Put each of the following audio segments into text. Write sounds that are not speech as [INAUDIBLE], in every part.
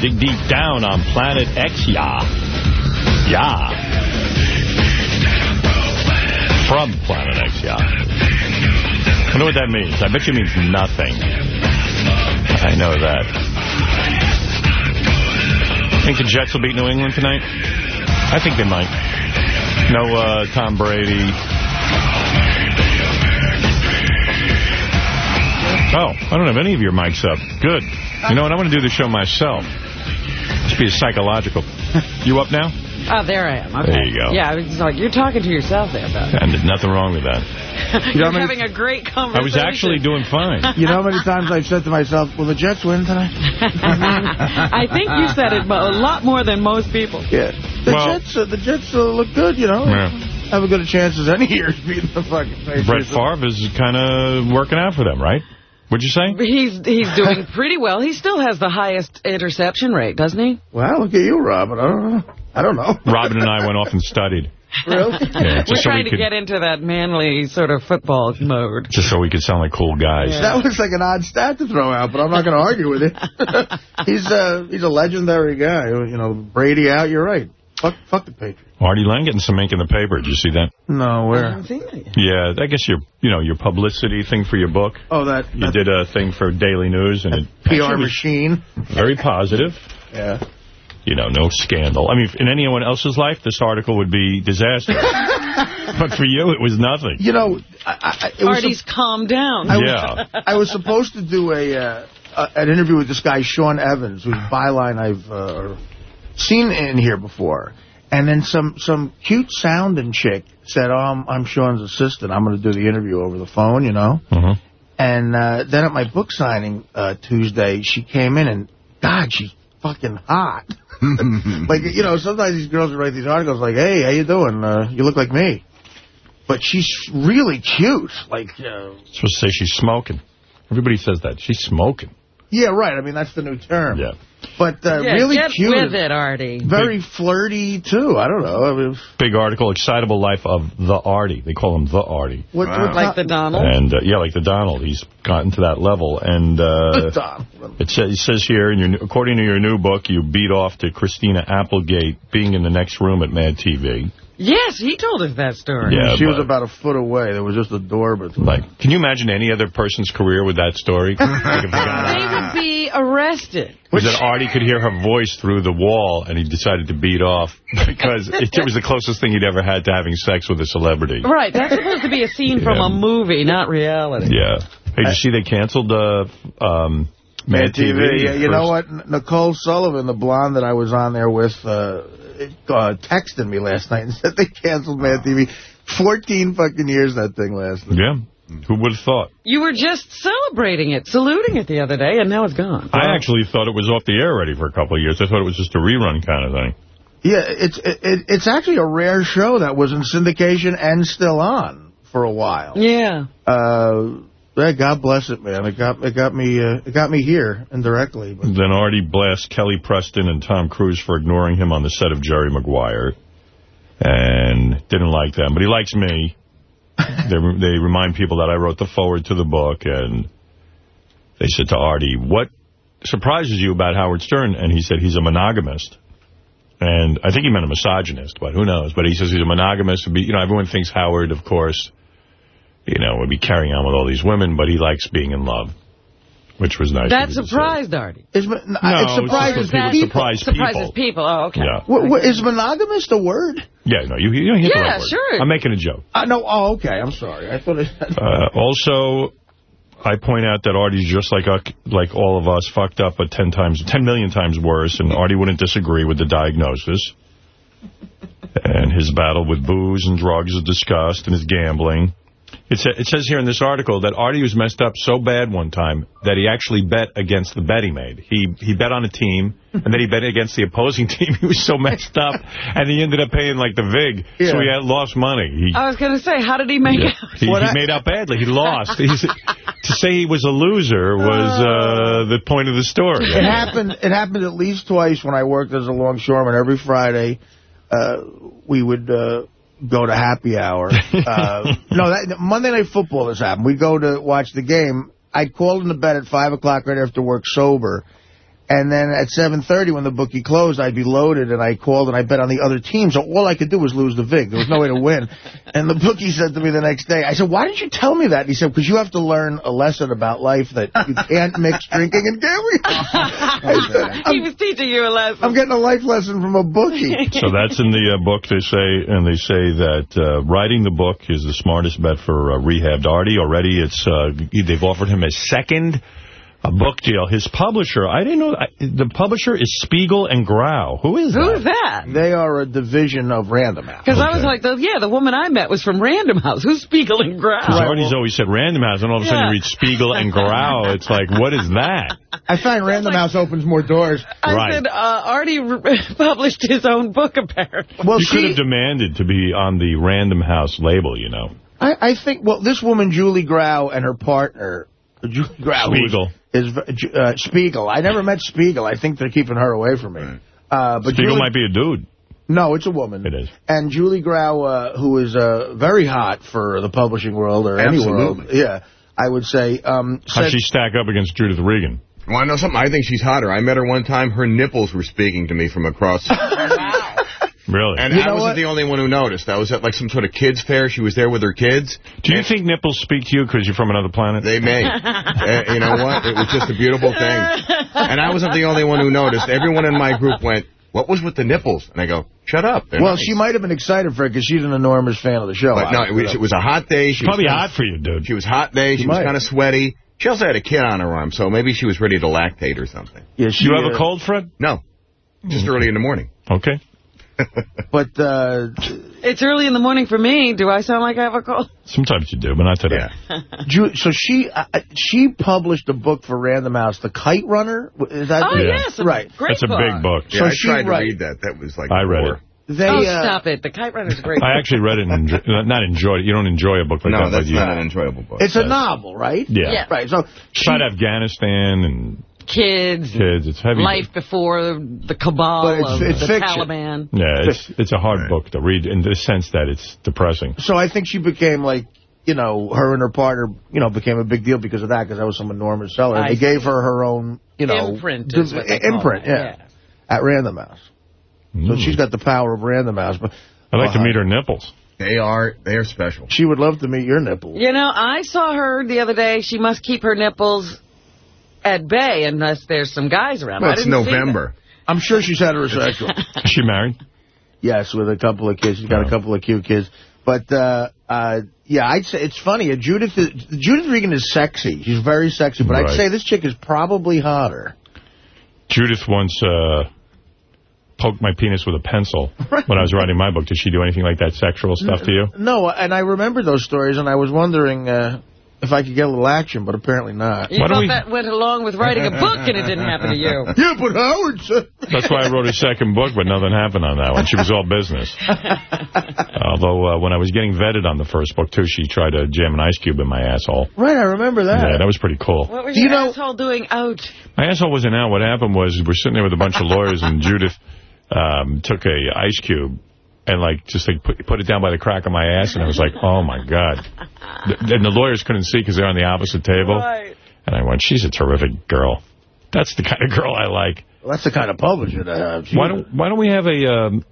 dig deep down on Planet X, yeah. Yeah. From Planet X, yeah. I know what that means. I bet you means nothing. I know that. Think the Jets will beat New England tonight? I think they might. No uh, Tom Brady. Oh, I don't have any of your mics up. Good. You know what? I'm going to do the show myself. Must be a psychological. You up now? Oh, there I am. Okay. There you go. Yeah, it's like you're talking to yourself there, Beth. And there's nothing wrong with that. [LAUGHS] you're know how many- having a great conversation. I was actually doing fine. You know how many times I've said to myself, will the Jets win tonight? [LAUGHS] I think you said it mo- a lot more than most people. Yeah. The Well- Jets uh, the Jets uh, look good, you know. Yeah. Have a good a chance as any [LAUGHS] year beating the fucking Patriots. Brett Favre is kind of working out for them, right? What'd you say? He's he's doing [LAUGHS] pretty well. He still has the highest interception rate, doesn't he? Well, look at you, Robin. I don't know. I don't know. [LAUGHS] Robin and I went off and studied. Really? Yeah, We're so trying we to could, get into that manly sort of football mode. just so we could sound like cool guys. Yeah. That was like an odd stat to throw out, but I'm not going to argue with it. [LAUGHS] he's uh, he's a legendary guy. You know, Brady out. You're right. Fuck, fuck the Patriots. Artie Lange getting some ink in the paper. Did you see that? No, I where? haven't seen it yet. Yeah, I guess your, you know, your publicity thing for your book. Oh, that, You did a thing for Daily News, and it PR machine. very positive. [LAUGHS] Yeah. You know, no scandal. I mean, in anyone else's life, this article would be disastrous. [LAUGHS] but for you, it was nothing. You know, I, I, it was Artie's calm down. Yeah. I was supposed to do a uh, uh, an interview with this guy Sean Evans, whose byline I've uh, seen in here before, and then some some cute sounding chick said, "Oh, I'm, I'm Sean's assistant. I'm going to do the interview over the phone," you know. Mhm. And uh, then at my book signing uh, Tuesday, she came in and God, she's fucking hot. [LAUGHS] like you know, sometimes these girls write these articles like, "Hey, how you doing? Uh, you look like me." But she's really cute. Like, uh, Supposed to say she's smoking. Everybody says that. She's smoking. yeah, right. I mean, that's the new term. Yeah. But uh, Yeah, really get cute. with it, Artie. Very flirty, too. I don't know. I mean, Big article, Excitable Life of the Artie. They call him the Artie. what, what Like the Donald. And, uh, yeah, like the Donald. He's gotten to that level. And uh, [LAUGHS] it, says, it says here, in your, according to your new book, you beat off to Christina Applegate being in the next room at Mad TV. Yes, he told us that story. Yeah, she was about a foot away. There was just a door between. Like, can you imagine any other person's career with that story? [LAUGHS] like if They would be arrested. was that Artie could hear her voice through the wall, and he decided to beat off [LAUGHS] because it, it was the closest thing he'd ever had to having sex with a celebrity. Right, that's supposed to be a scene from a movie, not reality. Yeah. Hey, did you see they canceled uh, um, Mad TV? Yeah, you know what? Nicole Sullivan, the blonde that I was on there with, uh, uh, texted me last night and [LAUGHS] said they canceled Mad TV. 14 fucking years that thing lasted. Yeah. Who would have thought? You were just celebrating it, saluting it the other day, and now it's gone. I actually thought it was off the air already for a couple of years. I thought it was just a rerun kind of thing. Yeah, it's it, it, it's actually a rare show that was in syndication and still on for a while. Yeah. Uh, yeah, God bless it, man. It got it got me uh, it got me here indirectly. But Then Artie blasts Kelly Preston and Tom Cruise for ignoring him on the set of Jerry Maguire. And didn't like them. But he likes me. they, they remind people that I wrote the forward to the book. And they said to Artie, what surprises you about Howard Stern? And he said he's a monogamist. And I think he meant a misogynist, but who knows? But he says he's a monogamist. You know, everyone thinks Howard, of course, you know, would be carrying on with all these women, but he likes being in love, which was nice. That of you to say. surprised Artie. is, No, it it's surprises just that people. surprise surprises people. people. Oh, okay. Yeah. What, what, is monogamous the word? Yeah, no, you, you hit the Yeah, right word. sure. I'm making a joke. Uh, no, oh, okay. I'm sorry. I thought it. Uh, also, I point out that Artie's just like uh, like all of us, fucked up, but 10 times, 10 million times worse, and Artie wouldn't disagree with the diagnosis. And his battle with booze and drugs is discussed, and his gambling. It, sa it says here in this article that Artie was messed up so bad one time that he actually bet against the bet he made. He he bet on a team, [LAUGHS] and then he bet against the opposing team. [LAUGHS] He was so messed up, and he ended up paying like the VIG, so he had lost money. He, I was going to say, how did he make yeah. out? He, he I- made out badly. He lost. [LAUGHS] He's, to say he was a loser was uh, the point of the story. It happened. It happened at least twice when I worked as a longshoreman. Every Friday, uh, we would uh, go to happy hour. [LAUGHS] Uh, no, that, Monday Night Football has happened. We go to watch the game. I called in the bed at 5 o'clock right after work sober. And then at 7.30, when the bookie closed, I'd be loaded, and I called and I bet on the other team. So all I could do was lose the VIG. There was no way to win. [LAUGHS] And the bookie said to me the next day, I said, why didn't you tell me that? And he said, because you have to learn a lesson about life that you can't mix [LAUGHS] drinking and gambling. [LAUGHS] he was teaching you a lesson. I'm getting a life lesson from a bookie. So that's in the uh, book, they say, and they say that uh, writing the book is the smartest bet for uh, rehabbed Artie. Already, it's uh, they've offered him a second a book deal. His publisher, I didn't know, I, the publisher is Spiegel and Grau. Who is that? Who's that? They are a division of Random House. Because okay. I was like, the, yeah, the woman I met was from Random House. Who's Spiegel and Grau? Because Artie's always said Random House, and all of a sudden you read Spiegel and Grau. It's like, what is that? I find Random like, House opens more doors. I right. said, uh, Artie [LAUGHS] published his own book, apparently. Well, you she, could have demanded to be on the Random House label, you know. I, I think, well, this woman, Julie Grau, and her partner, Julie Grau, Spiegel is uh, Spiegel. I never met Spiegel. I think they're keeping her away from me. Uh, but Spiegel Julie, might be a dude. No, it's a woman. It is. And Julie Grau, uh, who is uh, very hot for the publishing world or Absolutely. any world. Yeah, I would say. Um, How she stack up against Judith Regan? Want to know something? I think she's hotter. I met her one time. Her nipples were speaking to me from across. [LAUGHS] wow. Really? And you I wasn't what? the only one who noticed. I was at like some sort of kids fair. She was there with her kids. Do you think nipples speak to you because you're from another planet? They may. [LAUGHS] uh, you know what? It was just a beautiful thing. And I wasn't the only one who noticed. Everyone in my group went, what was with the nipples? And I go, shut up. They're well, nice. she might have been excited for it because she's an enormous fan of the show. But no, it was, it was, a hot day. She Probably hot for you, dude. She was hot day. She, she was kind of sweaty. She also had a kid on her arm, so maybe she was ready to lactate or something. Yeah, she, you have uh, a cold, Fred? No. Just early in the morning. Okay. But uh, it's early in the morning for me. Do I sound like I have a cold? Sometimes you do, but not today. Yeah. so she uh, she published a book for Random House, The Kite Runner. Is that? Oh yeah. yes, right. Great That's a big book. Yeah, so I tried to read that. That was like I read it. They, oh, uh, stop it. The Kite Runner is great. [LAUGHS] I actually read it and enjoy, not enjoyed it. You don't enjoy a book like no, that. No, that's not an enjoyable book. It's a novel, right? Yeah. yeah. Right. So she, about Afghanistan and kids. Kids. It's heavy. Life before the cabal it's, of it's the fiction. Taliban. Yeah, it's it's a hard book to read in the sense that it's depressing. So I think she became like, you know, her and her partner, you know, became a big deal because of that, because that was some enormous seller. I they see. gave her her own, you know, imprint. imprint, yeah, yeah, at Random House. Mm. So she's got the power of Random House. But I'd like uh, to meet her nipples. They are they are special. She would love to meet your nipples. You know, I saw her the other day. She must keep her nipples at bay unless there's some guys around. Well, it's November. I'm sure she's had heterosexual. [LAUGHS] Is she married? Yes, with a couple of kids. She's got oh. a couple of cute kids. But, uh, uh, yeah, I'd say it's funny. Judith is, Judith Regan is sexy. She's very sexy. But right. I'd say this chick is probably hotter. Judith once uh, poked my penis with a pencil right. when I was writing my book. Did she do anything like that sexual stuff to you? No, and I remember those stories, and I was wondering... Uh, if I could get a little action, but apparently not. You thought we... that went along with writing a book and it didn't happen to you. [LAUGHS] Yeah, but Howard said... That's why I wrote a second book, but nothing happened on that one. She was all business. [LAUGHS] Although, uh, when I was getting vetted on the first book, too, she tried to jam an ice cube in my asshole. Right, I remember that. Yeah, that was pretty cool. What was your you know... asshole doing out? My asshole wasn't out. What happened was, we're sitting there with a bunch of lawyers, and Judith um, took a ice cube and like just like put, put it down by the crack of my ass, and I was like, oh my god. And the lawyers couldn't see because they're on the opposite table. Right. And I went, she's a terrific girl. That's the kind of girl I like. Well, that's the kind of publisher to have. why don't Why don't we have a um,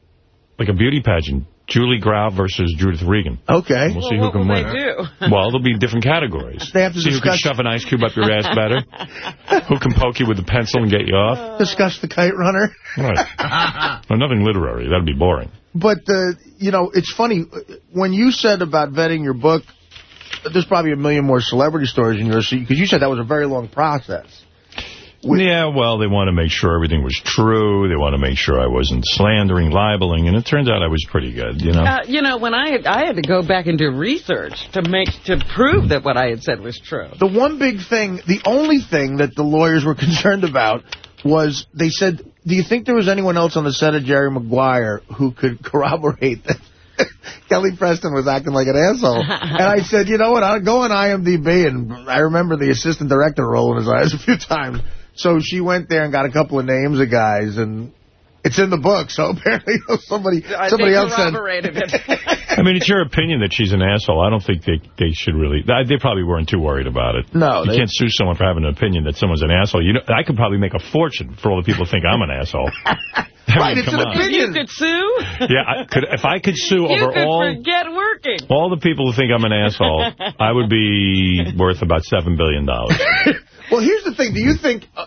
like a beauty pageant? Julie Grau versus Judith Regan. Okay. We'll well, see who can win. do? [LAUGHS] Well, there'll be different categories. They have to see who can shove an ice cube up your ass better. [LAUGHS] who can poke you with a pencil and get you off. Discuss the kite runner. Right. [LAUGHS] well, nothing literary. That'd be boring. But, uh, you know, it's funny. When you said about vetting your book, there's probably a million more celebrity stories in yours, because you said that was a very long process. Yeah, well, they want to make sure everything was true. They want to make sure I wasn't slandering, libeling, and it turns out I was pretty good, you know? Uh, you know, when I had, I had to go back and do research to make to prove that what I had said was true. The one big thing, the only thing that the lawyers were [LAUGHS] concerned about was they said, do you think there was anyone else on the set of Jerry Maguire who could [LAUGHS] corroborate that? [LAUGHS] Kelly Preston was acting like an asshole. [LAUGHS] and I said, you know what, I'll go on IMDb, and I remember the assistant director rolling his eyes a few times. So she went there and got a couple of names of guys, and it's in the book. So [LAUGHS] apparently somebody somebody else said. it. [LAUGHS] I mean, it's your opinion that she's an asshole. I don't think they they should really. They probably weren't too worried about it. No, you they, can't sue someone for having an opinion that someone's an asshole. You know, I could probably make a fortune for all the people who think I'm an asshole. [LAUGHS] right, it's an on. opinion. You could sue? Yeah, I could, if I could sue you over could all forget working. all the people who think I'm an asshole, I would be worth about 7 billion. dollars. well, here's the thing. Do you think, uh,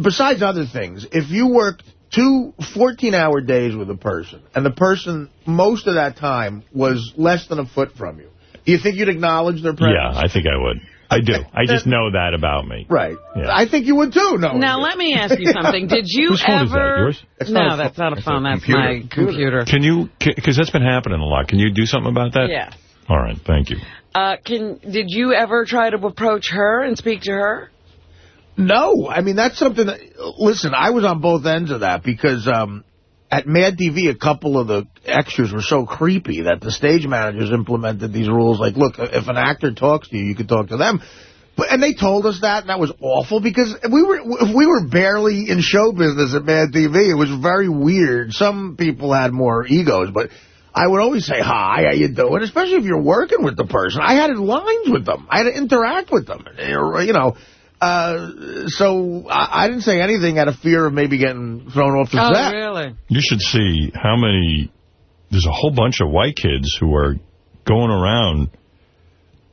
besides other things, if you worked two 14-hour days with a person, and the person, most of that time, was less than a foot from you, do you think you'd acknowledge their presence? Yeah, I think I would. I do. I just know that about me. Right. Yeah. I think you would, too. No. Now, let me ask you something. Did you Whose phone ever... is that, yours? That's not no, a that's not a phone. a That's computer. my computer. Can you, because that's been happening a lot. Can you do something about that? Yeah. All right, thank you. Uh, can Did you ever try to approach her and speak to her? No, I mean, that's something that, listen, I was on both ends of that because um, at Mad TV, a couple of the extras were so creepy that the stage managers implemented these rules like, look, if an actor talks to you, you can talk to them. But, and they told us that, and that was awful because we were we were barely in show business at Mad TV. It was very weird. Some people had more egos, but I would always say, hi, how you doing? Especially if you're working with the person. I had lines with them. I had to interact with them. You know, uh, so I, I didn't say anything out of fear of maybe getting thrown off the Oh, set. really? You should see how many, there's a whole bunch of white kids who are going around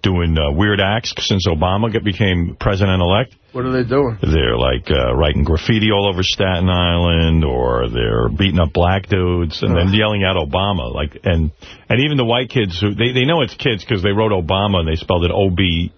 doing uh, weird acts since Obama get, became president-elect. What are they doing? They're like uh, writing graffiti all over Staten Island, or they're beating up black dudes, and then yelling at Obama. Like, and and even the white kids who they they know it's kids because they wrote Obama and they spelled it O B.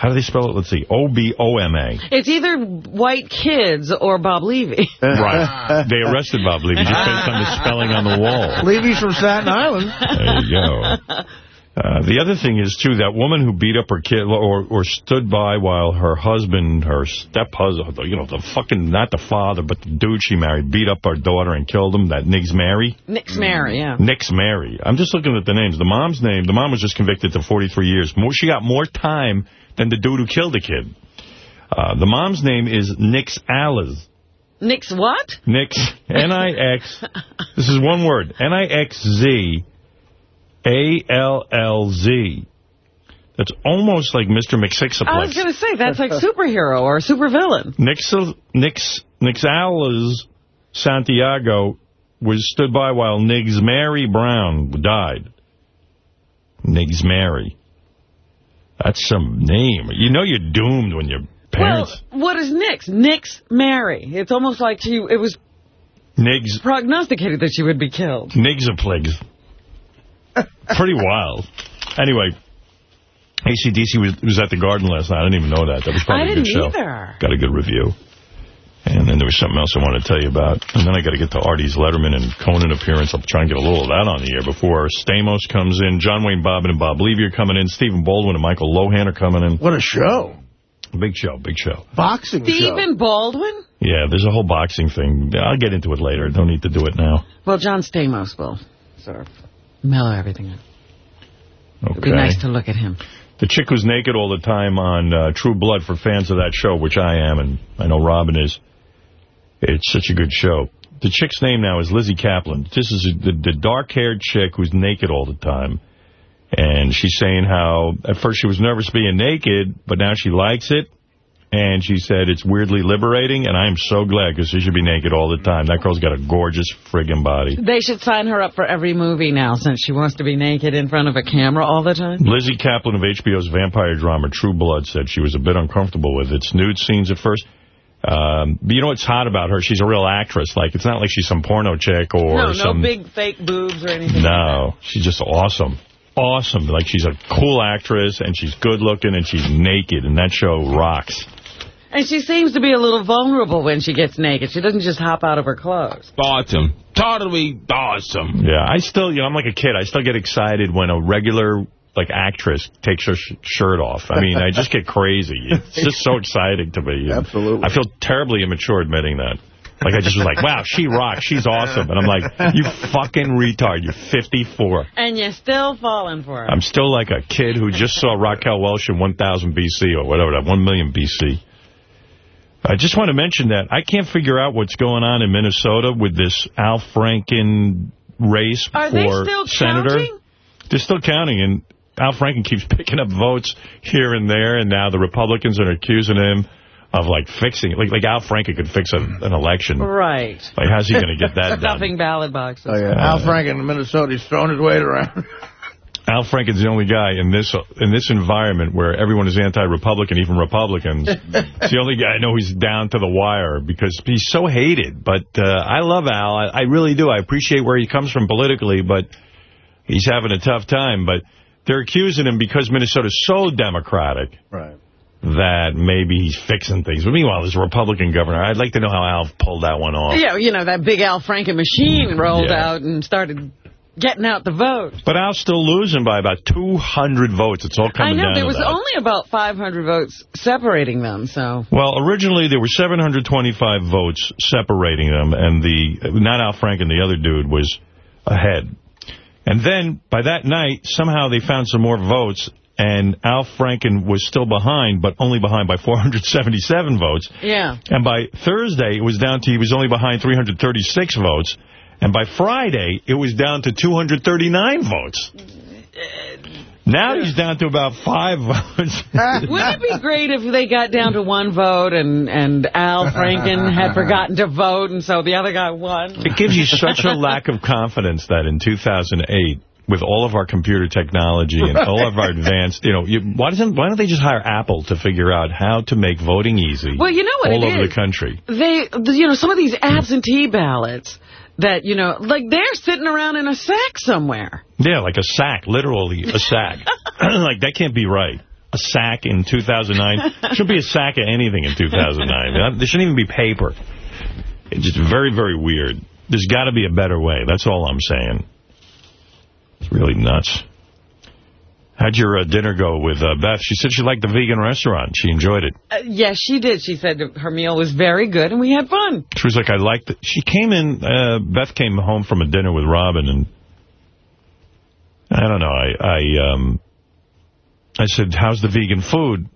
How do they spell it? Let's see, O B O M A. It's either white kids or Bob Levy. [LAUGHS] Right. they arrested Bob Levy just based on the spelling on the wall. Levy's from Staten Island. There you go. [LAUGHS] Uh, the other thing is, too, that woman who beat up her kid or or stood by while her husband, her step-husband, you know, the fucking, not the father, but the dude she married, beat up her daughter and killed him, that Nix Mary. Nick's Mary, yeah. Nix Mary. I'm just looking at the names. The mom's name, the mom was just convicted to 43 years. More, she got more time than the dude who killed the kid. Uh, the mom's name is Nix Aliz. Nix what? Nix, N-I-X, this is one word, N-I-X-Z, A-L-L-Z. That's almost like Mr. I was going to say, that's like superhero or supervillain. Nix, Nix, Nixzaliz Santiago was stood by while Niggs Mary Brown died. Niggs Mary. That's some name. You know you're doomed when your parents... Well, what is Nix? Nix Mary. It's almost like she, it was Niggs, prognosticated that she would be killed. Niggsaplegs. [LAUGHS] Pretty wild. Anyway, ACDC was, was at the Garden last night. I didn't even know that. That was probably I a good didn't show. either. Got a good review. And then there was something else I wanted to tell you about. And then I got to get to Artie's Letterman and Conan appearance. I'll try and get a little of that on the air before Stamos comes in. John Wayne Bobbitt and Bob Levy are coming in. Stephen Baldwin and Michael Lohan are coming in. What a show. Big show, big show. Boxing show. Stephen Baldwin? Yeah, there's a whole boxing thing. I'll get into it later. Don't need to do it now. Well, John Stamos will sort of mellow everything out. Okay. It'd be nice to look at him. The chick who's naked all the time on uh, True Blood for fans of that show, which I am, and I know Robin is. It's such a good show. The chick's name now is Lizzy Caplan. This is the, the dark-haired chick who's naked all the time. And she's saying how, at first she was nervous being naked, but now she likes it. And she said it's weirdly liberating, and I am so glad because she should be naked all the time. That girl's got a gorgeous friggin' body. They should sign her up for every movie now since she wants to be naked in front of a camera all the time. Lizzy Caplan of HBO's vampire drama True Blood said she was a bit uncomfortable with its nude scenes at first. Um, but you know what's hot about her? She's a real actress. Like, it's not like she's some porno chick or No, no some... big fake boobs or anything. No, she's just awesome. Awesome. Like, she's a cool actress, and she's good-looking, and she's naked, and that show rocks. And she seems to be a little vulnerable when she gets naked. She doesn't just hop out of her clothes. Awesome. Totally awesome. Yeah, I still, you know, I'm like a kid. I still get excited when a regular, like, actress takes her sh shirt off. I mean, I [LAUGHS] just get crazy. It's just so exciting to me. Absolutely. I feel terribly immature admitting that. Like, I just was like, wow, she rocks. She's awesome. And I'm like, you fucking retard. You're 54. And you're still falling for it. I'm still like a kid who just saw Raquel Welch in 1000 BC or whatever, that 1 million BC. I just want to mention that I can't figure out what's going on in Minnesota with this Al Franken race Are for they still senator. counting? they're still counting, and Al Franken keeps [LAUGHS] picking up votes here and there, and now the Republicans are accusing him of, like, fixing it. Like, like Al Franken could fix a, an election. Right. Like, how's he going to get that [LAUGHS] done? Stuffing ballot boxes. Oh, yeah. Al Franken in Minnesota, he's throwing his weight around. [LAUGHS] Al Franken's the only guy in this in this environment where everyone is anti-Republican, even Republicans. [LAUGHS] It's the only guy I know who's down to the wire because he's so hated. But uh, I love Al. I, I really do. I appreciate where he comes from politically, but he's having a tough time. But they're accusing him because Minnesota's so Democratic. Right. That maybe he's fixing things. But meanwhile, there's a Republican governor. I'd like to know how Al pulled that one off. Yeah, you know, that big Al Franken machine rolled Yeah. out and started getting out the vote. But Al's still losing by about 200 votes. It's all coming. I know, down there was that. only about 500 votes separating them, so... Well, originally there were 725 votes separating them, and the not Al Franken, the other dude, was ahead. And then, by that night, somehow they found some more votes, and Al Franken was still behind, but only behind by 477 votes. Yeah. And by Thursday, it was down to, he was only behind 336 votes. And by Friday, it was down to 239 votes. Now he's down to about five [LAUGHS] votes. Wouldn't it be great if they got down to one vote and, and Al Franken had forgotten to vote and so the other guy won? It gives you such a lack of confidence that in 2008, with all of our computer technology and all of our [LAUGHS] advanced, you know, you, why doesn't why don't they just hire Apple to figure out how to make voting easy? Well, you know what all over is. the country. They, you know, some of these absentee ballots that, you know, like they're sitting around in a sack somewhere. Yeah, like a sack, literally a [LAUGHS] sack. [CLEARS THROAT] like that can't be right. A sack in 2009 shouldn't be a sack of anything in 2009. There shouldn't even be paper. It's just very, very weird. There's got to be a better way. That's all I'm saying. It's really nuts. How'd your uh, dinner go with uh, Beth? She said she liked the vegan restaurant. She enjoyed it. Uh, yes, she did. She said her meal was very good and we had fun. She was like, I liked it. She came in, uh, Beth came home from a dinner with Robin, and I don't know, I, I, um, I said, how's the vegan food?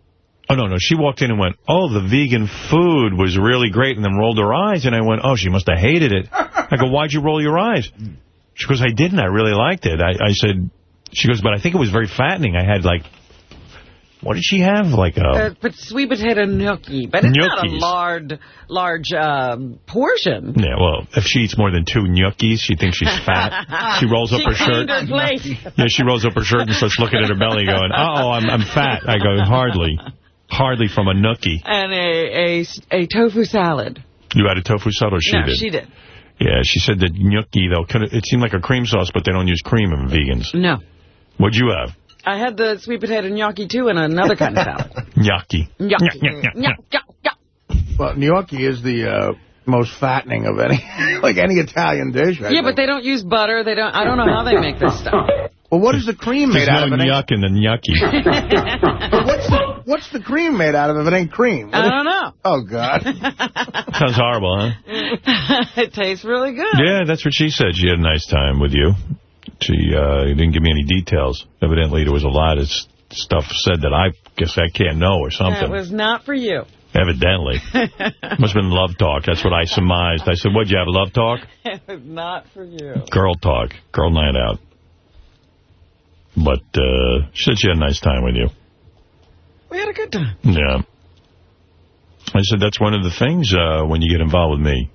Oh, no, no, she walked in and went, oh, the vegan food was really great, and then rolled her eyes, and I went, oh, she must have hated it. I go, why'd you roll your eyes? She goes, I didn't, I really liked it. I, I said, she goes, but I think it was very fattening. I had, like, what did she have? Like a... Uh, but sweet potato gnocchi. But it's not a large, large um, portion. Yeah, well, if she eats more than two gnocchis, she thinks she's fat. [LAUGHS] she rolls up She her shirt. her. [LAUGHS] Yeah, she rolls up her shirt and starts looking at her belly going, uh-oh, I'm, I'm fat. I go, hardly. Hardly from a nookie. And a, a, a tofu salad. You had a tofu salad or she no, did? she did. Yeah, she said that gnocchi, though, it seemed like a cream sauce, but they don't use cream in vegans. No. What'd you have? I had the sweet potato gnocchi, too, and another kind of salad. [LAUGHS] Gnocchi. Gnocchi. Gnocchi. Well, gnocchi is the uh, most fattening of any, [LAUGHS] like any Italian dish. I Yeah, but they don't use butter. They don't. I don't know how they make this stuff. [LAUGHS] Well, what is the cream There's made out of? It ain't- yuck in the gnocchi. What's the, what's the cream made out of if it ain't cream? I don't know. Oh, God. Sounds horrible, huh? it tastes really good. Yeah, that's what she said. She had a nice time with you. She uh, didn't give me any details. Evidently, there was a lot of stuff said that I guess I can't know or something. That was not for you. Evidently. [LAUGHS] Must have been love talk. That's what I surmised. I said, what'd you have, love talk? [LAUGHS] It was not for you. Girl talk. Girl night out. But uh, she said she had a nice time with you. We had a good time. Yeah. I said, that's one of the things uh, when you get involved with me.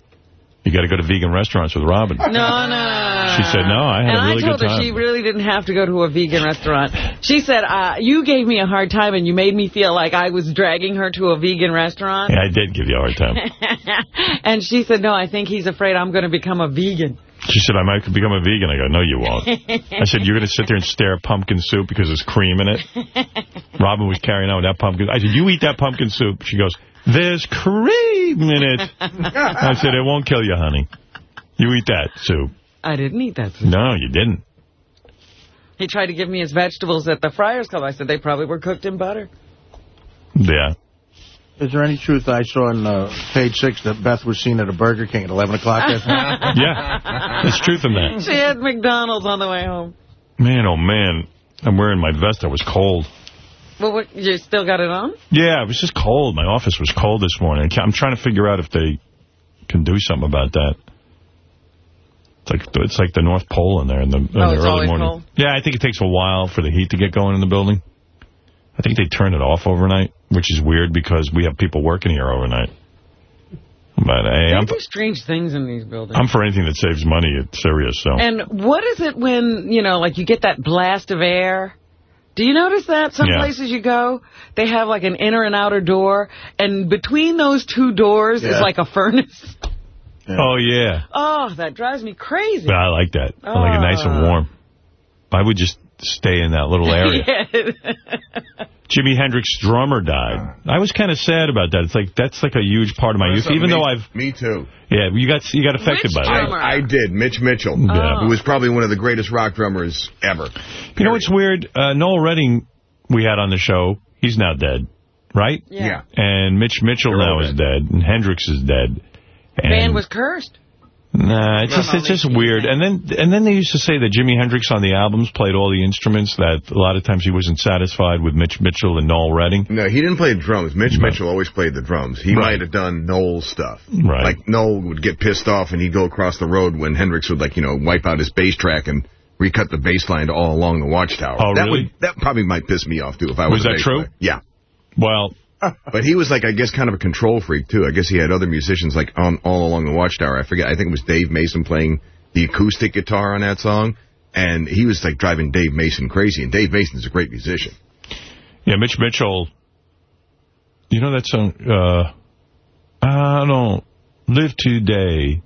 You got to go to vegan restaurants with Robin. No, no, no, no. She said, no, I had and a really good time. And I told good her time. she really didn't have to go to a vegan restaurant. She said, uh, you gave me a hard time and you made me feel like I was dragging her to a vegan restaurant. Yeah, I did give you a hard time. [LAUGHS] and she said, no, I think he's afraid I'm going to become a vegan. She said, I might become a vegan. I go, no, you won't. I said, you're going to sit there and stare at pumpkin soup because there's cream in it? [LAUGHS] Robin was carrying on with that pumpkin. I said, you eat that pumpkin soup. She goes, there's cream in it. [LAUGHS] I said, it won't kill you, honey. You eat that soup. I didn't eat that. soup. No, you didn't. He tried to give me his vegetables at the Friars Club. I said they probably were cooked in butter. Yeah. Is there any truth I saw on uh, page six that Beth was seen at a Burger King at 11 o'clock last night? [LAUGHS] Yeah. There's truth in that. She had McDonald's on the way home. Man, oh, man. I'm wearing my vest. I was cold. Well, what, you still got it on? Yeah, it was just cold. My office was cold this morning. I'm trying to figure out if they can do something about that. It's like it's like the North Pole in there in the, in Oh, the early morning. cold? Yeah, I think it takes a while for the heat to get going in the building. I think they turn it off overnight, which is weird because we have people working here overnight. But hey, They I'm do strange things in these buildings. I'm for anything that saves money It's Sirius. So And what is it when, you know, like you get that blast of air? Do you notice that? Some Yeah. places you go, they have like an inner and outer door, and between those two doors is like a furnace. oh yeah, Oh, that drives me crazy. but I like that. I like it nice and Ah. warm. I would just stay in that little area. [LAUGHS] Jimi Hendrix drummer died. I was kind of sad about that. It's like that's like a huge part of my youth. Even me, though I've Me too. yeah, you got you got affected Which by that. I, I did. Mitch Mitchell. Yeah. Who was probably one of the greatest rock drummers ever. You know what's weird? Uh, Noel Redding we had on the show. He's now dead, right? Yeah. Yeah. And Mitch Mitchell They're now is dead, and Hendrix is dead. And Band was cursed. Nah, it's just it's just weird. And then and then they used to say that Jimi Hendrix on the albums played all the instruments. That a lot of times he wasn't satisfied with Mitch Mitchell and Noel Redding. No, he didn't play drums. Mitch Mitchell always played the drums. He Right. might have done Noel's stuff. Right. Like Noel would get pissed off and he'd go across the road when Hendrix would like, you know, wipe out his bass track and recut the bass line all along the watchtower. Oh, that really? Would, that probably might piss me off too if I was Was that bass true? player. Yeah. Well, But he was like, I guess, kind of a control freak too. I guess he had other musicians like on all along the Watchtower. I forget. I think it was Dave Mason playing the acoustic guitar on that song, and he was like driving Dave Mason crazy. And Dave Mason's a great musician. yeah, Mitch Mitchell. You know that song? Uh, I don't live today.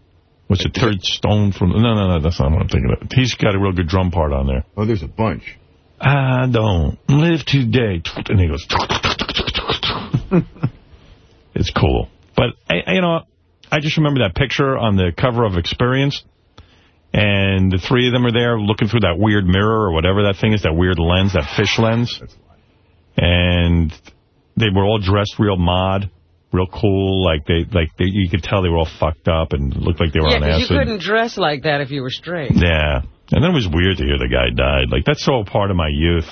What's it? Third Stone from? No, no, no. That's not what I'm thinking of. He's got a real good drum part on there. Oh, there's a bunch. I don't live today. And he goes. [LAUGHS] it's cool. But, I, I- you know, I just remember that picture on the cover of Experience. And the three of them are there looking through that weird mirror or whatever that thing is, that weird lens, that fish lens. And they were all dressed real mod, real cool. Like they, like they, you could tell they were all fucked up and looked like they were Yeah, on acid. you couldn't dress like that if you were straight. Yeah. And then it was weird to hear the guy died. Like, that's all part of my youth.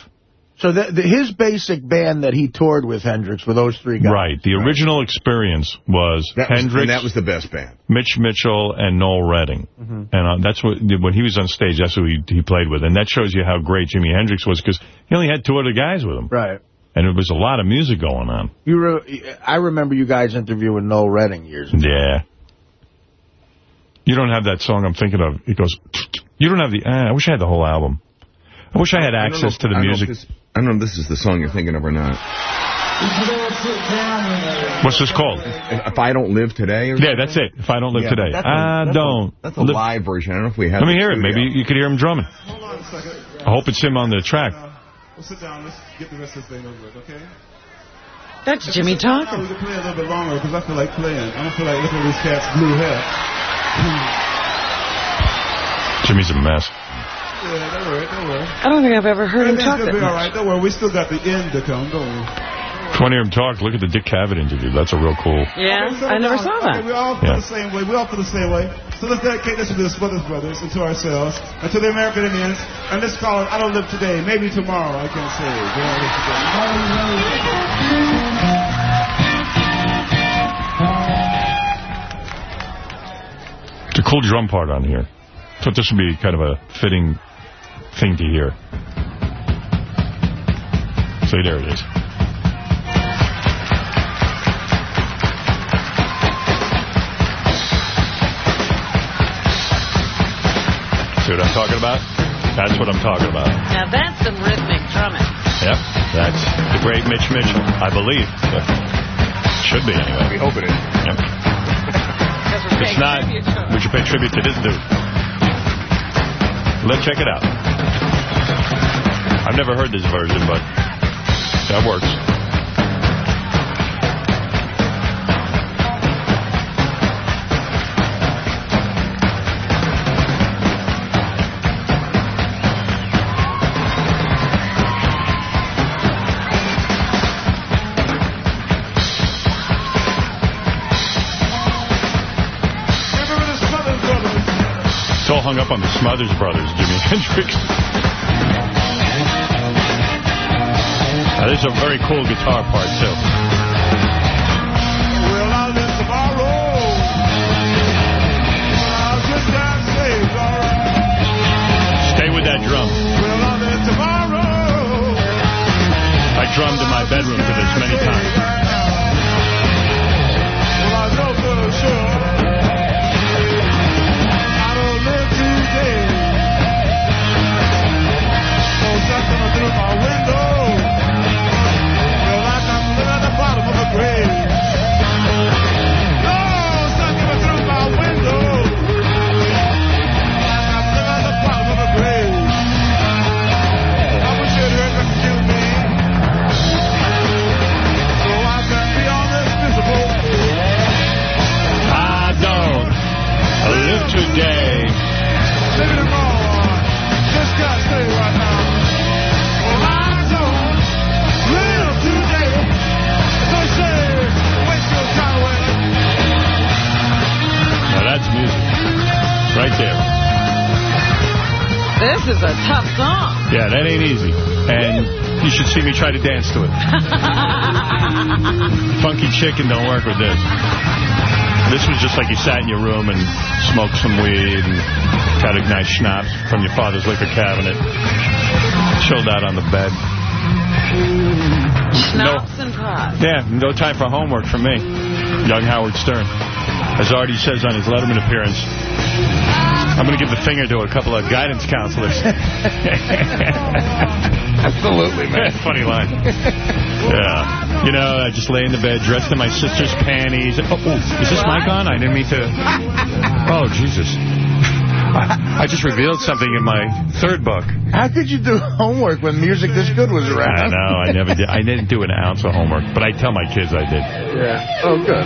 So the, the, his basic band that he toured with Hendrix were those three guys. Right. The original experience was That was, Hendrix, and that was the best band. Mitch Mitchell, and Noel Redding. Mm-hmm. And uh, that's what, when he was on stage, that's who he, he played with. And that shows you how great Jimi Hendrix was because he only had two other guys with him. Right. And it was a lot of music going on. You re I remember you guys interviewing Noel Redding years ago. Yeah. You don't have that song I'm thinking of. It goes, [TSK] you don't have the, uh, I wish I had the whole album. I wish I had I know access if- to the I don't know if music. this- I don't know if this is the song you're thinking of or not. What's this called? If, if I don't live today, or Yeah, that's it. If I don't live Yeah, today. that's a- I that's don't. that's a live- live version. I don't know if we have. Let me the hear it. Maybe you could hear him drumming. Hold on a second. I hope it's him on the track. We'll sit down. Let's get the rest of this thing over with, okay? That's Jimmy Now we talking. can play a little bit longer because I feel like playing. I don't feel like looking at these cats' blue hair. Jimmy's a mess. Yeah, don't worry, don't worry. I don't think I've ever heard him talk that be all much. right. Don't worry. We still got the end to come, don't we? If you want to hear him talk, look at the Dick Cavett interview. That's a real cool. Yeah, Okay, I never down. saw Okay, that. we all feel Yeah. the same way. We all feel the same way. So let's dedicate this to the Smothers Brothers and to ourselves and to the American Indians. And let's call it I Don't Live Today. Maybe tomorrow. I can't say. I don't live today. It's a cool drum part on here. Thought this would be kind of a fitting thing to hear. See, there it is. See what I'm talking about? That's what I'm talking about. Now that's some rhythmic drumming. Yep, that's the great Mitch Mitchell, I believe. Should be, anyway. We anyway. hope it is. Yep. [LAUGHS] If it's not, tribute to we should pay tribute to this dude. Let's check it out. I've never heard this version, but that works. hung up on the Smothers Brothers, Jimi [LAUGHS] Hendrix. Now, this is a very cool guitar part, too. Stay with that drum. Tomorrow. I drummed in my bedroom to this many times. Right there. This is a tough song. Yeah, that ain't easy. And you should see me try to dance to it. [LAUGHS] Funky chicken don't work with this. This was just like you sat in your room and smoked some weed and got a nice schnapps from your father's liquor cabinet. Chilled out on the bed. Schnapps and pot. Yeah, no time for homework for me. Young Howard Stern. As Artie says on his Letterman appearance, I'm going to give the finger to a couple of guidance counselors. [LAUGHS] Absolutely, man. [LAUGHS] Funny line. Yeah. You know, I just lay in the bed, dressed in my sister's panties. Oh, oh, is this mic on? I didn't mean to. Oh, Jesus. I, I just revealed something in my third book. How could you do homework when music this good was around? I know, I never did. I didn't do an ounce of homework, but I tell my kids I did. Yeah. Oh, good.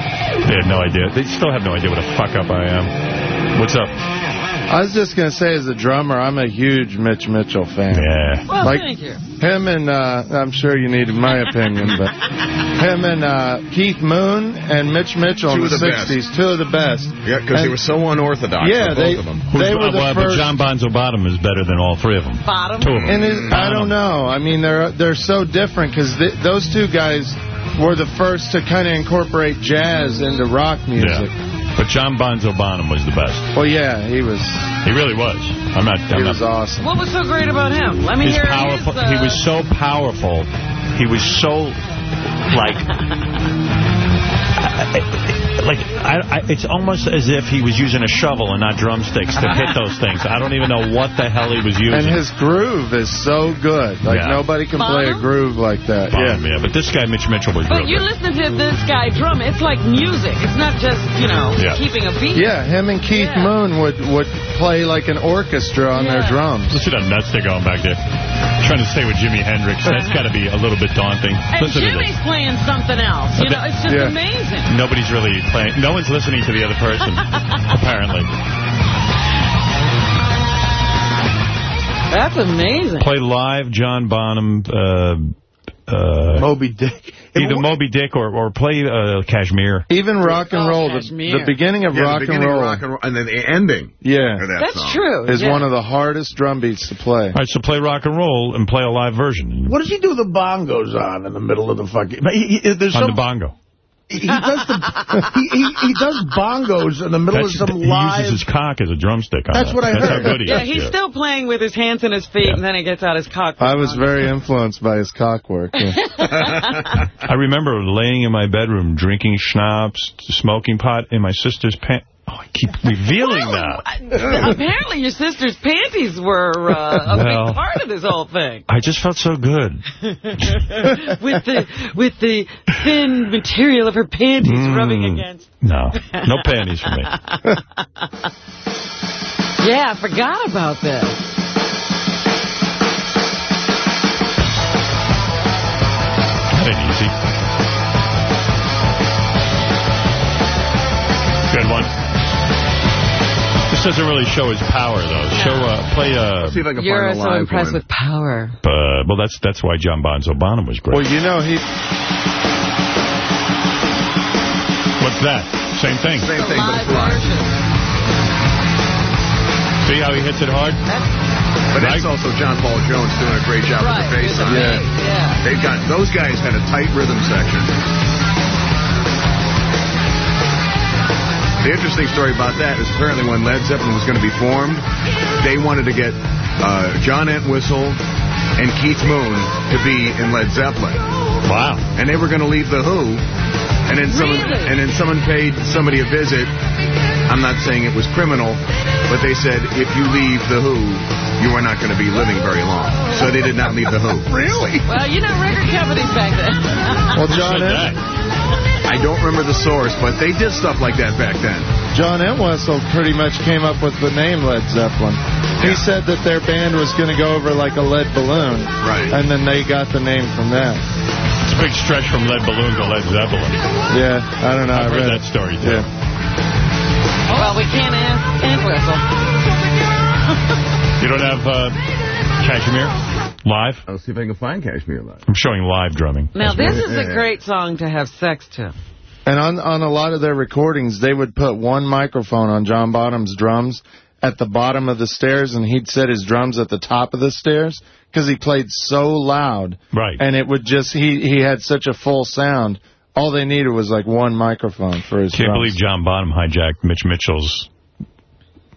They had no idea. They still have no idea what a fuck up I am. What's up? I was just going to say, as a drummer, I'm a huge Mitch Mitchell fan. Yeah. Well, Like- thank you. Him and, uh, I'm sure you needed my opinion, but him and uh, Keith Moon and Mitch Mitchell Two in of the, the best. 60s, two of the best. Yeah, because they And- were so unorthodox, Yeah, both they, of them. they were the well, but. John Bonzo Bonham is better than all three of them. Bonham. Two of them. And it, I don't know. I mean, they're they're so different because th those two guys were the first to kind of incorporate jazz into rock music. Yeah. But John Bonzo Bonham was the best. Well, yeah, he was He really was. I'm not. he I'm was not. awesome. What was so great about him? Let me He's hear powerful. his, uh, He was so powerful. He was so like. [LAUGHS] Like I, I, it's almost as if he was using a shovel and not drumsticks to hit those things. I don't even know what the hell he was using. And his groove is so good. Like Yeah. nobody can play a groove like that. Bonham, Yeah. yeah. But this guy, Mitch Mitchell, was But you good. listen to this guy drum, it's like music. It's not just, you know, Yeah. keeping a beat. Yeah, him and Keith Yeah. Moon would would play like an orchestra on their drums. Listen to how nuts they're going back there. Trying to stay with Jimi Hendrix. That's got to be a little bit daunting. And Listen Jimmy's playing something else. You know, it's just Yeah. amazing. Nobody's really playing. No one's listening to the other person, [LAUGHS] apparently. That's amazing. Play live John Bonham, uh, uh, Moby Dick. [LAUGHS] either Moby Dick or, or play uh, Kashmir. Even rock and Oh, roll, the, the beginning of Yeah, rock the beginning and roll, rock and roll, and then the ending yeah, that That's song. true. is yeah. one of the hardest drum beats to play. All right, so play rock and roll and play a live version What does he do the bongos on in the middle of the fucking... He, he, there's on some, the bongo. He, he does the, he, he, he does bongos in the middle That's, of some he live... uses his cock as a drumstick. On That's that. what I That's heard. how good he Yeah, is. he's still playing with his hands and his feet, Yeah. and then he gets out his cock. I was very influenced by his cock work. yeah. [LAUGHS] I remember laying in my bedroom, drinking schnapps, smoking pot in my sister's pants. Oh, I keep revealing that. Apparently, your sister's panties were uh, a [LAUGHS] Well. big part of this whole thing. I just felt so good. [LAUGHS] with the with the thin material of her panties Mm. rubbing against. No, no panties for me. [LAUGHS] Yeah, I forgot about this. That ain't easy. Doesn't really show his power, though. Show, uh, play, uh, See if I can You're find a so live impressed one. with power. uh, well, that's that's why John Bonzo Bonham was great. well, you know, he What's that? Same thing. Same thing, but Live it's live. See how he hits it hard? But that's Right. also John Paul Jones doing a great job Right. with the bass with the on it. bass, yeah. They've got those guys had a tight rhythm section. The interesting story about that is apparently when Led Zeppelin was going to be formed, they wanted to get uh, John Entwistle and Keith Moon to be in Led Zeppelin. Wow. And they were going to leave The Who. And then someone Really? and then someone paid somebody a visit. I'm not saying it was criminal, but they said if you leave The Who, you are not going to be living very long. So they did not leave The Who. [LAUGHS] Really? Well, you know record companies back then. Well, John Said Ent- that. I don't remember the source, but they did stuff like that back then. John Entwistle pretty much came up with the name Led Zeppelin. He Yeah. said that their band was going to go over like a lead balloon. Right. And then they got the name from that. It's a big stretch from Lead Balloon to Led Zeppelin. Yeah, I don't know. I've I heard read that story, too. Yeah. well, we can't ask Entwistle. You don't have uh, Kashmir live? I'll see if I can find Kashmir Live. I'm showing live drumming. Now, this is Yeah, a great song to have sex to. And on on a lot of their recordings, they would put one microphone on John Bonham's drums at the bottom of the stairs, and he'd set his drums at the top of the stairs because he played so loud. Right. And it would just he he had such a full sound. All they needed was like one microphone for his Can't drums. believe John Bonham hijacked Mitch Mitchell's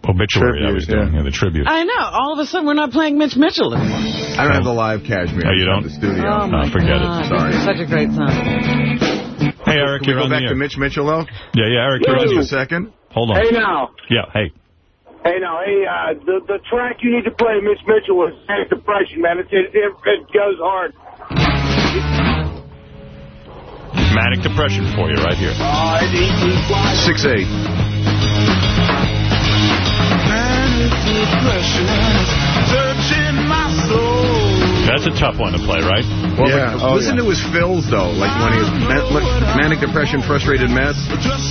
obituary I was doing, yeah. yeah, the tribute. I know. All of a sudden, we're not playing Mitch Mitchell anymore. I don't have the live Kashmir. Oh, you don't? have The studio. Oh, my forget it. God. Sorry. Such a great song. Hey, Eric, Can you're on go on back to air. Mitch Mitchell, though? Yeah, yeah, Eric, you're on Just the a air. second. Hold on. Hey now, Yeah, hey. hey now, hey, uh, the the track you need to play, Mitch Mitchell, is Manic Depression, man. It, it, it, it goes hard. Manic depression for you right here. Uh, it, it, it, Six eight. That's a tough one to play, right? Well, Yeah, like, oh, listen yeah. to his fills, though. Like when he was ma- look, manic depression, frustrated mess.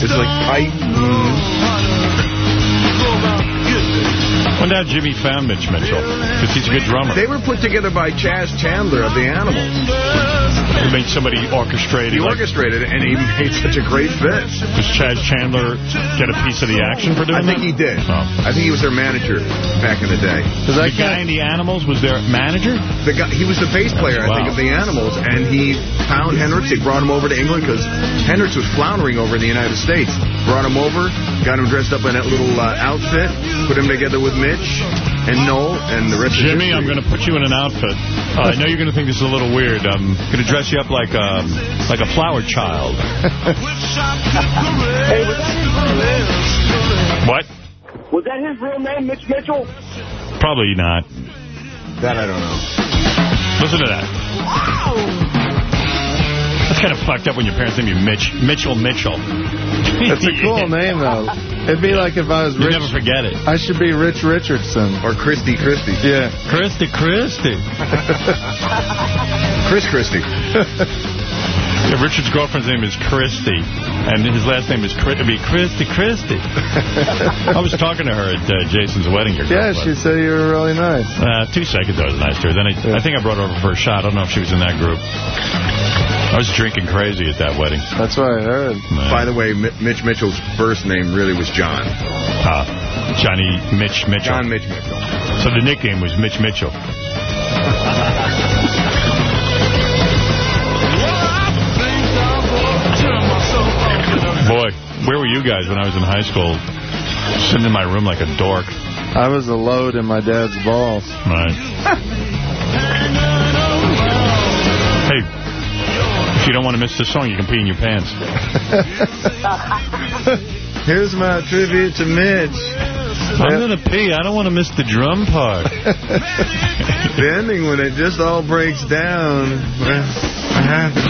It's like tight. Mm. Wonder how Jimi found Mitch Mitchell, because he's a good drummer. They were put together by Chas Chandler of the Animals. He made somebody orchestrate He. Like, orchestrated it, and he made such a great fit. does Chas Chandler get a piece of the action for doing I think that? he did. Oh. I think he was their manager back in the day. Because I The guy in can't. the Animals was their manager? The guy, he was the bass player, I think, of the Animals, and he found Hendrix. He brought him over to England because Hendrix was floundering over in the United States. Brought him over, got him dressed up in that little uh, outfit, put him together with Mitch and Noel, and the rest Jimmy, of I'm going to put you in an outfit. Uh, I know you're going to think this is a little weird. I'm going to dress you up like a, like a flower child. [LAUGHS] hey, was that his real name? What? Was that his real name, Mitch Mitchell? Probably not. That I don't know. Listen to that. That's kind of fucked up when your parents name you Mitch Mitchell Mitchell. It's a cool [LAUGHS] name though. It'd be like if I was You Rich. never forget it. I should be Rich Richardson. Or Christy Christy. Yeah. Christy, Christy. Chris Christy. [LAUGHS] Yeah, [LAUGHS] Richard's girlfriend's name is Christy, and his last name is Chri- it'd be Christy Christy. [LAUGHS] I was talking to her at uh, Jason's wedding. Your Yeah, girlfriend. she said you were really nice. Uh, two seconds I was nice to her. Then I, I think I brought her over for a shot. I don't know if she was in that group. I was drinking crazy at that wedding. That's what I heard. Man. By the way, Mi- Mitch Mitchell's first name really was John. Uh, Johnny Mitch Mitchell. John Mitch Mitchell. So the nickname was Mitch Mitchell. [LAUGHS] you guys when I was in high school? Sitting in my room like a dork. I was a load in my dad's balls. Right. hey, if you don't want to miss this song, you can pee in your pants. [LAUGHS] Here's my tribute to Mitch. I'm going to pee. I don't want to miss the drum part. [LAUGHS] The ending when it just all breaks down.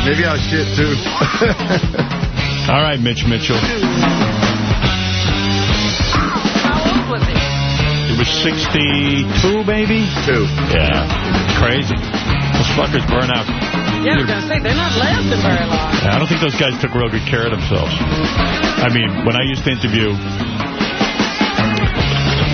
Maybe I'll shit too. [LAUGHS] All right, Mitch Mitchell. How old was he? It was 62, baby? Two. Yeah. Crazy. Those fuckers burn out. Yeah, I was going to say, they're not lasting very long. Yeah, I don't think those guys took real good care of themselves. I mean, when I used to interview,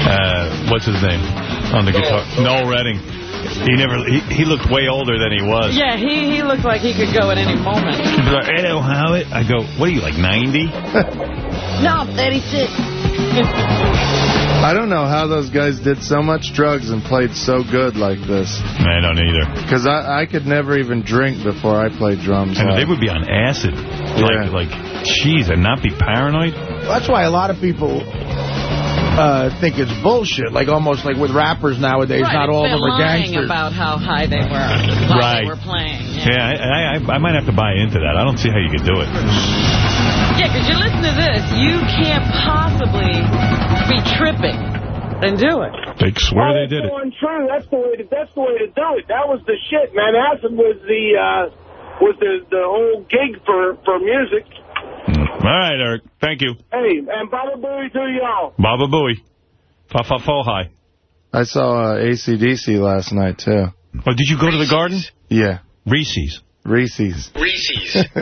uh, what's his name on the guitar? Noel Redding. He never. He, he looked way older than he was. Yeah, he, he looked like he could go at any moment. He'd be like, "Hello, Howard." I go, "What are you like, 90?" [LAUGHS] No, I'm 36. I don't know how those guys did so much drugs and played so good like this. I don't either. Because I, I could never even drink before I played drums. And live. they would be on acid. Yeah. Like, like, jeez, and not be paranoid. That's why a lot of people uh, think it's bullshit. Like almost like with rappers nowadays, Right, not all of them are lying gangsters. about how high they were while Right. they were playing. Yeah, I, I, I might have to buy into that. I don't see how you could do it. Yeah, because you listen to this, you can't possibly be tripping and do it. They swear they did it. Oh, True. That's the way. To, that's the way to do it. That was the shit, man. Acid was the uh, was the the whole gig for for music. All right, Eric. Thank you. Hey, and Baba Booey to y'all. Baba Booey. Fa fa fo hi. I saw uh, ACDC last night, too. Oh, did you go to the garden? Yeah. Reese's. Reese's. Reese's. [LAUGHS]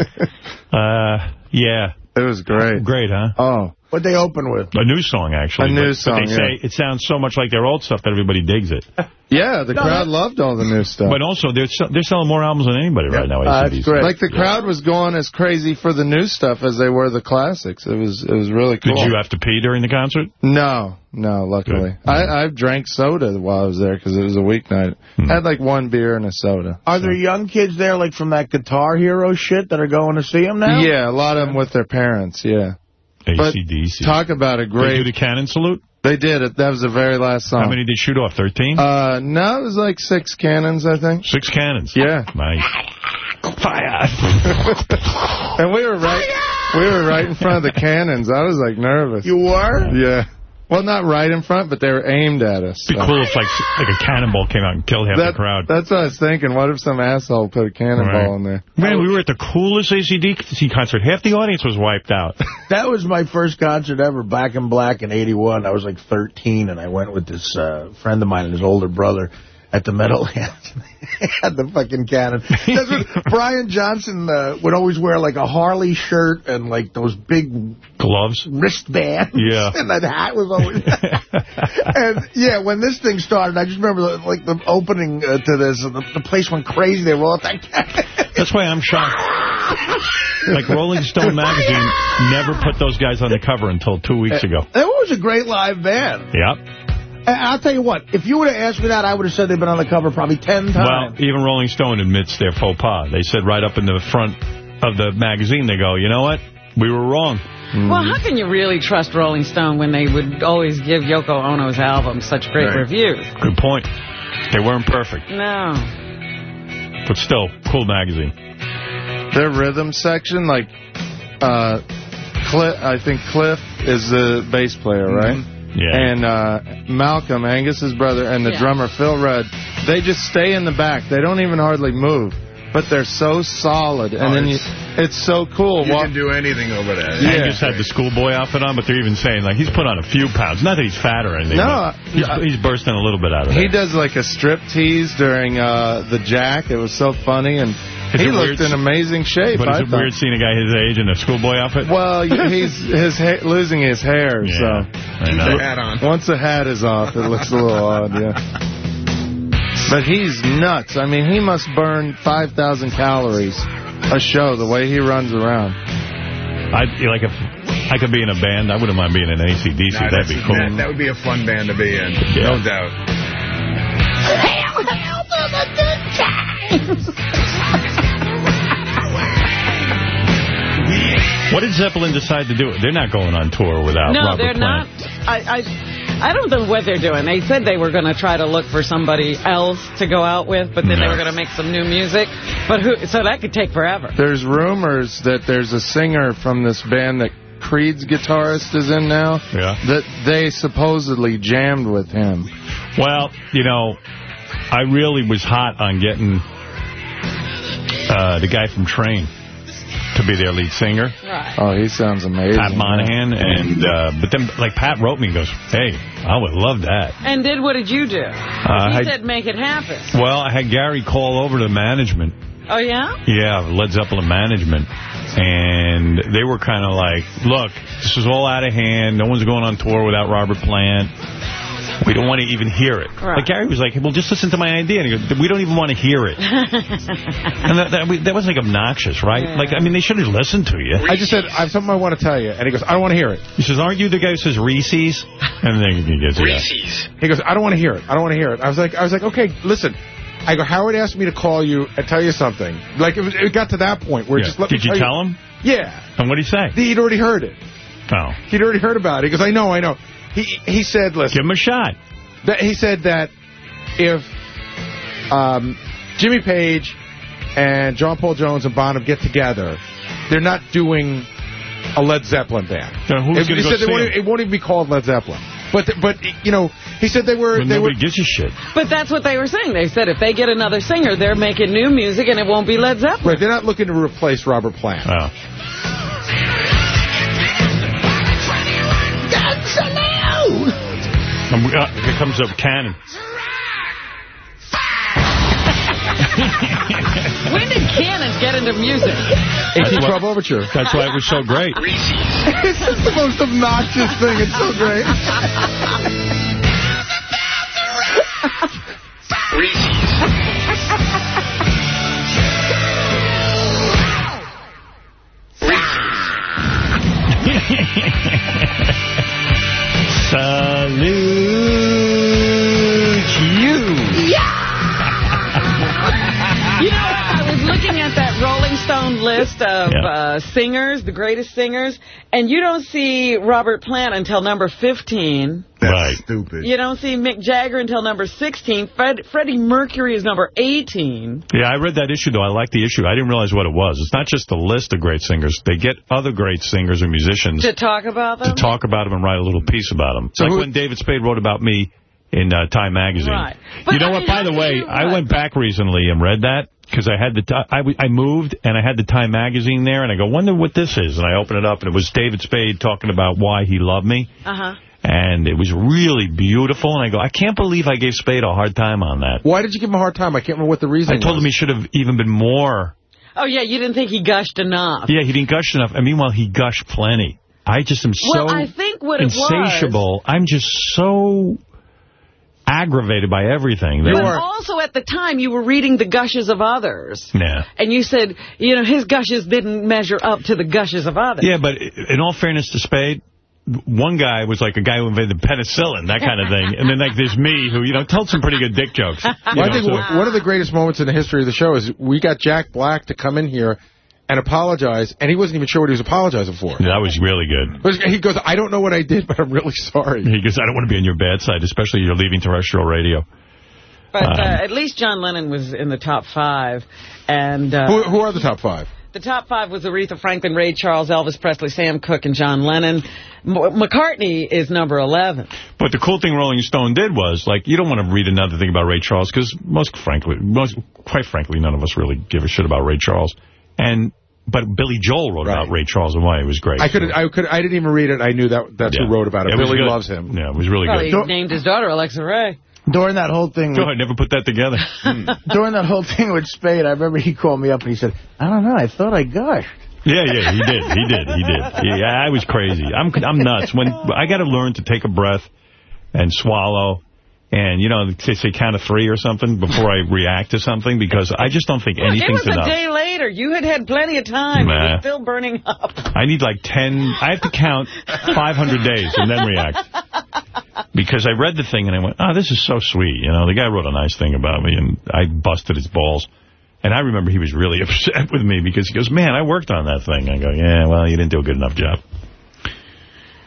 Uh, yeah. It was great. Great, huh? Oh. What they open with? A new song, actually. A new but, song, But they say it sounds so much like their old stuff that everybody digs it. [LAUGHS] Yeah, the No, crowd loved all the new stuff. But also, they're se- they're selling more albums than anybody right now. Uh, that's great. Like the crowd was going as crazy for the new stuff as they were the classics. It was it was really cool. Did you have to pee during the concert? No, no, luckily. Good. I, I drank soda while I was there because it was a weeknight. Hmm. I had like one beer and a soda. Are there young kids there, like from that Guitar Hero shit, that are going to see them now? Yeah, a lot of them with their parents, yeah. But ACDC. Talk about a great... They do great... the cannon salute? They did it. That was the very last song. How many did they shoot off? 13? Uh, no, it was like six cannons, I think. Six cannons. Yeah. Nice. Fire. [LAUGHS] And we were right we were right in front of the cannons. I was like nervous. You were? Yeah. Well, not right in front, but they were aimed at us. It'd be so. cool if like like a cannonball came out and killed half That- the crowd. That's what I was thinking. What if some asshole put a cannonball Right. in there? Man, we were at the coolest ACDC concert. Half the audience was wiped out. [LAUGHS] That was my first concert ever, Back in Black in 81. I was like 13, and I went with this uh, friend of mine and his older brother at the Meadowlands. They [LAUGHS] had the fucking cannon. That's what [LAUGHS] Brian Johnson uh, would always wear, like a Harley shirt and like those big Gloves. wristbands. Yeah. [LAUGHS] And that hat was always... and, yeah, when this thing started, I just remember, the, like, the opening uh, to this, and the, the place went crazy. They rolled that cannon. That's why I'm shocked. Like Rolling Stone magazine never put those guys on the cover until two weeks ago. That was a great live band. Yep. And I'll tell you what, if you would have asked me that, I would have said they've been on the cover probably ten times. Well, times. even Rolling Stone admits their faux pas. They said right up in the front of the magazine, they go, you know what? We were wrong. Well, how can you really trust Rolling Stone when they would always give Yoko Ono's album such great Right. reviews? Good point. They weren't perfect, No. but still, cool magazine. Their rhythm section, like, uh, Cliff, I think Cliff is the bass player, right? Yeah. And uh, Malcolm, Angus's brother, and the Yeah. drummer Phil Rudd, they just stay in the back. They don't even hardly move, but they're so solid. And Oh, then you, it's- it's so cool. You Wa- can do anything over that. Yeah. Angus had the schoolboy outfit on, but they're even saying, like, he's put on a few pounds. Not that he's fat or anything. No, he's, I- he's bursting a little bit out of it. He it. does like a strip tease during uh, the Jack. It was so funny, and Is he looked weird- in amazing shape. But is I it thought. weird seeing a guy his age in a schoolboy outfit? Well, he's his ha- losing his hair, yeah, so I Keep know. the hat on. once the hat is off, it looks a little odd. Yeah. But he's nuts. I mean, he must burn 5,000 calories a show the way he runs around. I like if I could be in a band, I wouldn't mind being in ACDC. Nah, That'd be cool. That, that would be a fun band to be in. Yeah. No doubt. What did Zeppelin decide to do? They're not going on tour without No, Robert they're Plant. not. I, I, I don't know what they're doing. They said they were going to try to look for somebody else to go out with, but then they were going to make some new music. But who? So that could take forever. There's rumors that there's a singer from this band that Creed's guitarist is in now. Yeah. That they supposedly jammed with him. Well, you know, I really was hot on getting uh, the guy from Train to be their lead singer, Right. Oh, he sounds amazing. Pat Monahan, and uh, but then like Pat wrote me and goes, "Hey, I would love that." And did what did you do? Uh, he I- said make it happen. Well, I had Gary call over to management. Oh yeah. Yeah, Led Zeppelin management. And they were kind of like, look, this is all out of hand. No one's going on tour without Robert Plant. We don't want to even hear it. Right. Like Gary was like, well, just listen to my idea. And he goes, we don't even want to hear it. [LAUGHS] and that, that, that was like obnoxious, right? Yeah. Like, I mean, they should have listened to you. I just said, I have something I want to tell you. And he goes, I don't want to hear it. He says, aren't you the guy who says Reese's? And then he gets it. Reese's. He goes, I don't want to hear it. I don't want to hear it. I was like, I was like, okay, listen. I go, Howard asked me to call you and tell you something. Like, it, was, it got to that point where Yeah. just let Did me you tell tell him? Yeah. And what did he say? He'd already heard it. Oh. He'd already heard about it. He goes, I know, I know. He he said, listen. Give him a shot. That he said that if um, Jimmy Page and John Paul Jones and Bonham get together, they're not doing a Led Zeppelin band. Then who's gonna he go said see won't, it won't even be called Led Zeppelin. But but you know, he said they were When they were nobody gives a shit. But that's what they were saying. They said if they get another singer, they're making new music and it won't be Led Zeppelin. right. They're not looking to replace Robert Plant. Oh. Um, uh, here comes a cannon. [LAUGHS] when did Cannon get into music? 1812 Overture. That's why it was so great. [LAUGHS] It's just the most obnoxious thing. It's so great. [LAUGHS] Salute Rolling Stone list of Yeah. uh, singers, the greatest singers, and you don't see Robert Plant until number 15. That's Right. stupid. You don't see Mick Jagger until number 16. Fred, Freddie Mercury is number 18. Yeah, I read that issue, though. I like the issue. I didn't realize what it was. It's not just a list of great singers. They get other great singers or musicians To talk about them? to talk about them and write a little piece about them. So like who- when David Spade wrote about me in uh, Time Magazine. Right. But you know I what? mean, By the way, you- I went back recently and read that because I had the ti- I, w- I moved and I had the Time Magazine there, and I go, wonder what this is. And I open it up, and it was David Spade talking about why he loved me. Uh-huh. And it was really beautiful. And I go, I can't believe I gave Spade a hard time on that. Why did you give him a hard time? I can't remember what the reason I told was. him he should have even been more. Oh, yeah, you didn't think he gushed enough. Yeah, he didn't gush enough. And meanwhile, he gushed plenty. I just am so Well, I think what it was- insatiable. I'm just so aggravated by everything. But That- also at the time, you were reading the gushes of others. Yeah. And you said, you know, his gushes didn't measure up to the gushes of others. Yeah, but in all fairness to Spade, one guy was like a guy who invented penicillin, that kind of thing. And then like there's me who, you know, told some pretty good dick jokes. You Well, I think so- one one of the greatest moments in the history of the show is we got Jack Black to come in here and apologize, and he wasn't even sure what he was apologizing for. that was really good. He goes, I don't know what I did, but I'm really sorry. He goes, I don't want to be on your bad side, especially you're leaving terrestrial radio. But uh, Um, at least John Lennon was in the top five. And uh, Who, who are the top five? the top five was Aretha Franklin, Ray Charles, Elvis Presley, Sam Cooke, and John Lennon. M- McCartney is number 11. But the cool thing Rolling Stone did was, like, you don't want to read another thing about Ray Charles, because most frankly, most, quite frankly, none of us really give a shit about Ray Charles. And But Billy Joel wrote about Ray Charles and why he was great. I could I could I didn't even read it. I knew that that's Yeah. who wrote about it. It Billy good. loves him. Yeah, it was really Probably good. named his daughter Alexa Ray. During that whole thing, Go ahead, never put that together. [LAUGHS] during that whole thing with Spade, I remember he called me up and he said, I don't know, I thought I gushed. Yeah, yeah, he did. He did. He did. Yeah, I was crazy. I'm I'm nuts. When I got to learn to take a breath and swallow and, you know, they say count to three or something before I react to something because I just don't think Look, it anything's was a day later. You had had plenty of time. Nah. still burning up. I need like 10, I have to count 500 days and then react. Because I read the thing and I went, oh, this is so sweet. You know, the guy wrote a nice thing about me and I busted his balls. And I remember he was really [LAUGHS] upset with me because he goes, man, I worked on that thing. I go, yeah, well, you didn't do a good enough job.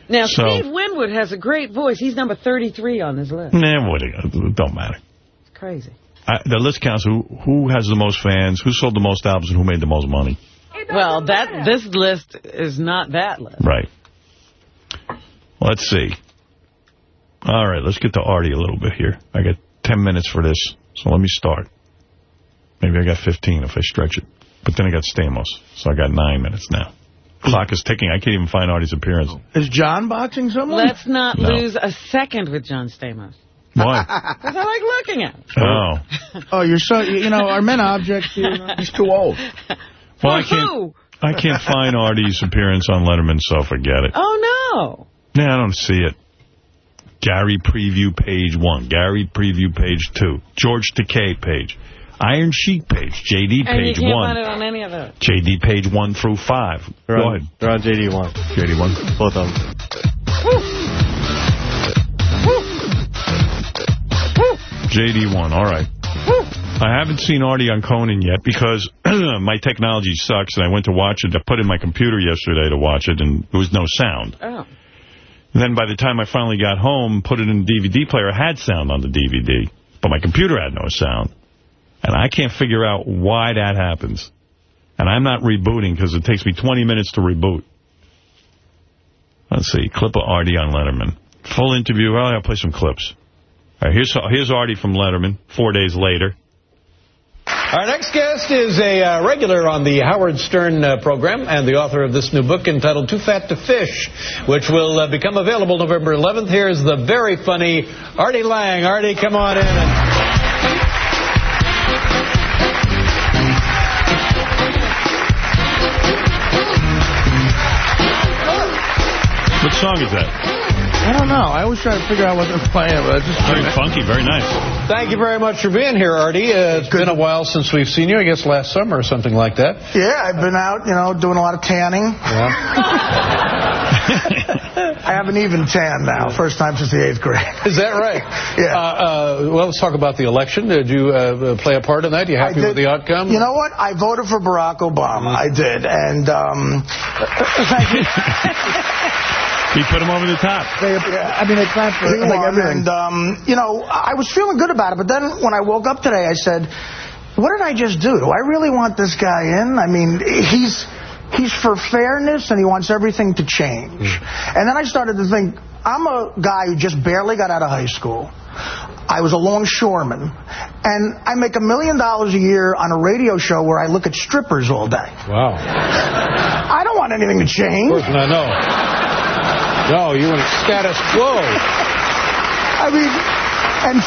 Now, So- Steve Winwood has a great voice. He's number 33 on this list. Nah, what, it don't matter. It's crazy. I, the list counts who who has the most fans, who sold the most albums, and who made the most money. Well, that this list is not that list. Right. Let's see. All right, let's get to Artie a little bit here. I got 10 minutes for this, so let me start. Maybe I got 15 if I stretch it. But then I got Stamos, so I got nine minutes now. Clock is ticking. I can't even find Artie's appearance. Is John boxing someone? Let's not No. lose a second with John Stamos. Why? [LAUGHS] Because I like looking at him. Oh. Oh, you're so, you know, are men objects? to You He's too old. Well, I can't, who? I can't find Artie's appearance on Letterman, so forget it. Oh, no. Yeah, I don't see it. Gary Preview page one. Gary Preview page two. George Takei page. Iron Sheik page. JD And you page can't one. find it on any of those. JD page one through five. They're Go on, ahead. They're on JD1. JD one. Both of them. JD one. All right. I haven't seen Artie on Conan yet because [CLEARS THROAT] my technology sucks and I went to watch it. I put in my computer yesterday to watch it and there was no sound. Oh. And then by the time I finally got home, put it in the DVD player, it had sound on the DVD. But my computer had no sound. And I can't figure out why that happens. And I'm not rebooting because it takes me 20 minutes to reboot. Let's see. Clip of Artie on Letterman. Full interview. Well, I'll play some clips. All right, here's, here's Artie from Letterman, four days later. Our next guest is a uh, regular on the Howard Stern uh, program and the author of this new book entitled Too Fat to Fish, which will uh, become available November 11th. Here's the very funny Artie Lange. Artie, come on in. What song is that? I don't know. I always try to figure out what they're playing, but it's just Very funky, very nice. Thank you very much for being here, Artie. Uh, it's been a while since we've seen you, I guess last summer or something like that. Yeah, I've been out, you know, doing a lot of tanning. Yeah. [LAUGHS] I have an even tan now, first time since the eighth grade. [LAUGHS] Is that right? [LAUGHS] Yeah. Uh, uh, well, let's talk about the election. Did you uh, play a part in that? Are You happy with the outcome? You know what? I voted for Barack Obama. I did, and um, thank you. He put him over the top. I mean, it's not for He like won, everything. and um, you know, I was feeling good about it. But then when I woke up today, I said, "What did I just do? Do I really want this guy in? I mean, he's." He's for fairness and he wants everything to change. And then I started to think, I'm a guy who just barely got out of high school. I was a longshoreman. And I make a million dollars a year on a radio show where I look at strippers all day. Wow. I don't want anything to change. Of course, no, no. No, you want status quo. I mean, and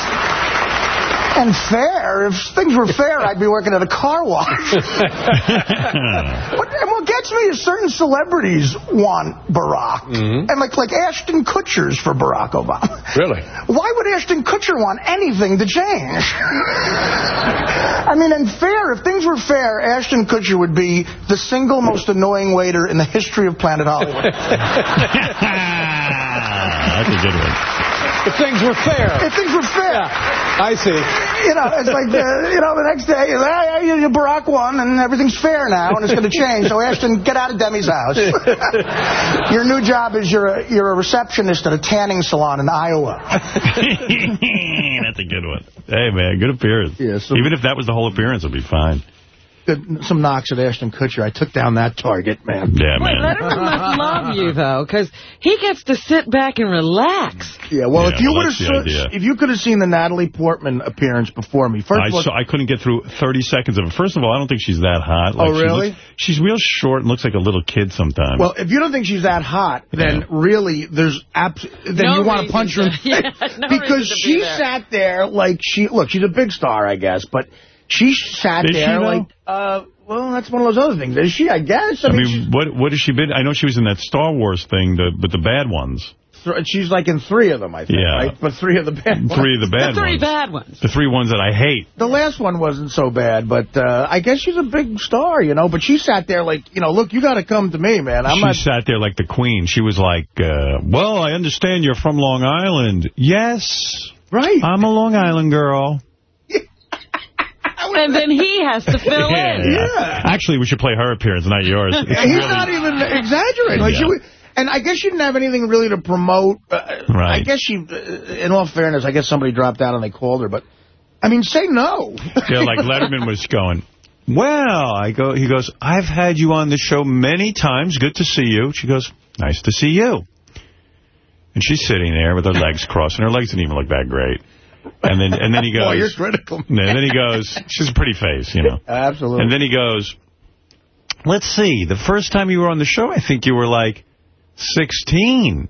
and fair. If things were fair, I'd be working at a car wash. [LAUGHS] what, and what gets me is certain celebrities want Barack, Mm-hmm. and like like Ashton Kutcher's for Barack Obama. Really? Why would Ashton Kutcher want anything to change? [LAUGHS] I mean, and fair, if things were fair, Ashton Kutcher would be the single most annoying waiter in the history of Planet Hollywood. [LAUGHS] That's a good one. If things were fair. if things were fair. I see. You know, it's like, uh, you know, the next day, hey, hey, Barack won, and everything's fair now, and it's going to change. So, Ashton, get out of Demi's house. [LAUGHS] your new job is you're a, you're a receptionist at a tanning salon in Iowa. [LAUGHS] [LAUGHS] That's a good one. Hey, man, good appearance. Yeah, so- Even if that was the whole appearance, it'd be fine. Good- Some knocks at Ashton Kutcher. I took down that target, man. Yeah, Wait, man. Letterman must love you, [LAUGHS] though, because he gets to sit back and relax. Yeah, well, Yeah, if you well, would have that's the idea. if you could have seen the Natalie Portman appearance before me, first I, of all, saw, I couldn't get through 30 seconds of it. First of all, I don't think she's that hot. Oh, she really? looks- she's real short and looks like a little kid sometimes. well, if you don't think she's that hot, then Yeah. really there's abs then No you want to punch her in the face yeah, no because she be there. sat there like she look. She's a big star, I guess, but she sat Is there though? like uh. Well, that's one of those other things. Is she? I guess. I, I mean, mean, what what has she been? I know she was in that Star Wars thing, the, but the bad ones. she's, she's like in three of them, I think. Yeah. Right? But three of the bad Three of the bad The bad three ones. bad ones. The three ones that I hate. The last one wasn't so bad, but uh, I guess she's a big star, you know. But she sat there like, you know, look, you got to come to me, man. I'm she not. sat there like the queen. She was like, uh, well, I understand you're from Long Island. Yes, Right. I'm a Long Island girl. And then he has to fill [LAUGHS] in. Yeah. Actually, we should play her appearance, not yours. [LAUGHS] He's really- not even exaggerating. Like Yeah. she would, and I guess she didn't have anything really to promote. Uh, Right. I guess she, uh, in all fairness, I guess somebody dropped out and they called her. But, I mean, say no. [LAUGHS] Yeah, like Letterman was going, well, I go. he goes, I've had you on the show many times. Good to see you. She goes, nice to see you. And she's sitting there with her legs crossed, and her legs didn't even look that great. And then and then he [LAUGHS] goes, Boy, you're critical. And then he goes, she's a pretty face, you know. [LAUGHS] Absolutely. And then he goes, let's see, the first time you were on the show, I think you were like 16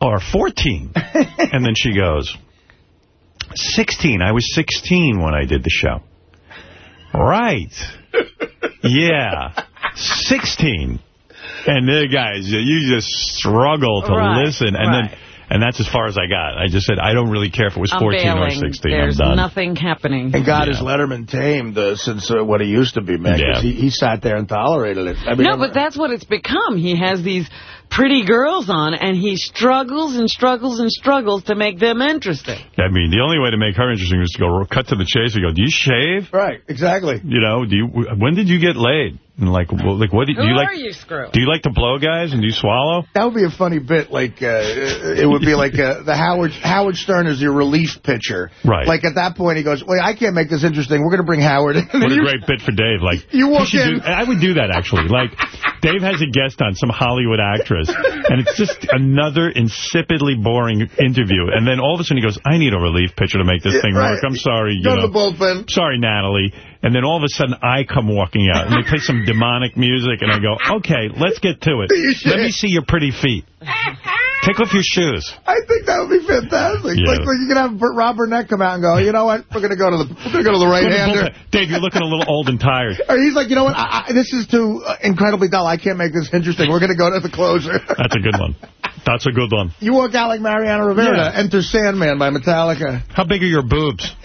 or 14. [LAUGHS] and then she goes, 16. I was 16 when I did the show. Right. Yeah. 16. And the guys, you just struggle to Right, listen. And right. then, and that's as far as I got. I just said, I don't really care if it was I'm 14 or 16. There's I'm done. nothing happening. And God Yeah. has Letterman tamed uh, since uh, what he used to be, man. Yeah. he, he sat there and tolerated it. I mean, No, but that's what it's become. He has these pretty girls on, and he struggles and struggles and struggles to make them interesting. I mean, the only way to make her interesting is to go cut to the chase and go, do you shave? Right, exactly. You know, do you? when did you get laid? And like, well, like what do, Who do you like? are you, Screw? Do you like to blow guys and do you swallow? That would be a funny bit. Like uh, it would be like uh, the Howard Howard Stern is your relief pitcher. Right. Like at that point he goes, "Wait, I can't make this interesting. We're going to bring Howard." in." What a [LAUGHS] great bit for Dave. Like You walk in- do- I would do that actually. Like Dave has a guest on some Hollywood actress, and it's just another insipidly boring interview. And then all of a sudden he goes, "I need a relief pitcher to make this Yeah, thing right. work. I'm sorry, you Go know. to the bullpen. Sorry, Natalie." And then all of a sudden I come walking out, and they play some demonic music, and I go, "Okay, let's get to it. Let me see your pretty feet. Take off your shoes." I think that would be fantastic. Yeah. Like, like you can have Rob Burnett come out and go, you know what? We're going to go to the we're going to go to the right Go to the hander. Dave, you're looking a little old and tired. Or [LAUGHS] he's like, you know what? I, I, this is too uh, incredibly dull. I can't make this interesting. We're going to go to the closer. [LAUGHS] That's a good one. That's a good one. you walk out like Mariano Rivera Yeah. Enter Sandman by Metallica. How big are your boobs? [LAUGHS]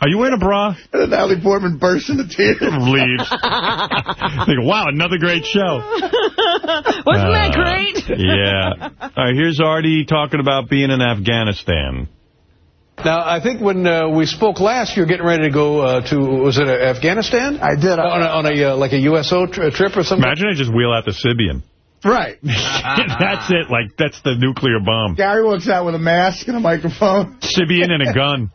Are you wearing a bra? And then Natalie Portman bursts into tears. [LAUGHS] Leaves. [LAUGHS] Think, wow, another great show. [LAUGHS] Wasn't that Uh, great? yeah. All right, here's Artie talking about being in Afghanistan. Now, I think when uh, we spoke last, you were getting ready to go uh, to, was it uh, Afghanistan? I did. uh, on a, on a uh, like a USO tr trip or something? Imagine I just wheel out the Sybian. Right. that's it. Like, that's the nuclear bomb. Gary walks out with a mask and a microphone. Sybian and a gun.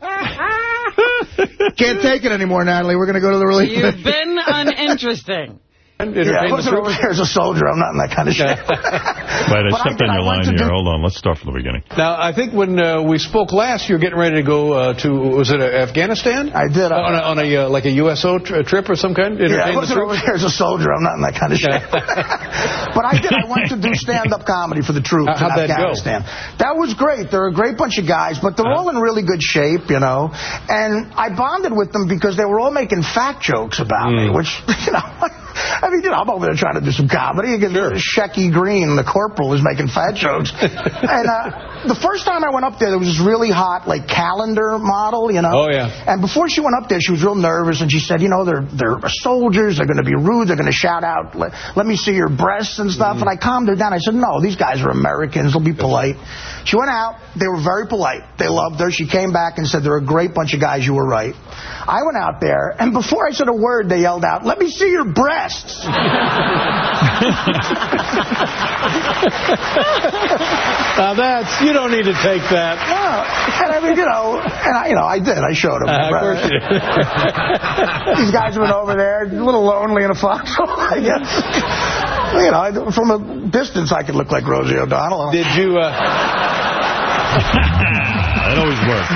[LAUGHS] Can't take it anymore, Natalie. We're going to go to the relief. You've been uninteresting. Yeah, Entertain the listen over troops? here as a soldier. I'm not in that kind of shape. [LAUGHS] Wait, I But I stepped did- on your went line here. Hold on. Let's start from the beginning. Now, I think when uh, we spoke last, you were getting ready to go uh, to, was it uh, Afghanistan? I did. uh, on a, on a uh, like a USO tr trip or some kind? Yeah, Entertain the listen over troops? here as a soldier. I'm not in that kind of shape. [LAUGHS] [LAUGHS] but I did. I went to do stand-up comedy for the troops How- how'd in that go? Afghanistan. That was great. They're a great bunch of guys, but they're all in really good shape, you know. And I bonded with them because they were all making fat jokes about me, Mm. which, you know, I mean, you know, I'm over there trying to do some comedy. You get Shecky Greene, the corporal, is making fat jokes. [LAUGHS] and uh, the first time I went up there, there was this really hot, like, calendar model, you know. Oh, yeah. And before she went up there, she was real nervous, and she said, you know, they're they're soldiers. They're going to be rude. They're going to shout out, let, let me see your breasts and stuff. And I calmed her down. I said, no, these guys are Americans. They'll be polite. She went out. They were very polite. They loved her. She came back and said, they're a great bunch of guys. You were right. I went out there, and before I said a word, they yelled out, let me see your breasts. [LAUGHS] Now that's, you don't need to take that. No. And I mean, you know, and I, you know, I did. I showed them. Uh, of course you did. [LAUGHS] These guys have been over there, a little lonely in a foxhole, [LAUGHS] I guess. You know, from a distance, I could look like Rosie O'Donnell. Did you, uh, That always works.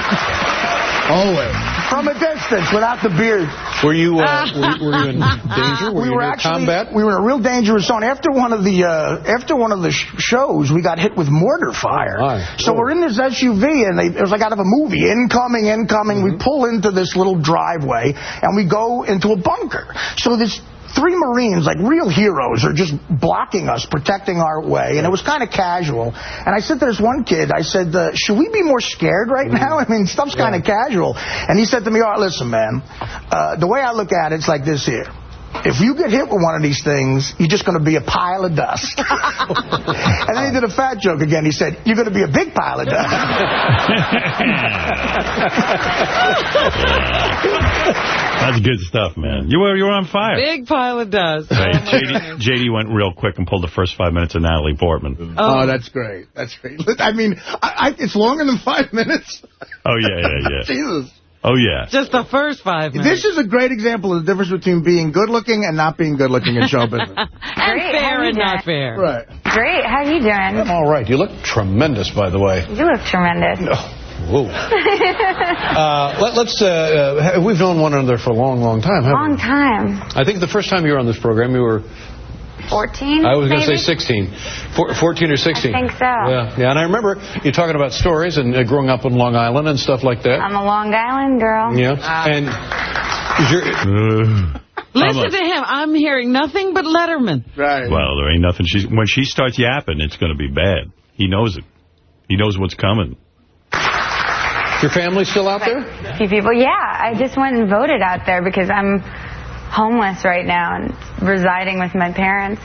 Always. From a distance, without the beard. were you, uh, were, you- were you in danger? Were we you were actually combat? we were in a real dangerous zone. After one of the uh, after one of the sh- shows, we got hit with mortar fire. Oh, so we're in this SUV, and they, it was like out of a movie, incoming, incoming. We pull into this little driveway, and we go into a bunker. So this. Three Marines, like real heroes, are just blocking us, protecting our way, and it was kind of casual. And I said to this one kid, I said, uh, should we be more scared right now? [LAUGHS] I mean, stuff's kind of casual. And he said to me, all right, listen, man, uh, the way I look at it, it's like this here. If you get hit with one of these things, you're just going to be a pile of dust. [LAUGHS] and then he did a fat joke again. He said, you're going to be a big pile of dust. [LAUGHS] That's good stuff, man. You were you were on fire. Big pile of dust. Hey, oh, JD, JD went real quick and pulled the first five minutes of Natalie Portman. Oh, oh that's great. That's great. [LAUGHS] I mean, I, I, it's longer than five minutes. Oh, yeah, yeah, yeah. Jesus. Oh, yeah. Just the first five minutes. This is a great example of the difference between being good-looking and not being good-looking in show [LAUGHS] business. and Great, fair how you and not fair. right. Great. How are you doing? I'm all right. You look tremendous, by the way. You look tremendous. Whoa. [LAUGHS] Uh, let, us uh, uh, we've known one another for a long, long time, haven't Long we? time. I think the first time you were on this program, you were, 14? I was going to say 16. Four, 14 or 16. I think so. Yeah, yeah, and I remember you talking about stories and uh, growing up on Long Island and stuff like that. I'm a Long Island girl. yeah. And you're, Listen a- to him. I'm hearing nothing but Letterman. Right. Well, there ain't nothing. She's When she starts yapping, it's going to be bad. He knows it. He knows what's coming. your family still out there? A few people. Yeah, I just went and voted out there because I'm homeless right now and residing with my parents.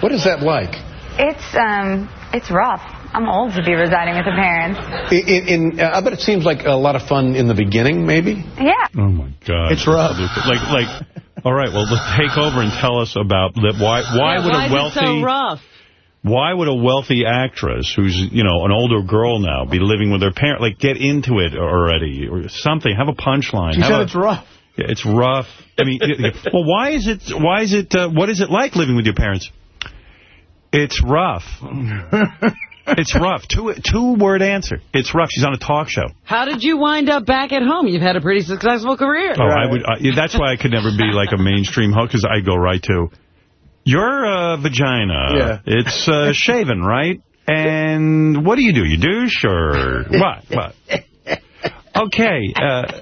What is that like? It's um, it's rough. I'm old to be residing with the parents. In, in, in, uh, I bet it seems like a lot of fun in the beginning, maybe. Yeah. Oh, my God. It's rough. Like, like All right, well, let's take over and tell us about that. Why? Why Yeah, would why a is wealthy? it so rough? Why would a wealthy actress who's, you know, an older girl now be living with her parent, like, get into it already or something? Have a punchline. She Have said a- it's rough. Yeah, It's rough. I mean, well, why is it, why is it, uh, what is it like living with your parents? It's rough. it's rough. Two, two word answer. It's rough. She's on a talk show. How did you wind up back at home? You've had a pretty successful career. Oh, I would. Uh, yeah, that's why I could never be like a mainstream host because I go right to your uh, vagina. Yeah. It's uh, shaven, right? And what do you do? You douche or what? What? [LAUGHS] Okay. Uh,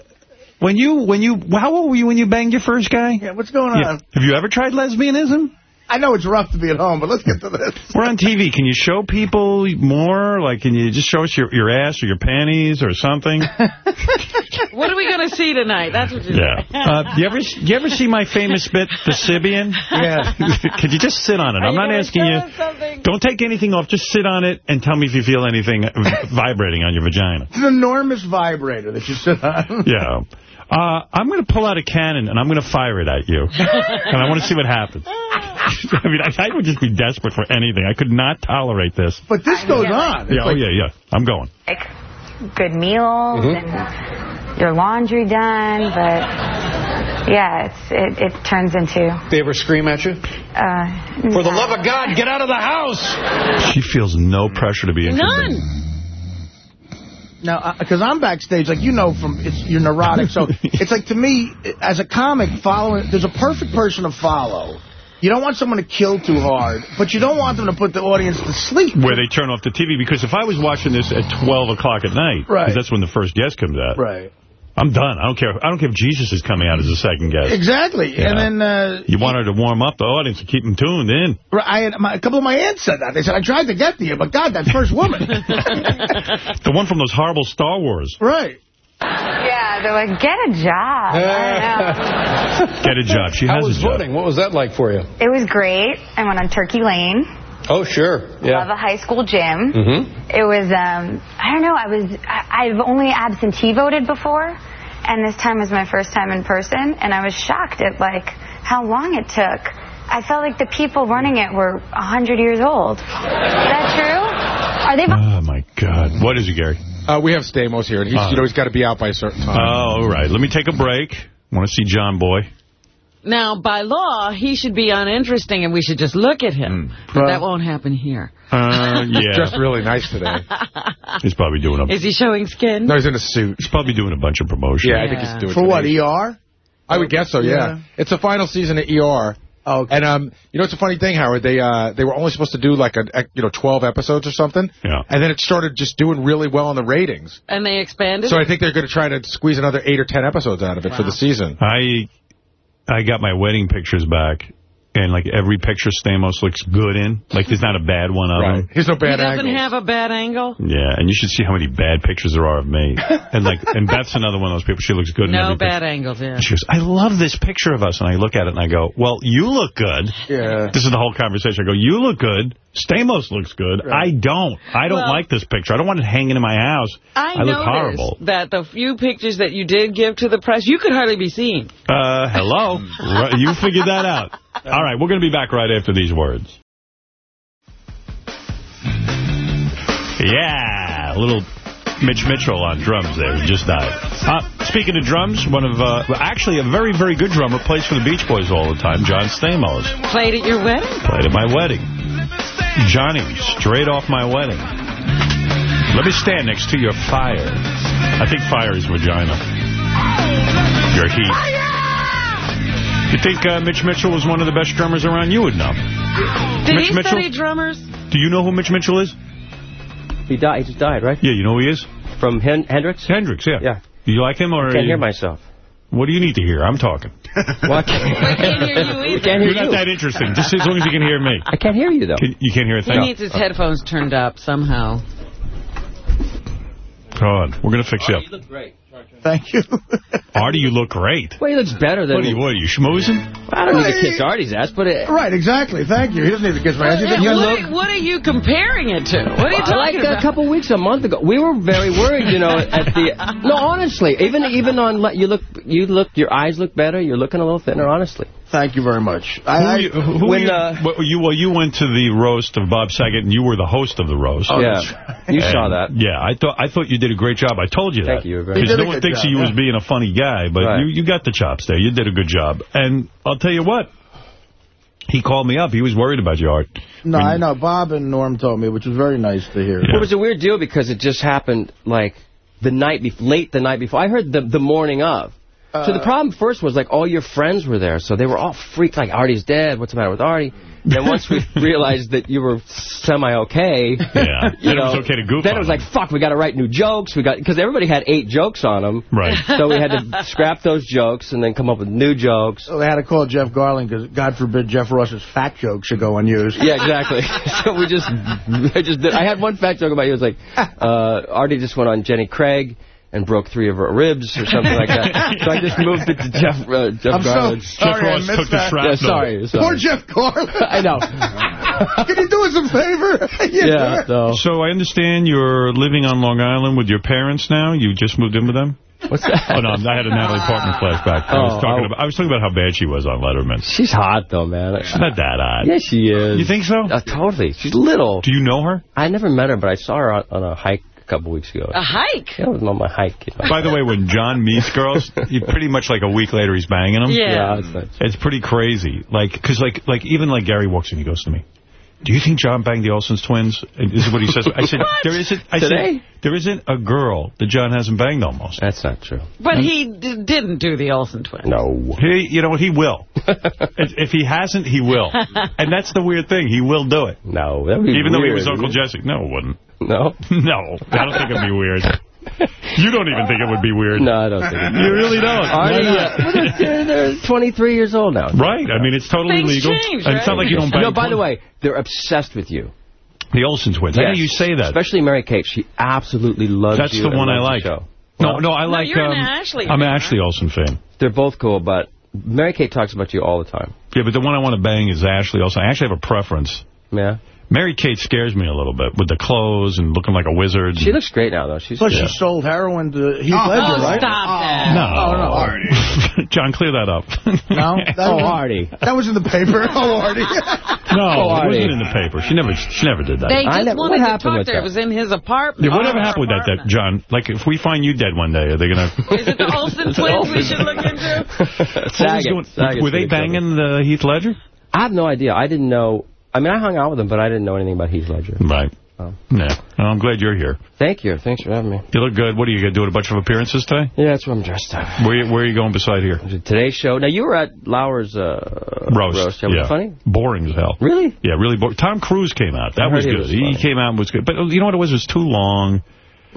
when you when you how old were you when you banged your first guy? Yeah, what's going Yeah. on? Have you ever tried lesbianism? I know it's rough to be at home, but let's get to this. We're on TV. Can you show people more? Like, can you just show us your, your ass or your panties or something? [LAUGHS] What are we going to see tonight? That's what you're Yeah. Uh, you ever you ever see my famous bit, the Sybian? Yeah. [LAUGHS] Could you just sit on it? Are I'm not asking you. something? Don't take anything off. Just sit on it and tell me if you feel anything vibrating on your vagina. It's an enormous vibrator that you sit on. [LAUGHS] Yeah. Uh, I'm going to pull out a cannon and I'm going to fire it at you. and I want to see what happens. [LAUGHS] I mean, I, I would just be desperate for anything. I could not tolerate this. But this goes on. Yeah, oh, yeah, yeah. I'm going. Like good meals Mm-hmm. and your laundry done, but yeah, it's it, it turns into They ever scream at you? uh, For the love of God, get out of the house! She feels no pressure to be interested. None. Now, because I'm backstage, like you know, from it's you're neurotic, so [LAUGHS] it's like to me, as a comic, following there's a perfect person to follow. You don't want someone to kill too hard, but you don't want them to put the audience to sleep. Where they turn off the TV. Because if I was watching this at 12 o'clock at night, Right. that's when the first guest comes out, Right. I'm done. I don't care. I don't care if Jesus is coming out as a second guest. Exactly. And then uh, You want her to warm up the audience and keep them tuned in. right, I had, my, a couple of my aunts said that. They said, I tried to get to you, but God, that first woman. [LAUGHS] [LAUGHS] The one from those horrible Star Wars. right. Yeah. They're like, get a job. I don't [LAUGHS] know. Get a job. She How has was a job. voting? What was that like for you? It was great. I went on Turkey Lane. Oh, sure. Yeah. Love Yeah. a high school gym. Mm-hmm. It was, um, I don't know, I was, I, I've only absentee voted before, and this time was my first time in person, and I was shocked at, like, how long it took. I felt like the people running it were 100 years old. Is that true? Are they... Oh, my God. What is it, Gary? Uh, we have Stamos here, and he's, Uh. you know, he's got to be out by a certain time. Oh, all right. Let me take a break. want to see John Boy. Now, by law, he should be uninteresting and we should just look at him. But that won't happen here. Uh, [LAUGHS] yeah. Dressed really nice today. [LAUGHS] He's probably doing a... Is he showing skin? No, he's in a suit. He's probably doing a bunch of promotion. Yeah, I think he's doing For what. ER? I would guess so, yeah. Yeah. It's the final season of ER. Oh, okay. And um, you know, it's a funny thing, Howard. They uh, they were only supposed to do like a you know 12 episodes or something. Yeah. And then it started just doing really well on the ratings. And they expanded? So I think they're going to try to squeeze another eight or 10 episodes out of it for the season. I I got my wedding pictures back, and like every picture Stamos looks good in. Like there's not a bad one of Right. him. Here's no he bad doesn't angle. have a bad angle? Yeah, and you should see how many bad pictures there are of me. [LAUGHS] And like, and Beth's another one of those people. She looks good in No every picture. bad angles, yeah. And She goes, I love this picture of us. And I look at it and I go, well, you look good. Yeah. This is the whole conversation. I go, you look good. Stamos looks good. I don't. I don't Well- like this picture. I don't want it hanging in my house. I, look horrible. that the few pictures that you did give to the press, you could hardly be seen. Uh, hello? [LAUGHS] You figured that out. All right, we're going to be back right after these words. Yeah, a little Mitch Mitchell on drums there. He just died. Uh, speaking of drums, one of, uh, actually a very, very good drummer, plays for the Beach Boys all the time, John Stamos. Played at your wedding? Played at my wedding. Johnny, straight off my wedding. Let me stand next to your fire. I think fire is vagina. Your heat. You think uh, Mitch Mitchell was one of the best drummers around? You would know. Did Mitch he Mitchell? study drummers? Do you know who Mitch Mitchell is? He died. He just died, right? Yeah, you know who he is? From Hen Hendrix? Hendrix, yeah. Yeah. Do you like him or? I can't hear myself. What do you need to hear? I'm talking. [LAUGHS] Well, I can't, I can't hear you [LAUGHS] can't hear You're not you. that interesting. Just as long as you can hear me. [LAUGHS] I can't hear you, though. Can, you can't hear a thing? He thing? needs his headphones turned up somehow. Go on. We're going to fix you up. Oh, look great. Thank you. Artie, you look great. Well, he looks better than... What are you, what are you schmoozing? I don't need to kiss Artie's ass, but... It, Right, exactly. Thank you. He doesn't need to kiss my ass. He What, what look- what are you comparing it to? What are you talking like about? a couple weeks, a month ago, we were very worried. You know, at the no, honestly, even even on you look, you look, your eyes look better. You're looking a little thinner, honestly. Thank you very much. Who, are you, who when, you, uh, well, you, well, you went to the roast of Bob Saget, and you were the host of the roast. Oh, Yeah. right. You saw that. Yeah, I thought I thought you did a great job. I told you Thank that. you, you very Because good. no You one did a thinks good of you job, as being a funny guy, but Right. you, you got the chops there. You did a good job. And I'll tell you what, he called me up. He was worried about your art. No, I know. Bob and Norm told me, which was very nice to hear. Well, it was a weird deal because it just happened like the night before, late the night before. I heard the the morning of. so the Uh, problem first was like all your friends were there, so they were all freaked like Artie's dead. What's the matter with Artie? Then once we [LAUGHS] realized that you were semi-okay, Yeah. you [LAUGHS] Then it was okay to goof Then it on was like, fuck, we got to write new jokes. We got because everybody had eight jokes on them, Right. So we had to scrap those jokes and then come up with new jokes. So they had to call Jeff Garlin because, God forbid, Jeff Ross's fat jokes should go unused. Yeah, exactly. [LAUGHS] so we just, I just did. I had one fat joke about you. It was like, uh, Artie just went on Jenny Craig and broke three of her ribs or something like that. [LAUGHS] so I just moved it to Jeff uh, Jeff I'm so sorry Jeff Ross I missed took the that. shrapnel. Yeah, sorry, sorry. Poor Jeff Garlin. [LAUGHS] I know. [LAUGHS] Can you do us a favor? Yeah, so. So I understand you're living on Long Island with your parents now. You just moved in with them. What's that? Oh no, I had a Natalie Portman flashback. I was Oh, talking oh. about I was talking about how bad she was on Letterman. She's hot, though, man. She's not that hot. Yeah, she is. You think so? Uh, totally. She's little. Do you know her? I never met her, but I saw her on, on a hike a couple weeks ago. A hike? Yeah, I was on my hike. You know. By the way, when John meets girls, [LAUGHS] he pretty much like a week later he's banging them. Yeah. Yeah, it's nice. It's pretty crazy. Like, because like, like even like Gary walks in, he goes to me. Do you think John banged the Olsen's twins? And This is what he says. I said, [LAUGHS] there isn't. I Today? said, there isn't a girl that John hasn't banged almost. That's not true. But he d didn't do the Olsen twins. No. He, you know what? He will. [LAUGHS] if if he hasn't, he will. [LAUGHS] And that's the weird thing. He will do it. No, that would be Even though he was Uncle Jesse. No, it wouldn't. No? No, I don't think it'd be weird. [LAUGHS] You don't even think it would be weird. No, I don't think it You really don't. Artie, uh, they're, they're, they're 23 years old now. Right. I mean, it's totally Things legal. change, And It's not like you don't bang No, by the way, they're obsessed with you. The Olsen twins. I know Yes. you say that. Especially Mary Kate. She absolutely loves That's you. the one I like. the show. No, no, I No, like. you're an um, Ashley I'm an fan, Ashley Olsen fan. They're both cool, but Mary Kate talks about you all the time. Yeah, but the one I want to bang is Ashley Olsen. I actually have a preference. Yeah. Mary Kate scares me a little bit with the clothes and looking like a wizard. She looks great now, though. She's Plus, Yeah. she sold heroin to Heath Oh, Ledger, oh, right? stop oh. that. no. Oh, no. Oh, [LAUGHS] John, clear that up. No? [LAUGHS] That Oh, was, Artie. That was in the paper. [LAUGHS] Oh, Artie. No, Oh, it wasn't in the paper. She never she never did that. They I just never- wanted what to happened talk with there. It was in his apartment. yeah, whatever Her happened with that, that. John? Like, if we find you dead one day, are they going to... Is it the Olsen twins we should look into? Saget. Saget's Were they banging the Heath Ledger? I have no idea. I didn't know. I mean, I hung out with him, but I didn't know anything about Heath Ledger. Right. Oh. Yeah. Well, I'm glad you're here. Thank you. Thanks for having me. You look good. What are you going to do? A bunch of appearances today? Yeah, that's what I'm dressed up. Where, you- where are you going beside here? Today's show. Now, you were at Lauer's uh, Roast. roast. Yeah, funny? Boring as hell. Really? Yeah, really boring. Tom Cruise came out. That was good. was he came out and was good. But you know what it was? It was too long.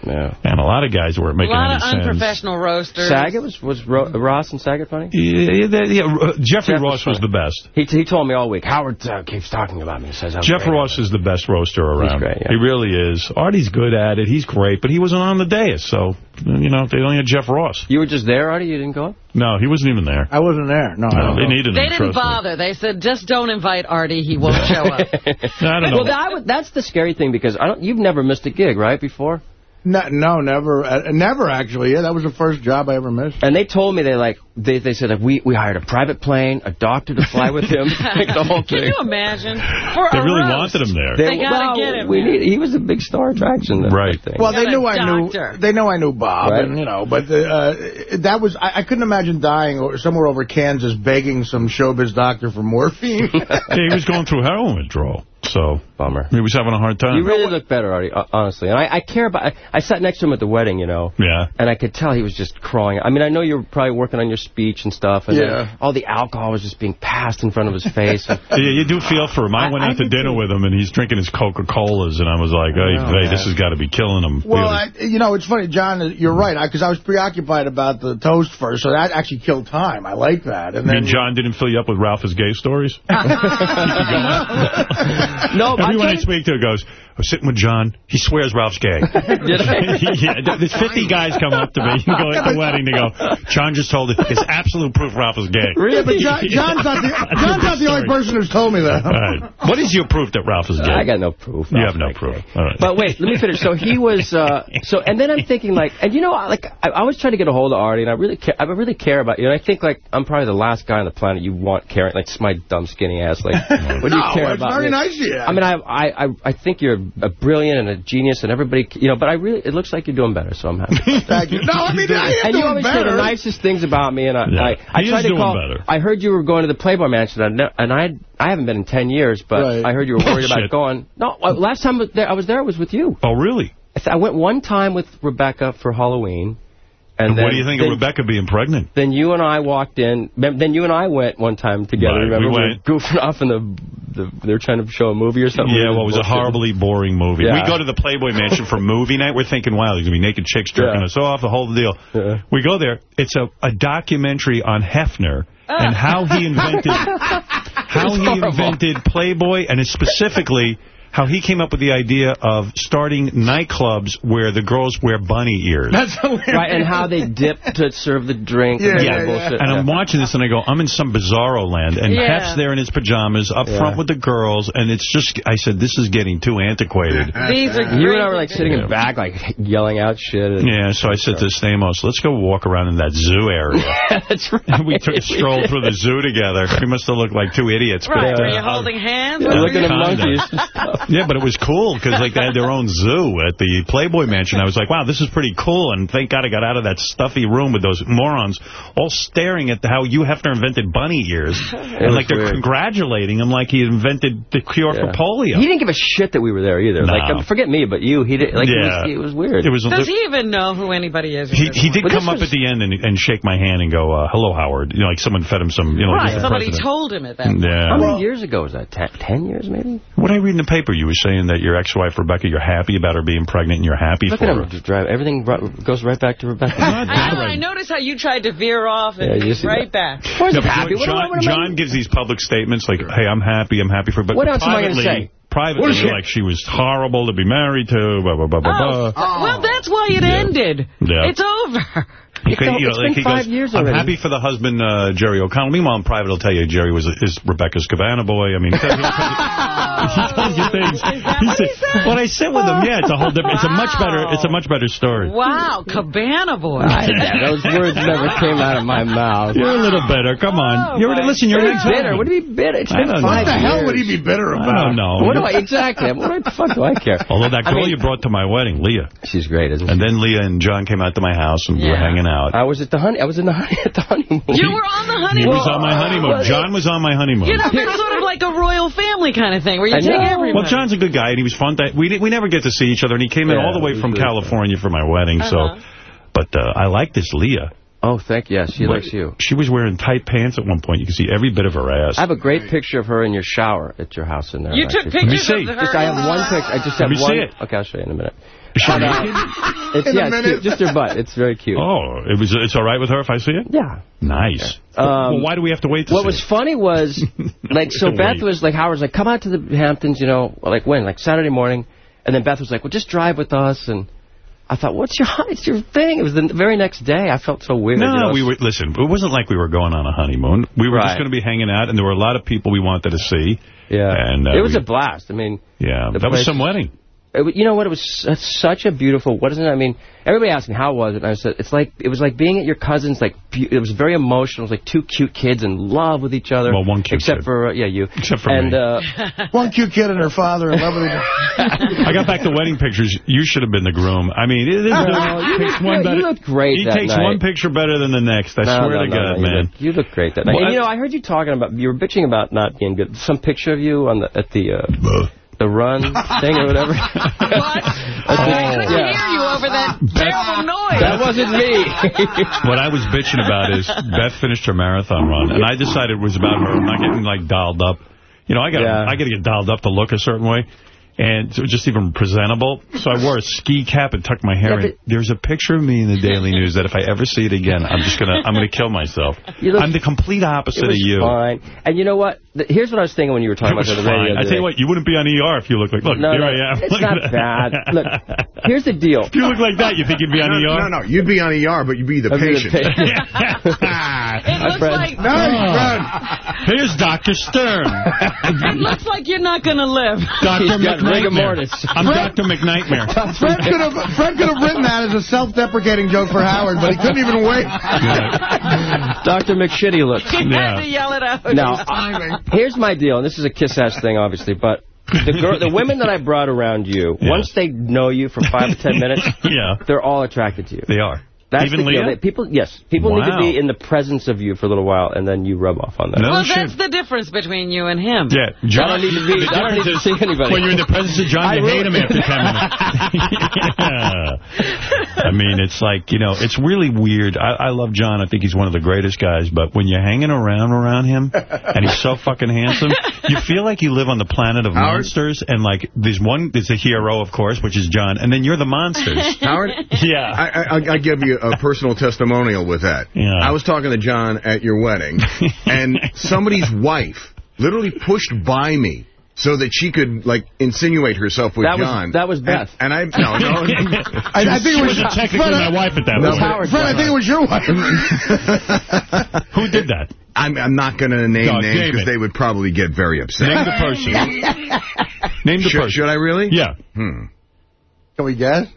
Yeah. And a lot of guys weren't A making lot any of sense. unprofessional roasters. Saget was was Ro Ross and Saget funny? Yeah, yeah, yeah, yeah, uh, Jeffrey Jeff Ross was funny. the best. He he told me all week. Howard uh, keeps talking about me. Says Jeff. Ross is the best roaster around. great, yeah. He really is. Artie's good at it. He's great, but he wasn't on the dais, so, you know, they only had Jeff Ross. You were just there, Artie? You didn't go? No, he wasn't even there. I wasn't there. No, No, don't they know. needed him. They didn't trust me. bother. They said, just don't invite Artie. He won't show up. [LAUGHS] No, I don't know. Well, that, that's the scary thing because I don't. You've never missed a gig, right? Before. No, no, never. Uh, never, actually. Yeah, that was the first job I ever missed. And they told me they like they they said like we we hired a private plane, a doctor to fly with him, [LAUGHS] like the whole thing. Can you imagine? For They really roast. wanted him there. They gotta well, get him We need, he was a big star attraction. That, Right. Thing. Well, they Got a knew I doctor. knew. They know I knew Bob, Right. and you know, but uh, that was I, I couldn't imagine dying or somewhere over Kansas begging some showbiz doctor for morphine. [LAUGHS] Yeah, he was going through heroin withdrawal, so Bummer. he was having a hard time. You really look better, Artie, uh, honestly. And I, I care about... I, I sat next to him at the wedding, you know. Yeah. And I could tell he was just crying. I mean, I know you were probably working on your speech and stuff. And Yeah. all the alcohol was just being passed in front of his face. [LAUGHS] Yeah, you do feel for him. I, I- went I out to dinner too. with him, and he's drinking his Coca-Colas, and I was like, hey, know, hey this has got to be killing him. well, I, you know, it's funny, John. You're right, because I, was preoccupied about the toast first, so that actually killed time. I like that. And I then mean, John didn't fill you up with Ralph's gay stories? [LAUGHS] [LAUGHS] no, but Everyone I speak to goes, was sitting with John. He swears Ralph's gay. [LAUGHS] yeah, there's 50 guys come up to me and go at the wedding. They go, John just told us there's absolute proof Ralph is gay. Yeah, but John, John's not the, [LAUGHS] John's not the only person who's told me that. All right. What is your proof that Ralph is gay? I got no proof. You have no proof. All right. But wait, let me finish. So he was, uh, so, and then I'm thinking like, and you know, like, I, I always try to get a hold of Artie, and I really care, I really care about you. And I think like, I'm probably the last guy on the planet you want caring, like, it's my dumb skinny ass. Like, [LAUGHS] what do you No, care it's about very me? nice of you. I mean, I, I, I, I think you're a brilliant and a genius, and everybody, you know, but I really, it looks like you're doing better, so I'm happy. [LAUGHS] Thank you. No, I mean, I am and you doing always say the nicest things about me, and I, Yeah. I, I tried to doing call. better. I heard you were going to the Playboy Mansion, and I- and I, I haven't been in 10 years, but Right. I heard you were worried about going. No, uh, last time I was there, I was there was with you. Oh, really? I went one time with Rebecca for Halloween. And, And then, what do you think then, of Rebecca being pregnant? Then you and I walked in. Then you and I went one time together. Right, we Remember, went. were goofing off in the, the. They were trying to show a movie or something. Yeah, well, it was a horribly boring movie. Yeah. We go to the Playboy Mansion for movie night. We're thinking, wow, there's going to be naked chicks jerking Yeah. us off, the whole deal. Yeah. We go there. It's a, a documentary on Hefner and ah. how he invented [LAUGHS] how he invented Playboy, and it's specifically how he came up with the idea of starting nightclubs where the girls wear bunny ears. That's [LAUGHS] hilarious. Right, and how they dip to serve the drink. Yeah, and yeah, yeah. bullshit. And I'm watching this, and I go, I'm in some bizarro land. And Yeah. Hef's there in his pajamas, up Yeah. front with the girls, and it's just, I said, this is getting too antiquated. These are You and I were like sitting in the back, like yelling out shit. Yeah, so I said to Stamos, let's go walk around in that zoo area. [LAUGHS] That's right. [LAUGHS] And we took a stroll through the zoo together. We must have looked like two idiots. Right, but, were you holding hands? Yeah, looking at you- monkeys and stuff. Yeah, but it was cool because like they had their own zoo at the Playboy Mansion. I was like, wow, this is pretty cool. And thank God I got out of that stuffy room with those morons all staring at the, how you Hefner invented bunny ears. [LAUGHS] and like they're weird. congratulating him like he invented the cure for polio. He didn't give a shit that we were there either. No. Like, um, forget me, but you. He did. Like, Yeah. it, was, it was weird. it was Does he even know who anybody is? he, he did But come up was- at the end and, and shake my hand and go, uh, hello, Howard. You know, like someone fed him some, you know, Right, different somebody president. told him at that point. Yeah. How many years ago was that? Ten, ten years, maybe? What did I read in the paper? You were saying that your ex-wife, Rebecca, you're happy about her being pregnant and you're happy Look for at her. him just drive. Everything goes right back to Rebecca. [LAUGHS] I know, I noticed how you tried to veer off and Yeah, you see right that. back. Where's No, happy? What am I- John, what am I- John gives these public statements like, hey, I'm happy, I'm happy for but What else am I gonna privately, say? Privately, What is it? like she was horrible to be married to, blah, blah, blah, blah, Oh, blah. well, that's why it ended. Yeah. It's over. [LAUGHS] He It's could- you know, it's like been he five goes, years I'm happy for the husband, uh, Jerry O'Connell. Meanwhile, in private, I'll tell you Jerry was is Rebecca's cabana boy. I mean, he tells you, [LAUGHS] he tells you things. He said, when I sit with him, yeah, it's a whole different, it's a much better, it's a much better story. Wow, cabana boy. Yeah, those words never came out of my mouth. You're a little bitter. Come on. Oh, you're my listen. You're What an is bitter? What do you mean bitter? It's I been don't five know. What the hell would he be bitter I about? don't know. What do I exactly? What the fuck do I care? Although that I girl mean- you brought to my wedding, Leah, She's great, isn't she? and then Leah and John came out to my house and we were hanging out. I was at the honey. I was in the honey [LAUGHS] at the honeymoon. You were on the He honeymoon. was on my honeymoon. well, John was on my honeymoon. You know, it's sort of like a royal family kind of thing where you I take know. everybody. Well, John's a good guy, and he was fun. That we we never get to see each other, and he came in all the way from really California for my wedding. Uh-huh. So, but uh, I like this Leah. Oh, thank you. yes. She likes you. She was wearing tight pants at one point. You can see every bit of her ass. I have a great picture of her in your shower at your house in there. You took actually. pictures of her. Just, I have one picture. I just have Let me one. see it. Okay, I'll show you in a minute. Is she But, uh. It's, In yeah, it's cute. Just her butt. It's very cute. Oh, it was. It's all right with her if I see it. Yeah. Nice. Um, well, why do we have to wait to What see was it? funny was, [LAUGHS] like, so Beth wait. was like, Howard's like, come out to the Hamptons, you know, like when? Like Saturday morning. And then Beth was like, well, just drive with us. And I thought, what's your, [LAUGHS] it's your thing? It was the very next day. I felt so weird. No, you know? we were. Listen, it wasn't like we were going on a honeymoon. We were Right. just going to be hanging out, and there were a lot of people we wanted to see. Yeah. And uh, it was we- a blast. I mean, Yeah, the that was some wedding. It, you know what? It was such a beautiful. What is it? I mean, everybody asked me how was it. And I said it's like it was like being at your cousin's. Like it was very emotional. It was like two cute kids in love with each other. Well, one cute except kid. for uh, yeah, you. Except for and, me. Uh, [LAUGHS] One cute kid and her father in love with each other. [LAUGHS] I got back to wedding pictures. You should have been the groom. I mean, it is. it, Oh, you takes looked one great. better. You looked great He that takes night. one picture better than the next. I no, swear no, to no, God, no, man. You look, you look great that night. Well, and, you know, I heard you talking about you were bitching about not being good. Some picture of you on the at the uh, the run [LAUGHS] thing or whatever. What? I [LAUGHS] I couldn't yeah. hear you over that terrible noise. That wasn't me. [LAUGHS] what I was bitching about is Beth finished her marathon run, and I decided it was about her not getting like dialed up. You know, I got Yeah. I got to get dialed up to look a certain way. And so just even presentable. So I wore a ski cap and tucked my hair Yeah, in. There's a picture of me in the Daily News that if I ever see it again, I'm just gonna I'm gonna kill myself. Look- I'm the complete opposite It was of you. fine. And you know what? The- Here's what I was thinking when you were talking It was about the radio. I tell you what, you wouldn't be on ER if you looked like. Look, No, here no, I am. it's Look not bad. that. Look, Here's the deal. If you look like that, you think you'd be on no, ER? No, no, you'd be on ER, but you'd be the I'd be the patient. patient. [LAUGHS] It looks friend. like Here's Dr. Stern. it looks like you're not going to live. Dr. He's rigor McNightmare. mortis. I'm Dr. McNightmare. [LAUGHS] Fred could have Fred could have written that as a self-deprecating joke for Howard, but he couldn't even wait. [LAUGHS] Dr. McShitty looks. He Yeah. had to yell it out. Now, [LAUGHS] here's my deal, and this is a kiss-ass thing, obviously, but the girl, the women that I brought around you, Yeah. once they know you for five to ten minutes, Yeah, they're all attracted to you. they are. That's Even the deal. Leah? They- people, yes, people need to be in the presence of you for a little while, and then you rub off on them. No well, shit. that's the difference between you and him. Yeah, I don't need to be. the I don't need to see anybody. When you're in the presence of John, I you hate him after 10 minutes. [LAUGHS] Yeah. I mean, it's like, you know, it's really weird. I, I love John. I think he's one of the greatest guys. But when you're hanging around around him, and he's so fucking handsome, you feel like you live on the planet of Howard? monsters. And, like, there's one, there's a hero, of course, which is John. And then you're the monsters. Howard? [LAUGHS] Yeah. I, I, I give you a personal testimonial with that. Yeah. I was talking to John at your wedding, [LAUGHS] and somebody's wife literally pushed by me so that she could, like, insinuate herself with That was- John. that was Beth. And, and I, no, no. I, [LAUGHS] I think it was wasn't technically Fred, my wife at that No, point. Fred, I think it was your wife. [LAUGHS] Who did that? I'm, I'm not going to name No, names because they would probably get very upset. Name the person. Name the should, person. should I really? Yeah. Hmm. Can we guess?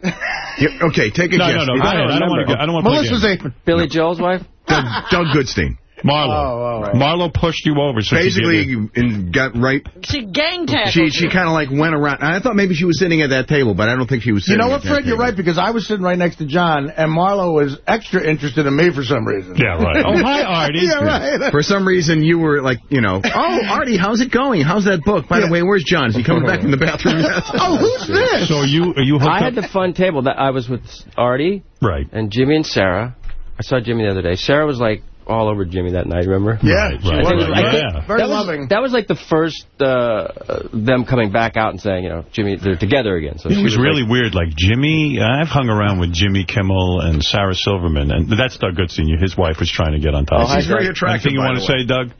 Yeah, okay, take a No, guess. no, no. Go I don't I don't want to. remember. I don't want to play Melissa games. Zapin. Billy Joel's wife? Doug, Doug Goodstein. Marlo. Oh, oh, right. Marlo pushed you over. So Basically, gave you- and got right. She gang tackled She she kind of like went around. I thought maybe she was sitting at that table, but I don't think she was You know at what, that Fred? You're right, because I was sitting right next to John, and Marlo was extra interested in me for some reason. Yeah, right. [LAUGHS] Oh, hi, Artie. yeah, right. For some reason, you were like, you know, oh, Artie, how's it going? How's that book? By Yeah. the way, where's John? Is he coming back from the bathroom? [LAUGHS] Oh, who's this? So are you are you hooked I had the fun table. that I was with Artie right. and Jimmy and Sarah. I saw Jimmy the other day. Sarah was like all over Jimmy that night, remember? Yeah, Right, right, was. right, think- yeah. Very that was, loving. That was like the first uh, uh, them coming back out and saying, you know, Jimmy, they're together again. So It she was like- really weird. Like Jimmy, I've hung around with Jimmy Kimmel and Sarah Silverman, and that's Doug Goodstein. His wife was trying to get on top. Oh, of hi, She's very attractive. Anything you want to way. say, Doug?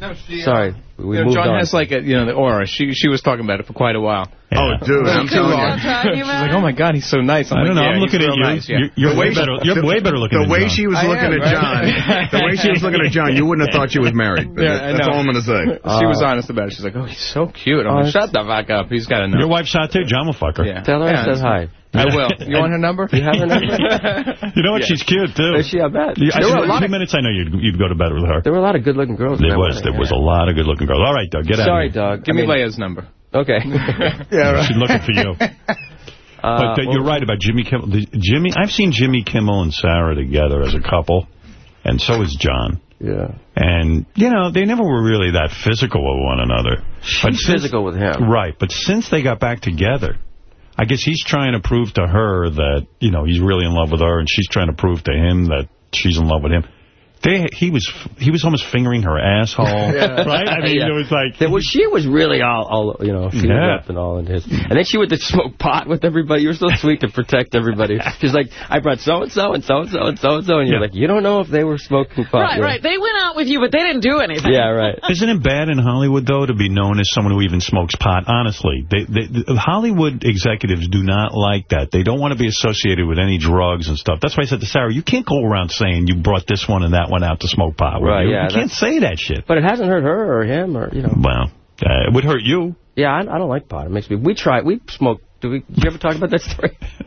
No, she, Sorry, we you know, moved John on. has like a, you know, the aura. She she was talking about it for quite a while. Oh, dude, I'm Too telling long you. She's like, oh my God, he's so nice. I'm I don't know. yeah, I'm looking at you. Nice, yeah. You're, you're way way- better. You're the- way better looking. The way she was I looking am, at right? John, the way she was looking at John, you wouldn't have thought she was married. [LAUGHS] Yeah, That's all I'm going to say. she was uh, honest about it. She's like, oh, he's so cute. I'm Oh, like, uh, shut the fuck up. He's got to know. Your wife's hot too. John will fuck her. Yeah. Tell her I said hi. I will. [LAUGHS] You want her number? You have her number? [LAUGHS] You know what? Yeah. She's cute too. Is she? I bet. You- I There said, were a lot two of- minutes, I know you'd you'd go to bed with her. There were a lot of good-looking girls. There was wedding, there was a lot of good looking girls. All right, Doug, get Sorry, out of here. Doug. Give I me mean- Leia's number. Okay. [LAUGHS] Yeah, right. She's looking for you. Uh, But uh, you're right about Jimmy Kimmel. The, Jimmy, I've seen Jimmy Kimmel and Sarah together as a couple, and so is John. Yeah. And, you know, they never were really that physical with one another. But She's since- physical with him. Right, but since they got back together, I guess he's trying to prove to her that, you know, he's really in love with her, and she's trying to prove to him that she's in love with him. They, he was he was almost fingering her asshole, [LAUGHS] yeah. [LAUGHS] right? I mean, Yeah. it was like... There was, she was really all, all you know, she Yeah. up and all in his. And then she would just smoke pot with everybody. You were so sweet to protect everybody. [LAUGHS] She's like, I brought so-and-so and so-and-so and so-and-so. And you're Yeah. like, you don't know if they were smoking pot. Right, right. They went out with you, but they didn't do anything. Yeah, right. Isn't it bad in Hollywood, though, to be known as someone who even smokes pot? Honestly, they, they, the Hollywood executives do not like that. They don't want to be associated with any drugs and stuff. That's why I said to Sarah, you can't go around saying you brought this one and that one out to smoke pot. with Right, you. yeah, You can't say that shit. But it hasn't hurt her or him or, you know. Well, uh, it would hurt you. Yeah, I, I don't like pot. It makes me. We tried. We smoked. Do we? Did you ever talk about that story? [LAUGHS]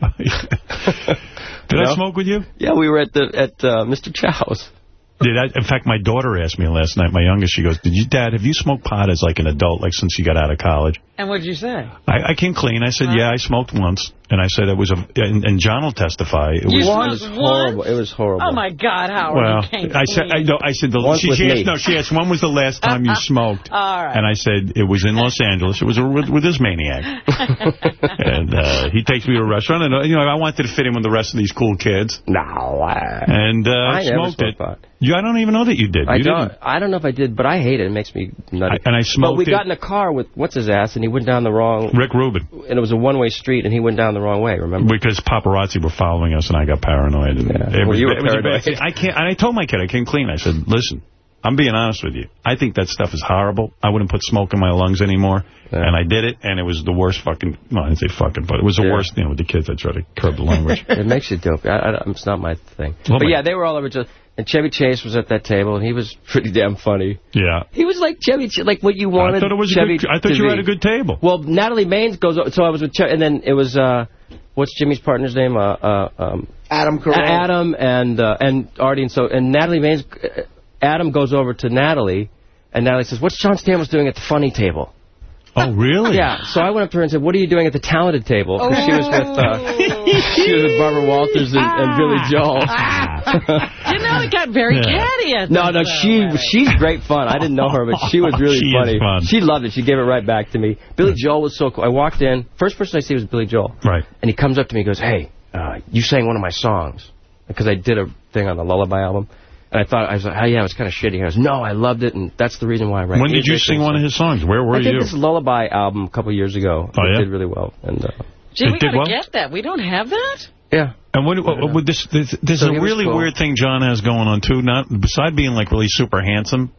Did I smoke with you? Yeah, we were at the at uh, Mr. Chow's. Did I, in fact, my daughter asked me last night, my youngest, she goes, did you, Dad, have you smoked pot as like an adult, like since you got out of college? And what did you say? I, I came clean. I said, yeah, I smoked once. And I said it was a, and, and John will testify. It You was, smoked It was horrible. It was horrible. Oh, my God, Howard. well, I said, I, clean. no, I said, the, Once she, she asked, no, she asked, when was the last time you [LAUGHS] smoked? All right. And I said, it was in [LAUGHS] Los Angeles. It was with, with this maniac. [LAUGHS] and uh, he takes me to a restaurant, and, uh, you know, I wanted to fit in with the rest of these cool kids. No. I, And uh, I never smoked it. smoked pot. You, I don't even know that you did. I you don't. didn't. I don't know if I did, but I hate it. It makes me nutty. I- and I smoked But we it. got in a car with what's his ass, and he went down the wrong. Rick Rubin. And it was a one-way street, and he went down the wrong way. Remember? Because paparazzi were following us, and I got paranoid. And Yeah. it Well, was, you were was paranoid. thing. I can't. And I told my kid I came clean. I said, "Listen, I'm being honest with you. I think that stuff is horrible. I wouldn't put smoke in my lungs anymore." And I did it, and it was the worst fucking. Well, I didn't say fucking, but it was the Yeah. worst. You know, with the kids, I try to curb the language. [LAUGHS] it makes you dope. I, I, it's not my thing. Well, but my- yeah, they were all over. Just, and Chevy Chase was at that table, and he was pretty damn funny. yeah. He was like Chevy, Ch- like what you wanted. I thought it was. A Chevy good, I thought you be. had a good table. Well, Natalie Maines goes. So I was with Chevy, and then it was uh, what's Jimmy's partner's name? Uh, uh, um, Adam Carolla. Adam and uh, and Artie, and so and Natalie Maines. uh, Adam goes over to Natalie, and Natalie says, "What's John Stamos doing at the funny table?" Oh, really? Yeah. So I went up to her and said, "What are you doing at the talented table?" 'Cause she was with uh, she was with Barbara Walters and, and Billy Joel. [LAUGHS] You know, it got very Yeah. catty at that. No, no, she wedding. she's great fun. I didn't know her, but she was [LAUGHS] really She is funny. fun. She loved it. She gave it right back to me. Billy Joel was so cool. I walked in. First person I see was Billy Joel. Right. And he comes up to me and goes, hey, uh, you sang one of my songs. Because I did a thing on the Lullaby album. And I thought, I was like, oh, yeah, it was kind of shitty. He goes, no, I loved it, and that's the reason why I write When did you sing one of his songs? Where were I did this Lullaby album a couple years ago. Oh, it yeah? did really well. And uh, Gee, we got to well? get that. We don't have that? Yeah. And what, what, what this, this, there's So a really cool. weird thing John has going on, too. Not Beside being, like, really super handsome,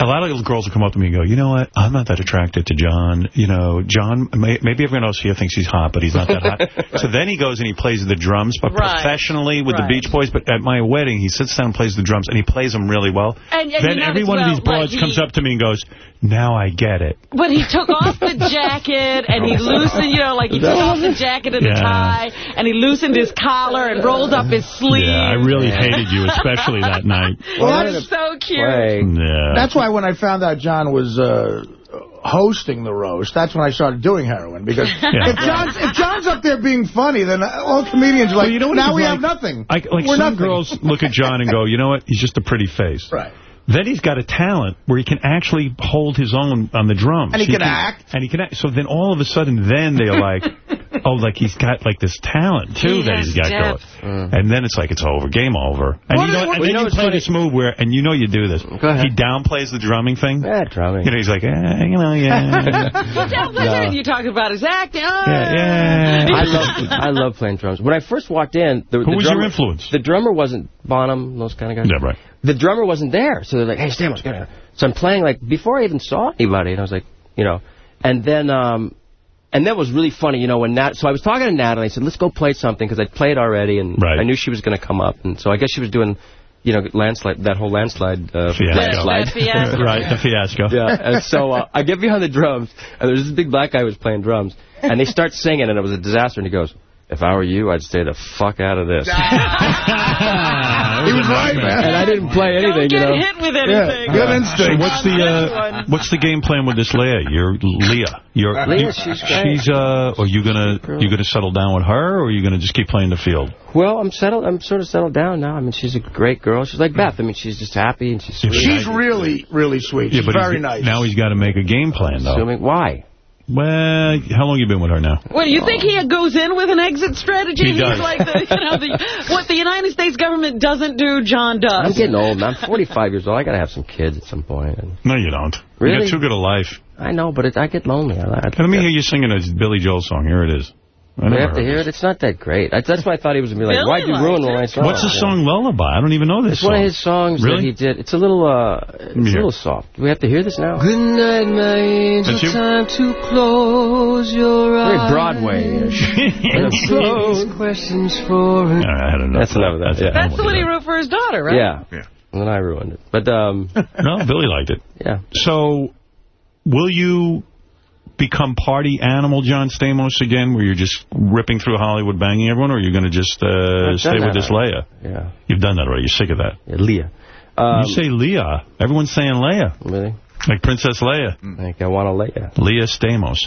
a lot of girls will come up to me and go, you know what, I'm not that attracted to John. You know, John, may, maybe everyone else here thinks he's hot, but he's not that hot. [LAUGHS] so then he goes and he plays the drums, but Right. professionally with Right. the Beach Boys. But at my wedding, he sits down and plays the drums, and he plays them really well. And- and then every one of these broads like, comes up to me and goes, now I get it. But he took off the jacket and he [LAUGHS] loosened, you know, like he took off the jacket and the tie and he loosened his collar and rolled up his sleeve. Yeah, I really hated you, especially that [LAUGHS] night. Well, That's so cute. Yeah. That's why when I found out John was uh, hosting the roast, that's when I started doing heroin. Because [LAUGHS] if, John's, if John's up there being funny, then all comedians are like, Well, you know what now we like? have nothing. I, like We're some nothing. girls look at John and go, you know what? He's just a pretty face. Right. Then he's got a talent where he can actually hold his own on the drums. And he can act. And he can act. So then all of a sudden, then they're like, [LAUGHS] oh, like he's got like this talent, too, He that he's got depth. going. And then it's like, it's over. Game over. And What you know, is- what- and you then know you play funny? this move where, and you know you do this. Go ahead. He downplays the drumming thing. yeah, drumming. You know, he's like, eh, you know, yeah. Well, don't play. You talk about his acting. Oh. yeah, yeah. I love I love playing drums. When I first walked in, the, Who the was drummer, your influence? The drummer wasn't Bonham, those kind of guys. Yeah, right. The drummer wasn't there, so they're like, "Hey, Stamos, get here." So I'm playing like before I even saw anybody, and I was like, you know, and then um, and that was really funny, you know, when Nat. So I was talking to Natalie. I said, "Let's go play something," because I'd played already, and Right. I knew she was going to come up, and so I guess she was doing. You know, landslide, that whole landslide, uh, Fiasco. landslide. That [LAUGHS] fiasco. right, the fiasco. Yeah, and so uh, I get behind the drums, and there's this big black guy who was playing drums, and they start singing, and it was a disaster, and he goes, if I were you, I'd stay the fuck out of this. [LAUGHS] He was right, man. and I didn't play Don't anything, get you know. hit with Yeah, anything. good So instinct. what's the uh, what's the game plan with this Leah? You're Leah. You're Leah, you- she's great. she's uh. Are you gonna you gonna settle down with her, or are you gonna just keep playing the field? Well, I'm settled. I'm sort of settled down now. I mean, she's a great girl. She's like Beth. I mean, she's just happy and she's sweet. She's really, really sweet. She's but very nice. now he's got to make a game plan though. Assuming, why? Well, how long you been with her now? What, do you think he goes in with an exit strategy? He He's does. like the, you know, the, [LAUGHS] what the United States government doesn't do, John does. I'm getting old. man. I'm 45 years old. I got to have some kids at some point. And No, you don't. You Really? got too good a life. I know, but it, I get lonely. I, I, Let me hear you singing a Billy Joel song. Here it is. I We have to hear this. it. It's not that great. I, that's why I thought he was going to be like, Billy why'd you ruin it. my song? What's the song Lullaby? I don't even know this It's song. one of his songs Really? that he did. It's a little, uh, it's me a little soft. Do we have to hear this now? Good night, my angel. That's you? Time to close your eyes. Very eyes. Broadway-ish. [LAUGHS] And save these questions for All right, I had enough. That's enough of that, yeah. That's the one he wrote for his daughter, right? Yeah. And then I ruined it. But, um, [LAUGHS] No, Billy liked it. yeah. So, will you become party animal John Stamos again, where you're just ripping through Hollywood, banging everyone, or are you going to just uh, stay with that this Leia? Yeah. You've done that already. You're sick of that. yeah Leah. Um, you say Leah. Everyone's saying Leia. Really? Like Princess Leia. I think I want to Leah. Leah Stamos.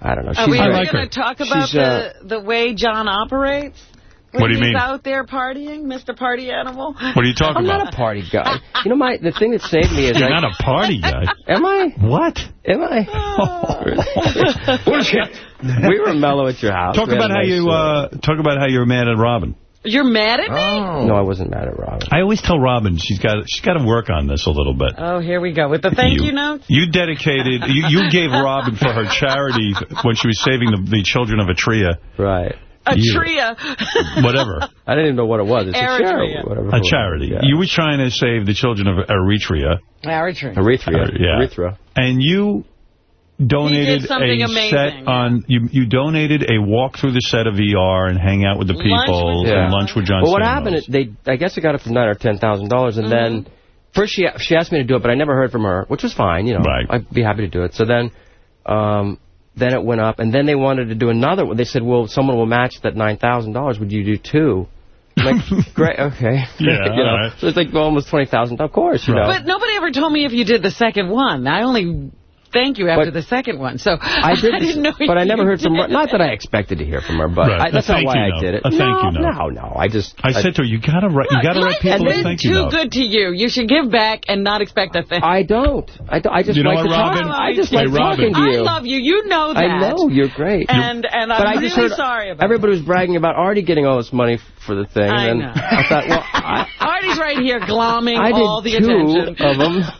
I don't know. Are She's we very- really going to talk about She's, uh, the, the way John operates? When What do you he's mean? out there partying, Mr. Party Animal? What are you talking about? I'm not a party guy. You know, my the thing that saved me is You're I, not a party guy. [LAUGHS] Am I? What? Am I? [LAUGHS] Bullshit. we were mellow at your house. Talk We about how nice, you uh, talk about how you're mad at Robin. You're mad at me? No, I wasn't mad at Robin. I always tell Robin she's got she's got to work on this a little bit. Oh, here we go. With the thank you, notes? You dedicated, you, you gave Robin for her charity when she was saving the, the children of Atria. Right. A You- tria. [LAUGHS] Whatever. I didn't even know what it was. It's Eritrea. a charity. Whatever. A charity. Yeah. You were trying to save the children of Eritrea. Eritrea. Eritrea. Uh, yeah. Eritrea. And you donated something a amazing, set on, you, you donated a walk through the set of ER and hang out with the Lunch people with and Yeah. lunch with John Well, what Stamos. happened they, I guess they got it for nine or ten thousand dollars, and then first she she asked me to do it, but I never heard from her, which was fine. You know, Right. I'd be happy to do it. So then, um, then it went up, and then they wanted to do another one. They said, well, someone will match that nine thousand dollars. Would you do two? I'm like, [LAUGHS] great, okay. Yeah, [LAUGHS] you know, all right. so it's like almost twenty thousand. Of course, you know. But nobody ever told me if you did the second one. I only thank you after But- the second one. So I did, [LAUGHS] didn't know but I never heard from her. Not that I expected to hear from her, but Right. I, that's A not thank why you I note. did it. A thank no, you note. no, no. I just I said to her, you gotta write, you gotta write people a thank you note. too good to you. You should give back and not expect a thing. I don't. I, don't, I just You know like what, to talk. Robin? I just Hey, like Robin. talking to you. I love you. You know that. I know you're great. And and I'm really sorry about everybody was bragging about Artie getting all this money for the thing. I and know. I thought, well, I. [LAUGHS] Artie's right here glomming I did all the two attention. of them. [LAUGHS]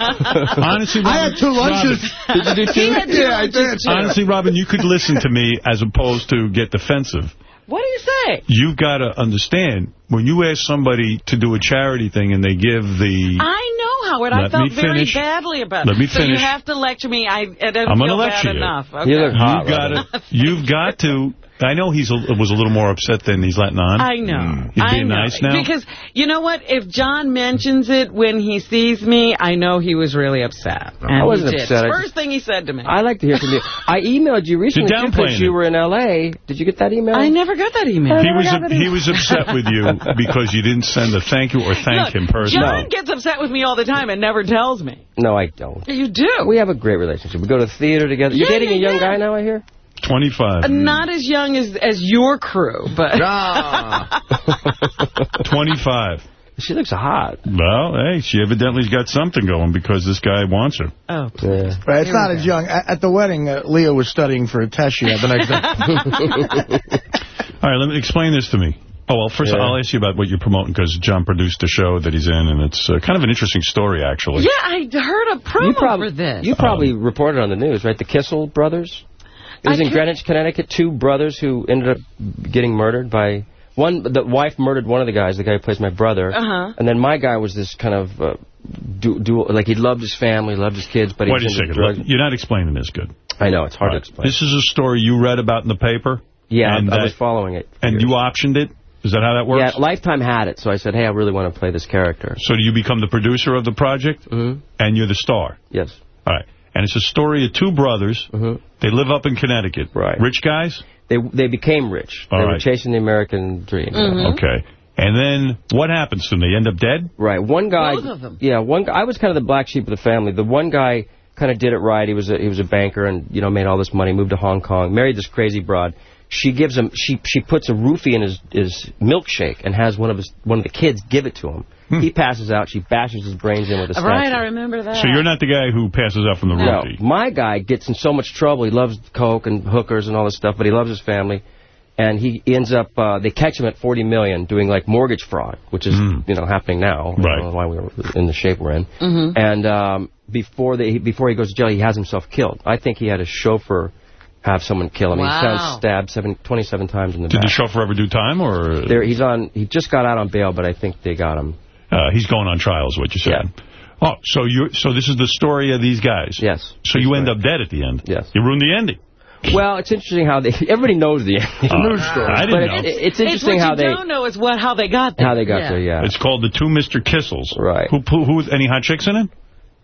Honestly, I had two lunches. Did you do two? He Yeah, I did. Honestly, Robin, you could listen to me as opposed to get defensive. What do you say? You've got to understand, when you ask somebody to do a charity thing and they give the... I know, Howard. I felt very badly about Let it. me So you have to lecture me. I, I didn't I'm feel gonna bad lecture you. enough. Okay. You look hot, You've got to... You've got to... I know he's a, was a little more upset than he's letting on. I know. Mm. He's I being know. nice now? Because, you know what? If John mentions it when he sees me, I know he was really upset. And I wasn't upset. First just- thing he said to me. I like to hear from you. I emailed you recently You're because you were in L.A. Did you get that email? I never got that email. He was he was upset with you [LAUGHS] because you didn't send a thank you or thank Look, him personally. John gets upset with me all the time and never tells me. No, I don't. You do. We have a great relationship. We go to the theater together. You're dating yeah, a young yeah. guy now, I hear? 25. Uh, Not as young as as your crew, but... [LAUGHS] 25. She looks hot. Well, hey, she evidently's got something going because this guy wants her. oh, Yeah. Right, it's not as young. At, at the wedding, uh, Leah was studying for a test she had the next day. [LAUGHS] All right, let me explain this to me. Oh, well, first Yeah. I'll ask you about what you're promoting because John produced a show that he's in, and it's uh, kind of an interesting story, actually. yeah, I heard a promo You, prob- for this. you probably reported on the news, right? The Kissel brothers? It was I in can't- Greenwich, Connecticut. Two brothers who ended up getting murdered by... One, the wife murdered one of the guys, the guy who plays my brother. Uh-huh. And then my guy was this kind of... Uh, du- dual, like, he loved his family, loved his kids, but he Wait a second. drugs. You're not explaining this good. I know, it's hard All right. to explain. This is a story you read about in the paper? yeah, and I that- was following it. And years. you optioned it? Is that how that works? Yeah, Lifetime had it, so I said, hey, I really want to play this character. So do you become the producer of the project? Mm-hmm. And you're the star? Yes. All right. And it's a story of two brothers. Mm-hmm. They live up in Connecticut. Right. Rich guys? They they became rich. All they were chasing the American dream. Mm-hmm. Okay. And then what happens to them? They end up dead? Right. One guy. Both of them. Yeah. One. guy- I was kind of the black sheep of the family. The one guy kind of did it right. He was a, he was a banker and you know made all this money. Moved to Hong Kong. Married this crazy broad. She gives him. She she puts a roofie in his his milkshake and has one of his one of the kids give it to him. He passes out. She bashes his brains in with a statue. Right, I remember that. So you're not the guy who passes out from the No, roofie? my guy gets in so much trouble. He loves coke and hookers and all this stuff, but he loves his family. And he ends up, uh, they catch him at 40 million doing like mortgage fraud, which is, Mm. you know, happening now. I Right. don't know why we are in the shape we're in. Mhm. And um, before they, before he goes to jail, he has himself killed. I think he had a chauffeur have someone kill him. He Wow. sounds stabbed seven, 27 times in the Did the back. chauffeur ever do time, or There, he's on. He just got out on bail, but I think they got him. uh, he's going on trial is what you said? Oh, so you so this is the story of these guys? Yes. So you end up dead at the end? Yes. You ruined the ending? Well, it's interesting how they. [LAUGHS] Everybody knows the ending. Uh, News story. I didn't but know. It, it's It's interesting what how you they don't know is what how they got there. how they got there. Yeah. It's called The Two Mr. Kissels. Right. Who, who, who, any hot chicks in it?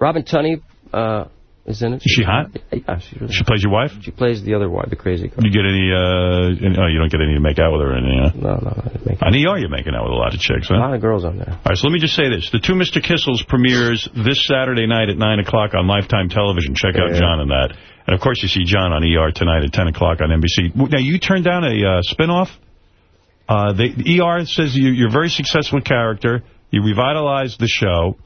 Robin Tunney uh, is in it. Is she hot? Yeah, she's really She plays your wife? She plays the other wife, the crazy girl. You get any, uh, any- oh, you don't get any to make out with her or anything, huh? No, no. I didn't make On ER, you're making out with a lot of chicks, A lot of girls on there. All right, so let me just say this. The two Mr. Kissels premieres this Saturday night at 9 o'clock on Lifetime Television. Check out Yeah. John on that. And, of course, you see John on ER tonight at 10 o'clock on NBC. Now, you turned down a uh, spinoff. Uh, the the ER says you, you're a very successful character. You revitalized the show.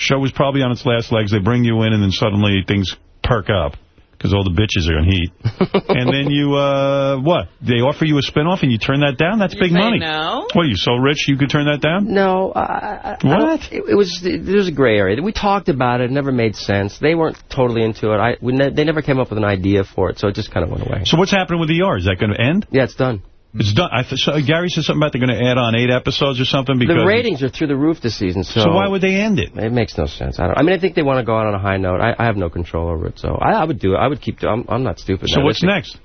Show was probably on its last legs. They bring you in, and then suddenly things perk up because all the bitches are in heat. [LAUGHS] and then you, uh, what? They offer you a spinoff, and you turn that down? That's You big money. no? What, are you so rich you could turn that down? No, I, I, I What? It, it was there was a gray area. We talked about it. It never made sense. They weren't totally into it. I we ne they never came up with an idea for it, so it just kind of went away. So what's happening with the ER? Is that going to end? Yeah, it's done. It's done. I th so Gary said something about they're going to add on eight episodes or something. Because the ratings are through the roof this season. So, So why would they end it? It makes no sense. I don't. I mean, I think they want to go out on a high note. I, I have no control over it, so I, I would do it. I would keep. I'm, I'm not stupid. So now. what's next?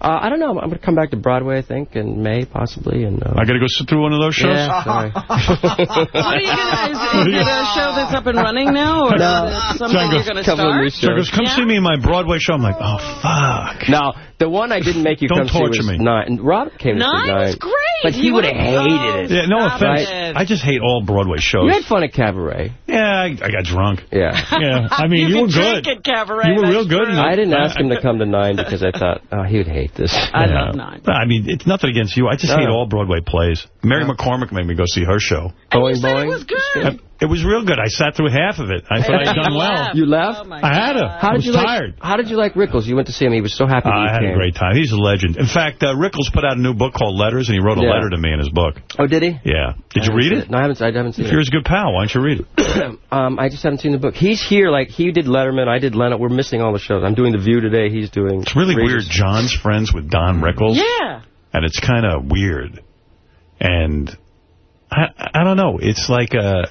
Uh, I don't know. I'm going to come back to Broadway, I think, in May, possibly. And uh, I got to go sit through one of those shows? Yeah, sorry. [LAUGHS] [LAUGHS] What are you gonna? Is, is it a show that's up and running now, or No. something John you're going to couple of new start? So goes, come Yeah? see me in my Broadway show. I'm like, oh, fuck. No, the one I didn't make you [LAUGHS] come see was me. Nine. And Rob came to Nine see Nine. was great. But he You would have hated it. Yeah, no offense. it. I just hate all Broadway shows. You had fun at Cabaret. Yeah, I, I got drunk. Yeah. Yeah, I mean, you, you were could good. drink at Cabaret. You were real good. I didn't ask him to come to Nine because I thought, oh, he would hate this. I Yeah. love Nine. I mean, it's nothing against you. I just No. hate all Broadway plays. Mary McCormack made me go see her show. And you Boing, said boing. it was good. It was real good. I sat through half of it. I thought I'd done well. You left? Oh, I had to. God. How I did was you like? tired. How did you like Rickles? You went to see him. He was so happy. that I had came. a great time. He's a legend. In fact, uh, Rickles put out a new book called Letters, and he wrote a Yeah. letter to me in his book. Oh, did he? Yeah. Did I you read seen it? No, I haven't. I haven't seen If it. you're his good pal, why don't you read it? [CLEARS THROAT] um, I just haven't seen the book. He's here. Like he did Letterman. I did Leonard. We're missing all the shows. I'm doing The View today. He's doing. It's really Regis. weird. John's friends with Don Rickles. Yeah. And it's kind of weird. And I, I don't know. It's like a...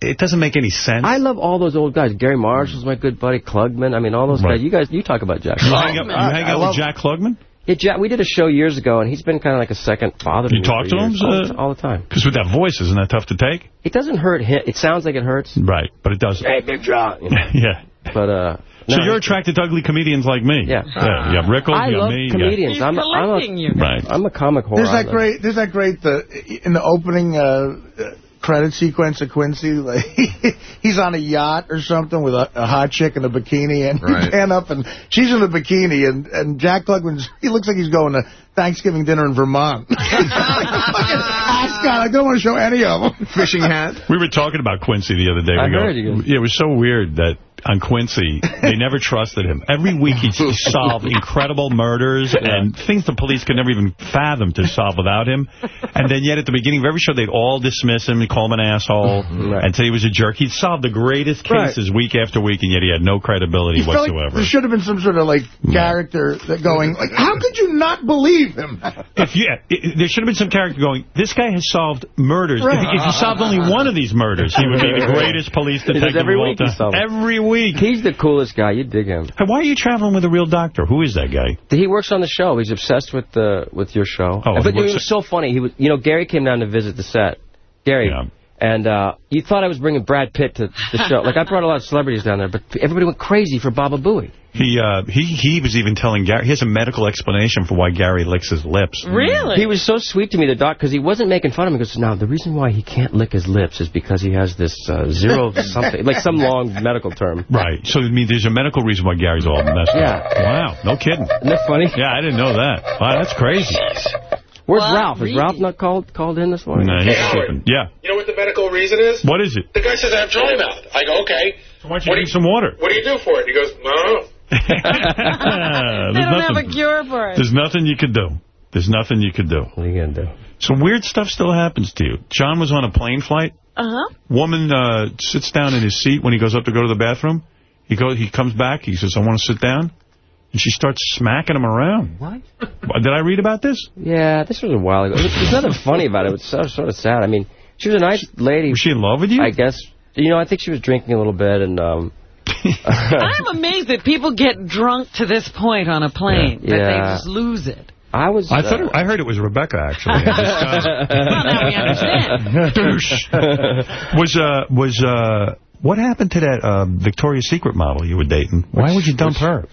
It doesn't make any sense. I love all those old guys. Garry Marshall's my good buddy. Klugman. I mean, all those Right. guys. You guys, you talk about Jack. you Klugman. hang out, you hang I out love- with Jack Klugman? Yeah, Jack, we did a show years ago, and he's been kind of like a second father to You me talk to him, years. all, the- uh, all the time. Because with that voice, isn't that tough to take? It doesn't hurt him. It sounds like it hurts. Right, but it doesn't. Hey, Big John. You know? [LAUGHS] yeah. But uh, So no, you're attracted to ugly comedians like me? Yeah. yeah you have Rickles, I you have love me. you comedians. He's I'm, a, I'm, a, you. Right. I'm a comic horror. There's that great. There's that great. The in the opening uh, uh, credit sequence of Quincy, like [LAUGHS] he's on a yacht or something with a, a hot chick in a bikini, and Right. you pan up and she's in a bikini, and and Jack Klugman's he looks like he's going to Thanksgiving dinner in Vermont. [LAUGHS] Fucking ascot. I don't want to show any of them. Fishing hat. We were talking about Quincy the other day. I we go, heard you guys- Yeah, it was so weird that on Quincy, they never trusted him. Every week he'd [LAUGHS] solve incredible murders and things the police could never even fathom to solve without him. And then yet at the beginning of every show, they'd all dismiss him and call him an asshole mm-hmm. Right. and say he was a jerk. He'd solve the greatest Right. cases week after week, and yet he had no credibility He felt like whatsoever. there should have been some sort of like character that going like, how could you not believe him? [LAUGHS] If you, i there should have been some character going, this guy has solved murders. If, Right. if he solved only one of these murders, he would be the [LAUGHS] greatest police detective every of all week he time. Every week. He's the coolest guy. You dig him. Hey, why are you traveling with a real doctor? Who is that guy? He works on the show. He's obsessed with the with your show. Oh, but he it was so funny. He was, you know, Gary came down to visit the set. Gary. Yeah. And uh, you thought I was bringing Brad Pitt to the show. Like, I brought a lot of celebrities down there, but everybody went crazy for Baba Booey. He uh, he he was even telling Gary. He has a medical explanation for why Gary licks his lips. Really? He was so sweet to me, the doc, because he wasn't making fun of me. He goes, now, the reason why he can't lick his lips is because he has this uh, zero [LAUGHS] something, like some long medical term. Right. So I mean, there's a medical reason why Gary's all messed Yeah. up. Wow. No kidding. Isn't that funny? Yeah, I didn't know that. Wow, that's crazy. Where's Well, Ralph? Is? Ralph not called called in this morning? No, he's sleeping. Yeah. You know what the medical reason is? What is it? The guy says I have dry mouth. I go, okay. Why don't you What do drink some water? What do you do for it? He goes, no. [LAUGHS] [LAUGHS] They there's don't have a nothing. cure for it. There's nothing you could do. There's nothing you could do. What are you going to do? Some weird stuff still happens to you. John was on a plane flight. Uh-huh. Woman uh, sits down in his seat when he goes up to go to the bathroom. He goes. He comes back. He says, "I want to sit down," and she starts smacking him around. What? Did I read about this? Yeah, this was a while ago. There's [LAUGHS] nothing funny about it. It's so, sort of sad. I mean, she was a nice lady. Was she in love with you? I guess. You know, I think she was drinking a little bit, and um, [LAUGHS] [LAUGHS] I'm amazed that people get drunk to this point on a plane. That Yeah. they just lose it. I was. I thought uh, it, I heard it was Rebecca actually. well, now we understand. Douche. was uh was uh What happened to that uh, Victoria's Secret model you were dating? Why would you dump which- her?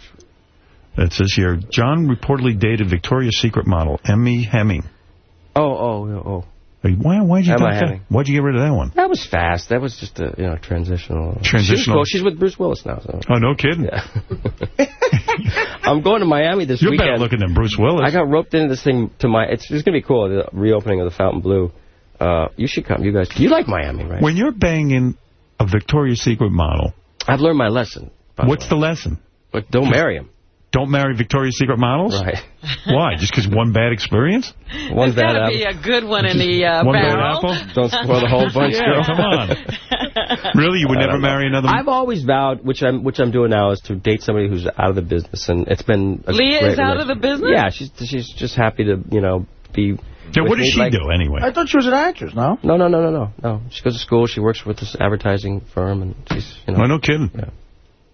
It says here, John reportedly dated Victoria's Secret model Emma Heming. Oh, oh, oh. Why, why'd you that? Why'd you get rid of that one? That was fast. That was just a, you know, transitional. Transitional. She's, cool. She's with Bruce Willis now, so. Oh, no kidding. [LAUGHS] I'm going to Miami this You're weekend. better looking than Bruce Willis. I got roped into this thing to my. It's, it's going to be cool. The reopening of the Fontainebleau. Uh, you should come. You guys. You like Miami, right? When you're banging a Victoria's Secret model, I've learned my lesson. what's the lesson? But don't marry him. Don't marry Victoria's Secret models? Right. Why? Just because one bad experience? One There's got to be a good one in the uh, One bad apple? Don't spoil the whole bunch, Yeah, girl. come on. [LAUGHS] Really? You would never know. marry another I've always vowed, which I'm which I'm doing now, is to date somebody who's out of the business, and it's been. A Leah great is out of the business? Yeah, she's she's just happy to you know be. Yeah, what does she like- do anyway? I thought she was an actress, no? No, no, no, no, no, no. She goes to school. She works with this advertising firm, and she's you know. Oh, no kidding.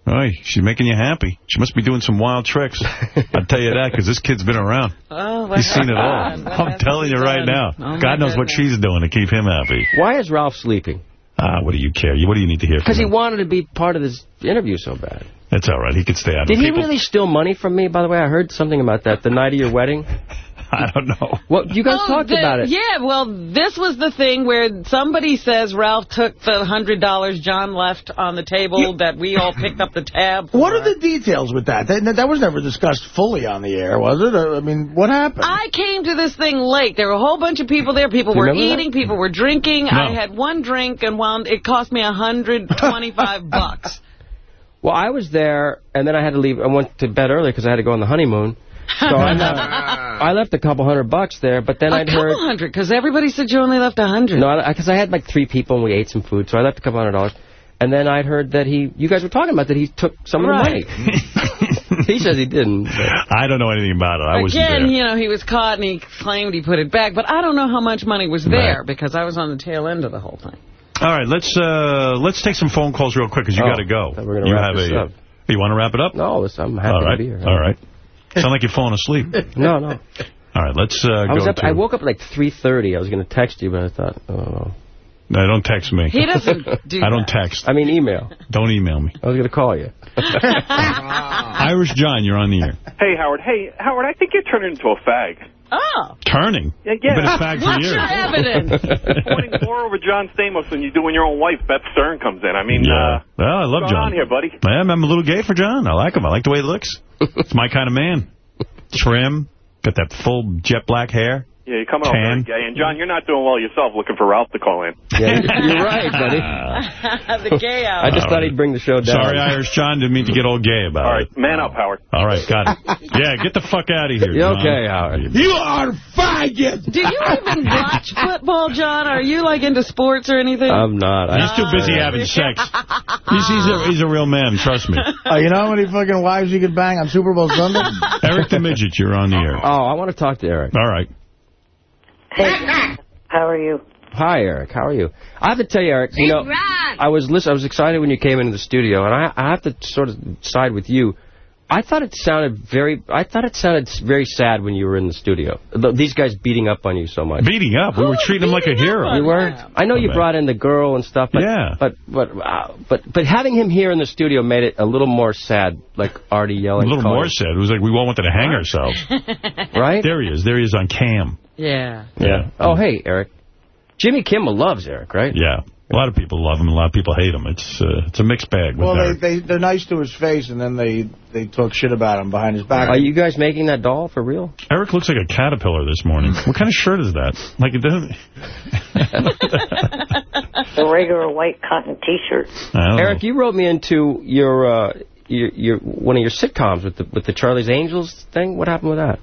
Hey, she's making you happy. She must be doing some wild tricks. [LAUGHS] I'll tell you that, because this kid's been around. Oh, what He's seen it all. happened? I'm telling he you right now. Oh, God knows what she's doing to keep him happy. Why is Ralph sleeping? Ah, what do you care? What do you need to hear from Because he wanted to be part of this interview so bad. That's all right. He could stay out of Did he People- really steal money from me? By the way, I heard something about that the night of your wedding. [LAUGHS] I don't know. Well, you guys Oh, talked the- about it. Yeah, well, this was the thing where somebody says Ralph took the $100 John left on the table that we all picked up the tab for. [LAUGHS] What are the details with that? that? That was never discussed fully on the air, was it? Uh, I mean, what happened? I came to this thing late. There were a whole bunch of people there. People were remember that? eating. People were drinking. No. I had one drink, and wound, it cost me 125 [LAUGHS] bucks. Well, I was there, and then I had to leave. I went to bed early because I had to go on the honeymoon. So I left, I left a couple hundred bucks there, but then a I'd couple heard... hundred, because everybody said you only left a hundred. No, because I had like three people and we ate some food, so I left a couple hundred dollars. And then I'd heard that he, you guys were talking about that he took some Right. of the money. [LAUGHS] [LAUGHS] he says he didn't. but- I don't know anything about it. I wasn't Again, there. you know, he was caught and he claimed he put it back, but I don't know how much money was there Right. because I was on the tail end of the whole thing. All right, let's uh, let's take some phone calls real quick because you Oh, got to go. We're gonna you wrap have this a. up. You want to wrap it up? No, it's- I'm happy All to right. be here. All right. Sound like you're falling asleep. [LAUGHS] No, no. All right, let's uh, I, go up, to. I woke up at like 3.30. I was going to text you, but I thought, oh, no. No, don't text me. He doesn't [LAUGHS] do I don't text. I mean email. Don't email me. I was going to call you. [LAUGHS] Irish John, you're on the air. Hey, Howard. Hey, Howard, I think you're turning into a fag. Oh. Turning. Yeah, You've been a fag for What's years. your evidence? [LAUGHS] Pointing more over John Stamos than you do when your own wife, Beth Stern, comes in. I mean, Yeah. uh, well, I love what's going John. on here, buddy? I am. I'm a little gay for John. I like him. I like the way he looks. [LAUGHS] It's my kind of man. Trim. Got that full jet black hair. Yeah, you're coming off Tan. very gay. And, John, you're not doing well yourself looking for Ralph to call in. Yeah, you're [LAUGHS] right, buddy. [LAUGHS] the gay hour. I just thought he'd bring the show down. Sorry, Irish John. Didn't mean to get all gay about it. All right, it. man up, Howard. All right, got it. Yeah, get the fuck out of here, You John. okay, Howard? You are faggot! Do you even watch football, John? Are you, like, into sports or anything? I'm not. He's too busy having sex. [LAUGHS] He's, he's, a, he's a real man, trust me. Oh, you know how many fucking wives you could bang on Super Bowl Sunday? Eric the Midget, you're on the air. Oh, I want to talk to Eric. All right. Hey, how are you? Hi, Eric. How are you? I have to tell you, Eric, you know, I was listen, I was excited when you came into the studio, and I, I have to sort of side with you. I thought it sounded very. I thought it sounded very sad when you were in the studio. Th- These guys beating up on you so much. Beating up. We were treating him like a hero. You were. I know you Okay. brought in the girl and stuff, but Yeah. but but uh, but but having him here in the studio made it a little more sad, like Artie yelling. A little calling- more sad. It was like we all wanted to hang ourselves. [LAUGHS] right? There he is. There he is on cam. Yeah. Yeah. Oh, hey, Eric. Jimmy Kimmel loves Eric, right? Yeah. A lot of people love him. A lot of people hate him. It's uh, it's a mixed bag with Well, they, Eric. they, they're nice to his face, and then they, they talk shit about him behind his back. Are you guys making that doll for real? Eric looks like a caterpillar this morning. What kind of shirt is that? Like it doesn't. [LAUGHS] A regular white cotton T-shirt. I don't Eric, you wrote me into your uh, your your one of your sitcoms with the with the Charlie's Angels thing. What happened with that?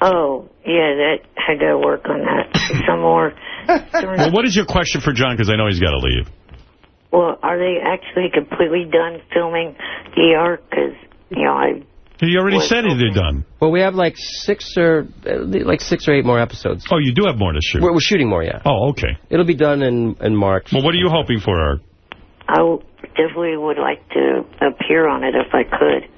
Oh, yeah, that I got to work on that [LAUGHS] some more. Well, what is your question for John? Because I know he's got to leave. Well, are they actually completely done filming ER? Because you know, I He already said they're done. Well, we have like six or uh, like six or eight more episodes. Oh, you do have more to shoot. We're, we're shooting more, yeah. Oh, okay. It'll be done in in March. Well, what are you hoping for, Eric? I w- definitely would like to appear on it if I could.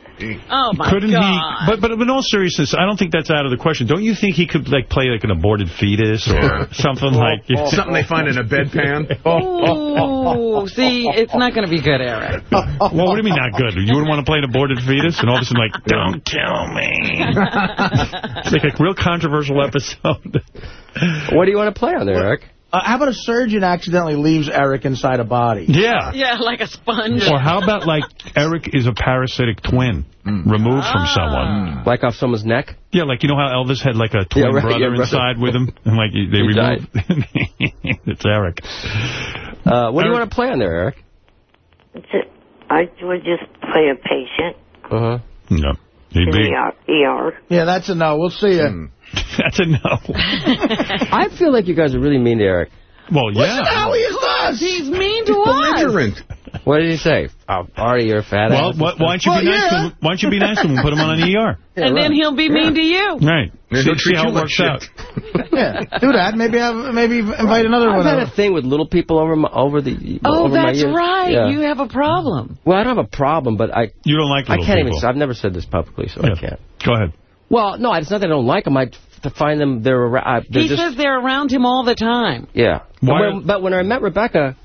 Oh, my Couldn't God. he? But but in all seriousness, I don't think that's out of the question. Don't you think he could like play like an aborted fetus or [LAUGHS] something oh, like oh. Something they find in a bedpan. [LAUGHS] Ooh, see, it's not going to be good, Eric. Well, what do you mean not good? You wouldn't want to play an aborted fetus, and all of a sudden, like, [LAUGHS] don't tell me. it's like a real controversial episode. What do you want to play on there, Eric? Uh, how about a surgeon accidentally leaves Eric inside a body? Yeah. Yeah, like a sponge. Or how about like Eric is a parasitic twin removed from someone? Like off someone's neck? Yeah, like you know how Elvis had like a twin Yeah, right, brother yeah, right. inside with him, and like they [LAUGHS] He removed. [LAUGHS] it's Eric. Uh, what do you want to play on there, Eric? I would just play a patient Uh-huh. No. He'd be, the ER. Yeah, that's a no. We'll see you. [LAUGHS] that's a no. I feel like you guys are really mean to Eric. Well, yeah. Listen to how he is to us. He's mean to us. What did he say? Oh, Artie, you're a fat Well, ass. why, why don't you Well, be nice yeah. to him? Why don't you be nice to him and put him on an ER? [LAUGHS] and then he'll be mean to you. Right. He'll See, see how it works shit. out. [LAUGHS] Yeah, do that. Maybe have maybe invite another I've one. had over. a thing with little people over my, over the Oh, over that's years. right. Yeah. You have a problem. Well, I don't have a problem, but I You don't like I can't people. even. I've never said this publicly, so Yeah. I can't. Go ahead. Well, no, it's not that I don't like them. I to find them. They're, ar- I, uh, they're He just says they're around him all the time. yeah. But when, but when I met Rebecca,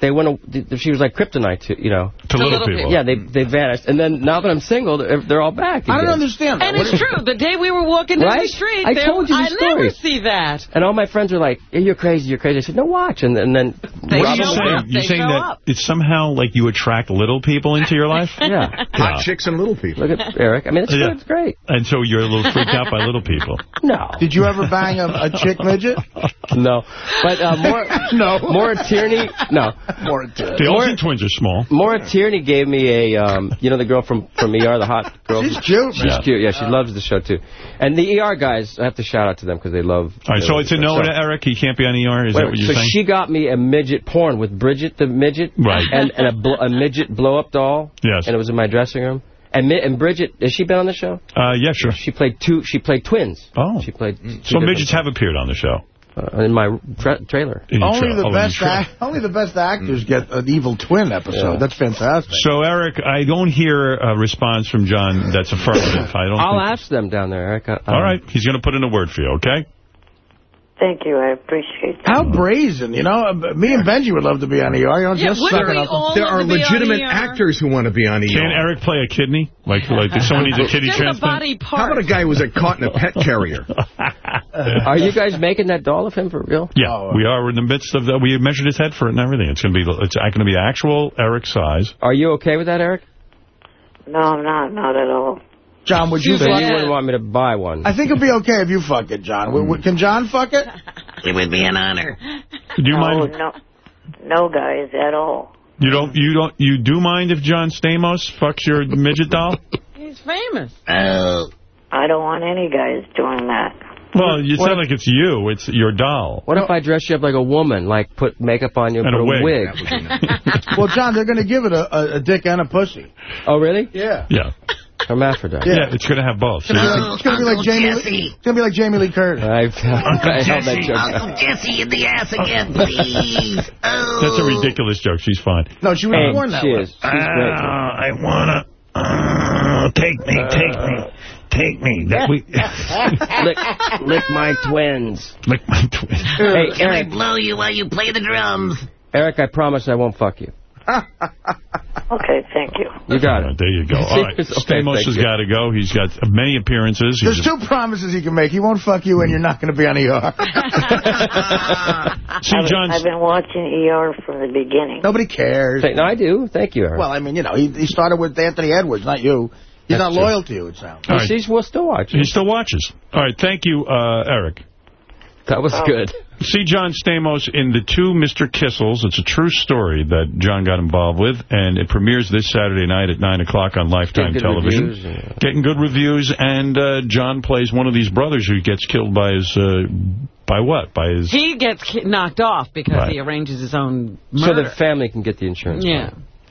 they went. a- She was like kryptonite to you know. To little people. Yeah, they they vanished, and then now that I'm single, they're, they're all back. I don't understand that. And it's true. The day we were walking down the street, I there- told you the I never see that. And all my friends were like, "Hey, "You're crazy, you're crazy." I said, "No, watch." And, and then They What are you show saying? up. You're They saying show that up. it's somehow like you attract little people into your life? [LAUGHS] yeah, Hot chicks and little people. look at Eric. I mean, it's, Yeah. good, it's great. And so you're a little freaked out by little people. [LAUGHS] No, Did you ever bang a, a chick midget? [LAUGHS] no, but uh, more No. Maura Tierney. No, [LAUGHS] More to The Olsen twins are small. Maura Tierney gave me a, um, you know, the girl from from ER, the hot girl. She's cute, She's man. cute. Yeah, she loves the show too. And the ER guys, I have to shout out to them because they love. All right, so it's a no so, to Eric. He can't be on ER. Is Wait, that what you're so saying? she got me a midget porn with Bridget the midget, Right. And and a, bl- a midget blow up doll. Yes. And it was in my dressing room. And and Bridget, has she been on the show? Uh, yeah, sure. She played two. She played twins. Oh. She played. two So different- midgets have appeared on the show. Uh, in my tra trailer. In Only show. the Oh, best show. only the best actors mm. get an evil twin episode. Yeah. That's fantastic. So, Eric, I don't hear a response from John that's affirmative. I don't I'll ask them down there, Eric. I- All um, right, he's going to put in a word for you, okay? Thank you. I appreciate that. How brazen, you know? Uh, Me and Benji would love to be on ER. You know, Yeah, just wouldn't sucking up. all There are to be on legitimate ER? actors who want to be on ER. Can Eric play a kidney? Like, like if [LAUGHS] someone needs a kidney Just a transplant? body How about a guy who was a caught in a pet carrier? [LAUGHS] Are you guys making that doll of him for real? Yeah, Oh, we are in the midst of that. We measured his head for it and everything. It's going to be it's going to be actual Eric size. Are you okay with that, Eric? No, I'm not. Not at all. John, would you So you wouldn't want me to buy one? I think it'd be okay if you fuck it, John. W- w- Can John fuck it? It would be an honor. Do you no, mind? no, no, guys, at all. You don't. You don't. You do mind if John Stamos fucks your midget doll? He's famous. Oh, I don't want any guys doing that. Well, you sound like it's you. It's your doll. What if I dress you up like a woman, like put makeup on you and, And put a a wig. wig? Well, John, they're going to give it a, a, a dick and a pussy. oh, really? Yeah. Yeah. Hermaphrodite. Yeah, it's going to have both. It's going to be like, it's gonna be like Jamie. Jesse. Lee, it's going to be like Jamie Lee Curtis. I've, I held that joke. Uncle Jesse in the ass again, [LAUGHS] please. Oh. That's a ridiculous joke. She's fine. No, she was Hey, born that she way. is. She's great. Ah, I wanna. Uh, take me, take me, take me. That we [LAUGHS] lick, lick my twins. lick my twins. Hey, Can I blow you while you play the drums? Eric, I promise I won't fuck you. [LAUGHS] Okay, thank you. You got it. There you go. [LAUGHS] All right. Okay, Stamos thank has got to go. He's got many appearances. There's He's a- two promises he can make. He won't fuck you, and you're not going to be on ER. [LAUGHS] [LAUGHS] See, I've, John. I've been watching ER from the beginning. Nobody cares. Thank- No, I do. Thank you, Eric. Well, I mean, you know, he, he started with Anthony Edwards, not you. He's That's not true. loyal to you, it sounds. All right. She's, we'll still watch He still watches. All right. Thank you, uh, Eric. That was good. See John Stamos in The Two Mr. Kissels. It's a true story that John got involved with, and it premieres this Saturday night at 9 o'clock on Lifetime Getting Television. reviews, yeah. Getting good reviews, and uh, John plays one of these brothers who gets killed by his... Uh, by what? By his... He gets knocked off because Right. he arranges his own So murder. the family can get the insurance. yeah.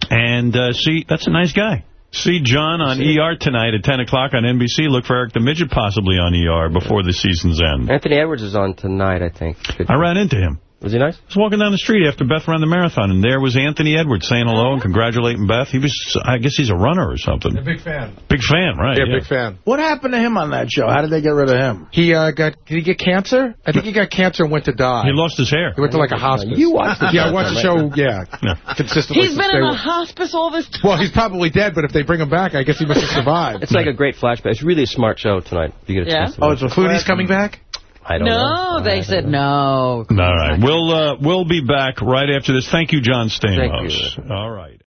And uh, see, that's a nice guy. See John on ER tonight at 10 o'clock on NBC. Look for Eric the Midget possibly on ER before the season's end. Anthony Edwards is on tonight, I think. I ran into him. Was he nice? I was walking down the street after Beth ran the marathon, and there was Anthony Edwards saying hello and congratulating Beth. He was, I guess he's a runner or something. A big fan. Big fan, right? Yeah, big fan. What happened to him on that show? How did they get rid of him? He uh, got. Did he get cancer? I think he got cancer and went to die. He lost his hair. He went to like a hospice. You watched the [LAUGHS] Yeah, I watched the show. Yeah, consistently. He's since been they in a were- hospice all this time. Well, he's probably dead, but if they bring him back, I guess he must have survived. It's like a great flashback. It's really a smart show tonight. You get a Yeah? chance to Oh, it's it. Clooney's coming back? I don't know. No, they said no. All right. We'll, uh, we'll be back right after this. Thank you, John Stamos. All right.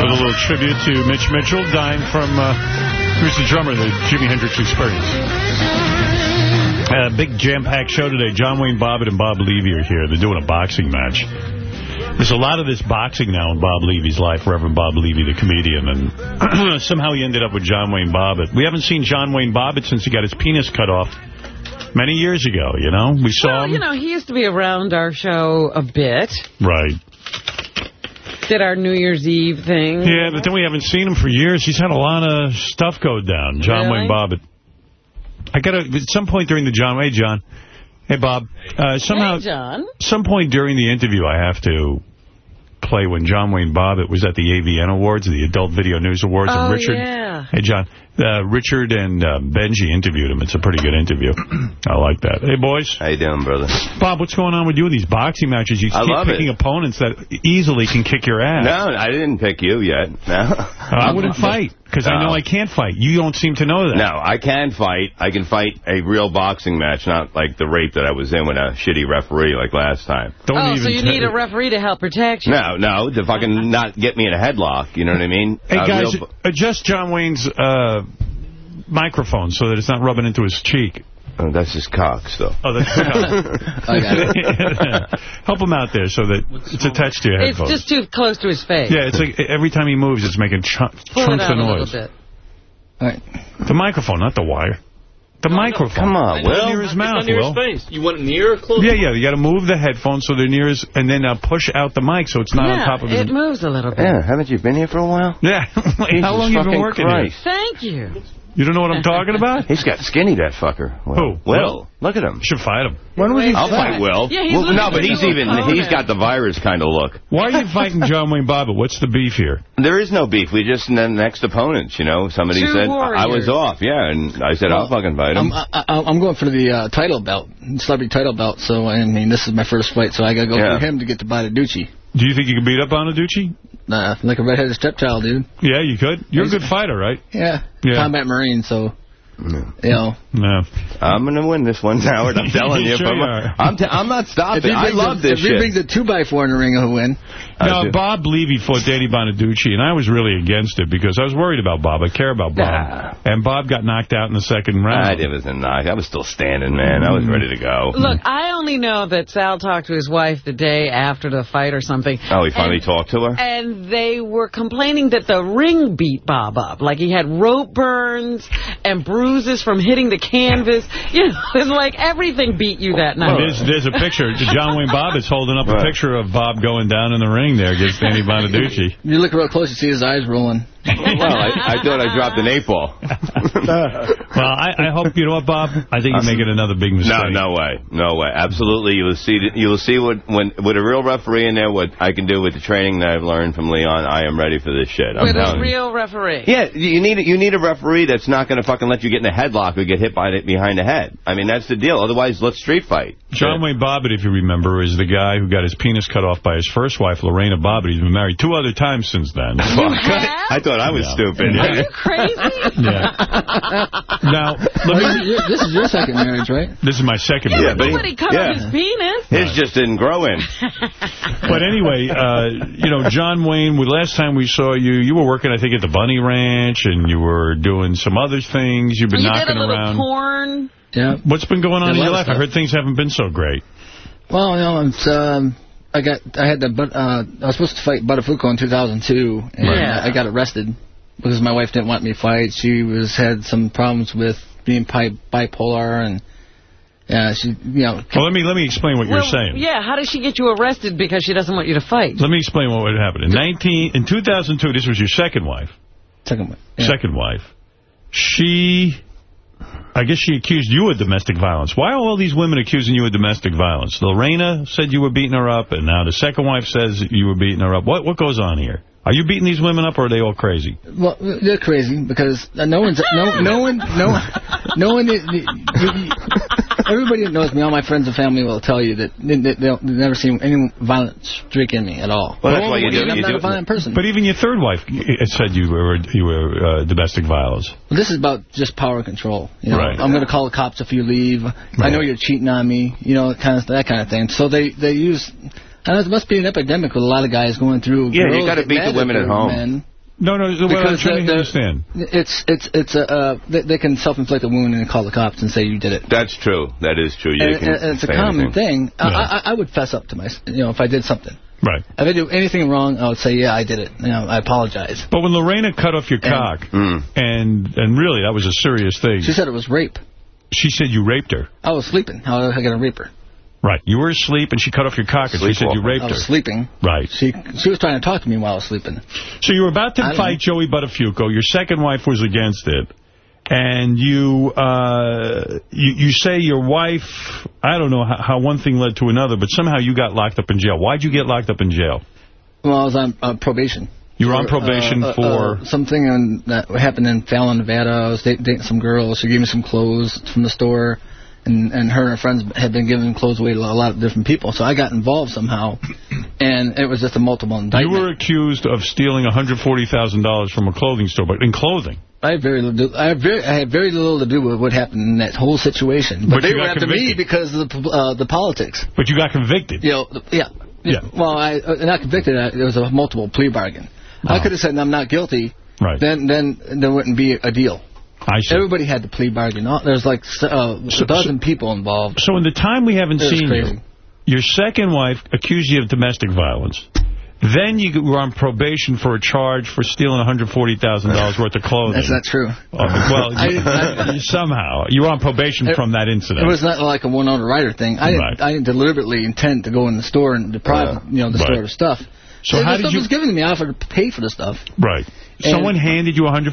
With a little tribute to Mitch Mitchell, dying from, uh, was the drummer the Jimi Hendrix Experience. Uh, big jam-packed show today. John Wayne Bobbitt and Bob Levy are here. They're doing a boxing match. There's a lot of this boxing now in Bob Levy's life, Reverend Bob Levy, the comedian, and [CLEARS THROAT] somehow he ended up with John Wayne Bobbitt. We haven't seen John Wayne Bobbitt since he got his penis cut off many years ago, you know? We saw Well, him. you know, he used to be around our show a bit. Right. Did our New Year's Eve thing. Yeah, but then we haven't seen him for years. He's had a lot of stuff go down. John Really? Wayne Bobbitt. I got to at some point during the John. Hey, John. Hey, Bob. Uh, somehow, Hey, John. some point during the interview, I have to play when John Wayne Bobbitt was at the AVN Awards, the Adult Video News Awards, Oh, and Richard. yeah. Hey, John. Uh, Richard and uh, Benji interviewed him. It's a pretty good interview. I like that. Hey, boys. How you doing, brother? Bob, what's going on with you with these boxing matches? You I keep love picking it. opponents that easily can kick your ass. No, I didn't pick you yet. No. [LAUGHS] I wouldn't fight, because I know I can't fight. You don't seem to know that. No, I can fight. I can fight a real boxing match, not like the rape that I was in with a shitty referee like last time. oh, so you need a referee to help protect you. No, no, to fucking not get me in a headlock, you know what I mean? Hey, A guys, real- adjust John Wayne's uh, microphone so that it's not rubbing into his cheek. Oh, that's his cock still. Oh, that's [LAUGHS] I got [LAUGHS] Help him out there so that it's attached to your headphones. It's just too close to his face. yeah, it's like every time he moves, it's making ch Pull it chunks out of a little noise. bit. The microphone, not the wire. The microphone. Come on, Put it Will. near his mouth, not near his Will. face. You want it near or close? Yeah, yeah. You got to move the headphones so they're near his, and then uh, push out the mic so it's not on top of his. it moves a little bit. Yeah, haven't you been here for a while? Yeah. [LAUGHS] How long have you been working Christ. Thank you. Here? You don't know what I'm talking about? [LAUGHS] He's got skinny, that fucker. Will. Who? Will. Look at him. Should fight him. When was he I'll fat? fight Will. Yeah, he's Well, looking no, but he's even, opponent. he's got the virus kind of look. Why are you fighting John Wayne Bobbitt? What's the beef here? There is no beef. We just the next opponents, you know. Somebody Two said I was off, yeah, and I said I'll fucking fight him. I'm, I, I- I'm going for the uh, title belt, celebrity title belt. So I mean, this is my first fight, so I got to go Yeah. through him to get to Bonaduce. Do you think you can beat up Bonaduce? Nah, like a redheaded stepchild, dude. Yeah, you could. You're a good fighter, right? Yeah. Yeah. Combat Marine, so you know. No. I'm gonna win this one, Howard. I'm [LAUGHS] telling you. Sure From- you are. I'm, t- I'm not stopping. he I love a, this If he shit. brings a two by four in the ring, he'll win. I Now. Bob Levy fought Danny Bonaduce, and I was really against it because I was worried about Bob. I care about Bob. Nah. And Bob got knocked out in the second I round. it was a knock. I was still standing, man. I was mm. ready to go. Look, I only know that Sal talked to his wife the day after the fight or something. Oh, he finally and, talked to her. And they were complaining that the ring beat Bob up. Like he had rope burns and bruises from hitting the canvas. You know, [LAUGHS] it's like everything beat you that night. There's, there's a picture. John Wayne Bob is holding up a picture of Bob going down in the ring there against Danny Bonaduce. You look real close, you see his eyes rolling. Well, I, I thought I dropped an eight ball. [LAUGHS] Well, I, I hope, you know what, Bob? I think you're uh, making another big mistake. No, no way, no way. Absolutely, you will see. You will see what when with a real referee in there, what I can do with the training that I've learned from Leon. I am ready for this shit. I'm With a telling you. real referee. Yeah, you need you need a referee that's not going to fucking let you get in a headlock or get hit by it behind the head. I mean, that's the deal. Otherwise, let's street fight. John Wayne Bobbitt, if you remember, is the guy who got his penis cut off by his first wife, Lorena Bobbitt. He's been married two other times since then. [LAUGHS] Fuck. I thought I was Yeah. stupid. Yeah. Are you [LAUGHS] crazy? Yeah. Now, let me, you- you- this is your second marriage, right? this is my second Yeah, marriage. but he- Nobody cut yeah. off his penis. His just didn't grow in. [LAUGHS] But anyway, uh, you know, John Wayne, we, last time we saw you, you were working, I think, at the Bunny Ranch, and you were doing some other things. You've been You knocking did a little around. porn. Yeah. What's been going on in your life? of I heard things haven't been so great. Well, you know, it's, um, I got, I had the, but, uh, I was supposed to fight Buttafuoco in 2002, and Yeah. I got arrested because my wife didn't want me to fight. She was had some problems with being bi- bipolar, and yeah, she, you know, Well, let me let me explain what you're saying. Yeah, how does she get you arrested because she doesn't want you to fight? Let me explain what would happen. In 19, in 2002, this was your second wife. second wife. Yeah. Second wife. She I guess she accused you of domestic violence. Why are all these women accusing you of domestic violence? Lorena said you were beating her up, and now the second wife says you were beating her up. What what goes on here? Are you beating these women up, or are they all crazy? Well, they're crazy because uh, no one's no no one no no one. is- you- you- Everybody that knows me, all my friends and family will tell you that they, they, they'll- they've never seen any violent streak in me at all. Well, that's why you do- I'm you not do- a violent person. But even your third wife uh, said you were you were uh, domestic violence. Well, this is about just power control. You know, Right. I'm going to call the cops if you leave. I know you're cheating on me. You know, kind of that kind of thing. So they they use. And it must be an epidemic with a lot of guys going through. Yeah, you girls gotta beat the women at at home. Men No, no, well, I'm Because trying to they're- understand. it's it's it's a uh, they, they can self-inflict a wound and call the cops and say you did it. That's true. That is true. You and, can and it's a common anything. thing. I, I, I would fess up to my, you know, if I did something. Right. If I do anything wrong, I would say, yeah, I did it. You know, I apologize. But when Lorena cut off your cock, Hmm. and and really that was a serious thing. She said it was rape. She said you raped her. I was sleeping. How was I going to rape her? Right. You were asleep, and she cut off your cock, and she said you raped her. I her. was sleeping. Right. She she was trying to talk to me while I was sleeping. So you were about to I fight Joey Buttafuoco. Your second wife was against it. And you, uh, you you say your wife, I don't know how, how one thing led to another, but somehow you got locked up in jail. Why'd you get locked up in jail? Well, I was on uh, probation. You were on probation uh, uh, for... uh, something in, that happened in Fallon, Nevada. I was dating, dating some girl. She gave me some clothes from the store, and and her and her friends had been giving clothes away to a lot of different people. So I got involved somehow, and it was just a multiple you indictment. were accused of stealing $140,000 from a clothing store, but in clothing. I had very little. I had very, I had very little to do with what happened in that whole situation. But, But they were after me convicted. because of the uh, the politics. But you got convicted. You know, yeah. Yeah. Well, I uh, not convicted. Uh, there was a multiple plea bargain. I Oh. could have said I'm not guilty. Right. Then then there wouldn't be a deal. I see. Everybody had to plea bargain. There's like uh, a dozen people involved. So in the time we haven't seen crazy. you, your second wife accused you of domestic violence. Then you were on probation for a charge for stealing $140,000 [LAUGHS] worth of clothing. That's not true. Uh, well, [LAUGHS] I- you- I- somehow. You were on probation It- from that incident. It was not like a one-owner rider thing. I didn't, I didn't deliberately intend to go in the store and deprive you know the Right. store of stuff. So the how did stuff you- was given to me. I offered to pay for the stuff. Right. And- Someone handed you $140,000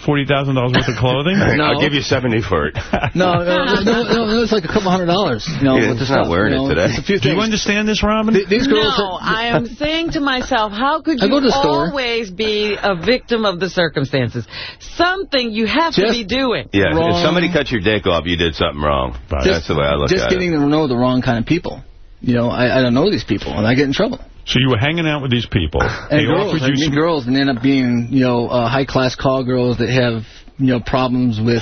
worth of clothing? [LAUGHS] No. I'll give you 70 for it. No, no, [LAUGHS] no, no, no, it was like a couple hundred dollars. You know, Yeah, with the it's not wearing you it today. just a Do you understand this, Robin? Th- These girls. No, are- I am [LAUGHS] saying to myself, how could you go to the store. always be a victim of the circumstances? Something you have to be doing. Yeah, Wrong. if somebody cut your dick off, you did something wrong. That's the way I look at it. just getting it. to know the wrong kind of people. You know, I, I don't know these people, and I get in trouble. So you were hanging out with these people. And they girls, offered I you meet some... girls, and end up being, you know, uh, high-class call girls that have, you know, problems with,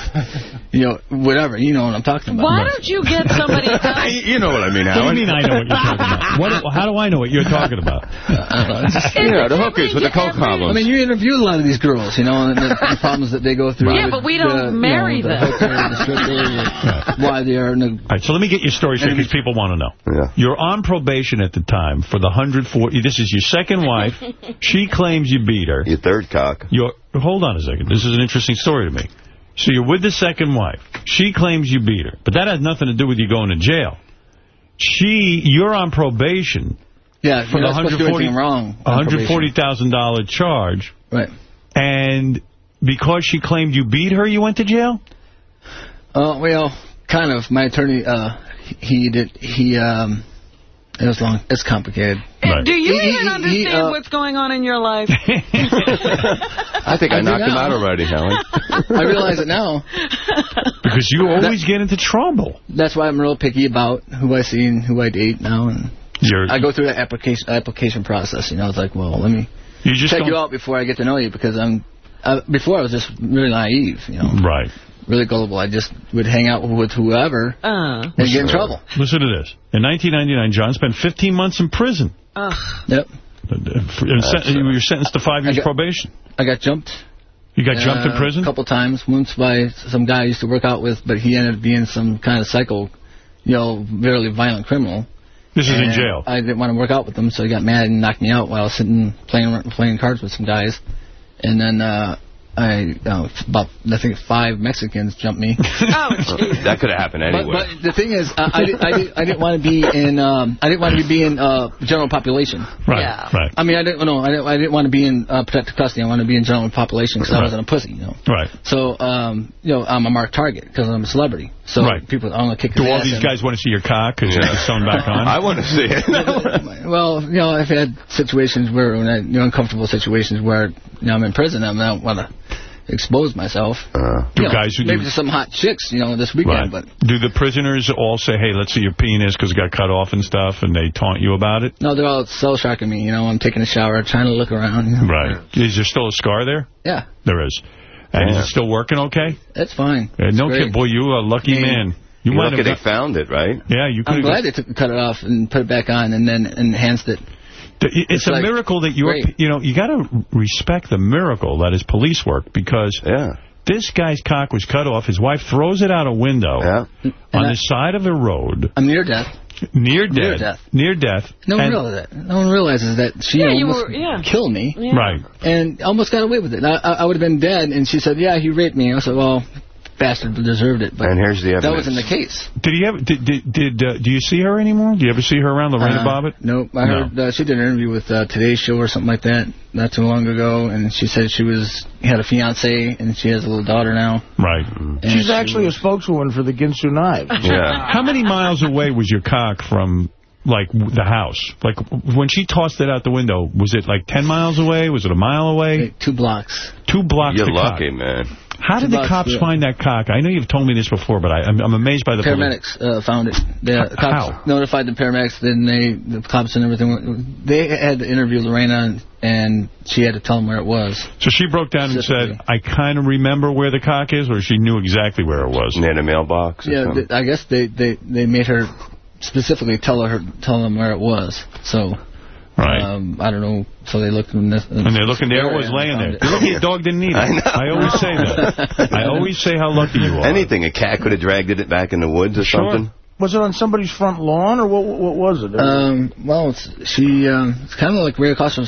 you know, whatever. You know what I'm talking about. Why don't you get somebody else? [LAUGHS] You know what I mean, What do you mean I know what you're talking about? What, how do I know what you're talking about? [LAUGHS] You know, the hookers with the coke problems. I mean, you interview a lot of these girls, you know, and the, the [LAUGHS] problems that they go through. Yeah, with but we don't you marry know, them. hooker, the stripper, why they are in the All right, so let me get your story straight because people want to know. Yeah. You're on probation at the time for the 140. This is your second wife. she claims you beat her. Your third cock. You're, hold on a second. This is an interesting story to me. So you're with the second wife. She claims you beat her. But that has nothing to do with you going to jail. She, you're on probation yeah, for the not supposed to do anything wrong. on probation. $140,000 charge. Right. And because she claimed you beat her, you went to jail? Uh, well, kind of. My attorney, uh, he did. He um, it was long. It's complicated. Do you He- he- even he, understand uh, what's going on in your life? [LAUGHS] I think I, I knocked him out already, Helen. I realize it now. Because you always get into trouble. That's why I'm real picky about who I see and who I date now, and You're, I go through that application application process. You know, it's like, well, let me you just check you out before I get to know you because I'm. Uh, before I was just really naive, you know, Right. Really gullible. I just would hang out with whoever Uh, and get in trouble. Listen to this. In 1999, John spent 15 months in prison. ugh. Yep. And you were sentenced to five years I got- probation. I got jumped. You got jumped in Uh, prison? A couple times. Once by some guy I used to work out with, but he ended up being some kind of psycho, you know, very violent criminal. This is in jail. I didn't want to work out with him, so he got mad and knocked me out while I was sitting playing playing cards with some guys. And then uh, I uh, about I think five Mexicans jumped me. [LAUGHS] That could have happened But, anywhere. but the thing is, uh, I, did, I, did, I didn't want to be in. Um, I didn't want to be in uh, general population. Right, Yeah. right. I mean, I didn't. No, I didn't, I didn't want to be in uh, protective custody. I wanted to be in general population because I wasn't a pussy. You know. Right. So, um, you know, I'm a marked target because I'm a celebrity. So Right. people, I'm gonna kick Do all these guys want to see your cock because it's sewn back on? [LAUGHS] I want to see it. [LAUGHS] Well, you know, I've had situations where, when I, you know, uncomfortable situations where, you know, I'm in prison and I don't want to expose myself. Uh. Do You know, guys who maybe do- to some hot chicks, you know, this weekend, Right. but Do the prisoners all say, hey, let's see your penis because it got cut off and stuff, and they taunt you about it? no, they're all cell shocking me. You know, I'm taking a shower, trying to look around. You know. Right. Is there still a scar there? Yeah, There is. And Yeah. is it still working okay? that's fine. Uh, no great. kid, boy, you a lucky I mean, man. You You're might lucky have they found it, right? Yeah, you could I'm glad they took, cut it off and put it back on and then enhanced it. It's, It's a like, miracle that you're, great. you know, you got to respect the miracle that is police work because Yeah. this guy's cock was cut off. His wife throws it out a window Yeah. on And I- the side of the road, I'm near death. Near Near death. death. Near death. No one And- realizes that. No one realizes that she Yeah, almost were- yeah. killed me. Yeah. Right. and almost got away with it. I, I, I would have been dead, and she said, "Yeah, he raped me." I said, "Well, bastard deserved it." But And here's the that wasn't the case. Did he ever? Did did, did uh, do you see her anymore? Do you ever see her around Lorena Uh, Bobbitt? Nope. I No. heard uh, she did an interview with uh, Today's Show or something like that not too long ago, and she said she was had a fiance and she has a little daughter now. Right. And She's she actually a spokeswoman for the Ginsu Knives. Yeah. How many miles away was your cock from? Like the house, like when she tossed it out the window, was it like 10 miles away? Was it a mile away? Like two blocks. Two blocks You're to cock. lucky, man. How did Two the blocks, cops yeah. find that cock? I know you've told me this before, but I, I'm, I'm amazed by the police. Paramedics uh, found it. The How? cops notified the paramedics. Then they, the cops and everything. They had to interview Lorena, and, and she had to tell them where it was. So she broke down and said, I kind of remember where the cock is, or she knew exactly where it was? In a mailbox Yeah, th- I guess they, they, they made her specifically tell her tell them where it was. So Right. um, I don't know. So they looked in this, And they're looking there, it was laying there. You're lucky your dog didn't eat it. [LAUGHS] I know. I always say that. I always say how lucky you are. Anything. A cat could have dragged it back in the woods or Sure. something. Was it on somebody's front lawn, or what? What was it? Um, well, it's, she um, it's kind of like Ray Acosta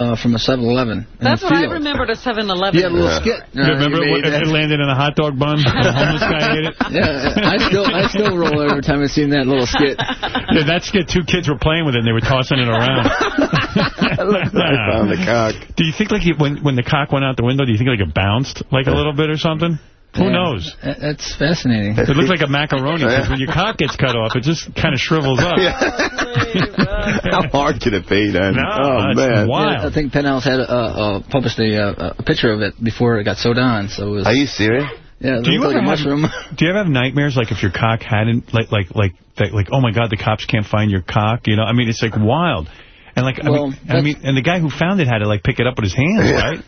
uh, from a 7-Eleven. That's a what I field. remember the 7-Eleven. He had a little Yeah. skit. You remember he it, it landed in a hot dog bun? The homeless guy ate it? [LAUGHS] Yeah, I still I still roll every time I see that little skit. [LAUGHS] Yeah, that skit, two kids were playing with it and they were tossing it around. [LAUGHS] I found the cock. Do you think like when when the cock went out the window, do you think like it bounced like a little bit or something? Who Yeah. knows? That's fascinating. It looks like a macaroni because when your cock gets cut off, it just kind of shrivels up. [LAUGHS] [LAUGHS] How hard can it be, then? No, oh, man. wild. Yeah, I think Penthouse had uh, uh, published a, uh, a picture of it before it got sewed on. So it was, Are you serious? yeah, it Do you like ever a have, mushroom. [LAUGHS] do you ever have nightmares like if your cock hadn't like like like that, like oh my god the cops can't find your cock you know I mean it's like wild and like I mean I mean and the guy who found it had to like pick it up with his hands right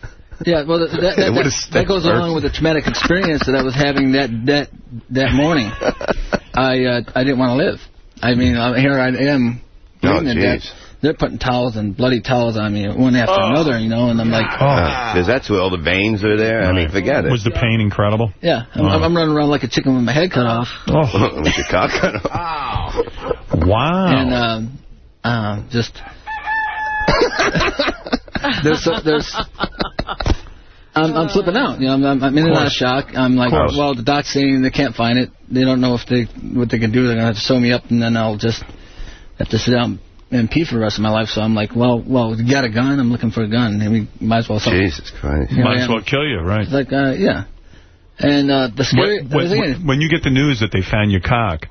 Yeah, well, that, that, [LAUGHS] It that, that, goes first. along with the traumatic experience that I was having that that that morning. [LAUGHS] I uh, I didn't want to live. I mean, uh, here I am. Oh, bleeding to death. jeez. They're putting towels and bloody towels on me, one after Oh. another, you know, and I'm like, Because that's where all the veins are there. I mean, forget it. was the pain incredible yeah, I'm, Oh. I'm running around like a chicken with my head cut off. oh [LAUGHS] With your cock cut off. wow And um, uh, just there's there's I'm, I'm flipping out. You know, I'm, I'm- I'm in and out of shock. I'm like, course. well, the doc's saying they can't find it. They don't know if they what they can do. They're gonna have to sew me up, and then I'll just have to sit down and pee for the rest of my life. So I'm like, well, well, you got a gun? I'm looking for a gun. And we might as well. Jesus Christ. Here I might as well kill you right It's like, uh, yeah. And uh, the scary when, the thing when, is- when you get the news that they found your cock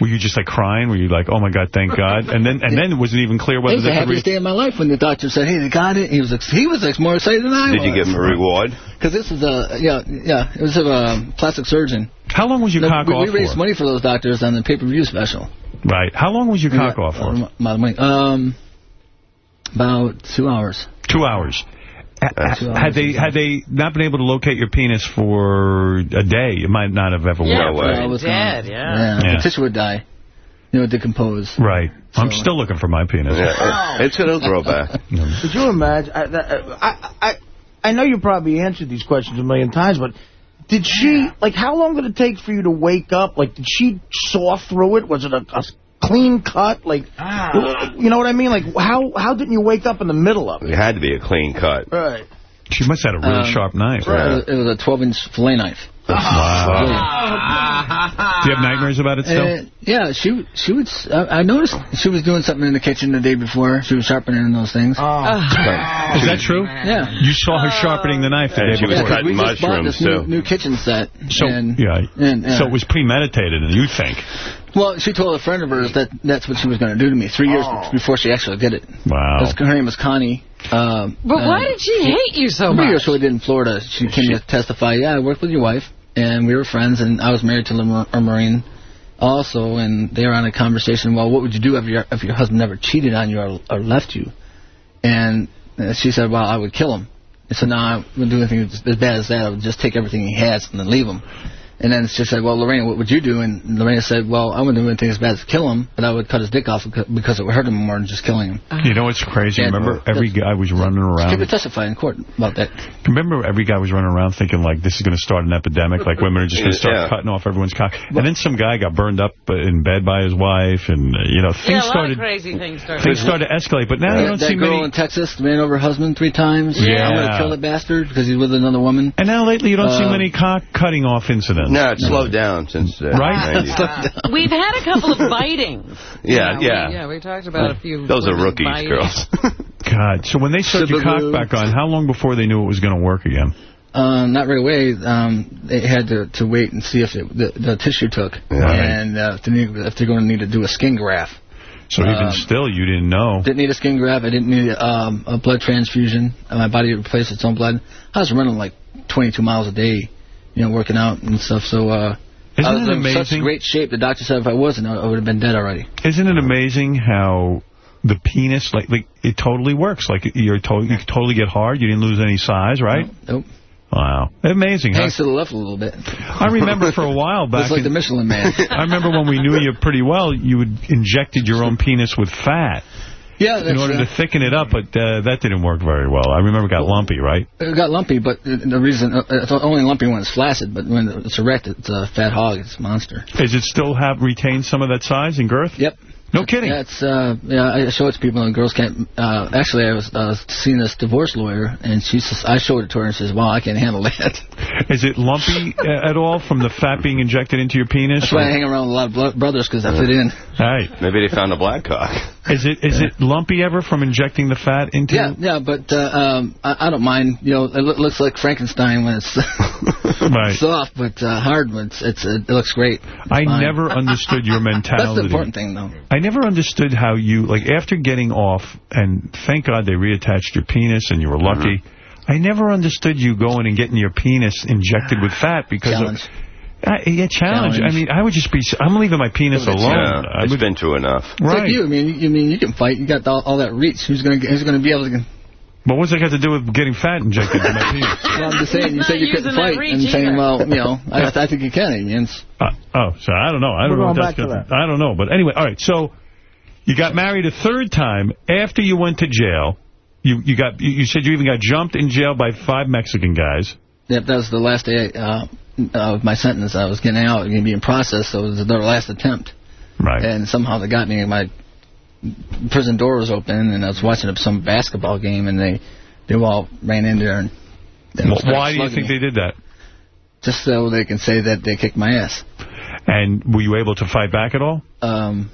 were you just like crying were you like oh my god thank [LAUGHS] God and then and then it wasn't even clear It whether was the they could happiest re- day of my life when the doctor said, "Hey, they got it." He was ex- he was like, more excited than I was. Did you give him a reward? Because this is a yeah yeah it was a um, plastic surgeon. how long was your No, cock we, off we raised for money for those doctors on the pay-per-view special. right how long was your cock off for Uh, my money. Um, about two hours. Two hours. Ha- Two Had they had they not been able to locate your penis for a day, it might not have ever Yeah, worked. for I was dead, yeah. yeah. Yeah. The tissue would die. You know, decompose. Right. I'm still looking for my penis. Yeah, it, it's it'll grow back. [LAUGHS] Could you imagine? I, I, I, I know you probably answered these questions a million times, but did she, like, how long did it take for you to wake up? Like, did she saw through it? Was it a, a clean cut? Like, you know what I mean? Like, how how didn't you wake up in the middle of it? It had to be a clean cut. Right. She must have had a really Um, sharp knife. It was- it was a 12-inch fillet knife. [LAUGHS] Wow. Do you have nightmares about it still? Uh, yeah, she she would. I noticed she was doing something in the kitchen the day before. She was sharpening those things. Is that true? Yeah. You saw her sharpening the knife the Yeah, day she was before. cutting we just bought mushrooms, this new, new kitchen set. So, and, yeah. and, uh, so it was premeditated, and you think. Well, she told a friend of hers that that's what she was going to do to me three years before she actually did it. Wow. That's- Her name was Connie. Um, But uh, why did she hate you so Three much? years what we did in Florida. She came to testify. Yeah, I worked with your wife, and we were friends, and I was married to a Mar- Marine also, and they were on a conversation. Well, what would you do if your if your husband never cheated on you or, or left you? And uh, she said, well, I would kill him. I said, no, I wouldn't do anything as as bad as that. I would just take everything he has and then leave him. And then she said, well, Lorena, what would you do? And Lorena said, well, I wouldn't do anything as bad as kill him, but I would cut his dick off because it would hurt him more than just killing him. You know what's crazy? Yeah, Remember, every guy was running She around. could testify in court about that. Remember, every guy was running around thinking, like, this is going to start an epidemic, like women are just going to start Yeah. cutting off everyone's cock. And then some guy got burned up uh, in bed by his wife, and, uh, you know, yeah, things a lot started of crazy things started. things started to escalate. But now you don't that see girl many... in Texas ran over her husband three times. Yeah. I'm going to kill the bastard because he's with another woman. And now lately you don't see Uh, many cock cutting off incidents. No, it's slowed down since uh, Right? 90s. [LAUGHS] We've had a couple of bitings. [LAUGHS] Yeah, You know, yeah. We, yeah, we talked about a few. Those are rookies, biting. girls. [LAUGHS] God. So when they stuck your cock back on, how long before they knew it was going to work again? Uh, not right away. Um, they had to, to wait and see if it, the, the tissue took, Right. and uh, if, they need, if they're going to need to do a skin graft. So even Um, still, you didn't know. Didn't need a skin graft. I didn't need um, a blood transfusion. Uh, My body replaced its own blood. I was running like 22 miles a day, you know, working out and stuff. So uh, Isn't I was in such great shape. The doctor said if I wasn't, I would have been dead already. Isn't it amazing how the penis, like, like it totally works? Like you're to you totally get hard. You didn't lose any size, right? Nope. Wow, amazing. huh? Hangs to the left a little bit. I remember for a while [LAUGHS] back. Looks like in- the Michelin Man. [LAUGHS] I remember when we knew you pretty well, you had injected your own penis with fat Yeah, in order uh, to thicken it up, but uh, that didn't work very well. I remember it got lumpy, right? It got lumpy, but the reason uh, it's only lumpy when it's flaccid, but when it's erect, it's a fat hog. It's a monster. Is it still have retained some of that size and girth? Yep. No kidding. Yeah, it's uh, yeah. I show it to people, and girls can't. Uh, actually, I was uh, seeing this divorce lawyer, and she says I showed it to her, and says, "Wow, I can't handle [LAUGHS] that." Is it lumpy uh, at all from the fat being injected into your penis? That's why I hang around with a lot of brothers because I fit in. All right. Maybe they found a black cock. Is it is it lumpy ever from injecting the fat into? Yeah, yeah, but uh, um, I, I don't mind. You know, it loo- looks like Frankenstein when it's [LAUGHS] Right. soft, but uh, hard when it's, it's it looks great. I Fine. never understood your mentality. [LAUGHS] That's the important thing, though. I never understood how you, like, after getting off, and thank God they reattached your penis and you were lucky, I never understood you going and getting your penis injected with fat because Challenge. of... Uh, yeah, challenge. Challenge. I mean, I would just be... I'm leaving my penis alone. Yeah, I it's would, been through enough. It's right. like you. I mean, you, I mean, you can fight. You got all, all that reach. Who's gonna Who's gonna be able to? But what's that got to do with getting fat injected into my [LAUGHS] penis? Well, I'm just saying. You He's said you couldn't using that fight, reach and saying, well, you know, I, I think you can. I Uh, oh, so I don't know. I don't We're know. going that's back to gonna- that. I don't know. But anyway, all right. So you got married a third time after you went to jail. You you got you you said you even got jumped in jail by five Mexican guys. Yep, that was the last day uh, of my sentence. I was getting out, going to be in process, so it was their last attempt. Right. And somehow they got me. My prison door was open, and I was watching up some basketball game, and they they all ran in there. And and Well, why do you think me. they did that? Just so they can say that they kicked my ass. And were you able to fight back at all? Um,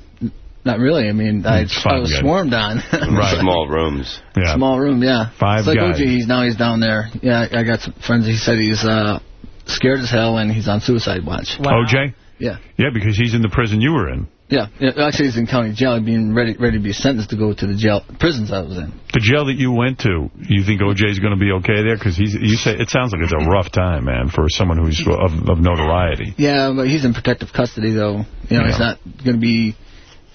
not really. I mean, I, I was good. swarmed on. [LAUGHS] Right. Small rooms. Yeah. Small room, yeah. Five it's like guys. OJ, he's now he's down there. Yeah, I got some friends. He said he's uh, scared as hell, and he's on suicide watch. OJ? Yeah. Yeah, because he's in the prison you were in. Yeah, yeah, actually he's in county jail, being ready ready to be sentenced to go to the jail prisons I was in. The jail that you went to, you think OJ's going to be okay there? Because he's you say it sounds like it's a rough time, man, for someone who's of, of notoriety. Yeah, but he's in protective custody though. You know, Yeah. he's not going to be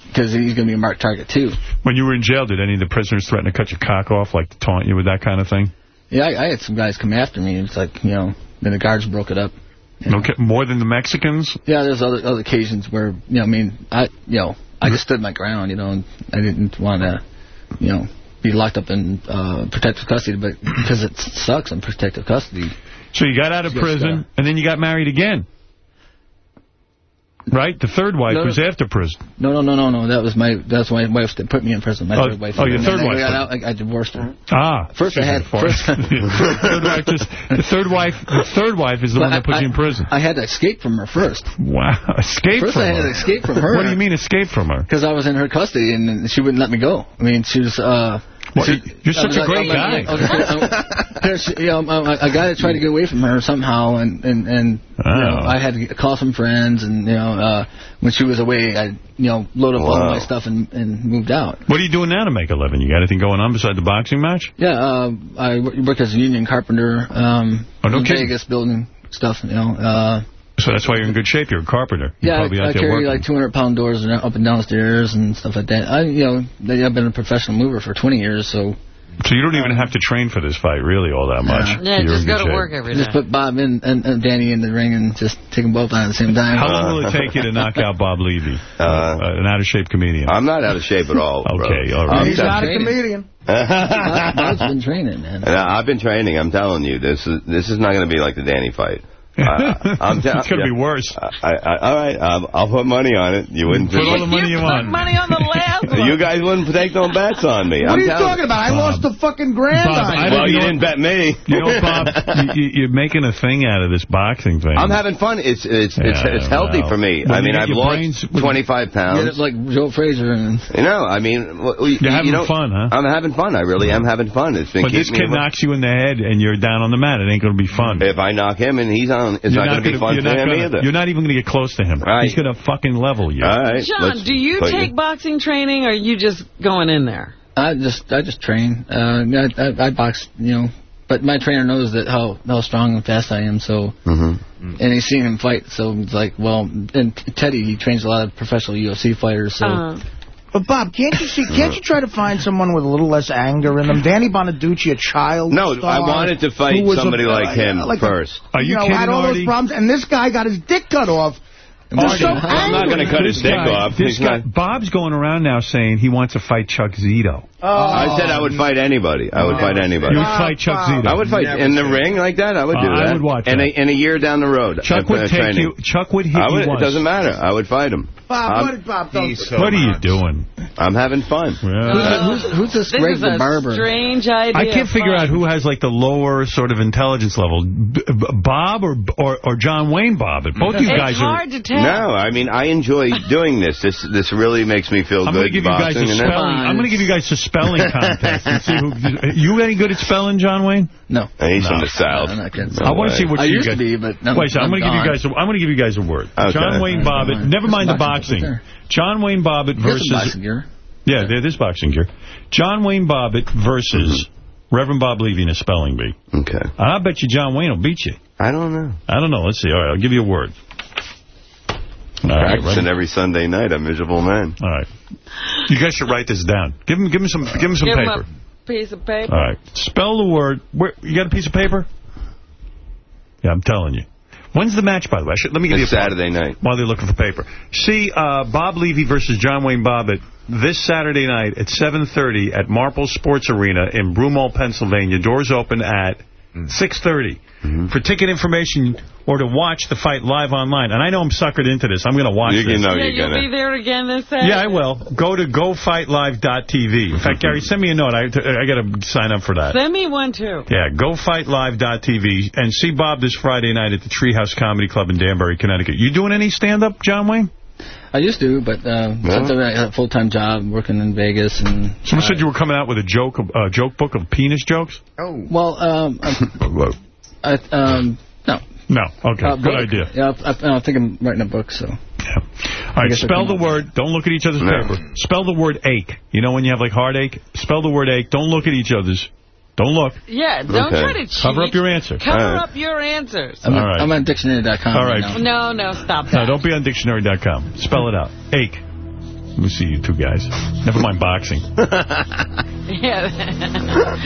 because he's going to be a marked target too. When you were in jail, did any of the prisoners threaten to cut your cock off, like to taunt you with that kind of thing? Yeah, I, I had some guys come after me. It's like you know, then the guards broke it up. Okay, more than the Mexicans? Yeah, there's other other occasions where you know, I mean, I you know, I just stood my ground. You know, and I didn't want to, you know, be locked up in uh, protective custody, but because it sucks in protective custody. So you got out of prison, uh, and then you got married again. Right? The third wife No, was after prison. No, no, no, no, no. That was my that's my wife that put me in prison. My Oh, third wife. oh, your third I wife. got out, I, I divorced her. Ah. First I had first, [LAUGHS] [LAUGHS] third wife just, the third wife the third wife is the one that put I, you in prison. I had to escape from her first. Wow. Escape First from I had to escape from her. What do you mean escape from her? Because I was in her custody and she wouldn't let me go. I mean, she was. Uh, Well, you're such I a great like, guy. I was like, I'm- there's, you know, I, I got to try to get away from her somehow, and and and you know, Oh. I had to call some friends, and you know, uh, when she was away, I you know loaded up all my stuff and and moved out. What are you doing now to make a living? You got anything going on beside the boxing match? Yeah, uh, I work as a union carpenter. Um, Oh, no in kidding. Vegas building stuff. You know. Uh, So that's why you're in good shape. You're a carpenter. You're yeah, probably I, I out there carry working. like 200 pound doors and up and downstairs and stuff like that. I, you know, I've been a professional mover for 20 years, so So you don't even have to train for this fight, really, all that much. Yeah, You're just go to shape. work just put Bob in and, and Danny in the ring and just take them both on at the same time. How long will it take you to [LAUGHS] knock out Bob Levy, uh, an out-of-shape comedian? I'm not out of shape at all. bro. Okay, all right. I'm He's telling- not a comedian. [LAUGHS] Bob's been training, man. And I- I've been training. I'm telling you, this is this is not going to be like the Danny fight. Uh, [LAUGHS] I'm te- It's gonna yeah. be worse. I, I, all right, um, I'll put money on it. You wouldn't. Put all the money you want. Money on the last [LAUGHS] You guys wouldn't take no bets on me. What I'm are you talking about? I lost a fucking grand Bob, on you. Well, you know- didn't bet me. You know, Bob, [LAUGHS] you, you- you're making a thing out of this boxing thing. I'm having fun. It's it's it's, Yeah, it's healthy well. for me. When I mean, I've lost brains- 25 Yeah, pounds. like Joe Frazier and You know, I mean, well, you, You're having you know, fun, huh? I'm having fun. I really am having fun. It's been But this kid knocks you in the head and you're down on the mat. It ain't going to be fun. If I knock him and he's on, it's You're not, going to be fun you're for not him gonna- either. You're not even going to get close to him. Right. He's going to fucking level you. All right. John, let's do you put take boxing training or are you just going in there? I just I just train. Uh, I, I, I box, you know, but my trainer knows that how how strong and fast I am. So, Mm-hmm. and he's seen him fight. So it's like, well, and Teddy he trains a lot of professional UFC fighters. So. Uh, But Bob, can't you see? Can't you try to find someone with a little less anger in them? Danny Bonaduce, a child. No, star I wanted to fight somebody a- like him like a- first. Are you know, kidding, had all those problems, and this guy got his dick cut off. Just so I'm not going to cut his This dick guy, off. this guy, Bob's going around now saying he wants to fight Chuck Zito. I said I would fight anybody. I would fight anybody. You would fight Chuck Zito. I would fight in the ring like that. I would do Uh, I would watch in that. a, in a year down the road. Chuck would uh, take training. you. Chuck would hit I would, you it doesn't matter. I would fight him. Bob, I'm- what Bob? Don't, what are you doing? I'm having fun. Who's, who's, who's this, this Greg the a Barber? strange idea. I can't figure out who has like the lower sort of intelligence level, B- B- Bob or, or or John Wayne Bob. Both you guys are. hard to tell. No, I mean I enjoy [LAUGHS] doing this. This this really makes me feel I'm good. going to give you guys a boxing spelling. I'm going to give you guys a spelling [LAUGHS] contest and see who. You any good at spelling, John Wayne? No. that. He's from the south. I'm not good. No I want to see what I you used guys. to be, but now Wait, so I'm, I'm going to give you guys. A, I'm going to give you guys a word. Okay. John Wayne Bobbitt. Never mind the boxing. Boxing, John Wayne Bobbitt Get some versus. boxing gear. Yeah, there- there's boxing gear. John Wayne Bobbitt versus mm-hmm. Reverend Bob Levy in a spelling bee. Okay. I bet you John Wayne will beat you. I don't know. I don't know. Let's see. All right, I'll give you a word. All right, Practicing Reverend- every Sunday night. I'm miserable man. All right. You guys should write this down. Give him, give him some, give him some Give him paper. a piece of paper. All right. Spell the word. Where, you got a piece of paper? Yeah, I'm telling you. When's the match, by the way? Should, let me give It's you a Saturday night. while they're looking for paper. See uh, Bob Levy versus John Wayne Bobbitt this Saturday night at 7.30 at Marple Sports Arena in Broomall, Pennsylvania. Doors open at Mm-hmm. 6.30. Mm-hmm. For ticket information or to watch the fight live online, and I know I'm suckered into this. I'm going to watch You this. know Yeah, you're you'll gonna. be there again this Saturday. Yeah, I will. Go to gofightlive.tv. In fact, Gary, send me a note. I, I got to sign up for that. Send me one, too. Yeah, gofightlive.tv and see Bob this Friday night at the Treehouse Comedy Club in Danbury, Connecticut. You doing any stand-up, John Wayne? I used to, but uh, since I had a full-time job working in Vegas and... Someone said you were coming out with a joke, a joke book of penis jokes? Oh. Well, um, I, um, no. No. Okay. Uh, Good book. idea. Yeah, I, I think I'm writing a book, so... Yeah. All right, guess spell can- the word. Don't look at each other's No. paper. Spell the word ache. You know when you have like heartache? Spell the word ache. Don't look at each other's. Don't look. Yeah, don't Okay. try to cheat. Cover up your answer. Cover All right. up your answers. I'm, All right. I'm on dictionary.com All right right. now. No, no, stop No, that. don't be on dictionary.com. Spell it out. Ache. Let me see you two guys. Never mind boxing. [LAUGHS] Yeah.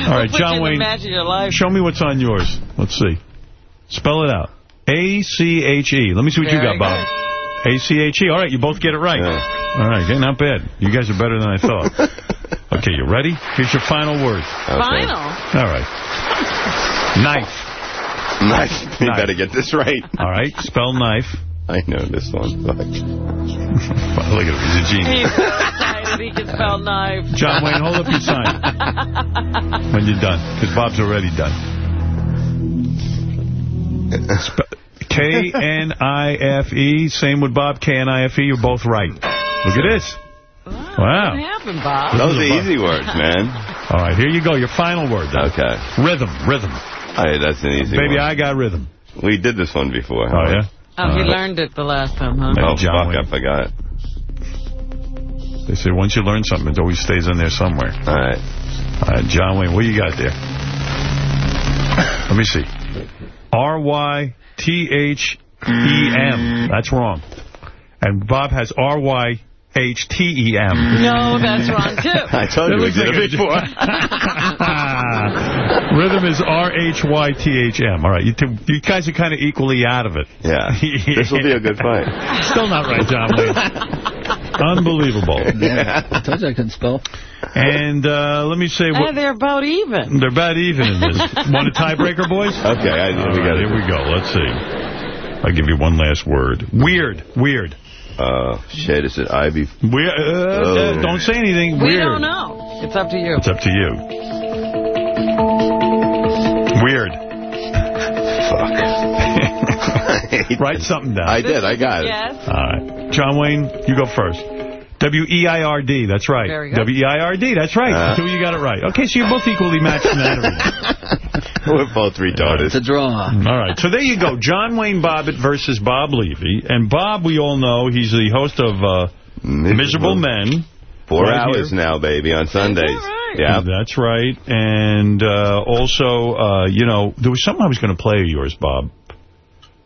All right, Put John you in Wayne. The your life. Show me what's on yours. Let's see. Spell it out. A-C-H-E. Let me see what you got, Bob. A-C-H-E. All right, you both get it right. Yeah. All right, okay, not bad. You guys are better than I thought. [LAUGHS] okay, you ready? Here's your final word. Final. All right. Knife. Knife. You Knife. better get this right. All right, spell knife. I know this one. Fuck. Look at him. He's a He's genius. so excited he can spell knife. John Wayne, hold up your sign [LAUGHS] when you're done, because Bob's already done. [LAUGHS] Sp- K-N-I-F-E. Same with Bob, K-N-I-F-E. You're both right. Look at this. Wow. What happened, Bob? Those are easy words, man. [LAUGHS] All right, here you go. Your final word. Then. Okay. Rhythm, rhythm. Hey, that's an easy Baby, one. I got rhythm. We did this one before. Oh, yeah? Oh, he Uh, learned it the last time, huh? Oh, John fuck, Wayne. I forgot. They say once you learn something, it always stays in there somewhere. All right. All right, John Wayne, what you got there? Let me see. R-Y-T-H-E-M. That's wrong. And Bob has R-Y-H-T-E-M. No, that's wrong, too. [LAUGHS] I told you we did it before. Rhythm is R-H-Y-T-H-M. All right, you, two, you guys are kind of equally out of it. Yeah. [LAUGHS] This will be a good fight. Still not right, John Wayne. [LAUGHS] Unbelievable. [LAUGHS] Yeah. I told you I couldn't spell. And uh, let me say... Hey, What, they're about even. they're about even in this. Want a tiebreaker, boys? [LAUGHS] Okay, I, All we right, here we go. Let's see. I'll give you one last word. Weird. Weird. Uh, shit, is it Ivy? Weird. Uh, uh, Oh. don't say anything. We Weird. don't know. It's up to you. It's up to you. Weird. Write something down. I did. I got it. Yes. All right. John Wayne, you go first. W-E-I-R-D, that's right. Very. W-E-I-R-D, that's right. Uh. Two, you got it right. Okay, so you're both equally matched in that [LAUGHS] arena. We're both retarded. It's a draw. All right, so there you go. John Wayne Bobbitt versus Bob Levy. And Bob, we all know, he's the host of uh, Miserable Men. Four Right hours here. now, baby, on Sundays. Yeah. That's right. And uh, also, uh, you know, there was something I was going to play of yours, Bob.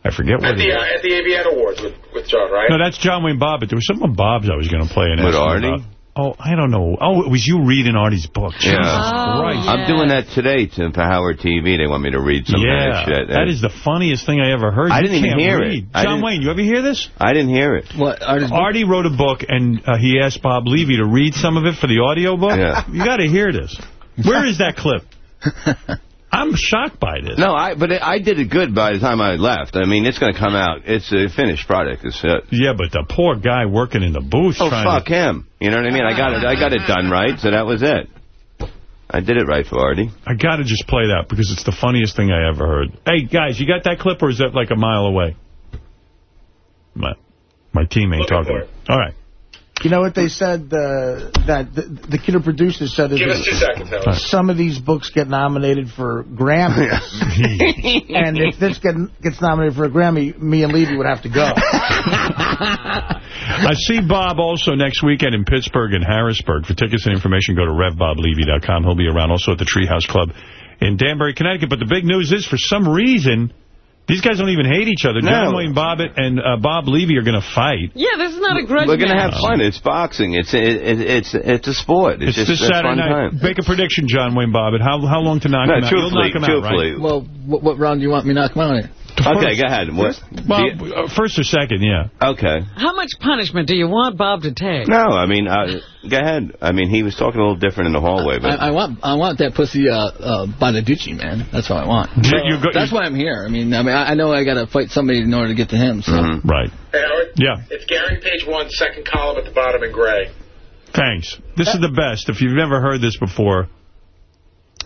I forget what At the, is. uh, at the AVN Awards with, with John, right? No, that's John Wayne Bobbitt. There was something with Bob's I was going to play. in. With ask him about. Oh, I don't know. Oh, it was you reading Artie's book. Jesus Yeah. Christ. I'm doing that today to, for Howard TV. They want me to read some Yeah, of that shit. that is the funniest thing I ever heard. I You didn't even hear it. read. I John Wayne, you ever hear this? I didn't hear it. What? Artist book? Artie wrote a book, and uh, he asked Bob Levy to read some of it for the audio book. Yeah. You got to hear this. Where is that clip? [LAUGHS] I'm shocked by this. No, I but it, I did it good by the time I left. I mean, it's going to come out. It's a finished product. It's it. Yeah, but the poor guy working in the booth Oh, trying fuck to... him. You know what I mean? I got it. I got it done right, so that was it. I did it right for Artie. I got to just play that because it's the funniest thing I ever heard. Hey, guys, you got that clip or is that like a mile away? My, my team ain't Looking talking. All right. You know what they said? Uh, that the, the killer producer said Give us two seconds, Howard. some of these books get nominated for Grammys. [LAUGHS] and if this get, gets nominated for a Grammy, me and Levy would have to go. [LAUGHS] I see Bob also next weekend in Pittsburgh and Harrisburg. For tickets and information, go to RevBobLevy.com. He'll be around also at the Treehouse Club in Danbury, Connecticut. But the big news is, for some reason, these guys don't even hate each other. No. John Wayne Bobbitt and uh, Bob Levy are going to fight. Yeah, this is not a grudge We're going to have fun. It's boxing. It's it, it, it's it's a sport. It's, It's, just this a Saturday fun night. time. Make a prediction, John Wayne Bobbitt. How how long to knock No, him out? You'll knock him out, right? truthfully. Well, what, what round do you want me to knock him out in? Okay, go ahead. What? Well, Do you- uh, first or second, yeah. okay. How much punishment do you want Bob to take? No, I mean, uh, go ahead. I mean, he was talking a little different in the hallway, but I want I want that pussy uh, uh, by the Ducci, man. That's what I want. You- [LAUGHS] you go- That's why I'm here. I mean, I mean, I I know I got to fight somebody in order to get to him. So. Mhm. Right. Hey, Howard. Yeah. It's Gary, page one, second column at the bottom in gray. Thanks. This is the best. If you've never heard this before,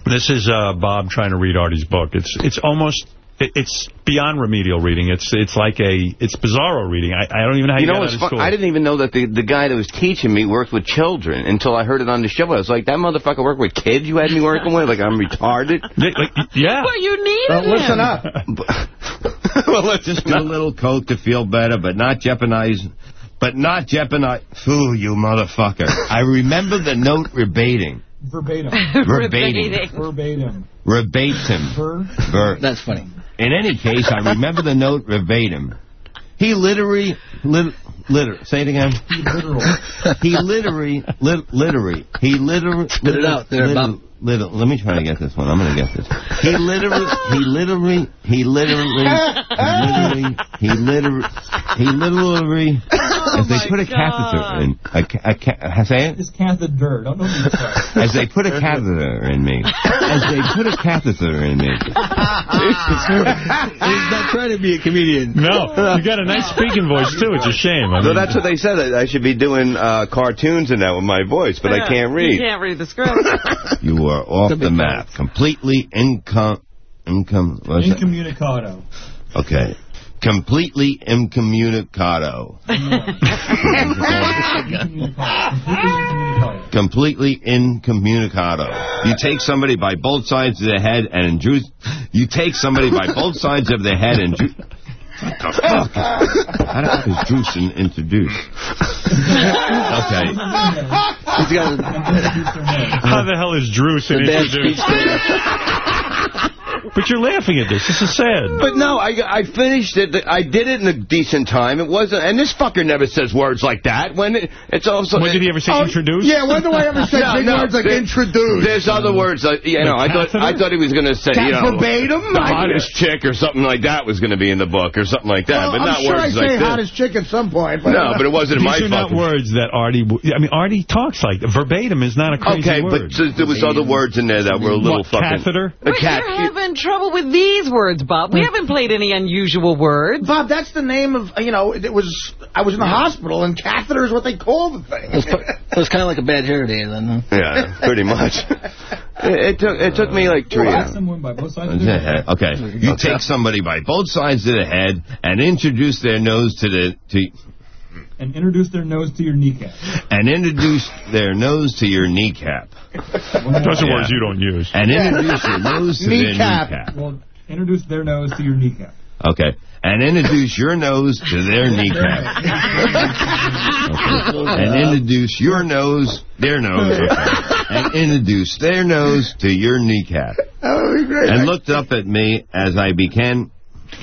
this is uh, Bob trying to read Artie's book. It's it's almost it, it's beyond remedial reading. It's it's like a it's bizarro reading. I, I don't even know how you, you know got what's out fun? school. I didn't even know that the the guy that was teaching me worked with children until I heard it on the show. I was like, that motherfucker worked with kids you had me working with? Like, I'm retarded? [LAUGHS] Yeah, like, yeah. Well, you needed Well, listen him. up. [LAUGHS] well, let's Just do a little coke to feel better, but not jeopardize... But not jeopardize... Fool, you motherfucker. I remember the note rebating. verbatim. [LAUGHS] Verbatim. Verbatim. Verbatim. Verbatim. Ver That's funny. In any case, I remember the note verbatim. He literally... Lit liter say it again. He literally... Lit literally... He literally... Spit it out there, Bob. Little, let me try to get this one. I'm going to get this. He literally, he literally, he literally, he literally, he literally, he literally, Oh, As they my put a catheter in, a, ca- a, say it? It's catheter. Don't know what you As they put a catheter in me. As they put a catheter in me. [LAUGHS] He's not trying to be a comedian. No, you got a nice speaking voice, too. It's a shame. I So that's what they said. I I should be doing uh, cartoons and that with my voice, but I can't You read. can't read the script. You are off the map. Completely income... Income... What's? Incommunicado. Okay. Completely incommunicado. [LAUGHS] Completely incommunicado. You take somebody by both sides of the head and introduce... You take somebody by both sides of the head and... Ju- what the fuck? How the fuck is Juice in- introduced? Okay. How the hell is Drew The bad introduced? Speech But you're laughing at this. This is sad. But no, I, I finished it. I did it in a decent time. It wasn't, and this fucker never says words like that. When it, it's also. When did he ever say oh, introduce? Yeah, when do I ever say [LAUGHS] big words like there- introduce? There's other words. Like, you know, I thought I thought he was going to say, you know, Verbatim? the hottest chick or something like that was going to be in the book or something like that, Well, but I'm not sure I words say like this. hottest chick at some point. But No, but it wasn't in These my are not words that Artie... w- I mean, Artie talks like... Verbatim is not a crazy Okay, word. but so there was other words in there that were a little What, fucking catheter? A But cat. you're having trouble with these words, Bob. We hmm. haven't played any unusual words. Bob, that's the name of, you know, it was, I was in the hospital, and catheter is what they call the thing. It was, it was kind of like a bad hair day then, huh? Yeah, pretty much. [LAUGHS] it, it took it took me like three. Ask someone by both sides of their head. Okay. You take somebody by both sides of the head and introduce their nose to the... To, And introduce their nose to your kneecap. and introduce their nose to your kneecap. [LAUGHS] Those are Yeah. words you don't use. And introduce your nose to Kneecap. their kneecap. Well, introduce their nose to your kneecap. Okay. And introduce your nose to their kneecap. Okay. And introduce your nose, their nose, okay. [LAUGHS] and introduce their nose to your kneecap. That would be great. And looked up at me as I began.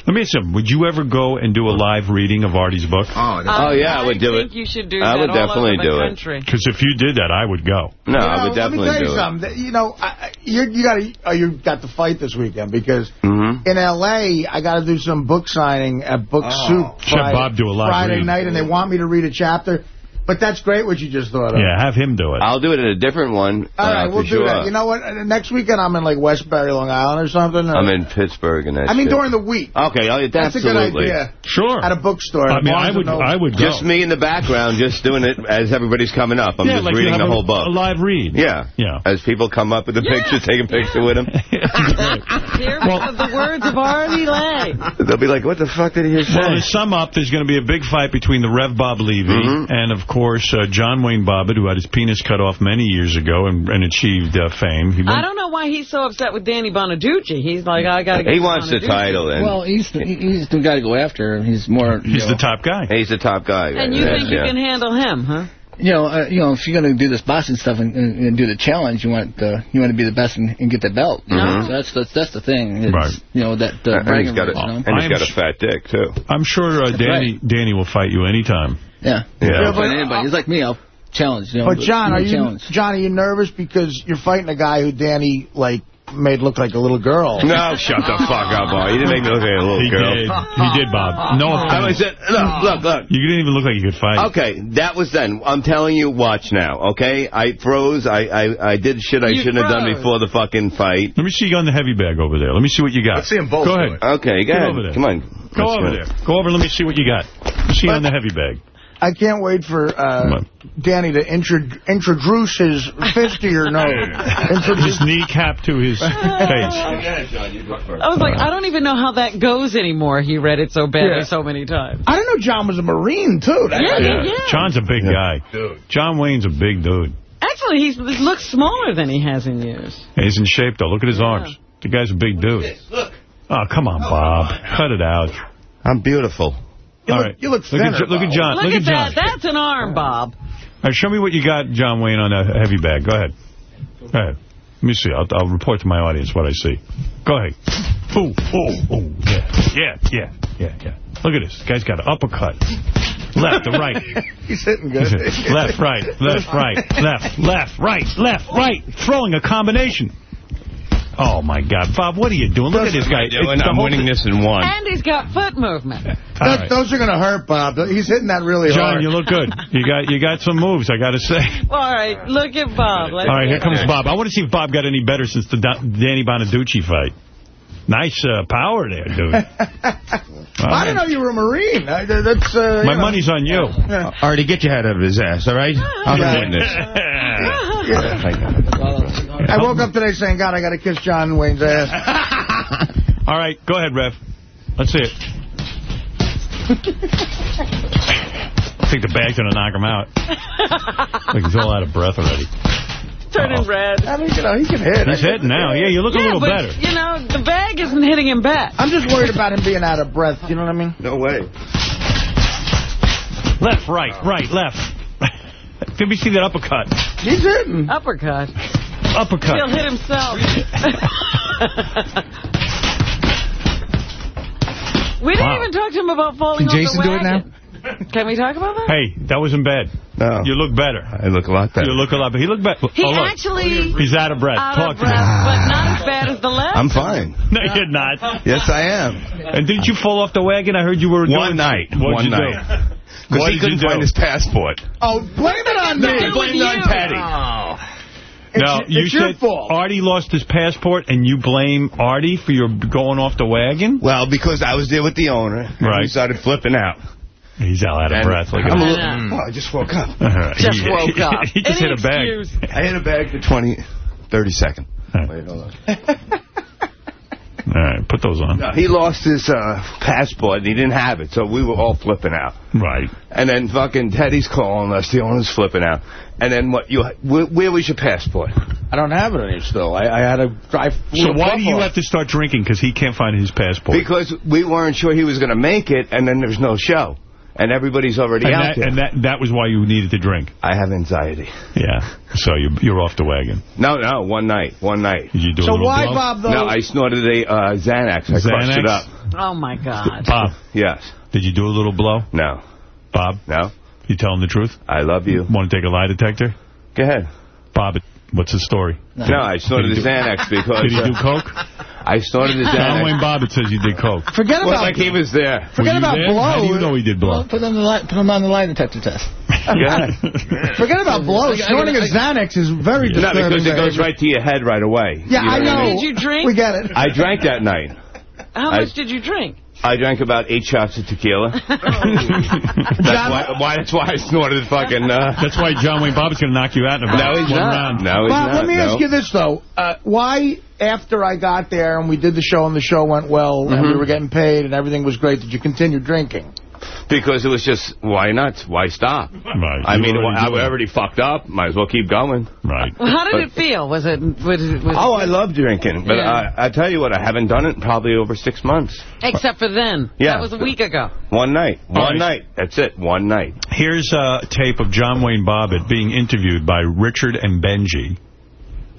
Let me ask you something. Would you ever go and do a live reading of Artie's book? Oh, oh yeah, I would do it. I think it. you should do I that would all definitely over do the it. Because if you did that, I would go. No, I You would know, let me definitely tell you do it. something. You know, I, you you got to uh, you got to fight this weekend because Mm-hmm. in L.A. I got to do some book signing at Book Soup Should Friday, Bob do a live Friday reading. night, and they want me to read a chapter. But that's great what you just thought of. Yeah, have him do it. I'll do it in a different one. All uh, right, we'll do sure. that. You know what? Uh, Next weekend I'm in like Westbury, Long Island or something. I'm in Pittsburgh and that I mean shit. during the week. Okay, oh, yeah, That's a good idea. Sure. At a bookstore. I mean, I would, I would go. Just me in the background, just doing it as everybody's coming up. I'm yeah, just like reading have the a, whole book. A live read. Yeah. Yeah. As people come up with the picture, take a picture with [LAUGHS] [LAUGHS] them. Hear the words of Artie Lange. They'll be like, what the fuck did he just Well, to sum up, there's going to be a big fight between the Rev Bob Levy Mhm. and, of course, uh, John Wayne Bobbitt, who had his penis cut off many years ago and, and achieved uh, fame. He I don't know why he's so upset with Danny Bonaduce. He's like, I got to get He wants the title, and Well, he's the, he's the guy to go after. He's more. He's know, the top guy. he's the top guy. And you Yeah, think you yeah. can handle him, huh? You know, uh, you know, if you're going to do this boxing stuff and, and, and do the challenge, you want uh, you want to be the best and, and get the belt. You know? Mhm. So that's that's that's the thing. It's, Right. You know that uh, and he's bragging got a, you know? and he's I'm got a fat dick, too. I'm sure uh, Danny Danny will fight you anytime. Yeah. Yeah. I'll fight anybody. He's like me. I'll challenge. You know, But John, are give me a you challenge. John? Are you nervous because you're fighting a guy who Danny like made look like a little girl? No, shut the fuck up, boy. You didn't make me look like a little He girl. did. He did, Bob. No I offense. said, look, look, look. You didn't even look like you could fight. Okay, that was then. I'm telling you, watch now, okay? I froze. I, I, I did shit I You shouldn't have done before the fucking fight. Let me see you on the heavy bag over there. Let me see what you got. Let's see 'em both Go ahead. Okay, go Get ahead. over there. Come on. Go Let's over there. Go over and let me see what you got. Let me see you on the heavy bag. I can't wait for uh. Danny to intro introduce his fist to your nose. Introduce His kneecap to his [LAUGHS] face. [LAUGHS] I was like, I don't even know how that goes anymore. He read it so badly Yeah. so many times. I didn't know John was a Marine too. Yeah, yeah, yeah. John's a big guy. Dude. John Wayne's a big dude. Actually, he looks smaller than he has in years. He's in shape, though. Look at his arms. The guy's a big dude. Look. Oh, come on, Bob. Cut it out. I'm beautiful. You All look, right. you look Look at, thinner. look at John. Look, Look, at, John. that. That's an arm, Bob. All right, show me what you got, John Wayne, on a heavy bag. Go ahead. Go ahead. Let me see. I'll, I'll report to my audience what I see. Go ahead. Ooh, ooh, ooh. Yeah, yeah, yeah, yeah, yeah. Look at this. Guy's got an uppercut. Left to right. [LAUGHS] He's hitting good. left, right, left, right, left, left, right, left, right. Throwing a combination. Oh, my God. Bob, what are you doing? Look at this guy. doing? It's I'm winning this in one. And he's got foot movement. [LAUGHS] That- right. Those are going to hurt, Bob. He's hitting that really John, hard. John, you look good. You got you got some moves, I got to say. [LAUGHS] All right, look at Bob. Let's All right, here comes back. Bob. I want to see if Bob got any better since the Danny Bonaduce fight. Nice uh, power there, dude. [LAUGHS] I didn't know you were a Marine. I, that's, uh, My you know. money's on you. Artie, get your head out of his ass, all right? I'm [LAUGHS] Yeah. a witness. I woke up today saying, God, I got to kiss John Wayne's ass. [LAUGHS] All right, go ahead, Rev. Let's see it. I think the bag's going to knock him out. Like he's all out of breath already. Turning oh. red. I mean, you know, he can hit. He's hitting now. Yeah, you look a little but, better. you know, the bag isn't hitting him back. I'm just worried about him being out of breath. You know what I mean? No way. Left, right, right, left. [LAUGHS] Did we see that uppercut? He's hitting. Uppercut. Uppercut. He'll hit himself. [LAUGHS] we didn't Wow. even talk to him about falling Can off Jason the do it wagon. Can we talk about that? Hey, that wasn't bad. No. You look better. I look a lot better. You look a lot better. He looked better. He oh, look. actually He's out of breath. out Talk of to breath, him. but not as bad as the last. I'm fine. [LAUGHS] No, you're not. Yes, I am. And didn't you fall off the wagon? I heard you were One doing... night. What'd One you night. [LAUGHS] Because he couldn't find his passport. Oh, blame it on No, me. blame it on Patty. No, It's- you it's your said fault. Artie lost his passport, and you blame Artie for your going off the wagon? Well, because I was there with the owner. and Right. He started flipping out. He's all out of And breath. Look at I'm a him. little, I know. oh, I just woke up. All right. Just He- woke up. [LAUGHS] he just Any hit a bag. excuse. I hit a bag for 20, 30 seconds. All Wait, hold on. [LAUGHS] right, put those on. No, he lost his uh, passport and he didn't have it, so we were all flipping out. Right. And then fucking Teddy's calling us, the owner's flipping out. And then what? You where, where was your passport? I don't have it any still. I, I had to drive. So why do you have to start drinking? Because he can't find his passport. Because we weren't sure he was going to make it, and then there's no show, and everybody's already and out that, there. and that that was why you needed to drink. I have anxiety. Yeah. So you you're off the wagon. No, no, one night, one night. Did you do a So little why, blow? Bob, though? No, I snorted a uh, Xanax. I crushed it Xanax? up. Oh, my God. Bob, Yes. did you do a little blow? No. Bob, No. you telling the truth? I love you. Want to take a lie detector? Go ahead. Bob, what's the story? No, I snorted Did a he do- Xanax [LAUGHS] because... Did he do uh, coke? I snorted a John Wayne Xanax. Bobbitt says you did coke. Forget Well, about like he was there. forget about there? blow. How do you know he did blow? Well, put them, on the li- put them on the lie detector test. [LAUGHS] Go ahead. [LAUGHS] Forget about blow. I- I- Snorting a I- Xanax is very No, disturbing. because it goes right to your head right away. Yeah, You I what know. mean? Did you drink? We get it. I drank that night. How I- much did you drink? I drank about eight shots of tequila. [LAUGHS] that's, why, why, that's why I snorted fucking... Uh, [LAUGHS] That's why John Wayne Bobbitt's going to knock you out in about no, he's one not. round. No, he's Bob, not. let me no. ask you this, though. Uh, why, after I got there and we did the show and the show went well and Mm-hmm. we were getting paid and everything was great, did you continue drinking? Because it was just, why not? Why stop? Right. I You mean, already I did already fucked up. Might as well keep going. Right. Well, how did But- it feel? Was it... Was was Oh, I love drinking. But Yeah. I, I tell you what, I haven't done it in probably over six months. Except for then. Yeah. That was a week ago. One night. One right. night. That's it. One night. Here's a tape of John Wayne Bobbitt being interviewed by Richard and Benji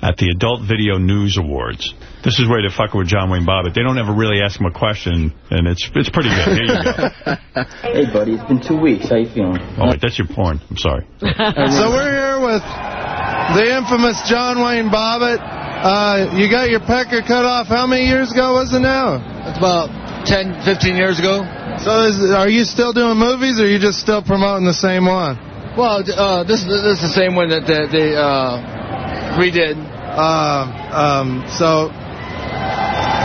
at the Adult Video News Awards. This is where they're fucking with John Wayne Bobbitt. They don't ever really ask him a question, and it's it's pretty good. Here you go. [LAUGHS] Hey, buddy, it's been two weeks. How you feeling? Oh, wait, that's your porn. I'm sorry. [LAUGHS] So we're here with the infamous John Wayne Bobbitt. Uh, you got your pecker cut off how many years ago was it now? That's about 10, 15 years ago. So is, are you still doing movies or are you just still promoting the same one? Well, uh, this, this is the same one that they, they uh, redid. did. Um, so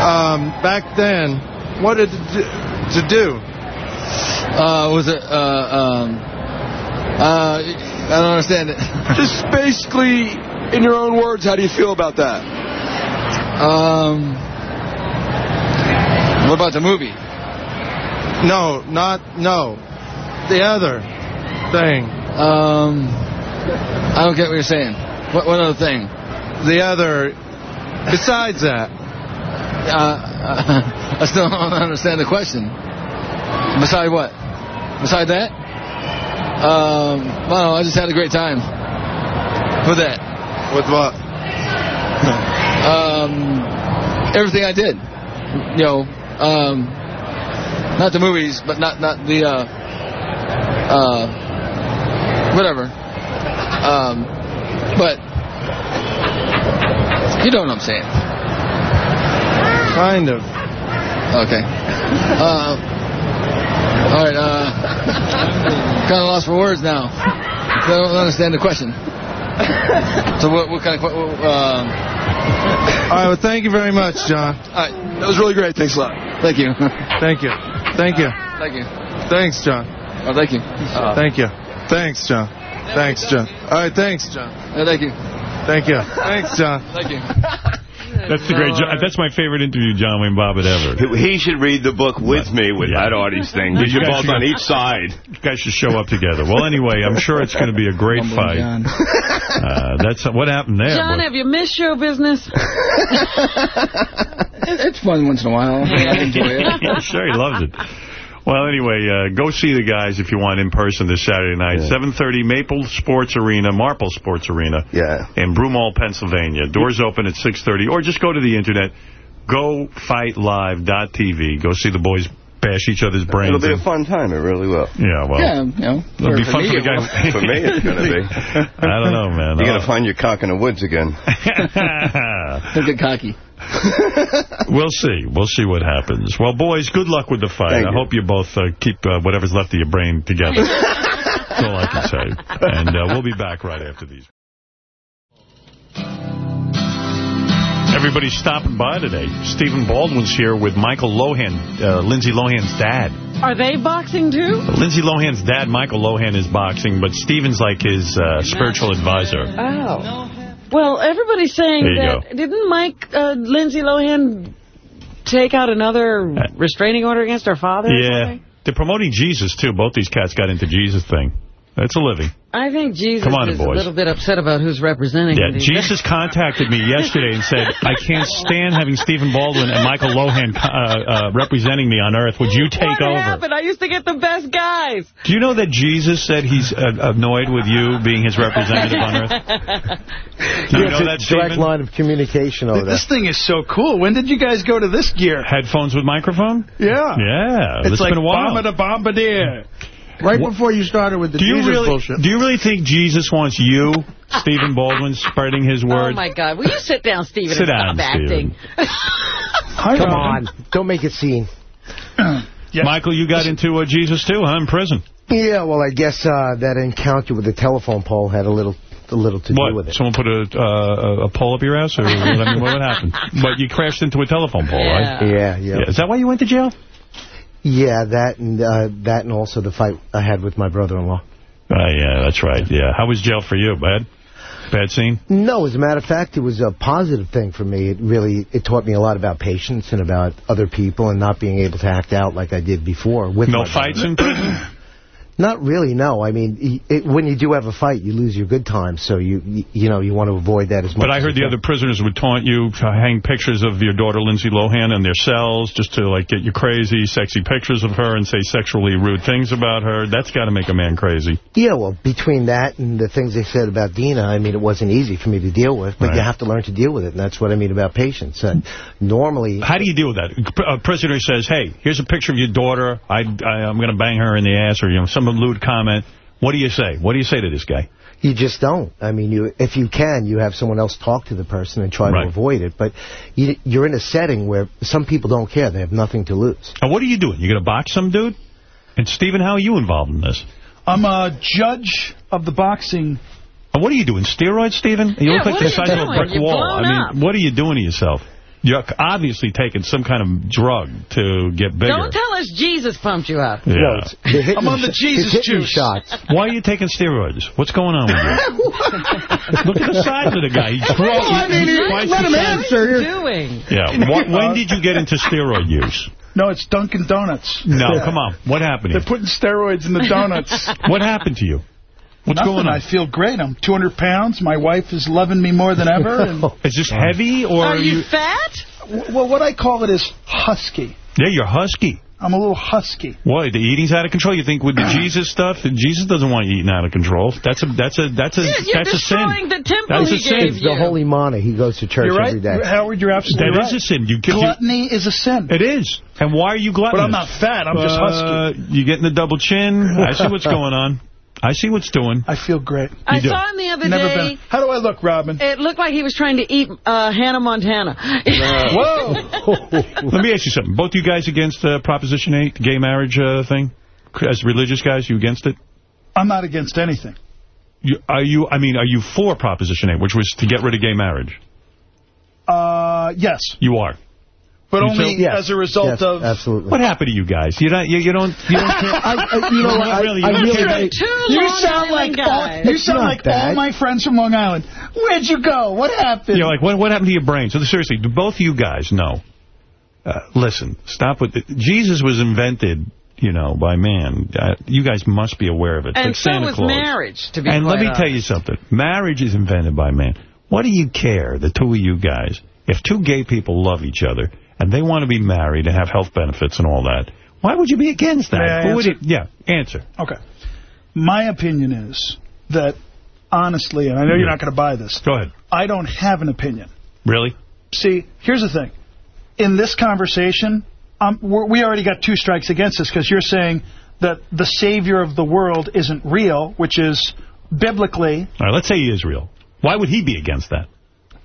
um, back then, what did to do? Uh, was it, uh, um, uh, I don't understand it. [LAUGHS] Just basically, in your own words, how do you feel about that? Um, what about the movie? No, not no. The other thing. Um, I don't get what you're saying. What, what other thing? The other. Besides that. Uh, [LAUGHS] I still don't understand the question. Beside what? Beside that? Um, well, I just had a great time. With that. With what? um, everything I did. You know, um, not the movies, but not not the uh, uh, whatever. Um, but you know what I'm saying. Kind of. Okay. Uh, all right. Uh, [LAUGHS] kind of lost for words now. I don't understand the question. So what, what kind of que- uh, All right, well, thank you very much, John. All right, that was really great. Thanks a lot. Thank you. Thank you. Thank you. Thank you. Thanks, John. Oh, thank you. Thank you. Thanks, John. Thanks, John. All right, thanks, John. Uh, thank you. Thank you. [LAUGHS] Thanks, John. Thank you. That's the great. Jo- That's my favorite interview, John Wayne Bobbitt ever. He should read the book with me with that Artie's thing. Because you're both on each side. You guys should show up together. Well, anyway, I'm sure it's going to be a great fight. Uh, that's what happened there. John, boy. have you missed show business? [LAUGHS] [LAUGHS] It's fun once in a while. I enjoy it. Yeah, sure, he loves it. Well, anyway, uh, go see the guys if you want in person this Saturday night. 7.30 Maple Sports Arena, Marple Sports Arena Yeah. in Broomall, Pennsylvania. Doors open at 6.30. Or just go to the Internet, gofightlive.tv. Go see the boys bash each other's brains. It'll be in. a fun time. It really will. Yeah, well. Yeah, you know. It'll be for fun me, for the it will. guy. For me, it's going to be. [LAUGHS] I don't know, man. You're going to find your cock in the woods again. [LAUGHS] Don't get cocky. [LAUGHS] We'll see. We'll see what happens. Well, boys, good luck with the fight. Thank I you. hope you both uh, keep uh, whatever's left of your brain together. [LAUGHS] That's all I can say. And uh, we'll be back right after these. Everybody's stopping by today. Stephen Baldwin's here with Michael Lohan, uh, Lindsay Lohan's dad. Are they boxing too? Lindsay Lohan's dad, Michael Lohan, is boxing, but Stephen's like his uh, spiritual advisor. Oh. Well, everybody's saying that. Didn't Mike, uh, Lindsay Lohan take out another restraining order against her father? Yeah. They're promoting Jesus, too. Both these cats got into Jesus thing. It's a living. I think Jesus Come on, is boys. a little bit upset about who's representing Yeah, him. Jesus contacted me yesterday and said, I can't stand having Stephen Baldwin and Michael Lohan uh, uh, representing me on Earth. Would you take what over? happened? I used to get the best guys. Do you know that Jesus said he's uh, annoyed with you being his representative on Earth? [LAUGHS] Do you It's know a that, direct line of communication over there. This thing is so cool. When did you guys go to this gear? Headphones with microphone? Yeah. Yeah, It's it's like been a while. bomba to bombardier. Right before you started with the Do you Jesus really? bullshit. Do you really think Jesus wants you, Stephen Baldwin, spreading his word? Oh, my God. Will you sit down, Stephen, Sit and down, stop acting? [LAUGHS] Come on. Don't make it scene. Michael, you got into uh, Jesus too, huh? In prison. Yeah, well, I guess uh, that encounter with the telephone pole had a little a little to do with it. Someone put a uh, a pole up your ass, or I [LAUGHS] mean, what happened? But you crashed into a telephone pole, right? Yeah, yeah. Is that why you went to jail? Yeah, that and uh, that and also the fight I had with my brother-in-law. Uh, yeah, that's right. Yeah. How was jail for you? Bad? Bad scene? No, as a matter of fact, it was a positive thing for me. It really it taught me a lot about patience and about other people and not being able to act out like I did before. With No brother. fights in prison? Not really, no. I mean, it, when you do have a fight, you lose your good times, so you you, know you want to avoid that as much. But I heard the can. other prisoners would taunt you to hang pictures of your daughter, Lindsay Lohan, in their cells just to, like, get you crazy, sexy pictures of her and say sexually rude things about her. That's got to make a man crazy. Yeah, well, between that and the things they said about Dina, I mean, it wasn't easy for me to deal with, but Right. you have to learn to deal with it, and that's what I mean about patience. Uh, normally, How do you deal with that? A prisoner says, hey, here's a picture of your daughter. I, I, I'm going to bang her in the ass or, you know, some lewd comment. What do you say? What do you say to this guy? you just don't. I mean, you if you can, you have someone else talk to the person and try Right. to avoid it, but you, you're in a setting where some people don't care. They have nothing to lose. And what are you doing? You're going to box some dude? And, Stephen, how are you involved in this? I'm a judge of the boxing. And what are you doing? Steroids, Stephen? You Yeah, look like the are size of a brick wall. blown I up. mean, what are you doing to yourself? You're obviously taking some kind of drug to get bigger. Don't tell us Jesus pumped you up. Yeah. [LAUGHS] I'm on the Jesus juice. shots. Why are you taking steroids? What's going on with you? [LAUGHS] Look at the size of the guy. He's Well, I mean, he- let him size. answer. doing? Yeah. [LAUGHS] Wh- when did you get into steroid use? No, it's Dunkin' Donuts. No, come on. What happened? They're Here? putting steroids in the donuts. What happened to you? What's Nothing. going on? I feel great. I'm 200 pounds. My wife is loving me more than ever. And, [LAUGHS] Is this heavy or Are are you fat? well, what I call it is husky. Yeah, you're husky. I'm a little husky. What? The eating's out of control. You think with the [CLEARS THROAT] Jesus stuff, Jesus doesn't want you eating out of control. That's a that's a that's a Yes, you're that's a sin. destroying the temple That's he a sin. gave It's you. the holy mana. He goes to church You're right, every day. Howard. You're absolutely That right. is a sin. You you- Gluttony is a sin. It is. And why are you gluttonous? But I'm not fat. I'm just husky. Uh, you getting the double chin. I see what's [LAUGHS] going on. I see what's doing. I feel great. I do. saw him the other Never day. been. How do I look, Robin? It looked like he was trying to eat uh, Hannah Montana. Whoa. [LAUGHS] [LAUGHS] Let me ask you something. Both you guys against uh, Proposition 8, the gay marriage uh, thing? As religious guys, you against it? I'm not against anything. You, are you? I mean, are you for Proposition 8, which was to get rid of gay marriage? Uh, yes, You are. But You only too? as a result of. Absolutely. What happened to you guys? You don't. You, you don't. You don't [LAUGHS] care. I, I, you know, Not I, really. I You don't really. I- Two You sound Island like all, you It's sound like bad. all my friends from Long Island. Where'd you go? What happened? You're like, what, what happened to your brain? So seriously, do both of you guys know? Uh, listen, stop with it. Jesus was invented, you know, by man. Uh, you guys must be aware of it. and like so Santa was Claus. marriage, to be And let quite me tell you something. Marriage is invented by man. What do you care, the two of you guys, if two gay people love each other and they want to be married and have health benefits and all that, why would you be against that? Who would it- yeah, answer. Okay. My opinion is that, honestly, and I know you're not going to buy this, Go ahead. I don't have an opinion. Really? See, here's the thing. In this conversation, um, we already got two strikes against us because you're saying that the savior of the world isn't real, which is biblically, All right, let's say he is real. Why would he be against that?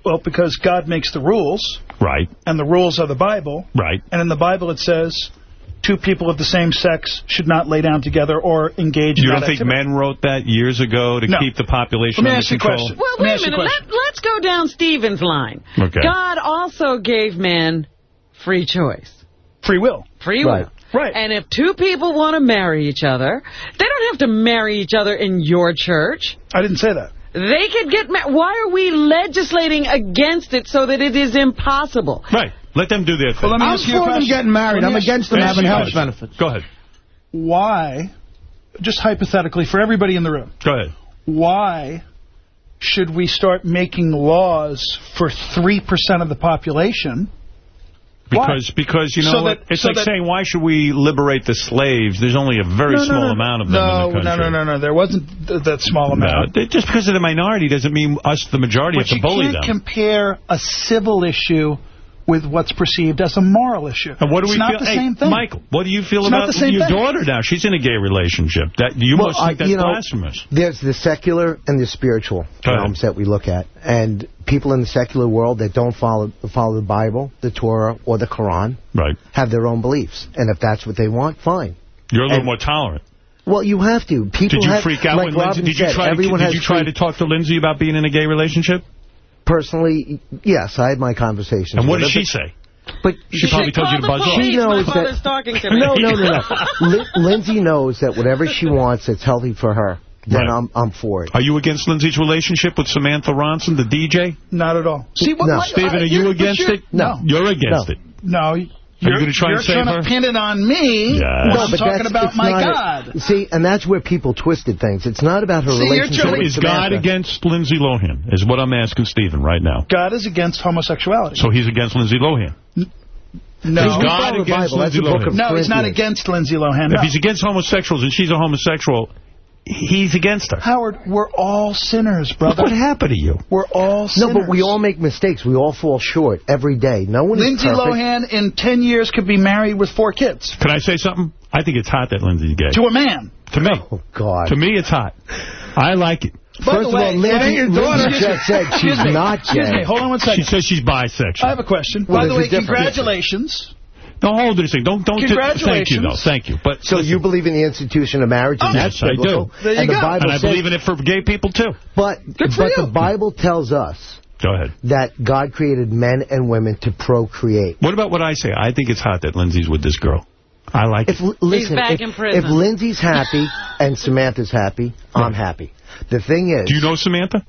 Well, because God makes the rules, Right, and the rules are the Bible. right. And in the Bible it says two people of the same sex should not lay down together or engage You in You don't think activity. men wrote that years ago to No. keep the population Let me under ask you a control? question. Well, wait a minute. Let, let's go down Stephen's line. Okay. God also gave men free choice. Free will. Free will. Right. Right. And if two people want to marry each other, they don't have to marry each other in your church. I didn't say that. They could get married. Why are we legislating against it so that it is impossible? Right. Let them do their thing. Well, let me I'm ask you a for them getting married. I'm against them having health question. benefits. Go ahead. Why, just hypothetically, for everybody in the room, Go ahead. why should we start making laws for 3% of the population? Because, because you know So what? that- it's so like saying, why should we liberate the slaves? There's only a very No, no, small no. amount of them no, in the. No, no, no, no. There wasn't th that small amount. just because of the minority doesn't mean us, the majority, But have to bully them. you can't compare a civil issue with what's perceived as a moral issue. and what do it's we not feel? the hey, same thing. Michael, what do you feel It's about the same your thing. daughter now? She's in a gay relationship. That You Well, must think that's you know, blasphemous. There's the secular and the spiritual Go realms that we look at. And people in the secular world that don't follow follow the Bible, the Torah, or the Quran Right. have their own beliefs. And if that's what they want, fine. You're a little And- more tolerant. Well, you have to. People Did you have, freak out like when Lindsay, Robin did you said, try to, did you try to talk to Lindsay about being in a gay relationship? Personally, yes, I had my conversations. And what with did her, she say? But She probably told you to buzz off. She knows My that. talking to [LAUGHS] me. No, no, no, no. [LAUGHS] Lindsay knows that whatever she wants that's healthy for her, then Right. I'm I'm for it. Are you against Lindsay's relationship with Samantha Ronson, the DJ? Not at all. See, what, No. Stephen, uh, are you against it? No. You're against No. it. No. You're, gonna try and you're trying to pin it on me Yes. No, I'm but talking that's- about my not a- God. see, and that's where people twisted things. It's not about her See, relationship trying- So with is God against Lindsay Lohan, is what I'm asking Stephen right now. God is against homosexuality. So he's against Lindsay Lohan. no. Is God against Bible, Lindsay Lohan? No, he's not against Lindsay Lohan. If he's against homosexuals and she's a homosexual, he's against her. Howard, we're all sinners, brother. what happened to you. We're all sinners. No, but we all make mistakes. We all fall short every day. No one Lindsay is perfect. Lohan in 10 years could be married with four kids. Can I say something? I think it's hot that Lindsay's gay. To a man. To me. Oh, God. To me, it's hot. I like it. By First the of way, all, Lindsay, it ain't your Lindsay just said she's Excuse me. not Excuse me. gay. Hold on one second. She says she's bisexual. I have a question. Well, By the there's a way, difference. congratulations. No, hold it a second. Don't, don't. Thank you, though. Thank you. But So you believe in the institution of marriage, and Oh, that's yes, I do. There you and go. The Bible and I says, believe in it for gay people, too. But, Good for but you. the Bible tells us Go ahead. that God created men and women to procreate. What about what I say? I think it's hot that Lindsay's with this girl. I like If, it. listen, back if, in prison. if Lindsay's happy [LAUGHS] and Samantha's happy, I'm happy. The thing is, Do you know Samantha?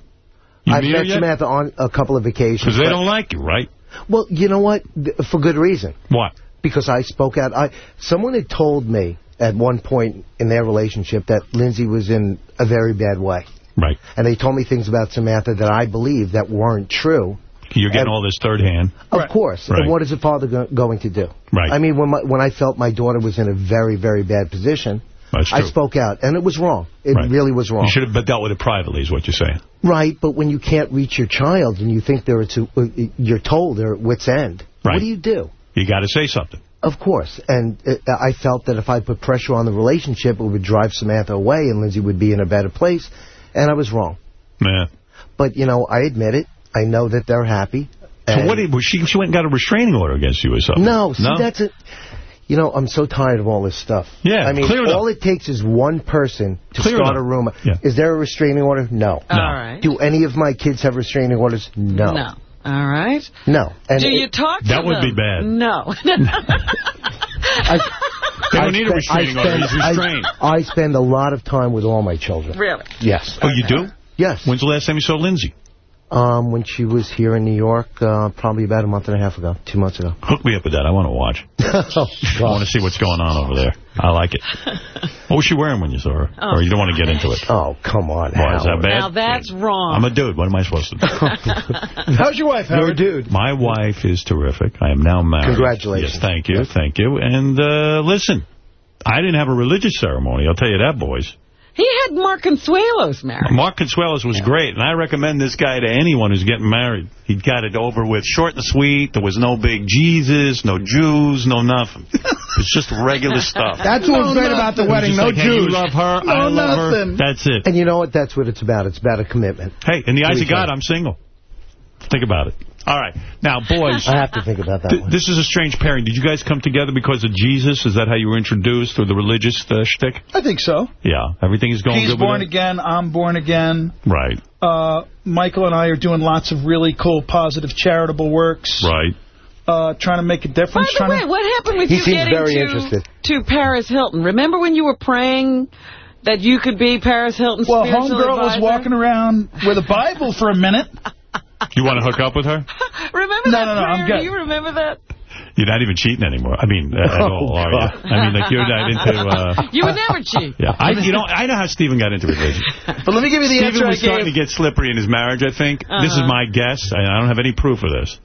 You I've met yet? Samantha on a couple of occasions. Because they but- don't like you, right? Well, you know what? For good reason. What? Because I spoke out. I Someone had told me at one point in their relationship that Lindsay was in a very bad way. Right. And they told me things about Samantha that I believe that weren't true. You're getting And- all this third hand. Of course. Right. And what is a father go going to do? Right. I mean, when my, when I felt my daughter was in a very, very bad position, That's I spoke out. And it was wrong. It Right. really was wrong. You should have dealt with it privately, is what you're saying. Right, but when you can't reach your child and you think they're to, uh, you're told they're at wit's end, Right. what do you do? You got to say something. Of course. And uh, I felt that if I put pressure on the relationship, it would drive Samantha away and Lindsay would be in a better place. And I was wrong. Yeah. But, you know, I admit it. I know that they're happy. So what did, she, she went and got a restraining order against you or something? No, see, no? that's it. You know, I'm so tired of all this stuff. Yeah, I mean, clear it up. all it takes is one person to Clear start up. a rumor. Yeah. Is there a restraining order? No. All right. Do any of my kids have restraining orders? No. No. All right. No. And Do it- you talk to That would them? be bad. No. [LAUGHS] [LAUGHS] They don't I need a spend- restraining I order. He's restrained. I, I spend a lot of time with all my children. really? Yes. Oh, you do? Yes. When's the last time you saw Lindsay? Um, when she was here in New York, uh, probably about a month and a half ago, two months ago. Hook me up with that. I want to watch. [LAUGHS] I want to see what's going on over there. I like it. [LAUGHS] What was she wearing when you saw her? Oh. Or you don't want to get into it? Oh, come on, Why, is that bad? Now that's wrong. I'm a dude. What am I supposed to do? [LAUGHS] How's your wife, You're a Howard? dude. My wife is terrific. I am now married. Congratulations. Yes, thank you, thank you. And uh, listen, I didn't have a religious ceremony. I'll tell you that, boys. He had Mark Consuelos married. Mark Consuelos was great, and I recommend this guy to anyone who's getting married. He got it over with short and sweet. There was no big Jesus, no Jews, no nothing. It's just regular stuff. [LAUGHS] That's what was great about the wedding. No like, hey, you Jews. love her, No I love her. nothing. That's it. And you know what? That's what it's about. It's about a commitment. Hey, in the eyes of God. Uh, I'm single. Think about it. All right. Now, boys. I have to think about that th- one. This is a strange pairing. Did you guys come together because of Jesus? Is that how you were introduced, or the religious uh, shtick? I think so. Yeah. Everything is going He's good born again. I'm born again. Right. Uh, Michael and I are doing lots of really cool, positive, charitable works. Right. Uh, trying to make a difference. By difference. the way, to... what happened with He you seems getting very to, interested. to Paris Hilton? Remember when you were praying that you could be Paris Hilton's Well, spiritual homegirl was walking around with a Bible for a minute. [LAUGHS] You want to hook up with her? [LAUGHS] Remember No, that no, no, I'm good. Do you remember that? You're not even cheating anymore. I mean, uh, at Oh, all, are God. you? I mean, like, you're not into... Uh, [LAUGHS] You would never cheat. yeah, I, you know, I know how Stephen got into religion. [LAUGHS] But let me give you the Stephen answer I was starting to get slippery in his marriage, I think. This is Uh-huh. my guess. I, I don't have any proof of this.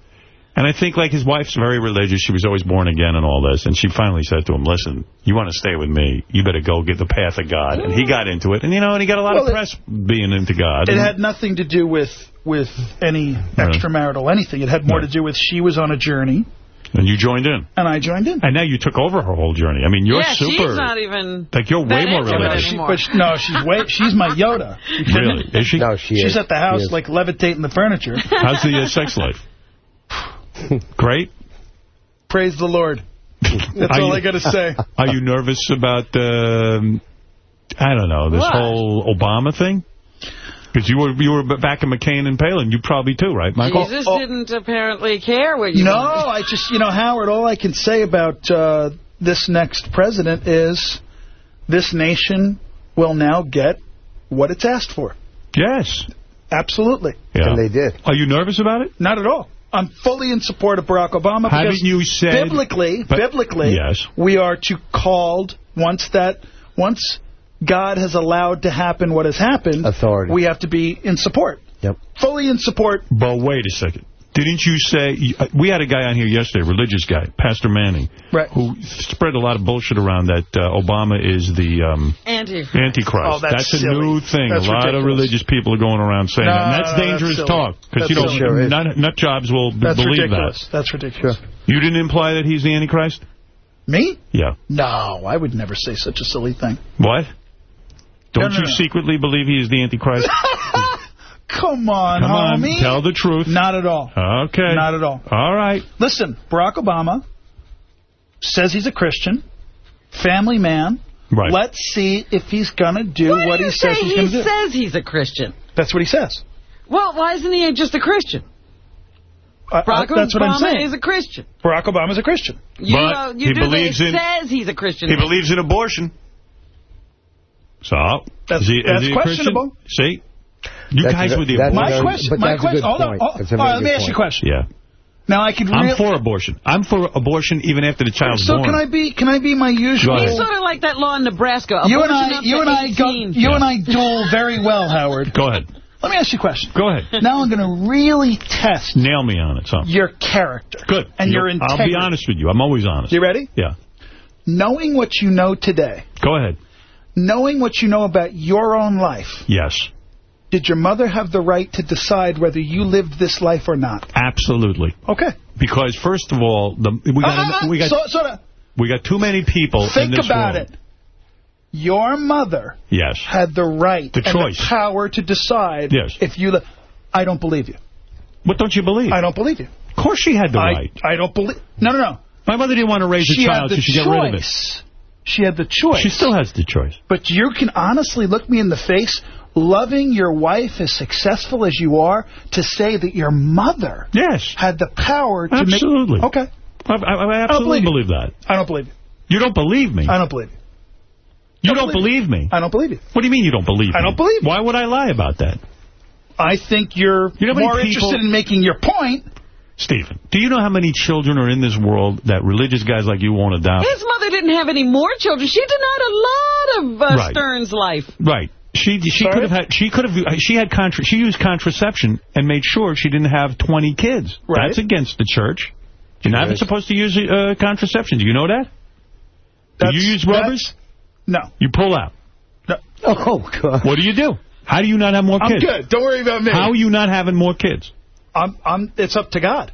And I think, like, his wife's very religious. She was always born again and all this. And she finally said to him, listen, you want to stay with me, you better go get the path of God. And he got into it. And, you know, and he got a lot Well, of it- press being into God. It had nothing to do with with any extramarital anything. It had more Right. to do with she was on a journey, and you joined in. and I joined in. And now you took over her whole journey. I mean, you're yeah, super... she's not even... like, you're way more religious. She, but she- no, she's way, she's my Yoda. Really? Is she? No, she She's is. at the house, like levitating the furniture. How's the uh, sex life? [LAUGHS] Great? Praise the Lord. That's Are all you- I got to say. [LAUGHS] Are you nervous about, um, I don't know, this What? whole Obama thing? Because you were you were back in McCain and Palin. You probably too, right, Michael? Jesus Oh. didn't apparently care what you No, wanted. I just, you know, Howard, all I can say about uh, this next president is this nation will now get what it's asked for. Yes. Absolutely. Yeah. And they did. Are you nervous about it? Not at all. I'm fully in support of Barack Obama Haven't you said- biblically, but- biblically, Yes. we are to called once that once God has allowed to happen what has happened, Authority. we have to be in support. Yep. Fully in support. But wait a second. Didn't you say... uh, We had a guy on here yesterday, religious guy, Pastor Manning, Right. who spread a lot of bullshit around that uh, Obama is the um, Anti. Antichrist. Oh, that's a new thing. That's a lot of religious people are going around saying No, that. And that's no, no, dangerous that's talk. Because, you know, That's silly. nut, nut jobs will That's believe ridiculous. that. That's ridiculous. You didn't imply that he's the Antichrist? Me? Yeah. No, I would never say such a silly thing. What? Don't No, no, you no. secretly believe he is the Antichrist? [LAUGHS] Come on, Come on, homie. tell the truth. Not at all. Okay. Not at all. All right. Listen, Barack Obama says he's a Christian, family man. Right. Let's see if he's going to do Why what do he say says he's he going to do. says he's a Christian? That's what he says. Well, why isn't he just a Christian? Uh, uh, Barack that's what I'm Obama saying. is a Christian. Barack Obama's a Christian. You, But uh, you he do believes in- says he's a Christian. He believes in abortion. So, That's- is he, is that's he a Christian? questionable. See? You That's guys a- with the that's a My question. but My question. good Hold on. point. Oh, all right, let me good ask you a question. Yeah. Now I could. I'm for abortion. I'm for abortion even after the child's So born. can I be? Can I be my usual? He's sort of like that law in Nebraska. You and I, you to and I, go, 18. you and I duel very well, Howard. Go ahead. Let me ask you a question. Go ahead. Now I'm going to really test Nail me on it, son. your character. Good. And your You're- I'll be honest with you. I'm always honest. You ready? Yeah. Knowing what you know today, Go ahead. knowing what you know about your own life, Yes. Did your mother have the right to decide whether you lived this life or not? Absolutely. Okay. Because first of all, the we got Uh, uh, uh, we got so, so that- we got too many people in think about world. it. Your mother Yes. had the right The and choice. the power to decide Yes. if you... I don't believe you. What don't you believe? I don't believe you. Of course she had the I, right. I don't believe... No, no, no. My mother didn't want to raise she a child, so she got rid of it. choice. She had the choice. She still has the choice. But you can honestly look me in the face, loving your wife as successful as you are, to say that your mother yes. had the power to Absolutely. make... Okay. I, I, I don't absolutely believe believe that. I don't believe you. You don't believe me. I don't believe you. You don't believe me. I don't believe you. What do you mean you don't believe me? I don't believe Why would I lie about that? I think you're You know more people- interested in making your point. Stephen, do you know how many children are in this world that religious guys like you won't adopt? His mother didn't have any more children. She denied a lot of uh, Right. Stern's life. Right. She she could have had she could have she had contra she used contraception and made sure she didn't have 20 kids. Right. That's against the church. You're not even supposed to use uh, contraception. Do you know that? Do you use rubbers? No. You pull out. No. Oh, God. What do you do? How do you not have more kids? I'm good. Don't worry about me. How are you not having more kids? I'm, I'm, it's up to God.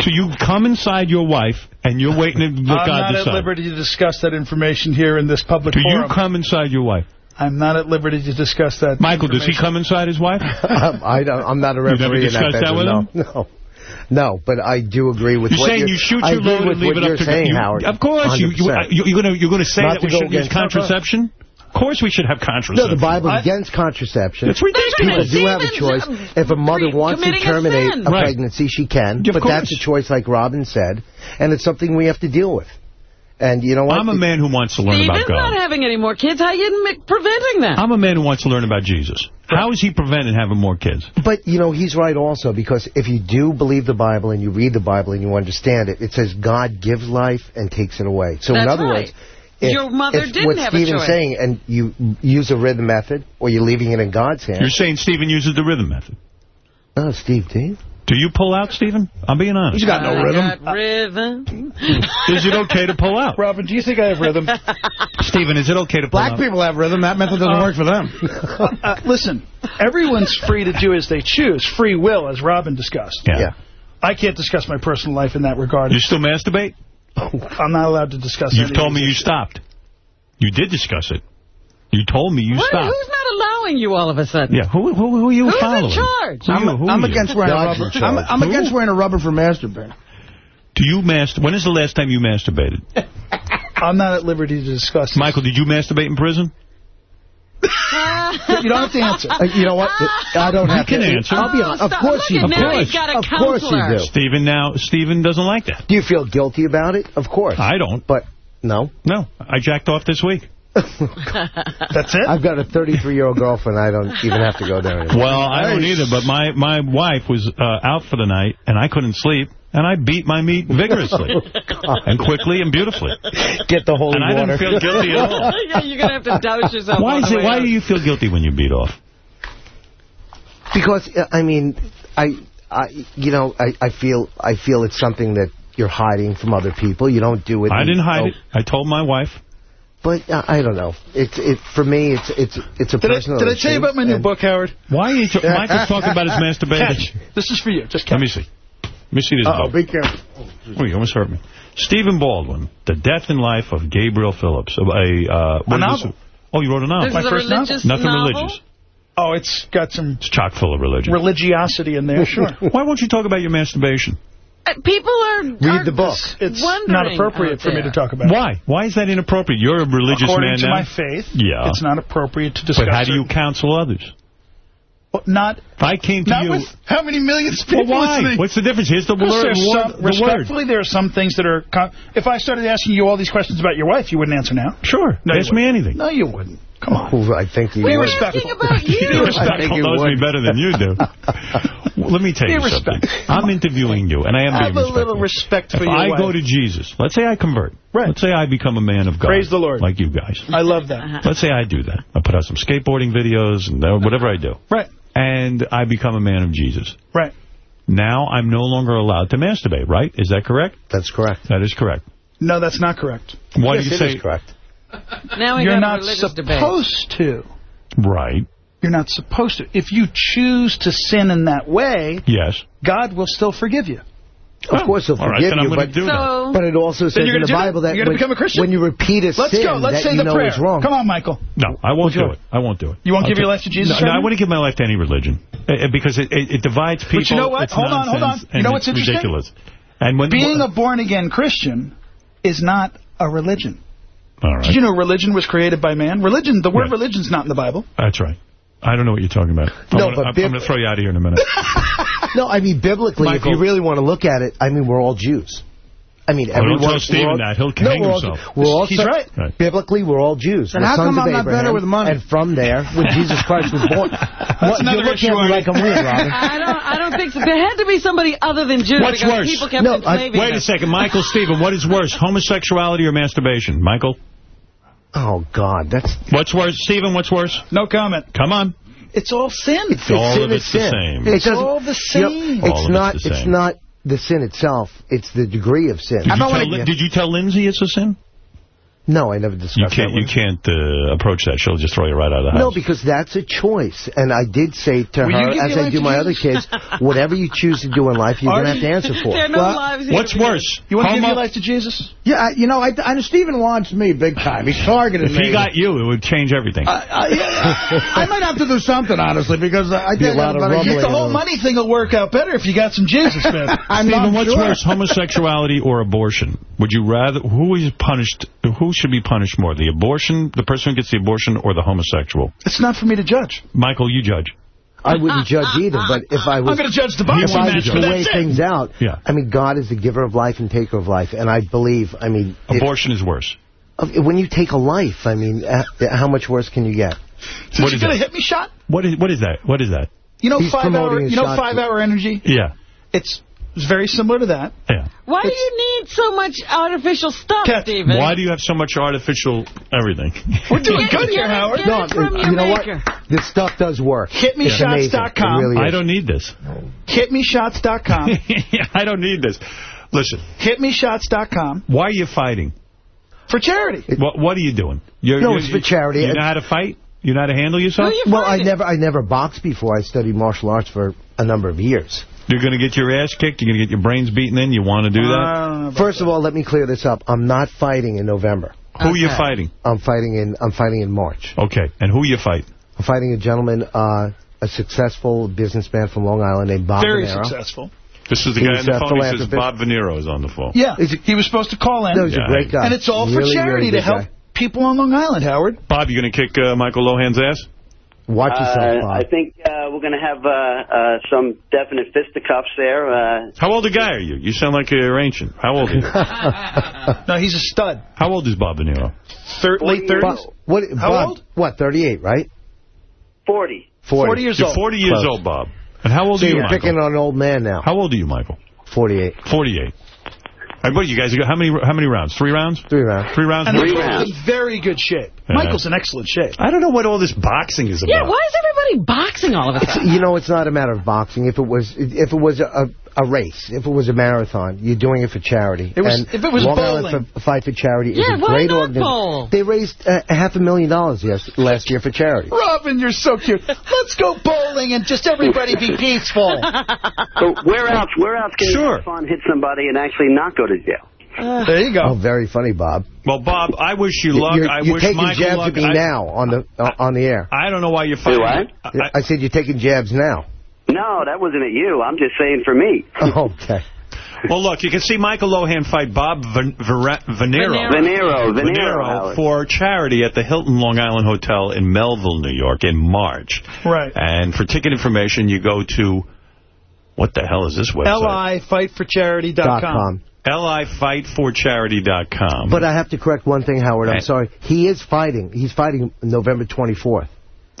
So you come inside your wife and you're waiting to [LAUGHS] let I'm God not decide. at liberty to discuss that information here in this public Do you come inside your wife? I'm not at liberty to discuss that. Michael, does he come inside his wife? [LAUGHS] Um, I don't, I'm not a You never referee in that discussed that with no. No. No, but I do agree with You're what saying you're you shoot your load and leave it up to saying, you, Howard. Of course, you, you, 100%. you, are going to you're gonna say Not that to we shouldn't use against- contraception? Of course we should have contraception. No, the Bible's against contraception. It's ridiculous. People do have a choice. If a mother wants to committing a terminate sin. a Right. pregnancy, she can. Of but that's a choice, like Robin said, and it's something we have to deal with. And you know what? I'm a man who wants to learn Stephen's about God. not having any more kids. How are you preventing that? I'm a man who wants to learn about Jesus. How is he preventing having more kids? But, you know, he's right also, because if you do believe the Bible and you read the Bible and you understand it, it says God gives life and takes it away. So in other right. words, if, Your mother if didn't what have a Stephen's choice. saying and you use a rhythm method or you're leaving it in God's hands. You're saying Stephen uses the rhythm method. Oh, Steve, do you? Do you pull out, Stephen? I'm being honest. He's got no I rhythm. got rhythm. [LAUGHS] Is it okay to pull out? Robin, do you think I have rhythm? [LAUGHS] Stephen, is it okay to pull Black out? Black people have rhythm. That method doesn't Uh, work for them. [LAUGHS] uh, listen, everyone's free to do as they choose. Free will, as Robin discussed. Yeah. Yeah. I can't discuss my personal life in that regard. You still masturbate? I'm not allowed to discuss it. You've told me you stopped. You did discuss it. You told me you What? stopped. Who's not allowing you all of a sudden? Yeah, who, who, who are you Who's in following? charge? Who I'm, who I'm against wearing a rubber. I'm, I'm against wearing a rubber for masturbating. Do you master? When is the last time you masturbated? [LAUGHS] I'm not at liberty to discuss. this. Michael, did you masturbate in prison? you don't have to answer. Uh, you know what? [LAUGHS] I don't have can to. answer. I'll be honest. Of course you at do. now, he's got a Of course you do. Stephen now, Stephen doesn't like that. Do you feel guilty about it? Of course. I don't. But no. No, I jacked off this week. [LAUGHS] That's it? I've got a 33-year-old girlfriend. I don't even have to go there anymore. Well, I don't either, but my, my wife was uh, out for the night, and I couldn't sleep, and I beat my meat vigorously, [LAUGHS] and quickly and beautifully. Get the holy And I water. didn't feel guilty at all. [LAUGHS] Yeah, You're going to have to douse yourself Why, is it, why out. do you feel guilty when you beat off? Because uh, I mean, I, I, you know, I, I feel, I feel it's something that you're hiding from other people. You don't do it. I didn't hide Oh, it. I told my wife. But uh, I don't know. It's, it for me. It's, it's, it's a Did I, personal. did I tell you about my new and- book, Howard? Why are you t Michael's talking about his [LAUGHS] masturbating? Catch. This is for you. Just Let catch. me see. Let me see this Uh-oh, book. be careful. Oh, you almost hurt me. Stephen Baldwin, The Death and Life of Gabriel Phillips. A, uh, what A is this? Oh, you wrote a novel. This My is a first novel? Nothing novel? religious. Oh, it's got some It's chock full of religion. religiosity in there, sure. [LAUGHS] Why won't you talk about your masturbation? Uh, People are Read the book. It's wondering not appropriate for me to talk about. Why? Why is that inappropriate? You're a religious According man to my faith, Yeah. it's not appropriate to discuss but how do you certain- counsel others? Well, Not, If I came to not you... with how many millions of well, people why? listening? What's the difference? Here's the word. some, the word. respectfully, there are some things that are... If I started asking you all these questions about your wife, you wouldn't answer now. Sure. No, Ask me anything. No, you wouldn't. Come on. Oh, I think you Be would. respectful. about [LAUGHS] you. Be Michael respectful. knows me better than you do. [LAUGHS] Well, Let me tell Be you something. I'm interviewing you, and I am Have being a little respect for if your I wife. go to Jesus, let's say I convert. Right. Let's say I become a man of God. Praise the Lord. Like you guys. I love that. Let's say I do that. I put out some skateboarding videos and uh, whatever I do. Right. And I become a man of Jesus. Right. Now I'm no longer allowed to masturbate, right? Is that correct? That's correct. That is correct. No, that's not correct. Why yes, do you it say... is correct. Now we You're got a not religious debate. supposed to. Right. You're not supposed to. If you choose to sin in that way, Yes. God will still forgive you. Of oh, course, he'll forgive then I'm you, but, do that. but it also says in the Bible that? that when, become a Christian? when you repeat a Let's sin go. Let's that say you the know prayer. is wrong. Come on, Michael. No, I won't Would you- do it. I won't do it. You won't I'll give your life to Jesus No, no I now? wouldn't give my life to any religion because it, it, it divides people. But you know what? It's Hold on, hold on. nonsense, You know what's it's interesting? ridiculous. And when Being a born-again Christian is not a religion. All right. Did you know religion was created by man? Religion, the word religion's not in the Bible. That's right. I don't know what you're talking about. No, I'm gonna, but I'm, going to throw you out of here in a minute. [LAUGHS] No, I mean, biblically, Michael. if you really want to look at it, I mean, we're all Jews. I mean, Oh, don't tell Stephen we're all- that. He'll no, hang we're all, himself. We're all He's son- right. Right. Biblically, we're all Jews. Then we're how come I'm not better with money? And from there, when Jesus Christ was born, [LAUGHS] what, another you're looking issue, at me like I'm weird, Robin. [LAUGHS] I don't. I don't think so. There had to be somebody other than Jews What's because worse? people kept No, I- enslaving Wait a second. Michael, Stephen, what is worse, homosexuality or masturbation? Michael? Oh God, that's What's worse? Stephen, what's worse? No comment. Come on. It's all sin. it's All sin of is it's the sin. same. It It's doesn't- all the you know, same. All it's not. it's the It's not the sin itself. It's the degree of sin. Did you, tell, like Lin- did you tell Lindsay it's a sin? No, I never discussed You can't. with You can't uh, approach that. She'll just throw you right out of the house. No, because that's a choice. And I did say to Will her, as I do my other kids, whatever you choose to do in life, you're going to have to answer for. There are no Well, lives here What's to worse? You want to give your life to Jesus? Yeah, I, you know, I, I know Stephen wants me big time. He's targeted me. If me. he got you, it would change everything. I, I, I might have to do something, honestly, because I Be a think lot of rumbling. The whole money thing will work out better if you got some Jesus, man. [LAUGHS] I'm Stephen, what's sure. worse, homosexuality or abortion? Would you rather, who is punished, who should be punished more, the abortion, the person who gets the abortion, or the homosexual? It's not for me to judge. Michael, you judge. I wouldn't [LAUGHS] judge either, but if I was... I'm going to judge the If boxing I match, but to weigh it. things out, Yeah. I mean, God is the giver of life and taker of life, and I believe, I mean... if- Abortion is worse. when you take a life, I mean, uh, how much worse can you get? Since What you is got a hit me shot? What is, what is that? What is that? You know He's five hour. You know five hour energy. Yeah. It's it's very similar to that. Yeah. Why do you need so much artificial stuff, Cat, Stephen? Why do you have so much artificial everything? [LAUGHS] We're doing good here, Howard. get it from your you know maker. what? This stuff does work. It's. HitMeShots.com. Really I don't need this. HitMeShots.com. [LAUGHS] I don't need this. Listen, HitMeShots.com why are you fighting? for charity. What What are you doing? You're, No, you're- it's for charity. You know how to fight? You know how to handle yourself? Well, I never, I never boxed before. I studied martial arts for a number of years. You're going to get your ass kicked? You're going to get your brains beaten in? You want to do that? First of all, let me clear this up. I'm not fighting in November. Who are you fighting? I'm fighting in, I'm fighting in March. Okay, and who you fight? I'm fighting a gentleman, uh, a successful businessman from Long Island named Bob Very Venero. successful. This is the He's guy on the phone. He says. Bob Venero is on the phone. Yeah, he was supposed to call in. No, he's a great guy. And it's all for charity really to help guy. people on Long Island, Howard. Bob, you going to kick uh, Michael Lohan's ass? Watch yourself, Uh, Bob. I think uh, we're going to have uh, uh, some definite fisticuffs there. Uh, How old a guy are you? You sound like you're ancient. How old are you? [LAUGHS] no, he's a stud. How old is Bob Venero? Thir late 30s. Bob, what, How Bob, old? What, 38, right? 40. 40. 40 years You're old. 40 years Close. old, Bob. And how old So are you, you're Michael? picking on an old man now. How old are you, Michael? 48. 48. Hey, what, you guys, how many how many rounds? Three rounds? Three rounds. Three rounds? And Three rounds. in very good shape. Yeah. Michael's in excellent shape. I don't know what all this boxing is about. Yeah, why is everybody boxing all of a sudden? You know, it's not a matter of boxing. If it was, if it was a, a race, if it was a marathon, you're doing it for charity. It was- and if it was Long bowling. Island for, Fight for Charity is Yeah, a why great not organization. bowl? They raised uh, half a million dollars yes, last year for charity. Robin, you're so cute. Let's go bowling and just everybody be [LAUGHS] peaceful. So where else? Where else can Sure. you have fun, hit somebody, and actually not go to jail? There you go. Oh, go. very funny, Bob. Well, Bob, I wish you luck. You're, I you're wish taking Michael jabs luck. at me I, now on the uh, on the air. I don't know why you're fighting. what? I, I said you're taking jabs now. No, that wasn't at you. I'm just saying for me. [LAUGHS] okay. well, look, you can see Michael Lohan fight Bob Ven- Vera- Venero. Venero, Venero, Venero for charity at the Hilton Long Island Hotel in Melville, New York in March. Right. And for ticket information, you go to, what the hell is this website? LIFightforcharity.com. Dot com. LIFightForCharity.com. But I have to correct one thing, Howard. I'm Right. sorry. He is fighting. He's fighting November 24th.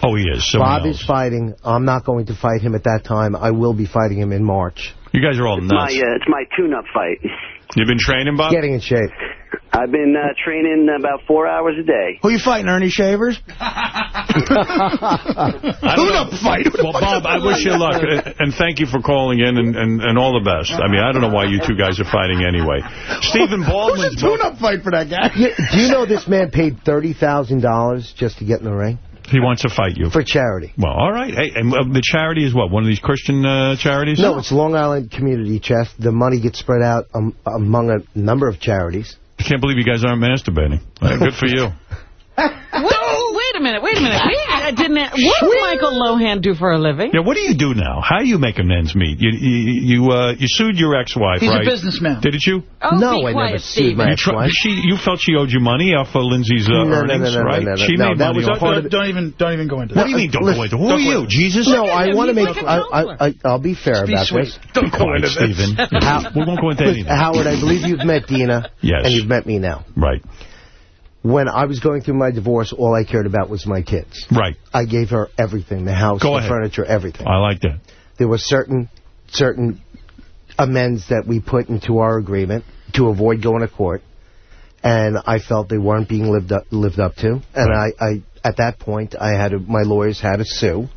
Oh, he is. Someone Bob else. is fighting. I'm not going to fight him at that time. I will be fighting him in March. You guys are all It's my nuts. uh, it's my tune-up fight. You've been training, Bob? Getting in shape. I've been uh, training about four hours a day. Who you fighting, Earnie Shavers? [LAUGHS] [LAUGHS] I don't know. fight. Well, Bob, I wish you luck, and thank you for calling in, and, and, and all the best. I mean, I don't know why you two guys are fighting anyway. Stephen Who's a tune-up fight for that guy? Do you know this man paid $30,000 just to get in the ring? He wants to fight you. For charity. Well, all right. Hey, and uh, the charity is what? One of these Christian uh, charities? No, it's Long Island Community Chest. The money gets spread out um, among a number of charities. I can't believe you guys aren't masturbating. Uh, good for you. [LAUGHS] Wait, wait a minute, wait a minute. We uh, didn't. What does Michael Lohan do for a living? Yeah, what do you do now? How do you make amends meet? You you you, uh, you sued your ex-wife, He's a businessman. Didn't you? Oh, No, be I quiet, never sued my Stephen. You, tr- ex-wife. she, you felt she owed you money off of Lindsay's uh, No, no, no, earnings, no, no, right? no, no, She no, made that money was off Don't, of it. don't even don't even go into What do you mean, don't go into Who are you, Jesus? No, I want to make. like a I, counselor. I, I, I'll be fair about this. Don't go into Stephen. We won't go into anything. Howard, I believe you've met Dina. Yes. And you've met me now. Right, When I was going through my divorce, all I cared about was my kids. right. I gave her everything, the house, Go the ahead. furniture, everything. I like that. There were certain certain amends that we put into our agreement to avoid going to court, and I felt they weren't being lived up lived up to. And I, I at that point, I had to, my lawyers had to sue,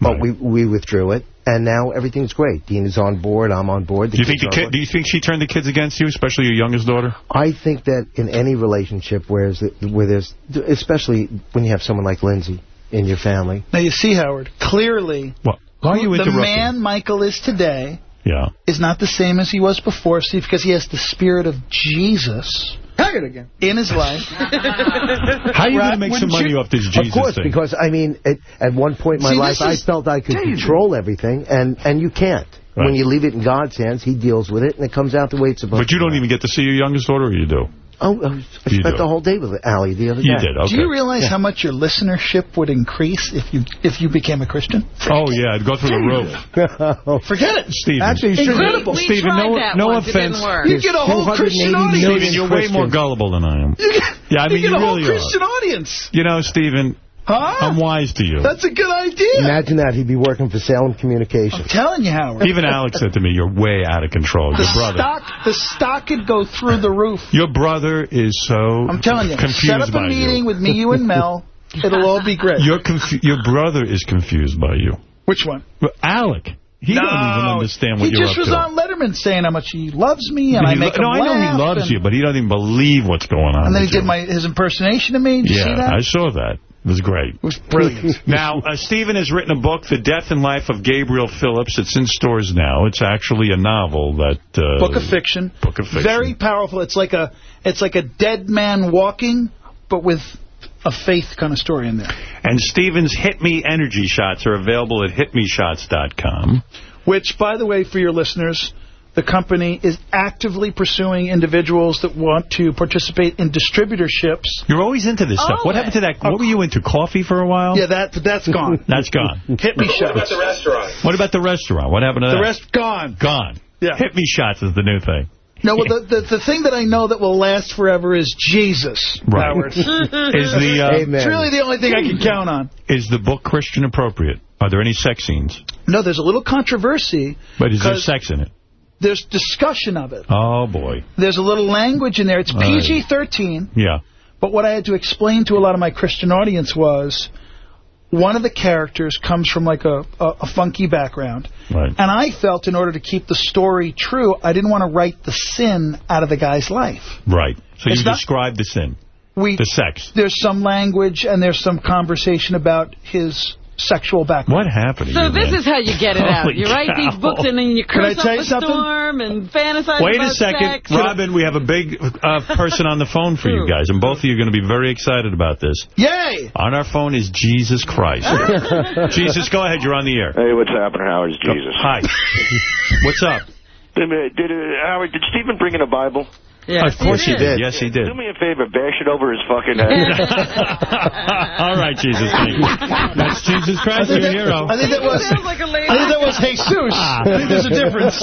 but Right. we we withdrew it, and now everything's great. Dina is on board. I'm on board. Do you think the kids are on kid? Do you think she turned the kids against you, especially your youngest daughter? I think that in any relationship where there's, where there's, especially when you have someone like Lindsay in your family, Now you see, Howard, clearly What? Why are you the man Michael is today Yeah. is not the same as he was before, Steve, because he has the spirit of Jesus again. in his life. [LAUGHS] How are you going to make some money you- off this Jesus of course, thing? because I mean, it, at one point in my See, life, I felt I could David. control everything, and and you can't. Right. When you leave it in God's hands, He deals with it, and it comes out the way it's supposed. To. But you to don't even get to see your youngest daughter, or you do? Oh, oh, I You spent the whole day with Ali the other day. You did, okay. Do you realize Yeah. how much your listenership would increase if you if you became a Christian? Oh, yeah, I'd go through the roof. [LAUGHS] Forget it. Stephen. Actually, you should- Incredible. We Stephen, no, that no once. It offense. didn't. You get a whole Christian audience. Stephen, you're way more gullible than I am. You get, Yeah, I mean, you you get a whole Christian are. audience. You know, Stephen, Huh? I'm wise to you. That's a good idea. Imagine that he'd be working for Salem Communications. I'm telling you, Howard. Even Alec said to me, you're way out of control. the Your brother. stock, the stock could go through the roof. Your brother is so I'm telling you. confused Set up a meeting you. with me, you, and Mel. It'll all be great. Your, your brother is confused by you. Which one? But Alec, he no, doesn't even understand what he you're up to. He just was on Letterman saying how much he loves me and But I make lo- him no, I know he loves and, you, but he doesn't even believe what's going on. And then he with did my his impersonation of me. Did you see Yeah, that? I saw that. It was great. It was brilliant. [LAUGHS] Now, uh, Stephen has written a book, The Death and Life of Gabriel Phillips. It's in stores now. It's actually a novel that... Uh, Book of fiction. Book of fiction. Very powerful. It's like a it's like a dead man walking, but with a faith kind of story in there. And Stephen's Hit Me Energy Shots are available at hitmeshots.com. Which, by the way, for your listeners, the company is actively pursuing individuals that want to participate in distributorships. You're always into this stuff. What happened to that? What were you into, coffee for a while? Yeah, that that's gone. [LAUGHS] That's gone. Hit me What about shots. the restaurant? What about the restaurant? What happened to The that? The rest gone. Gone. Yeah. Hit Me Shots is the new thing. No, well, the, the the thing that I know that will last forever is Jesus. Right. Howard. [LAUGHS] Is the uh, Amen. It's really the only thing I can count on. is the book Christian appropriate? Are there any sex scenes? No, there's a little controversy. But is there sex in it? There's discussion of it. Oh boy. There's a little language in there. It's PG-13. Yeah. But what I had to explain to a lot of my Christian audience was one of the characters comes from like a, a, a funky background. Right. And I felt in order to keep the story true, I didn't want to write the sin out of the guy's life. Right. So It's you describe the sin, We the sex. There's some language and there's some conversation about his sexual background. What happened So this man? is how you get it out. Holy You write cow. these books and then you Can curse up a something? storm and fantasize Wait about a second. sex. Robin, we have a big uh, [LAUGHS] person on the phone for you guys, and both of you are going to be very excited about this. Yay! On our phone is Jesus Christ. [LAUGHS] Jesus, go ahead. You're on the air. Hey, what's happening, Howard? It's Jesus. Hi. [LAUGHS] What's up? Did, uh, did uh, Howard? Did Stephen bring in a Bible? Yes, of course he did. Yes, he did. Do me a favor, bash it over his fucking head. [LAUGHS] All right, Jesus. Thank you. That's Jesus Christ, your hero. I think that was Sounds like a lady. I think that was Jesus. Ah. I think there's a difference.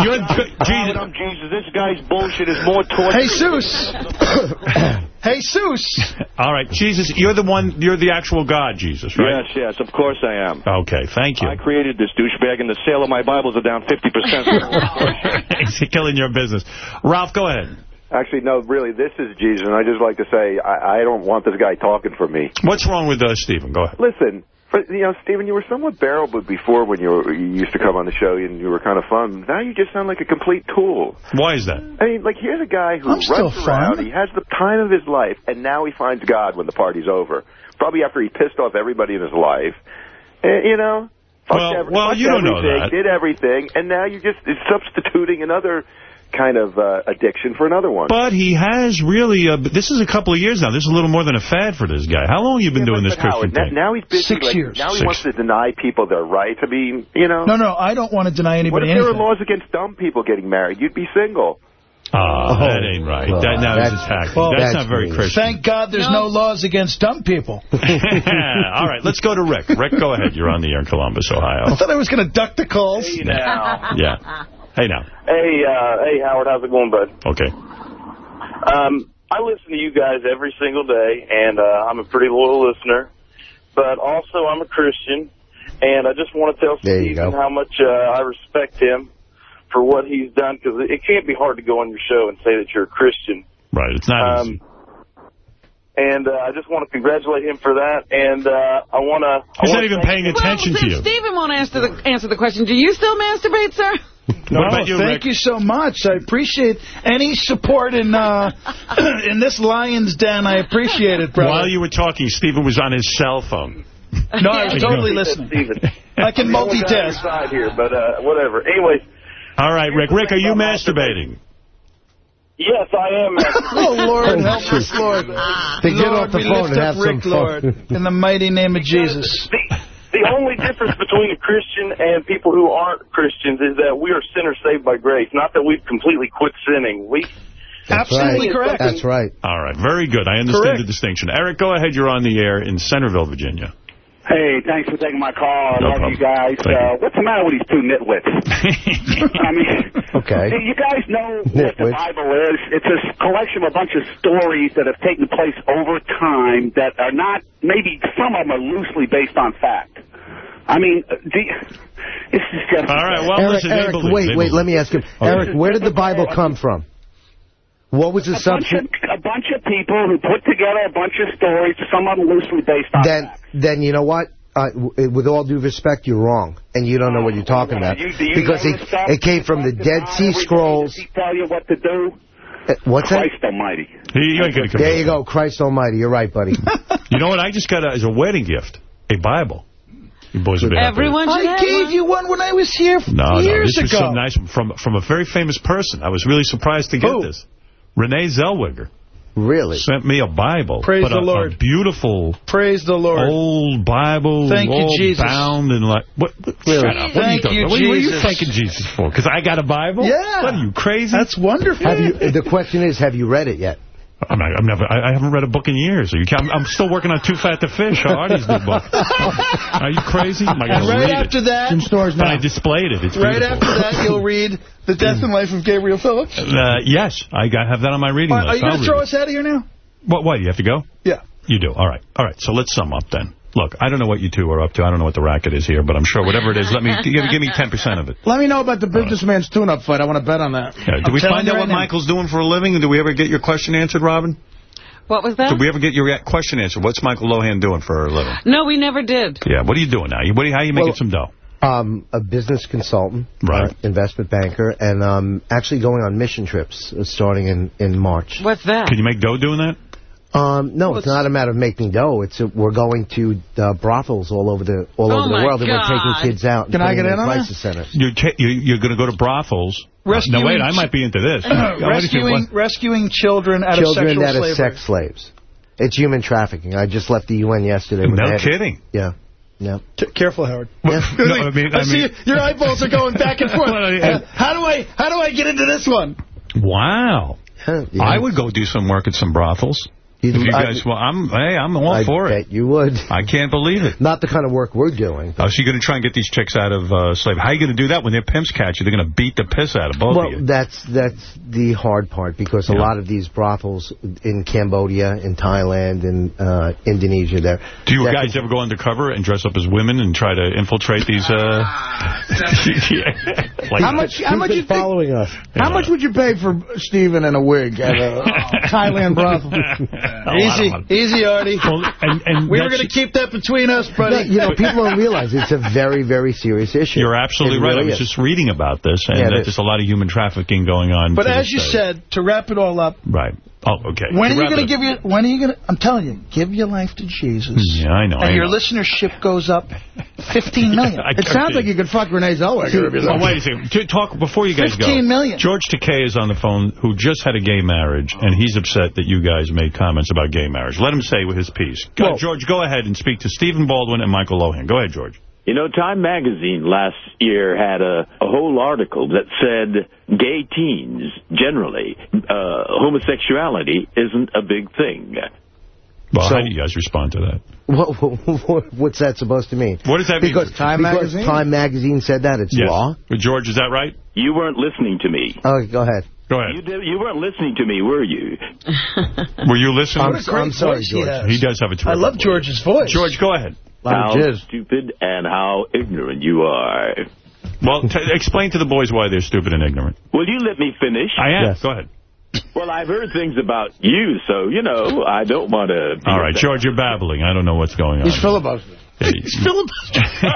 You're, Jesus. I'm Jesus. This guy's bullshit is more torture. Jesus. [COUGHS] Jesus. All right, Jesus, you're the one, you're the actual God, Jesus, right? Yes, yes, of course I am. Okay, thank you. I created this douchebag, and the sale of my Bibles are down 50%. [LAUGHS] He's killing your business. Ralph, go ahead. Actually, no, really, this is Jesus, and I just like to say I, I don't want this guy talking for me. What's wrong with uh, Stephen? Go ahead. Listen, for, you know, Stephen, you were somewhat bearable before when you, were, you used to come on the show, and you were kind of fun. Now you just sound like a complete tool. Why is that? I mean, like, here's a guy who I'm runs around, fun. he has the time of his life, and now he finds God when the party's over. probably after he pissed off everybody in his life. And, you know, fucked Well- every- well, you don't know everything, that. Did everything, and now you're just substituting another kind of uh, addiction for another one. But he has really, uh, this is a couple of years now. This is a little more than a fad for this guy. How long have you been doing this But Christian now, thing? now he's busy. Six like, years. Now he Six. wants to deny people their rights. I mean, you know. No, no, I don't want to deny What anybody if there were laws against dumb people getting married? You'd be single. Ah, that ain't right. well, that now is that's- attacking. well, that's, that's not very. Christian. Thank God there's no. laws against dumb people. [LAUGHS] All right, let's go to Rick. Rick, go ahead. You're on the air in Columbus, Ohio. I thought I was going to duck the calls. now. Yeah. Hey, now. Hey, uh, hey, Howard, how's it going, bud? Okay. Um, I listen to you guys every single day, and uh, I'm a pretty loyal listener. But also, I'm a Christian, and I just want to tell There Stephen how much uh, I respect him for what he's done, because it can't be hard to go on your show and say that you're a Christian. Right, it's not Um, easy. and uh, I just want to congratulate him for that, and uh, I want to... He's not even paying attention well, to you. Stephen won't answer the, answer the question, do you still masturbate, sir? What about you, thank Rick? you so much. I appreciate any support in uh, [LAUGHS] in this lion's den. I appreciate it, brother. While you were talking, Stephen was on his cell phone. no, I was totally listening. Stephen. I can I'm going multitask. side here, but uh, whatever. Anyways, All right, Rick. Rick, are you masturbating? yes, I am. Oh, Lord, help [LAUGHS] us, Lord. To get Lord, off the phone and have Rick, some Lord, fun. in the mighty name of Jesus. The, the only difference between a Christian and people who aren't Christians is that we are sinners saved by grace, not that we've completely quit sinning. We That's Absolutely right. correct. That's right. All right, very good. I understand Correct. the distinction. Eric, go ahead. You're on the air in Centreville, Virginia. Hey, thanks for taking my call. I No love problem. you guys. Thank Uh, what's the matter with these two nitwits? [LAUGHS] I mean, Okay. hey, you guys know what the Bible is. It's a collection of a bunch of stories that have taken place over time that are not, maybe some of them are loosely based on fact. I mean, uh, the, this is just... All right, well, Eric, listen, Eric believe, wait, they wait, let me ask him. Okay. Eric, where did the Bible come from? What was the a bunch, of, substance? a bunch of people who put together a bunch of stories, some of them loosely based on Then, fact. Then you know what? Uh, with all due respect, you're wrong, and you don't know what you're talking about You- do you because it it came from the Dead Sea Scrolls. Does he tell you what to do? Uh, What's that? Christ almighty. You ain't gonna There you go, Christ Almighty. You're right, buddy. [LAUGHS] You know what? I just got a, as a wedding gift a Bible. You boys will be happy. Everyone I gave one. you one when I was here No, no, years this was ago. some nice from from a very famous person. I was really surprised to get Who? this. Renee Zellweger Really? sent me a Bible. Praise the a, Lord. A beautiful Praise the Lord. old Bible, Thank you, Jesus. bound and like what? what Really? Shut up! What are you, you, what, what are you thanking Jesus for? Because I got a Bible? Yeah. What are you crazy? That's wonderful. Have you? The question is, have you read it yet? I'm, not, I'm never. I, I haven't read a book in years. Are you? I'm, I'm still working on Too Fat to Fish. [LAUGHS] Artie's new book. Are you crazy? Am I And gonna right read after it? that, But I displayed it. It's right beautiful. after that, you'll [LAUGHS] read The Death and Life of Gabriel Phillips. Uh, yes, I got, have that on my reading Are, list. are you going to throw it. us out of here now? What? What? You have to go? Yeah. You do. All right. All right. So let's sum up then. Look, I don't know what you two are up to. I don't know what the racket is here, but I'm sure whatever it is, let me [LAUGHS] give, give me 10% of it. Let me know about the businessman's tune-up fight. I want to bet on that. Yeah, did we find out what Michael's doing for a living? Did we ever get your question answered, Robin? What was that? Did we ever get your question answered? What's Michael Lohan doing for a living? No, we never did. Yeah, what are you doing now? What are you, how are you making Well- some dough? Um, a business consultant, Right. uh, investment banker, and um, actually going on mission trips uh, starting in, in March. What's that? Can you make dough doing that? Um, no, it's not a matter of making dough. It's a, we're going to uh, brothels all over the all Oh, over the my world, and we're taking kids out. And Can I get them in on that? crisis centers. You're, ta- you- you're going to go to brothels. Rescuing no, wait, I might be into this. [CLEARS THROAT] Why rescuing, rescuing children out Children of sexual that are slavery. sex slaves. It's human trafficking. I just left the UN yesterday. with No the head- kidding. Yeah. Yeah. C- careful, Howard. [LAUGHS] No, I mean, I I see your eyeballs are going back and forth. [LAUGHS] Well, yeah. How do I how do I get into this one? wow. Yeah. I would go do some work at some brothels. You'd- if you I- guys, well, I'm, hey, I'm all I for it. bet you would. I can't believe it. Not the kind of work we're doing. Oh, so you're going to try and get these chicks out of uh, slavery. How are you going to do that when their pimps catch you? They're going to beat the piss out of both well, of you. that's that's the hard part because a lot of these brothels in Cambodia, in Thailand, in uh, Indonesia, there. Do you guys ever go undercover and dress up as women and try to infiltrate these? Uh... [LAUGHS] like, How much? How much you following us? How much would you pay for Steven in a wig at a [LAUGHS] Thailand brothel? [LAUGHS] [LAUGHS] Easy, easy, Artie. Well, and, and We were going to keep that between us, buddy. you know, people don't realize it's a very, very serious issue. You're absolutely It right. really I was is. just reading about this, and Yeah, it there's a lot of human trafficking going on. But as you day. said, to wrap it all up, right? Oh, okay. When To are you going to give your? When are you going to? I'm telling you, give your life to Jesus. Yeah, I know. And I your know. listenership goes up 15 [LAUGHS] million. I It sounds like you could fuck Renee Zellweger. if you Oh, wait a second. Talk before you guys go. 15 million. George Takei is on the phone, who just had a gay marriage, and he's upset that you guys made comments about gay marriage. Let him say with his piece. Go, George, go ahead and speak to Stephen Baldwin and Michael Lohan. Go ahead, George. You know, Time Magazine last year had a, a whole article that said gay teens, generally, uh, homosexuality isn't a big thing. Well, how do you guys respond to that? What, what, what's that supposed to mean? What does that mean? because, Time because Magazine? Time Magazine said that. It's Yes. law. George, is that right? You weren't listening to me. Oh, go ahead. Go ahead. You, did, you weren't listening to me, were you? Were you listening? I'm- What a great I'm sorry, voice he George. He does have a terrific I love voice. George's voice. George, go ahead. How stupid and how ignorant you are. Well, t explain to the boys why they're stupid and ignorant. Will you let me finish? I am. Go ahead. Well, I've heard things about you, so, you know, I don't want to... All right, George, you're babbling. I don't know what's going on. He's filibustering. [LAUGHS] He's filibustering. [LAUGHS]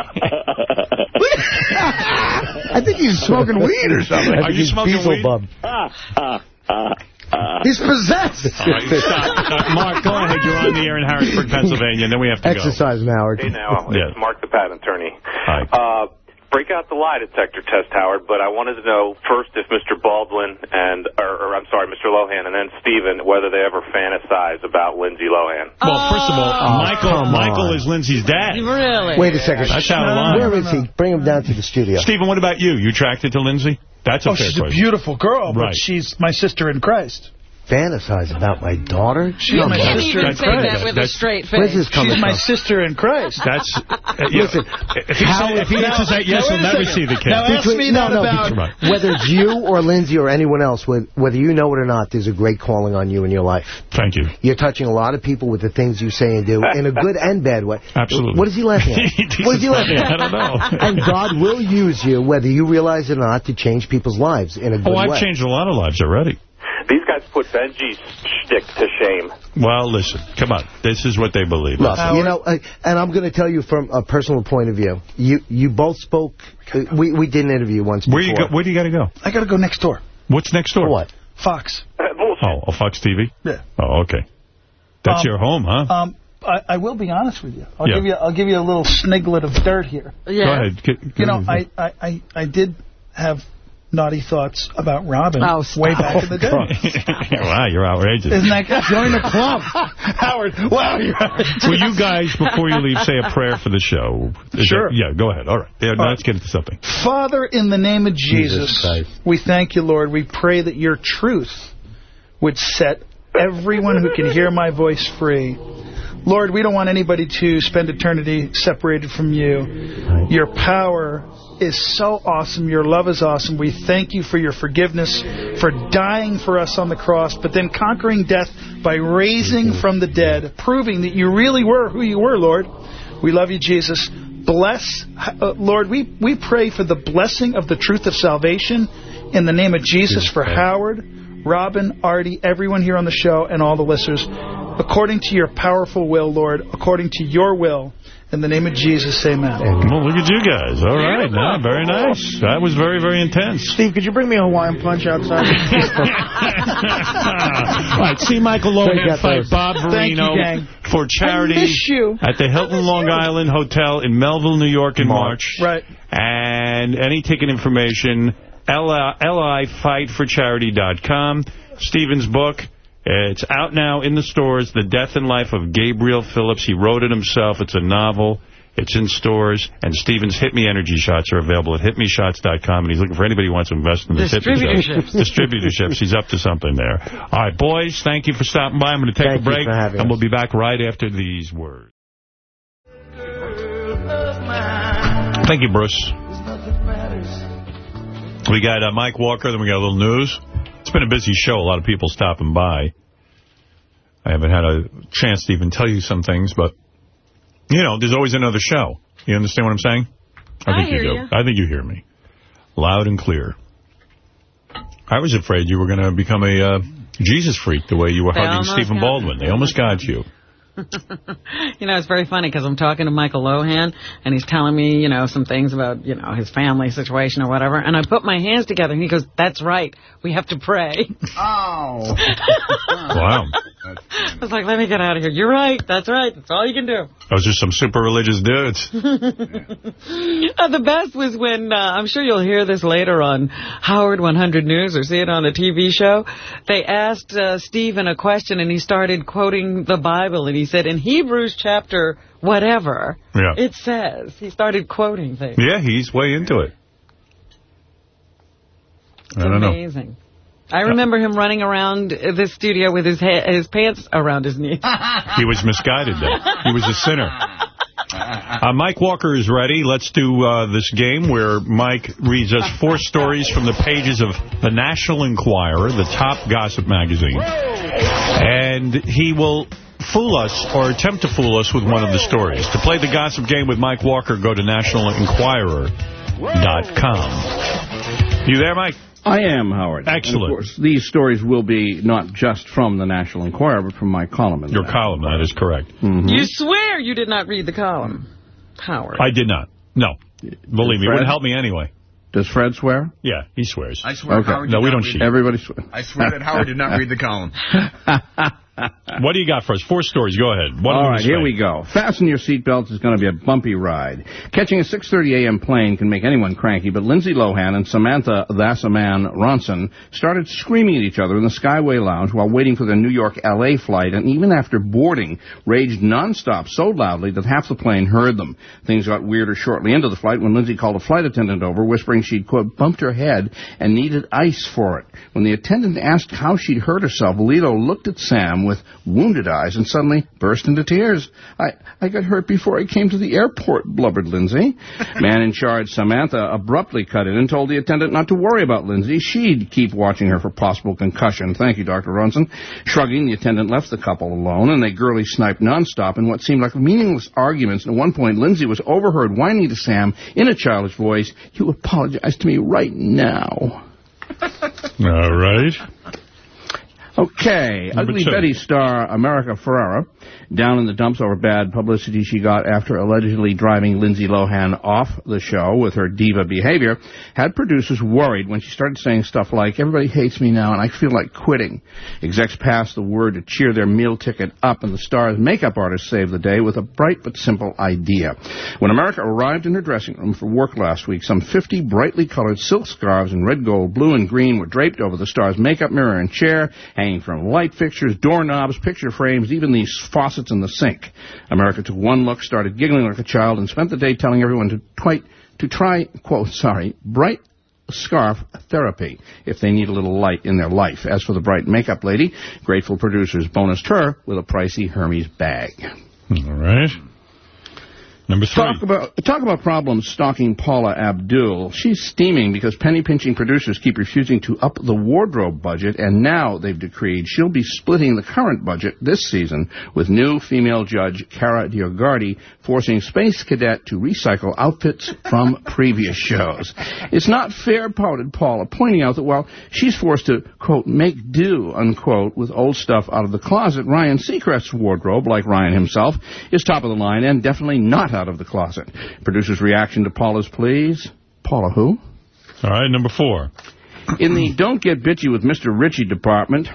I think he's smoking weed or something. Are you smoking weed? [LAUGHS] He's possessed. [LAUGHS] All right, stop. Uh, Mark, go ahead. You're on the air in Harrisburg, Pennsylvania, and then we have to Exercise an hour. Hey now, Yeah. Mark the patent attorney. Hi. Uh, break out the lie detector test, Howard, but I wanted to know first if Mr. Baldwin and, or, or I'm sorry, Mr. Lohan, and then Steven, whether they ever fantasize about Lindsay Lohan. Well, first of all, Oh, Michael come Michael on. is Lindsay's dad. Really? Wait a second. That's out of line. Where is he? Bring him down to the studio. Stephen, what about you? You attracted to Lindsay? That's a Oh, fair she's a beautiful girl, but Right. she's my sister in Christ. Fantasize about my daughter? She's my can't sister even in say Christ. that with a That's- straight Where's face. this coming She's my from? sister in Christ. That's [LAUGHS] uh, yeah. Listen, If he, how- if he answers that yes, he'll never second. see the kid. Now, ask me no, that no, about- whether it's you or Lindsay or anyone else, whether you know it or not, there's a great calling on you in your life. Thank you. You're touching a lot of people with the things you say and do in a good and bad way. [LAUGHS] Absolutely. What is he laughing at? [LAUGHS] what is he laughing at? I don't know. And God will use you, whether you realize it or not, to change people's lives in a good Oh, way. I've changed a lot of lives already. These guys put Benji's shtick to shame. Well, listen, come on. This is what they believe. Look, you know, uh, and I'm going to tell you from a personal point of view. You you both spoke. Uh, we we did an interview once Where before. you go, where do you got to go? I got to go next door. What's next door? What? Fox. Oh, oh, Fox TV? Yeah. Oh, okay. That's Um, your home, huh? Um, I, I will be honest with you. I'll Yeah. give you I'll give you a little sniglet of dirt here. Yeah. Go ahead. Get- You know, I, I, I, I did have naughty thoughts about Robin Oh, way stop. back in the day. [LAUGHS] wow, you're outrageous. Isn't that good? Join the club. [LAUGHS] Howard, wow, you're outrageous. Will you guys, before you leave, say a prayer for the show? Is Sure. that- yeah, go ahead. All right. Yeah, now let's get into something. Father, in the name of Jesus Jesus, we thank you, Lord. We pray that your truth would set everyone who can hear my voice free. Lord, we don't want anybody to spend eternity separated from you. Your power is so awesome. Your love is awesome. We thank you for your forgiveness, for dying for us on the cross, but then conquering death by raising from the dead, proving that you really were who you were, Lord. We love you, Jesus. Bless, uh, Lord, we, we pray for the blessing of the truth of salvation in the name of Jesus for Howard, Robin, Artie, everyone here on the show, and all the listeners. According to your powerful will, Lord, according to your will, in the name of Jesus, amen. Well, look at you guys. All right. No, very nice. That was very, very intense. Steve, could you bring me a Hawaiian punch outside? [LAUGHS] All right, see Michael Take Lohan that fight first. Bob Thank you, Venero for charity I miss you. at the Hilton Long Island Hotel in Melville, New York in March. Right. And any ticket information, li, lifightforcharity.com. Stephen's book. It's out now in the stores, The Death and Life of Gabriel Phillips. He wrote it himself. It's a novel. It's in stores. And Steven's Hit Me Energy Shots are available at hitmeshots.com. And he's looking for anybody who wants to invest in this Hit Me shots. Distributorships. [LAUGHS] Distributorships. He's up to something there. All right, boys, thank you for stopping by. I'm going to take Thank a you break, for having and us. we'll be back right after these words. Thank you, Bruce. We got uh, Mike Walker, then we got a little news. It's been a busy show, a lot of people stopping by. I haven't had a chance to even tell you some things, but, you know, there's always another show. You understand what I'm saying? I think hear you do. I think you hear me. Loud and clear. I was afraid you were going to become a uh, Jesus freak the way you were They hugging Stephen Baldwin. They almost got you. [LAUGHS] You know, it's very funny because I'm talking to Michael Lohan, and he's telling me, you know, some things about, you know, his family situation or whatever, and I put my hands together, and he goes, that's right, we have to pray. Oh. [LAUGHS] Wow. I was like, let me get out of here. You're right, that's right, that's all you can do. Those are some super religious dudes. [LAUGHS] Uh, the best was when, uh, I'm sure you'll hear this later on Howard 100 News or see it on a TV show. They asked uh, Stephen a question and he started quoting the Bible and he said, in Hebrews chapter whatever, Yeah. it says. He started quoting things. Yeah, he's way into it. It's I don't know. amazing. I remember him running around the studio with his ha his pants around his knees. [LAUGHS] [LAUGHS] He was misguided then. He was a sinner. [LAUGHS] Uh, Mike Walker is ready. Let's do uh, this game where Mike reads us four stories from the pages of the National Enquirer, the top gossip magazine. And he will fool us or attempt to fool us with one of the stories. To play the gossip game with Mike Walker, go to nationalenquirer.com. You there, Mike? I am, Howard. Excellent. And of course, these stories will be not just from the National Enquirer, but from my column. In Your column, that is correct. Mm-hmm. You swear you did not read the column, Howard. I did not. No. Believe me, it wouldn't help me anyway. Does Fred swear? Yeah, he swears. I swear Okay. Howard No, did we don't read- cheat. Everybody swear. I swear that Howard did not read the column. [LAUGHS] [LAUGHS] What do you got for us? Four stories. Go ahead. What All right, here we go. Fasten your seatbelts. It's going to be a bumpy ride. Catching a 6.30 a.m. plane can make anyone cranky, but Lindsay Lohan and Samantha That's a Man Ronson started screaming at each other in the Skyway Lounge while waiting for their New York-L.A. flight, and even after boarding, raged nonstop so loudly that half the plane heard them. Things got weirder shortly into the flight when Lindsay called a flight attendant over, whispering she'd, quote, bumped her head and needed ice for it. When the attendant asked how she'd hurt herself, LiLo looked at Sam with wounded eyes and suddenly burst into tears. I, I got hurt before I came to the airport, blubbered Lindsay. [LAUGHS] Man in charge, Samantha, abruptly cut in and told the attendant not to worry about Lindsay. She'd keep watching her for possible concussion. Thank you, Dr. Ronson. Shrugging, the attendant left the couple alone, and they girly sniped nonstop in what seemed like meaningless arguments. And at one point, Lindsay was overheard whining to Sam in a childish voice, You apologize to me right now. All right. Okay, Number Ugly two. Betty star America Ferrera, down in the dumps over bad publicity she got after allegedly driving Lindsay Lohan off the show with her diva behavior, had producers worried when she started saying stuff like, everybody hates me now and I feel like quitting. Execs passed the word to cheer their meal ticket up and the star's makeup artist saved the day with a bright but simple idea. When America arrived in her dressing room for work last week, some 50 brightly colored silk scarves in red, gold, blue, and green were draped over the star's makeup mirror and chair, hanging from light fixtures, doorknobs, picture frames, even these faucets in the sink. America took one look, started giggling like a child, and spent the day telling everyone to, twi- to try, quote, sorry, bright scarf therapy if they need a little light in their life. As for the bright makeup lady, grateful producers bonused her with a pricey Hermes bag. All right. Number three. Talk about talk about problems stalking Paula Abdul. She's steaming because penny pinching producers keep refusing to up the wardrobe budget, and now they've decreed she'll be splitting the current budget this season with new female judge Kara DioGuardi forcing Space Cadet to recycle outfits from [LAUGHS] previous shows. It's not fair, pouted Paula, pointing out that while she's forced to quote make do unquote with old stuff out of the closet, Ryan Seacrest's wardrobe, like Ryan himself, is top of the line and definitely not out of the closet. Producers' reaction to Paula's pleas? Paula who? All right, number four. In the Don't Get Bitchy with Mr. Ritchie department,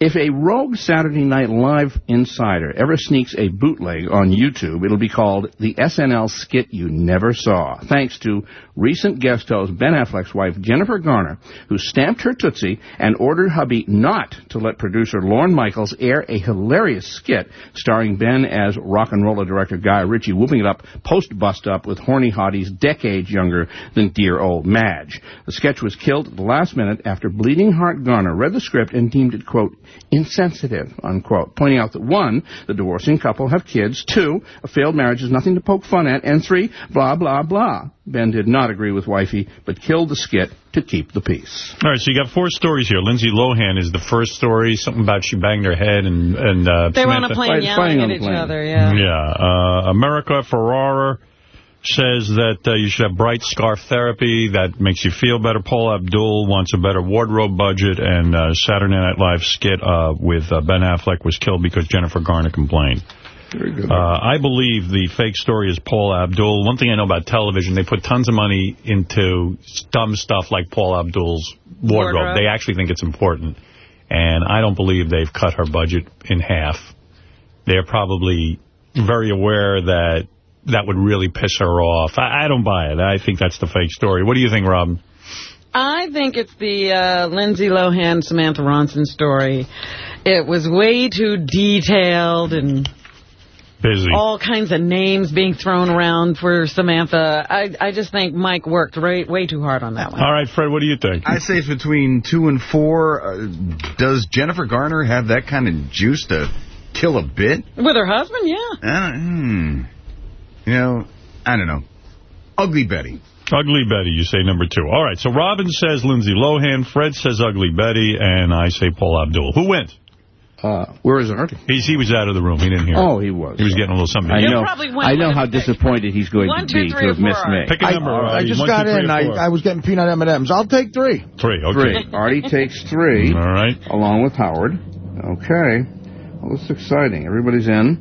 if a rogue Saturday Night Live insider ever sneaks a bootleg on YouTube, it'll be called the SNL skit you never saw, thanks to recent guest host Ben Affleck's wife Jennifer Garner, who stamped her Tootsie and ordered hubby not to let producer Lorne Michaels air a hilarious skit starring Ben as rock and roller director Guy Ritchie whooping it up post-bust up with horny hotties decades younger than dear old Madge. The sketch was killed at the last minute after Bleeding Heart Garner read the script and deemed it, quote, insensitive, unquote, pointing out that one, the divorcing couple have kids, two, a failed marriage is nothing to poke fun at, and three, blah, blah, blah. Ben did not agree with wifey, but killed the skit to keep the peace. All right, so you got four stories here. Lindsay Lohan is the first story, something about she banged her head and... and uh, They were on a Samantha- plane yelling at each other, yeah. Yeah. Uh, America Ferrera says that uh, you should have bright scarf therapy. That makes you feel better. Paula Abdul wants a better wardrobe budget. And uh, Saturday Night Live skit uh, with uh, Ben Affleck was killed because Jennifer Garner complained. Very good. Uh, I believe the fake story is Paula Abdul. One thing I know about television, they put tons of money into dumb stuff like Paula Abdul's wardrobe. Wardrobe. They actually think it's important. And I don't believe they've cut her budget in half. They're probably very aware that that would really piss her off. I, I don't buy it. I think that's the fake story. What do you think, Robin? I think it's the uh, Lindsay Lohan, Samantha Ronson story. It was way too detailed and Busy. all kinds of names being thrown around for Samantha. I I just think Mike worked way, way too hard on that one. All right, Fred, what do you think? I say it's between two and four. Uh, does Jennifer Garner have that kind of juice to kill a bit? With her husband, yeah. I don't, hmm. You know, I don't know. Ugly Betty. Ugly Betty, you say number two. All right, so Robin says Lindsay Lohan, Fred says Ugly Betty, and I say Paula Abdul. Who went? Uh, where is Artie? He's, he was out of the room. He didn't hear. Oh, he was. He was getting a little something. I know. I know how disappointed he's going One, to two, be three, to have four, missed me. Pick a number. I Artie. just One, got two, in. I. I was getting peanut M&Ms. I'll take three. Three, okay. Three. Artie takes three. [LAUGHS] All right. Along with Howard. Okay. Well, this is exciting. Everybody's in.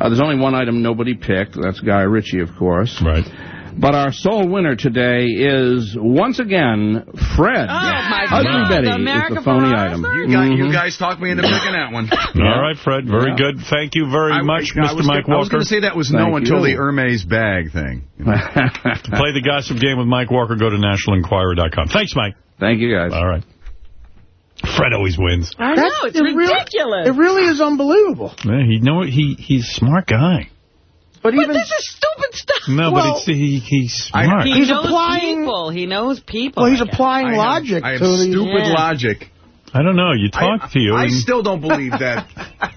Uh, there's only one item nobody picked. That's Guy Ritchie, of course. Right. But our sole winner today is, once again, Fred. Oh, my Ugly God. Betty The is the phony for item. You, got, you Mhm. guys talked me into picking that one. [LAUGHS] All right, Fred. Very Yeah. good. Thank you very I- much, I Mr. was Mike gonna- I was going to say that was no Thank until you. the Hermes bag thing. to [LAUGHS] play the gossip game with Mike Walker, go to nationalenquirer.com. Thanks, Mike. Thank you, guys. All right. Fred always wins. I That's- know, it's it really- ridiculous. It really is unbelievable. Yeah, he know he he's a smart guy. But but this is stupid stuff. No, Well, but it's, he he's smart. He He's knows applying- people. He knows people. well, he's I guess. applying I have- logic I have to the stupid Yeah. logic. I don't know. You talk I, to you. I still don't believe that.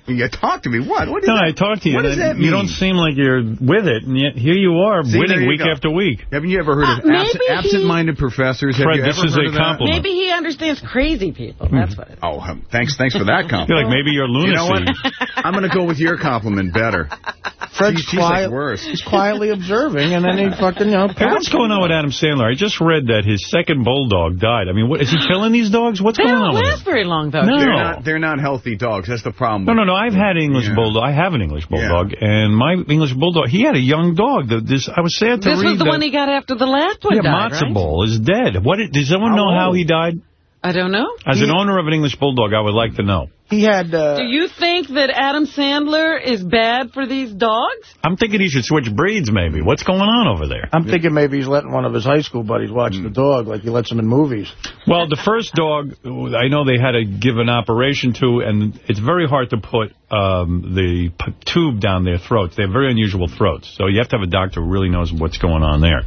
[LAUGHS] you talk to me. What? What is no, that? I talk to you. What does that mean? You don't seem like you're with it, and yet here you are See, winning you week go. after week. Haven't you ever heard Uh, of maybe abs- he- absent-minded professors? Have Fred, you this ever is heard a compliment. Maybe he understands crazy people. That's what it is. Oh, hum, thanks, thanks for that I feel compliment. like maybe you're lunacy. You know what? I'm going to go with your compliment better. Fred's She's- she's like quiet, worse. He's quietly observing, and then he [LAUGHS] fucking, you know... Hey, what's going on with Adam Sandler? I just read that his second bulldog died. I mean, what, is he killing these dogs? What's They going on with him? Very long, though. No. They're not, they're not healthy dogs. That's the problem. No, no, no. I've had English Yeah. bulldog. I have an English Yeah. bulldog, and my English bulldog, he had a young dog. The- This I was sad to This read was the that. one he got after the last one yeah, died, Matzo right? Ball is dead. What? Does someone How know oh. how he died? I don't know. As an owner of an English bulldog, I would like to know. He had... Uh, Do you think that Adam Sandler is bad for these dogs? I'm thinking he should switch breeds, maybe. What's going on over there? I'm thinking maybe he's letting one of his high school buddies watch the dog like he lets him in movies. Well, the first dog, I know they had to give an operation to, and it's very hard to put um, the p tube down their throats. They have very unusual throats, so you have to have a doctor who really knows what's going on there.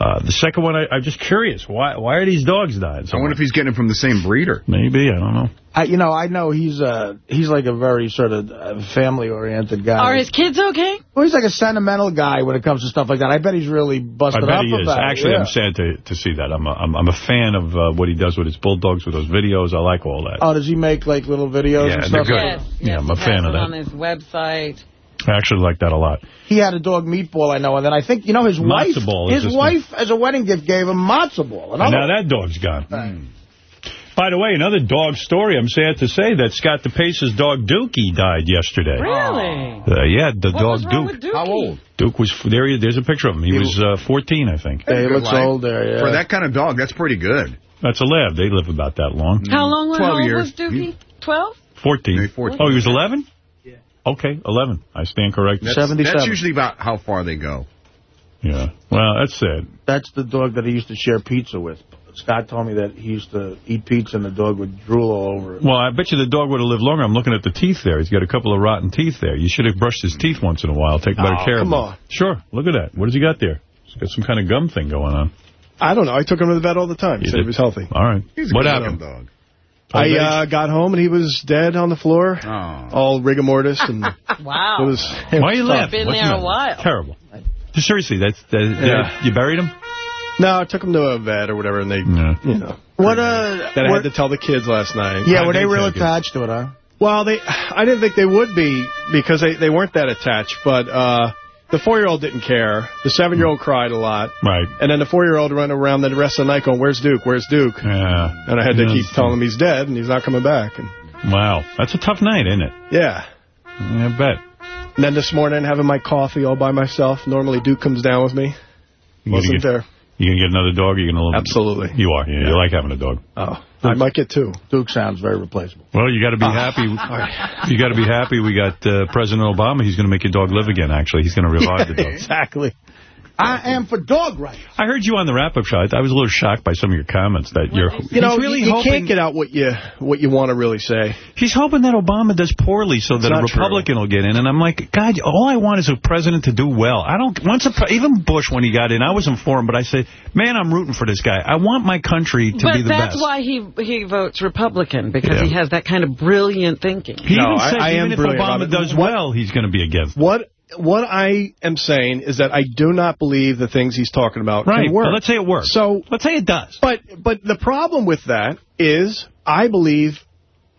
Uh, the second one, I, I'm just curious. Why why are these dogs dying? so I wonder if he's getting it from the same breeder. Maybe, I don't know. I, you know, I know he's uh he's like a very sort of uh, family-oriented guy. Are his kids okay? well, he's like a sentimental guy when it comes to stuff like that. I bet he's really busted I busted bet up he is. about it. Actually, yeah. I'm sad to, to see that. I'm a, I'm, I'm a fan of uh, what he does with his bulldogs, with those videos. I like all that. Oh, does he make like little videos Yeah, and they're good. Yes. Yeah, yes, I'm a fan of that. on his website. I actually like that a lot. He had a dog meatball, I know, and then I think you know his wife. Ball his just- wife, as a wedding gift, gave him matzo ball. And now that dog's gone. By the way, another dog story. I'm sad to say that Scott DePace's dog Dookie died yesterday. Really? Uh, yeah, the What dog Duke. How old? Duke was there. He, there's a picture of him. He was uh, 14, I think. Yeah, he looks life. old. Yeah. For that kind of dog, that's pretty good. That's a lab. They live about that long. How long 12 how old years. was Dookie? 12? 14. 14. Oh, he was 11? Yeah. Okay, 11. I stand corrected. That's, 77. that's usually about how far they go. Yeah. Well, that's sad. That's the dog that he used to share pizza with. Scott told me that he used to eat pizza and the dog would drool all over it. Well, I bet you the dog would have lived longer. I'm looking at the teeth there. He's got a couple of rotten teeth there. You should have brushed his teeth once in a while. Take better Oh, care come of them. on. Sure. Look at that. What has he got there? He's got some kind of gum thing going on. I don't know. I took him to the vet all the time. He said did? he was healthy. All right. He's a what good happened? looking dog. I uh, got home and he was dead on the floor, Oh. all rigor mortis, and [LAUGHS] Wow. it was. It Why are you was laughing? Been What's there a while. Terrible. Seriously, that's that, Yeah. you buried him? No, I took him to a vet or whatever, and they, Yeah. you know, What uh? that I what- had to tell the kids last night. yeah, How'd were they they real attached to it, huh? Well, they, I didn't think they would be because they, they weren't that attached, but uh, the four-year-old didn't care. The seven-year-old mm. cried a lot. Right. And then the four-year-old ran around the rest of the night going, where's Duke, where's Duke? Yeah. And I had to Yeah, keep telling him he's dead and he's not coming back. And Wow. That's a tough night, isn't it? Yeah. I bet. And then this morning, having my coffee all by myself. Normally, Duke comes down with me. You Wasn't get, there. You gonna get another dog? Or you gonna Absolutely. You are. Yeah, You like having a dog. Oh, I might get two. Duke sounds very replaceable. Well, you got to be [LAUGHS] happy. You got to be happy. We got uh, President Obama. He's going to make your dog live again. Actually, he's going to revive the dog. [LAUGHS] exactly. I am for dog rights. I heard you on the wrap-up show. I I was a little shocked by some of your comments that you're. You know, really you, you hoping, can't get out what you what you want to really say. He's hoping that Obama does poorly so that a not true. Republican will get in. And I'm like, God, all I want is a president to do well. I don't. Once a even Bush when he got in, I was informed, but I said, man, I'm rooting for this guy. I want my country to but be the best. But that's why he he votes Republican, because Yeah. he has that kind of brilliant thinking. He No, even I- says I am even if Obama about does What- well, he's going to be against. it. What what I am saying is that I do not believe the things he's talking about Right. can work. Well, let's say it works. So let's say it does. But but the problem with that is I believe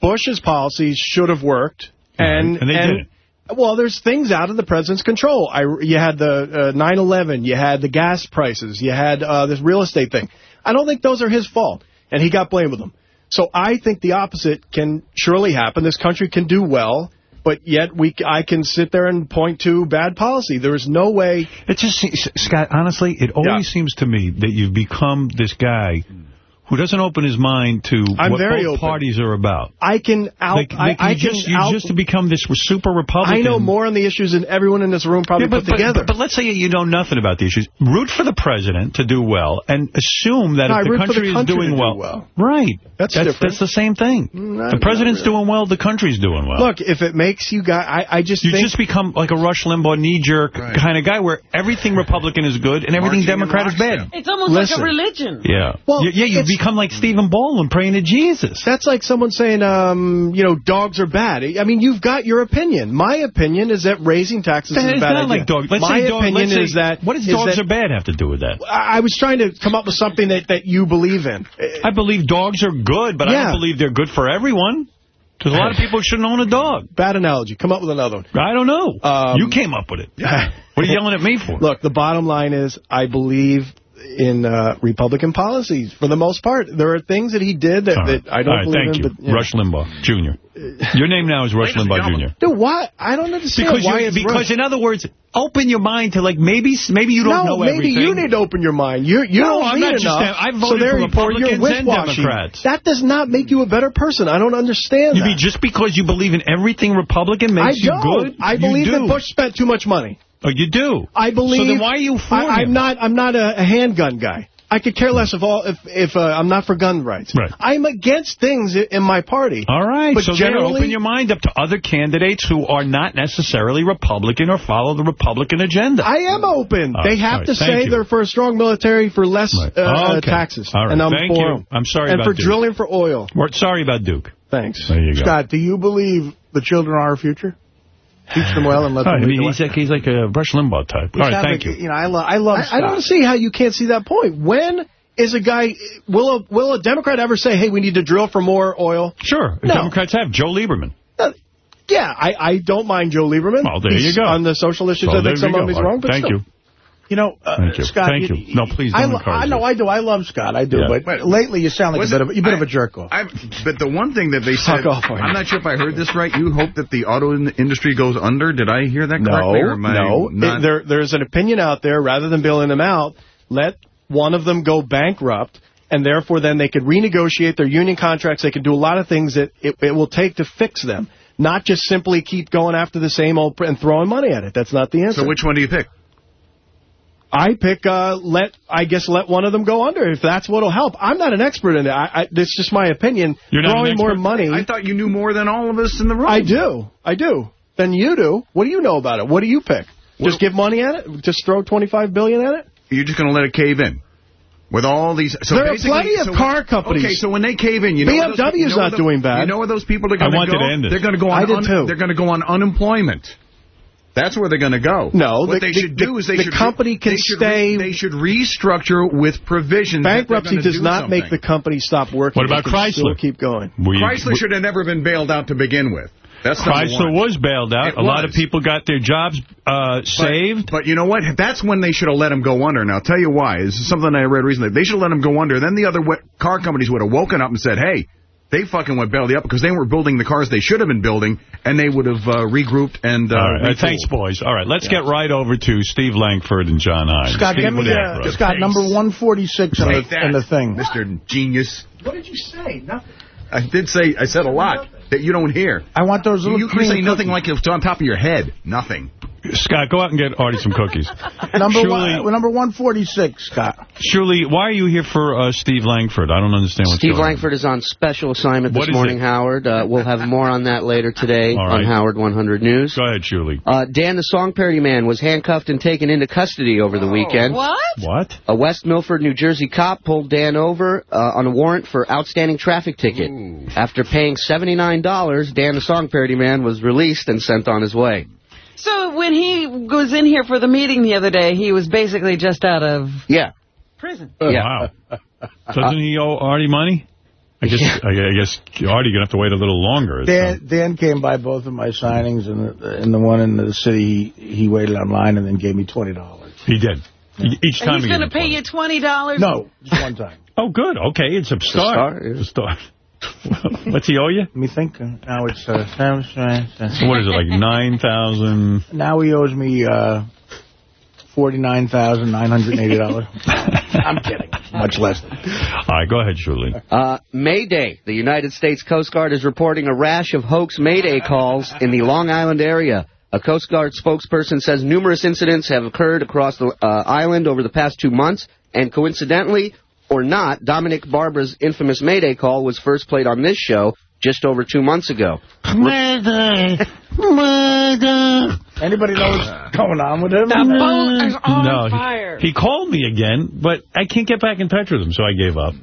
Bush's policies should have worked, and and they didn't. Well, there's things out of the president's control. I, you had the uh, 9/11, you had the gas prices, you had uh, this real estate thing. I don't think those are his fault, and he got blamed with them. So I think the opposite can surely happen. This country can do well, but yet we I can sit there and point to bad policy. There is no way. It just seems, Scott, honestly, it always seems to me that you've become this guy hmm. Who doesn't open his mind to I'm what both open. parties are about. I can out. Like, like I, I you can just, you out, just become this super Republican. I know more on the issues than everyone in this room probably Yeah, but, put together. But, but let's say you know nothing about the issues. Root for the president to do well and assume that No, if the root for the country, country is doing to do well, well. Right. That's that's, different. that's the same thing. Mm, not- the president's really. doing well, the country's doing well. Look, if it makes you guys, I, I just you think just become like a Rush Limbaugh knee-jerk kind of guy where everything Republican is good and everything Marching Democrat is bad. It's almost like a religion. Yeah. Well, yeah, you it's- become like Stephen Baldwin praying to Jesus. That's like someone saying, um, you know, dogs are bad. I mean, you've got your opinion. My opinion is that raising taxes is a It's bad not idea. like dogs. Let's My say dog, opinion say, is that what does is dogs that- are bad have to do with that? I I was trying to come up with something that, that you believe in. I believe dogs are good, but I don't believe they're good for everyone. Because a lot of people shouldn't own a dog. Bad analogy. Come up with another one. I don't know. Um, you came up with it. [LAUGHS] What are you yelling at me for? Look, the bottom line is I believe in uh, Republican policies for the most part. There are things that he did that, right. that I don't All right, believe thank in. you. But, you know. Rush Limbaugh, Jr. Your name now is Rush Limbaugh, Jr. Dude, why? I don't understand Because, why you, because Rush. in other words, open your mind to like maybe maybe you don't no, know maybe everything. you need to open your mind. You you No, don't I'm not just enough. I've so voted for you're Republicans and. Democrats. That does not make you a better person. I don't understand You that. mean just because you believe in everything Republican I makes you don't. good? I believe that Bush spent too much money. Oh, you do. I believe. So then why are you for I, I'm not. I'm not a, a handgun guy. I could care less of all if if uh, I'm not for gun rights. Right. I'm against things in my party. All right, But so generally, open your mind up to other candidates who are not necessarily Republican or follow the Republican agenda. I am open. All they right, have right, to say you. they're for a strong military for less uh, Oh, okay. taxes, All right, and I'm thank for you. 'em. I'm sorry and for Duke. drilling for oil. We're sorry about Duke. Thanks. There you go. Scott, do you believe the children are our future? Teach them well and let them I mean, he's like he's like a Rush Limbaugh type. All right, thank like- you. You know, I, lo I love I, I don't see how you can't see that point. When is a guy will a will a Democrat ever say, "Hey, we need to drill for more oil"? Sure, No. Democrats have Joe Lieberman. Uh, yeah, I, I don't mind Joe Lieberman. Well, there He's you go. On the social issues, So I think some of go. him is wrong, but Thank still. you. You know, uh, Thank you. Scott. Thank you. No, please I, don't lo- encourage I know. I do. I love Scott. I do. Yeah. But lately, you sound like a Was bit it- of a bit of I- a jerk off. I, but the one thing that they said, off, I'm not sure if I heard this right. You hope that the auto in- industry goes under. Did I hear that correctly? or No, am I no. not- It- there, there's an opinion out there. Rather than bailing them out, let one of them go bankrupt, and therefore then they could renegotiate their union contracts. They can do a lot of things that it, it will take to fix them, not just simply keep going after the same old pr- and throwing money at it. That's not the answer. so which one do you pick? I pick uh, let I guess let one of them go under if that's what'll help. I'm not an expert in it. I, I, it's just my opinion. You're not an Throwing more money. I thought you knew more than all of us in the room. I do. I do. Then you do. What do you know about it? What do you pick? Just give money at it? Just throw 25 billion at it? You're just going to let it cave in. With all these, so There are plenty of so car when- companies. Okay, so when they cave in, you know, what those- BMW 's you know not what doing bad. You know where those people are going to wanted go? to end it. They're going to go on. I did un- too. They're going to go on unemployment. That's where they're going to go. No, what the- they the- should do is they the should company can they should stay- they should restructure with provisions. Bankruptcy does do not make the company stop working. What about It can still Chrysler? keep going. We- Chrysler we- should have never been bailed out to begin with. That's Chrysler one. was bailed out. It a lot of people got their jobs uh, saved. But you know what? That's when they should have let them go under. Now, I'll tell you why. This is something I read recently. They should have let them go under. Then the other car companies would have woken up and said, hey, they fucking went belly up because they weren't building the cars they should have been building, and they would have uh, regrouped and uh, All right. Uh, thanks, boys. All right, let's get right over to Steve Langford and John Hines. Scott, Steve, get me, do you uh. Scott, number 146 in the, that, in the thing. Mr. Genius. What did you say? Nothing. I did say, I said a lot that you don't hear. I want those little You, you cream say nothing cookies. like it's on top of your head. Nothing. Scott, go out and get Artie some cookies. [LAUGHS] Number Shuli, one, number 146, Scott. Shuli, why are you here for uh, Steve Langford? I don't understand what's Steve going Langford is on special assignment What this morning, it? Howard. Uh, we'll have more on that later today All on. Howard 100 News. on. Go ahead, Shuli. Uh, Dan the Song Parody Man was handcuffed and taken into custody over the weekend. What? What? A West Milford, New Jersey cop pulled Dan over uh, on a warrant for outstanding traffic ticket. After paying $79, Dan the Song Parody Man was released and sent on his way. So when he was in here for the meeting the other day, he was basically just out of Yeah. prison. Oh, yeah. Wow. Doesn't he owe Artie money? I guess I, I guess Artie gonna have to wait a little longer. Dan, Dan came by both of my signings, and the, and the one in the city, he, he waited online and then gave me $20. He did. E- Each And time he's he going to gave pay you $20? No, just one time. Oh, good. Okay, it's a start. start, yeah. It's a start. [LAUGHS] What's he owe you? Let me think. Now it's uh, seven- seven- So what is it, like 9000 Now he owes me uh, $49,980. [LAUGHS] I'm kidding. Much less. All right, go ahead, Shuli. Uh, Mayday. The United States Coast Guard is reporting a rash of hoax Mayday calls in the Long Island area. A Coast Guard spokesperson says numerous incidents have occurred across the uh, island over the past two months, and coincidentally or not, Dominic Barbara's infamous Mayday call was first played on this show just over two months ago. Mayday! Mayday! Anybody know what's uh. going on with him? The boat is on no, he- fire. He, called me again, but I can't get back in touch with him, so I gave up.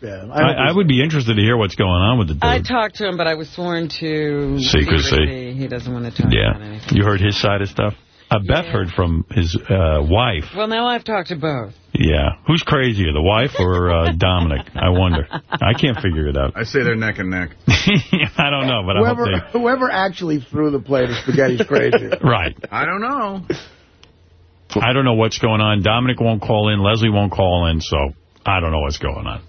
Yeah, I, I would be interested to hear what's going on with the dude. I talked to him, but I was sworn to Secrecy. He doesn't want to talk about yeah. anything. You heard his side of stuff? Uh, Beth heard from his uh, wife. Well, now I've talked to both. Yeah. Who's crazier, the wife or uh, [LAUGHS] Dominic? I wonder. I can't figure it out. I say they're neck and neck. [LAUGHS] I don't know, but I hope they... whoever actually threw the plate of spaghetti's crazy. [LAUGHS] Right. I don't know. I don't know what's going on. Dominic won't call in. Leslie won't call in, so I don't know what's going on.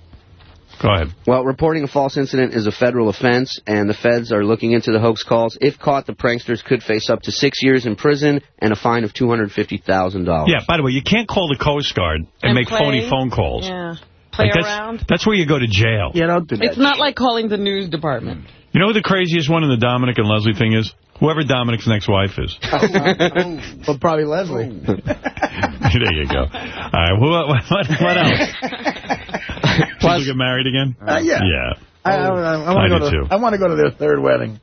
Go ahead. Well, reporting a false incident is a federal offense, and the feds are looking into the hoax calls. If caught, the pranksters could face up to six years in prison and a fine of $250,000. Yeah, by the way, you can't call the Coast Guard and, And make play. phony phone calls. Yeah. Play Like, that's, around. That's where you go to jail. Yeah, don't do that. It's not like calling the news department. You know who the craziest one in the Dominic and Leslie thing is? Whoever Dominic's next wife is. [LAUGHS] [LAUGHS] Well, probably Leslie. [LAUGHS] there you go. All right, what, what, what else? People get married again? Uh, yeah. Yeah. I, I, I, I want to do go to. too. I want to go to their third wedding.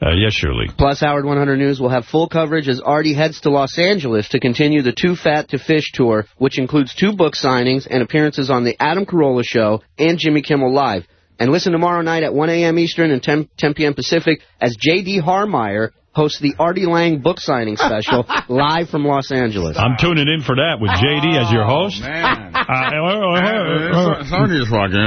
Uh, yes, surely. Plus, Howard 100 News will have full coverage as Artie heads to Los Angeles to continue the Too Fat to Fish tour, which includes two book signings and appearances on The Adam Carolla Show and Jimmy Kimmel Live. And listen tomorrow night at 1 a.m. Eastern and 10, 10 p.m. Pacific as J.D. Harmeyer hosts the Artie Lange book signing special [LAUGHS] live from Los Angeles. I'm tuning in for that with J.D. as your host. [LAUGHS] Oh, Uh, Somebody's walking. All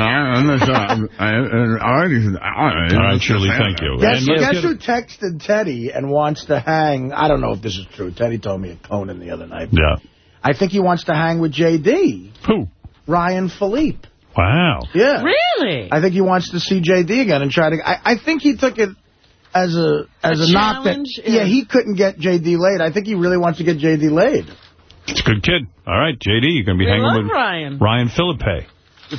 right, Shuli, thank you. Guess, And guess who texted Teddy and wants to hang? I don't know if this is true. Teddy told me at Conan the other night. Yeah. I think he wants to hang with J.D. Who? Ryan Phillippe. Wow. Yeah. Really? I think he wants to see J.D. again and try to. I, I think he took it as a as a, A knock that yeah. Yeah. he couldn't get J.D. laid. I think he really wants to get J.D. laid. It's a good kid. All right, J.D., you're going to be We hanging with Ryan. Ryan Phillippe.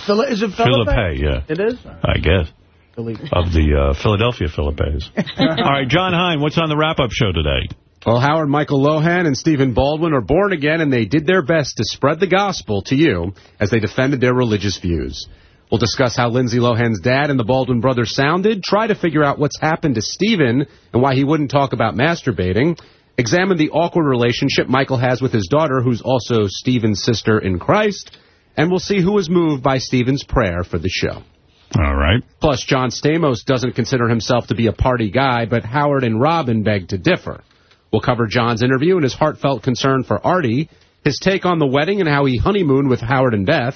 Phil, is it Phillippe? Phillippe, yeah. It is. I guess. Phillippe. Of the uh, Philadelphia Philippes. [LAUGHS] All right, Jon Hein, what's on the wrap-up show today? Well, Howard Michael Lohan and Stephen Baldwin are born again, and they did their best to spread the gospel to you as they defended their religious views. We'll discuss how Lindsay Lohan's dad and the Baldwin brothers sounded, try to figure out what's happened to Stephen and why he wouldn't talk about masturbating, examine the awkward relationship Michael has with his daughter, who's also Stephen's sister in Christ, and we'll see who was moved by Stephen's prayer for the show. All right. Plus, John Stamos doesn't consider himself to be a party guy, but Howard and Robin beg to differ. We'll cover John's interview and his heartfelt concern for Artie, his take on the wedding and how he honeymooned with Howard and Beth,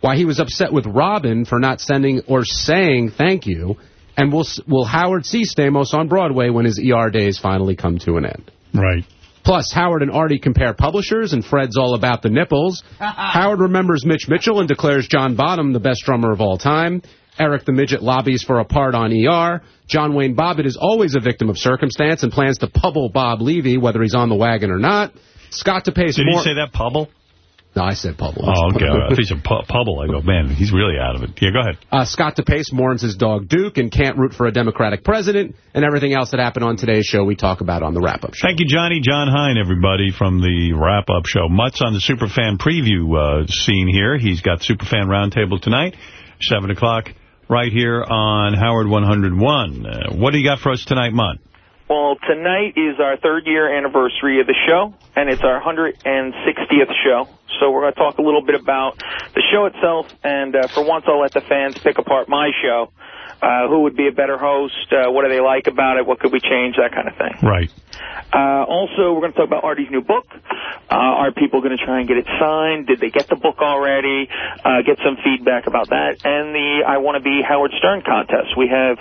why he was upset with Robin for not sending or saying thank you, and will will Howard see Stamos on Broadway when his ER days finally come to an end. Right. Plus, Howard and Artie compare publishers, and Fred's all about the nipples. [LAUGHS] Howard remembers Mitch Mitchell and declares John Bonham the best drummer of all time. Eric the Midget lobbies for a part on ER. John Wayne Bobbitt is always a victim of circumstance and plans to pubble Bob Levy, whether he's on the wagon or not. Scott DePace... Did more- he say that, Pubble? No, I said Pubble. Oh, okay. I thought he said Pubble. I go, man, he's really out of it. Yeah, go ahead. Uh, Scott DePace mourns his dog Duke and can't root for a Democratic president, and everything else that happened on today's show we talk about on the wrap-up show. Thank you, Johnny. Jon Hein, everybody, from the wrap-up show. Mutt's on the Superfan preview uh, scene here. He's got Superfan Roundtable tonight, 7 o'clock, right here on Howard 101. Uh, what do you got for us tonight, Mutt? Well, tonight is our third year anniversary of the show, and it's our 160th show. So we're going to talk a little bit about the show itself, and uh, for once I'll let the fans pick apart my show. Uh, who would be a better host? Uh, what do they like about it? What could we change? That kind of thing. Right. Uh, also, we're going to talk about Artie's new book. Uh, are people going to try and get it signed? Did they get the book already? Uh, get some feedback about that. And the I Want to Be Howard Stern contest. We have,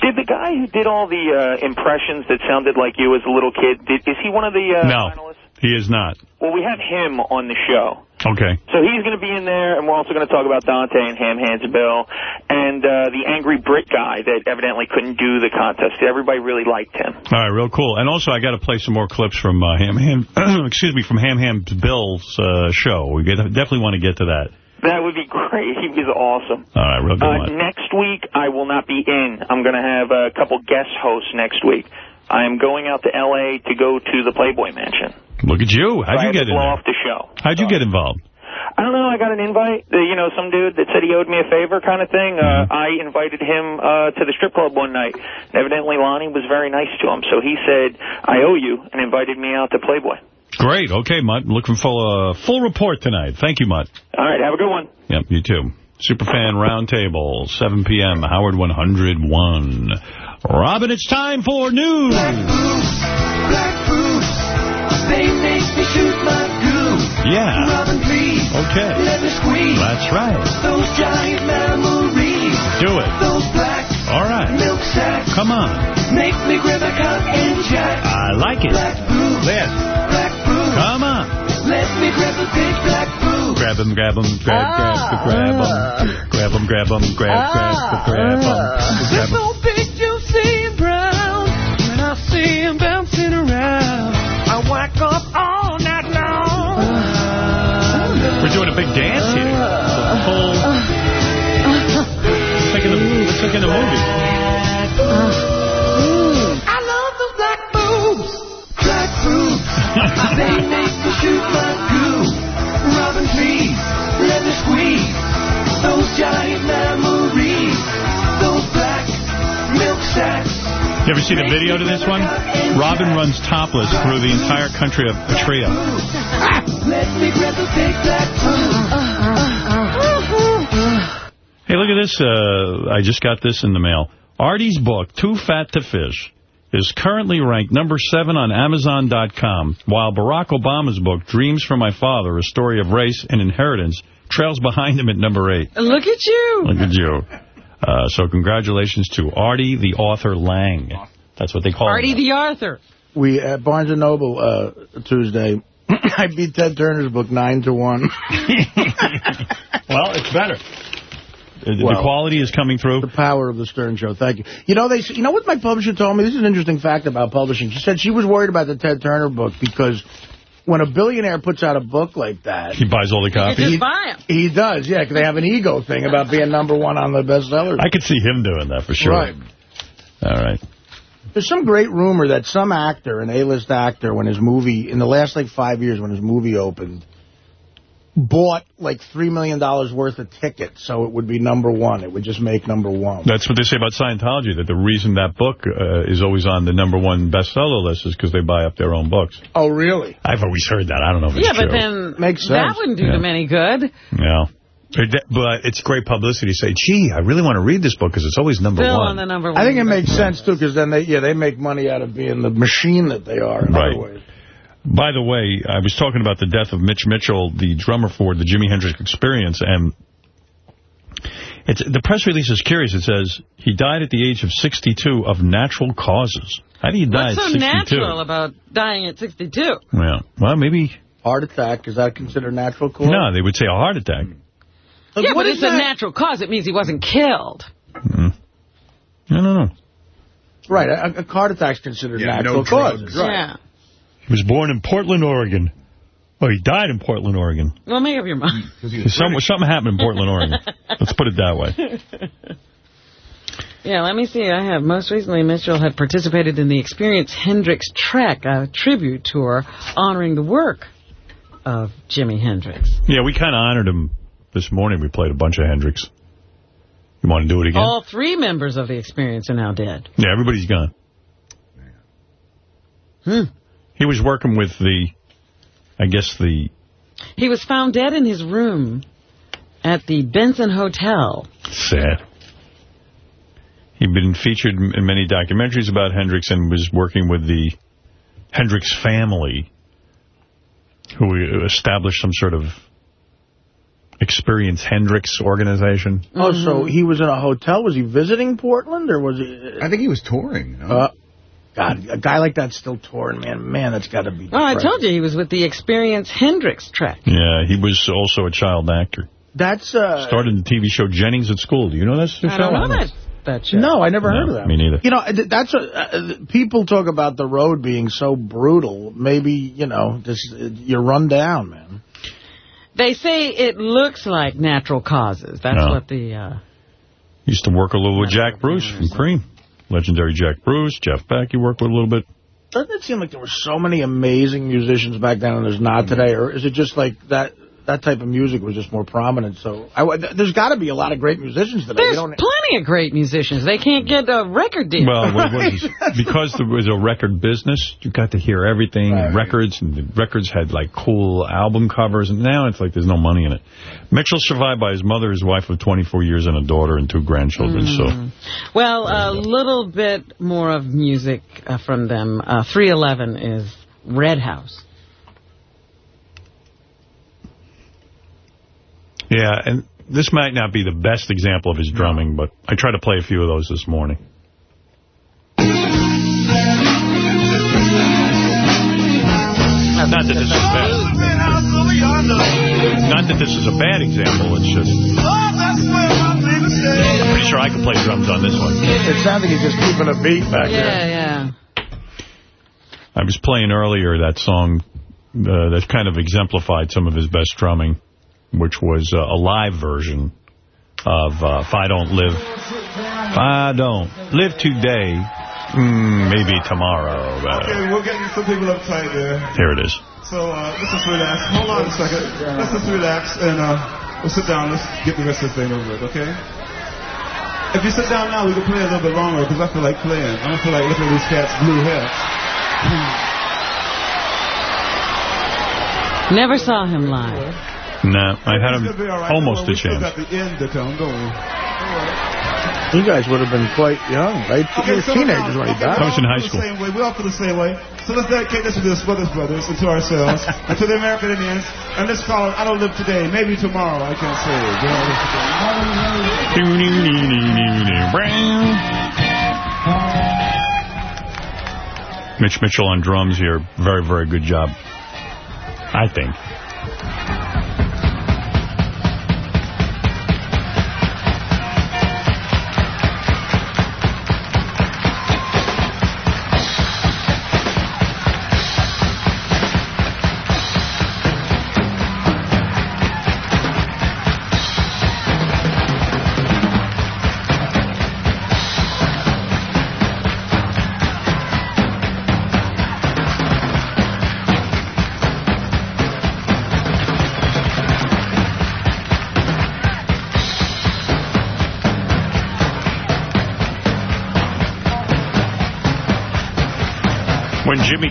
did the guy who did all the uh, impressions that sounded like you as a little kid, did, is he one of the uh, no, finalists? he is not. Well, we have him on the show. Okay. So he's going to be in there, and we're also going to talk about Dante and Ham Hands Bill and uh, the angry Brit guy that evidently couldn't do the contest. Everybody really liked him. All right, real cool. And also, I got to play some more clips from uh, Ham Ham. [CLEARS THROAT] excuse me, from Ham Ham Bill's uh, show. We definitely want to get to that. That would be [LAUGHS] great. He was awesome. All right, real good Uh, one. next week, I will not be in. I'm going to have a couple guest hosts next week. I am going out to L.A. to go to the Playboy Mansion. Look at you. How'd I you get to in there? off the show. How'd you get involved? I don't know. I got an invite. You know, some dude that said he owed me a favor kind of thing. Uh, I invited him uh, to the strip club one night. And evidently, Lonnie was very nice to him. So he said, I owe you, and invited me out to Playboy. Great. Okay, Mutt. Looking for a full report tonight. Thank you, Mutt. All right. Have a good one. Yep, you too. Superfan Roundtable, 7 p.m., Howard 101. Robin, it's time for news. They make me shoot my goo. Yeah. Robin, please. Okay. Let me squeeze. That's right. Those giant memories. Do it. Those black All right. milk sacks. Come on. Make me grab a cock and jack. I like it. Black boots. Yes. Black boots. Come on. Let me grab a big black boot. Grab him, grab him, grab, grab, ah. grab him. Ah. Grab him, grab him, grab, grab, ah. grab him. Grab Just him. A big dance here. The full... It's like in the, it's like in the movie. I love those black boobs. Black boobs. they make me shoot my goo. Robin, please, let me squeeze. Those giant memories. Those black milk sacks. You ever see the video to this one? Robin runs topless through the entire country of a trio. Let me grab a big black boot. Hey, look at this. Uh, I just got this in the mail. Artie's book, Too Fat to Fish, is currently ranked number seven on Amazon.com, while Barack Obama's book, Dreams from My Father, A Story of Race and Inheritance, trails behind him at number eight. Look at you. Look at you. Uh, so congratulations to Artie, the author Lange. That's what they call Artie him. the Author. We at Barnes & Noble uh, Tuesday, [COUGHS] I beat Ted Turner's book 9 to 1. [LAUGHS] well, it's better. The, the Well, quality is coming through. The power of the Stern Show. Thank you. You know, they. You know what my publisher told me? This is an interesting fact about publishing. She said she was worried about the Ted Turner book because when a billionaire puts out a book like that, He buys all the copies. he, he does, yeah, 'cause they have an ego thing about being number one on the bestsellers. I could see him doing that for sure. Right. All right. There's some great rumor that some actor, an A-list actor, when his movie, in the last like five years when his movie opened, bought like $3 million worth of tickets so it would be number one. It would just make number one. That's what they say about Scientology, that the reason that book uh, is always on the number one bestseller list is because they buy up their own books. Oh, really? I've always heard that. I don't know if it's Yeah, but true. then Makes that wouldn't do Yeah. them any good. Yeah. But it's great publicity to say, gee, I really want to read this book because it's always number Still one. on the number one. I think it makes sense, too, because then they, yeah, they make money out of being the machine that they are in Right. Other ways. By the way, I was talking about the death of Mitch Mitchell, the drummer for the Jimi Hendrix Experience, and it's the press release is curious. It says he died at the age of 62 of natural causes. How do you die What's at so 62? natural about dying at 62? Yeah. Well, maybe... Heart attack, is that considered natural cause? No, they would say a heart attack. yeah, what but is it's a natural cause. It means he wasn't killed. Hmm. I don't know. Right, a, a heart attack's considered Yeah, natural no cause. drugs. Right. Yeah. He was born in Portland, Oregon. Oh, he died in Portland, Oregon. Well, make up your mind. [LAUGHS] Some, something happened in Portland, Oregon. Let's put it that way. [LAUGHS] Yeah, let me see. I have most recently Mitchell had participated in the Experience Hendrix Trek, a tribute tour honoring the work of Jimi Hendrix. Yeah, we kind of honored him this morning. We played a bunch of Hendrix. You want to do it again? All three members of the Experience are now dead. Yeah, everybody's gone. Hmm. He was working with the, I guess the, He was found dead in his room at the Benson Hotel. sad. He'd been featured in many documentaries about Hendrix and was working with the Hendrix family, who established some sort of Experience Hendrix organization. Oh, so he was in a hotel? Was he visiting Portland, or was he... I think he was touring. Uh, God, a guy like that's still touring, man. Man, that's got to be... Oh, I told you he was with the Experience Hendrix Trek. Yeah, he was also a child actor. That's... uh Started in the TV show Jennings at School. Do you know this show? I don't know that, that show. No, I never No, heard of that. me neither. You know, that's what, uh, people talk about the road being so brutal. Maybe, you know, just uh, you're run down, man. They say it looks like natural causes. That's No. what the... Uh, Used to work a little with Jack Bruce from Cream. Legendary Jack Bruce, Jeff Beck you worked with a little bit. Doesn't it seem like there were so many amazing musicians back then and there's not today? Or is it just like that that type of music was just more prominent? So I, w- there's got to be a lot of great musicians today. there's don't, plenty of great musicians. They can't get a record deal. Well, what was [LAUGHS] because there was a record business, you got to hear everything, and records, and the records had like cool album covers, and now it's like there's no money in it. Mitchell survived by his mother, his wife of 24 years, and a daughter and two grandchildren, so... Well, a little bit more of music uh, from them. Uh, 311 is Red House. Yeah, and this might not be the best example of his drumming, but I tried to play a few of those this morning. Not that this is bad. Not that this is a bad example, it's just... I'm Pretty sure I could play drums on this one. it sounds like he's just keeping a beat back there. Yeah, yeah. I was playing earlier that song uh, that kind of exemplified some of his best drumming, which was uh, a live version of uh, If I Don't Live. If I don't live today, mm, maybe tomorrow. Uh, Okay, we'll get some people uptight there. here it is. So uh, let's just relax. Hold on a second. Let's just relax and uh, we'll sit down. Let's get the rest of the thing over with, okay? If you sit down now, we can play a little bit longer because I feel like playing. I don't feel like looking at these cats' blue heads. Never saw him live. No, I had It's gonna be all him right. almost Don't a worry, we still chance. got the end to come, don't we? You guys would have been quite young, right? you were so teenagers now- when he okay, died. we all feel the Same way. We all feel the same way. So let's dedicate this to the Smothers Brothers and to ourselves [LAUGHS] and to the American Indians. And let's call it I Don't Live Today, Maybe Tomorrow. I can't say. You Mitch Mitchell on drums here. Very, very good job. I think.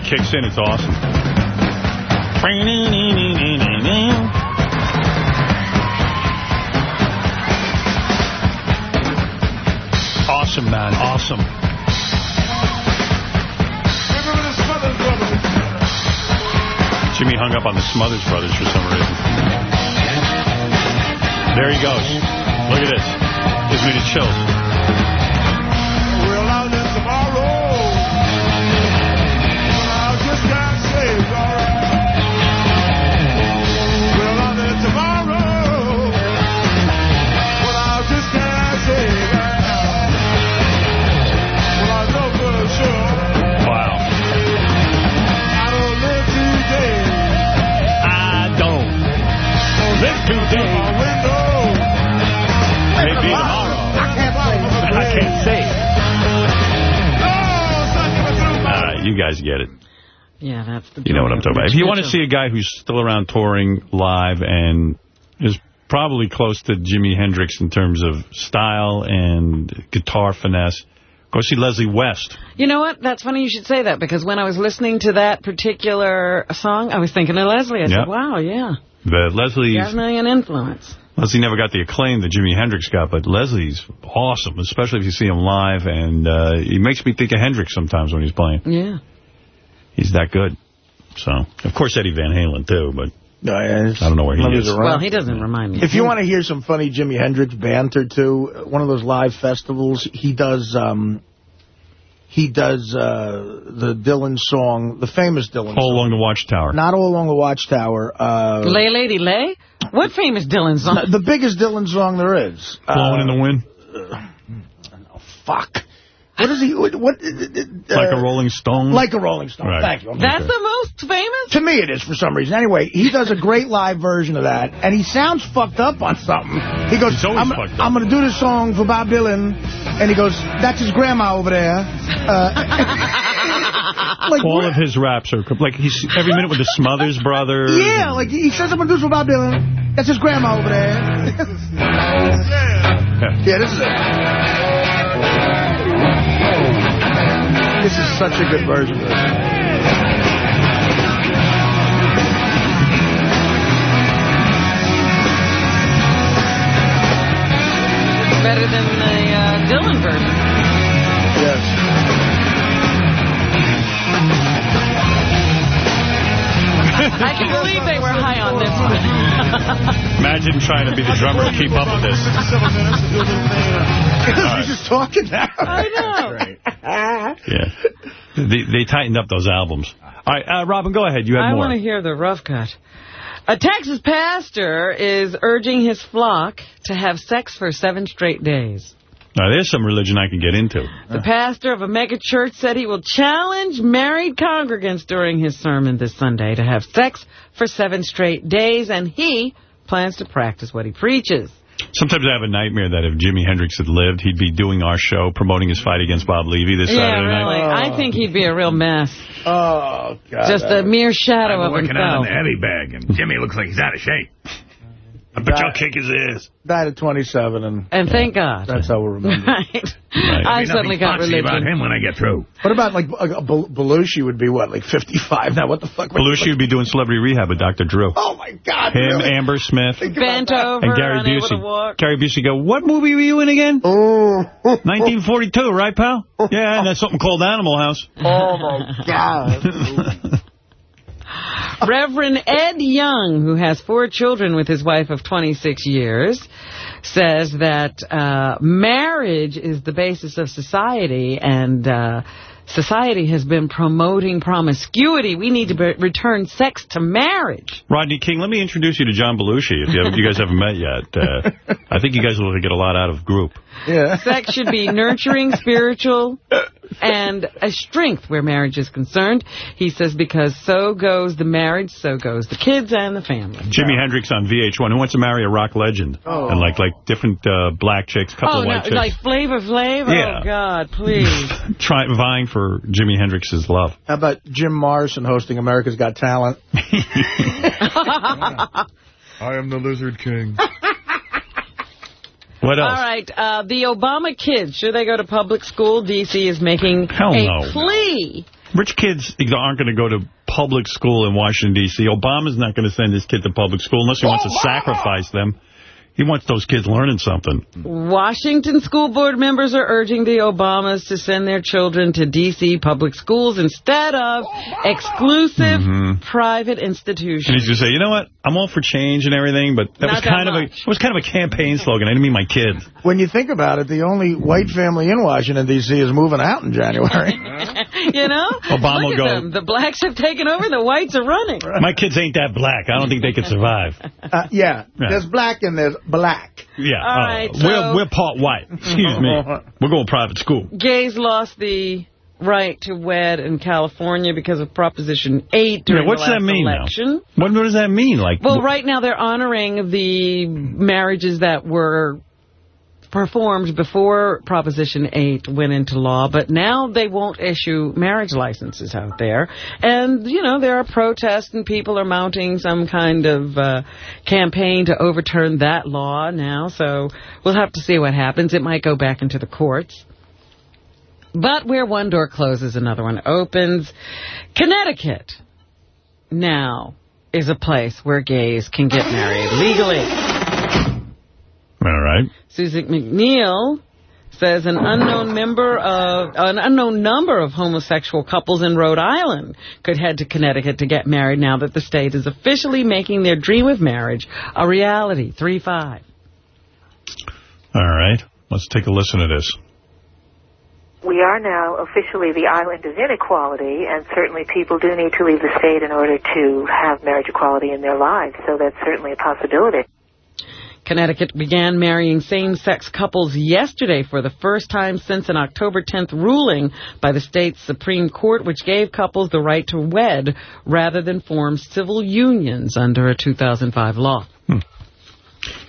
Kicks in, it's awesome. Awesome, man. Awesome. Jimi hung up on the Smothers Brothers for some reason. There he goes. Look at this. Gives me the chills. today. Maybe tomorrow. I can't say. I can't say. All right, you guys get it. Yeah, that's the. You know what I'm talking about. If you want to see a guy who's still around touring live and is probably close to Jimi Hendrix in terms of style and guitar finesse, Go see Leslie West. You know what? That's funny you should say that, because when I was listening to that particular song, I was thinking of Leslie. I yep. said, wow, yeah. The Leslie's Definitely an influence. Leslie never got the acclaim that Jimi Hendrix got, but Leslie's awesome, especially if you see him live, and uh, he makes me think of Hendrix sometimes when he's playing. Yeah. He's that good. So, of course, Eddie Van Halen, too, but No, yeah, it's- I don't know where he is. around. Well, he doesn't remind me. If you want to hear some funny Jimi Hendrix banter too, one of those live festivals, he does um he does uh the Dylan song, the famous Dylan All song. All Along the Watchtower. Not all along the Watchtower. Uh Lay Lady Lay? What famous Dylan song? The biggest Dylan song there is. Blowing in the wind? Fuck. What is he? What? what uh, like a Rolling Stone? Like a Rolling Stone. Right. Thank you. I'm That's sorry. the most famous? To me, it is for some reason. Anyway, he does a great live version of that, and he sounds fucked up on something. He goes, I'm. I'm going to do this song for Bob Dylan, and he goes, that's his grandma over there. Uh, [LAUGHS] like, All of his raps are, like, he's every minute with the Smothers Brothers. [LAUGHS] yeah, like he says I'm going to do this for Bob Dylan. That's his grandma over there. [LAUGHS] yeah, this is it. This is such a good version of this. Better than the uh, Dylan version. I can believe they were high on this one. [LAUGHS] Imagine trying to be the drummer to keep up with this. He's just talking now. I know. Yeah. They, they tightened up those albums. All right, uh, Robin, go ahead. You have I more. want to hear the rough cut. A Texas pastor is urging his flock to have sex for seven straight days. Now, there's some religion I can get into. The pastor of a mega church said he will challenge married congregants during his sermon this Sunday to have sex for seven straight days, and he plans to practice what he preaches. Sometimes I have a nightmare that if Jimi Hendrix had lived, he'd be doing our show, promoting his fight against Bob Levy this yeah, Saturday really. night. I oh. think he'd be a real mess. [LAUGHS] Oh, God. Just a mere shadow of himself. working out himself. in the heavy bag, and Jimi looks like he's out of shape. I bet you'll kick his ass. Died at 27, and And thank God. that's how we'll remember. [LAUGHS] Right. I suddenly got religion. About him when I get through. What about, like, uh, Bel- Belushi would be, what, like 55 now? What the fuck? Belushi would be doing celebrity rehab with Dr. Drew. Oh, my God. Him, really? Amber Smith, Bent over, and Gary unable to Busey. Gary Busey go, what movie were you in again? Oh. [LAUGHS] 1942, right, pal? Yeah, and that's something called Animal House. Oh, my God. [LAUGHS] [LAUGHS] Reverend Ed Young, who has four children with his wife of 26 years, says that uh, marriage is the basis of society and uh, society has been promoting promiscuity. We need to return sex to marriage. Rodney King, let me introduce you to John Belushi, if you, haven't- you guys haven't met yet. Uh, [LAUGHS] I think you guys will get a lot out of group. Yeah. [LAUGHS] Sex should be nurturing, spiritual, and a strength where marriage is concerned. He says because so goes the marriage, so goes the kids and the family. Jimi Hendrix on VH1. Who wants to marry a rock legend? Oh. And like like different uh, black chicks, couple Oh, of no, chicks. like Flavor Flav? Yeah. Oh, God, please. [LAUGHS] Try, vying for Jimi Hendrix's love. How about Jim Morrison hosting America's Got Talent? [LAUGHS] I am the Lizard King. What else? right, uh, the Obama kids, should they go to public school? D.C. is making Hell a no. plea. Rich kids aren't going to go to public school in Washington, D.C. Obama's not going to send his kid to public school unless he wants to sacrifice them. He wants those kids learning something. Washington school board members are urging the Obamas to send their children to D.C. public schools instead of exclusive Mhm. private And institutions. he's going to say, you know what, I'm all for change and everything, but that Not was that kind of a it was kind of a campaign slogan. I didn't mean my kids. When you think about it, the only white family in Washington, D.C. is moving out in January. [LAUGHS] you know? Obama Look at go- them. The blacks have taken over. The whites are running. My kids ain't that black. I don't think they could survive. Uh, yeah, Yeah. there's black and there's black. Yeah, All uh, right, we're we're part white. Excuse me. [LAUGHS] We're going private school. Gays lost the right to wed in California because of Proposition 8 during Yeah, what's the last that mean now? election. What, what does that mean? Like, Well, right now they're honoring the marriages that were performed before Proposition 8 went into law, but now they won't issue marriage licenses out there. And, you know, there are protests and people are mounting some kind of uh, campaign to overturn that law now, so we'll have to see what happens. It might go back into the courts. But where one door closes, another one opens. Connecticut now is a place where gays can get married legally. All right. Susan McNeil says an unknown member of an unknown number of homosexual couples in Rhode Island could head to Connecticut to get married now that the state is officially making their dream of marriage a reality. 3-5. All right. Let's take a listen to this. We are now officially the island of inequality, and certainly people do need to leave the state in order to have marriage equality in their lives, so that's certainly a possibility. Connecticut began marrying same-sex couples yesterday for the first time since an October 10th ruling by the state's Supreme Court, which gave couples the right to wed rather than form civil unions under a 2005 law. Hmm.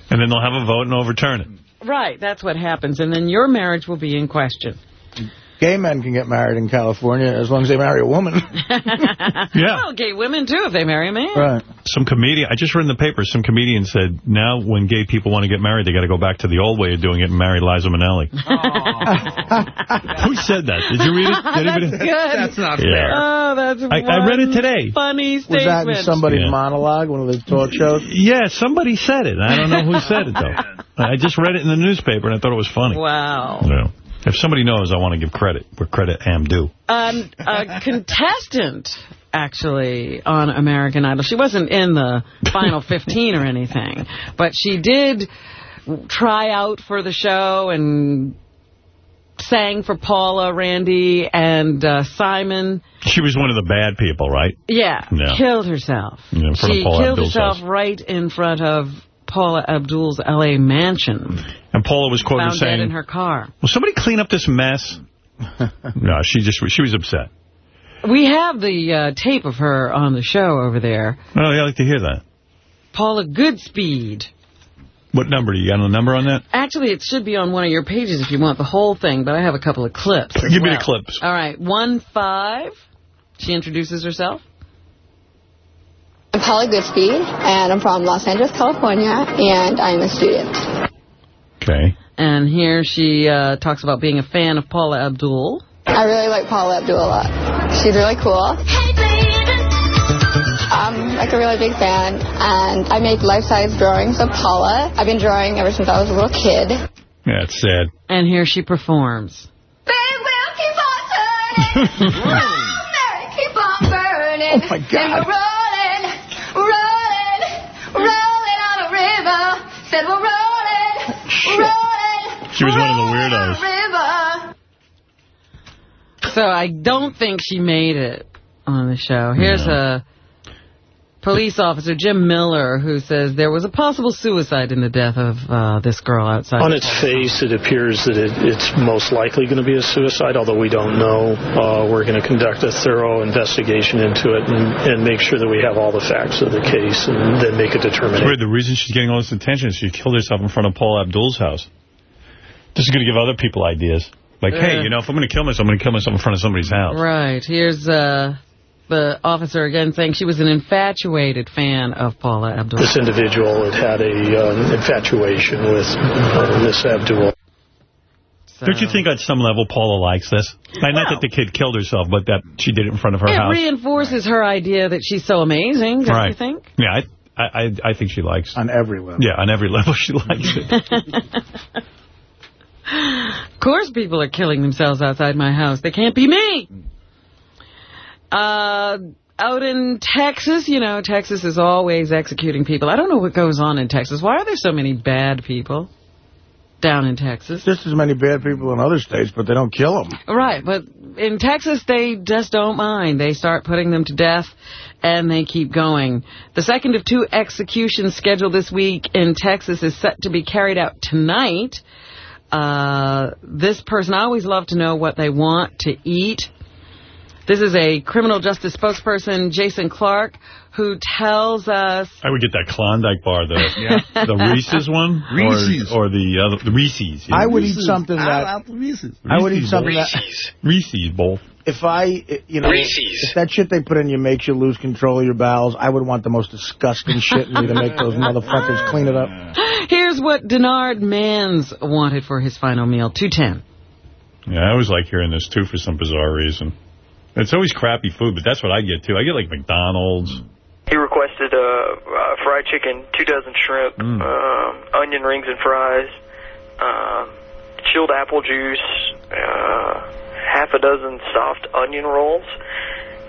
And then they'll have a vote and overturn it. Right, that's what happens, and then your marriage will be in question. Hmm. Gay men can get married in California as long as they marry a woman. [LAUGHS] [LAUGHS] Yeah. Well, gay women, too, if they marry a man. Right. Some comedian, I just read in the paper, some comedian said now when gay people want to get married, they got to go back to the old way of doing it and marry Liza Minnelli. [LAUGHS] Oh. Who said that? Did you read it? Did anybody- That's good. That's not Yeah. fair. Oh, that's I- I read it today. Funny statement. Was that in somebody's Yeah. monologue, one of the talk shows? Yeah, somebody said it. I don't know who said it, though. I just read it in the newspaper, and I thought it was funny. Wow. Yeah. If somebody knows, I want to give credit where credit am due. Um, a contestant, actually, on American Idol. She wasn't in the final [LAUGHS] 15 or anything, but she did try out for the show and sang for Paula, Randy, and uh, Simon. She was one of the bad people, right? Yeah, Yeah. killed herself. Yeah, in front she killed herself house. right in front of Paula Abdul's L.A. mansion. And Paula was quoted Found dead saying, in her car. will somebody clean up this mess? [LAUGHS] no, she just she was upset. We have the uh, tape of her on the show over there. Oh, yeah, I'd like to hear that. Paula Goodspeed. What number? Do you got a number on that? Actually, it should be on one of your pages if you want the whole thing, but I have a couple of clips. as Give me the clips. All right, one five. She introduces herself. I'm Paula Goodspeed, and I'm from Los Angeles, California, and I'm a student. Okay. And here she uh, talks about being a fan of Paula Abdul. I really like Paula Abdul a lot. She's really cool. I'm like a really big fan, and I make life-size drawings of Paula. I've been drawing ever since I was a little kid. That's sad. And here she performs. [LAUGHS] Keep on burning. Oh, my God. And we're rolling, rolling, rolling on a river. Said we're rolling, [LAUGHS] rolling. She was one of the on weirdos. a river. So I don't think she made it on the show. Here's a police officer, Jim Miller, who says there was a possible suicide in the death of uh, this girl outside. On its face, it appears that it, it's most likely going to be a suicide, although we don't know. Uh, we're going to conduct a thorough investigation into it and, and make sure that we have all the facts of the case and then make a determination. weird. The reason she's getting all this attention is she killed herself in front of Paul Abdul's house. This is going to give other people ideas. Like, hey, you know, if I'm going to kill myself, I'm going to kill myself in front of somebody's house. Right. Here's uh, the officer again saying she was an infatuated fan of Paula Abdul. This individual had had a um, infatuation with uh, Miss Abdul. Don't you think at some level Paula likes this? Like, not that the kid killed herself, but that she did it in front of her It house. reinforces her idea that she's so amazing, don't right. you think? Yeah, I, I, I- I think she likes. On every level. Yeah, on every level she likes it. [LAUGHS] Of course people are killing themselves outside my house. They can't be me. Uh, out in Texas, you know, Texas is always executing people. I don't know what goes on in Texas. Why are there so many bad people down in Texas? Just as many bad people in other states, but they don't kill them. Right, but in Texas, they just don't mind. They start putting them to death, and they keep going. The second of two executions scheduled this week in Texas is set to be carried out tonight. Uh, this person, I always love to know what they want to eat. This is a criminal justice spokesperson, Jason Clark, who tells us... I would get that Klondike bar, the [LAUGHS] the Reese's one, or- Reese's. or, the other, the Reese's. you I know. would eat something that... I would eat Reese's something bowl. that... Reese's bowl. If I, you know, Reese's. if that shit they put in you makes you lose control of your bowels, I would want the most disgusting shit in me to make those [LAUGHS] motherfuckers clean it up. [LAUGHS] Here's what Denard Manns wanted for his final meal, 210. Yeah, I always like hearing this, too, for some bizarre reason. It's always crappy food, but that's what I get, too. I get, like, McDonald's. He requested uh, uh, fried chicken, two dozen shrimp, Mm. um, onion rings and fries, um, chilled apple juice, uh, half a dozen soft onion rolls,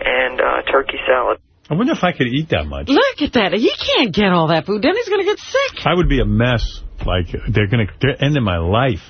and uh, turkey salad. I wonder if I could eat that much. Look at that. He can't get all that food. Then he's going to get sick. I would be a mess. Like, they're going to, they're ending my life.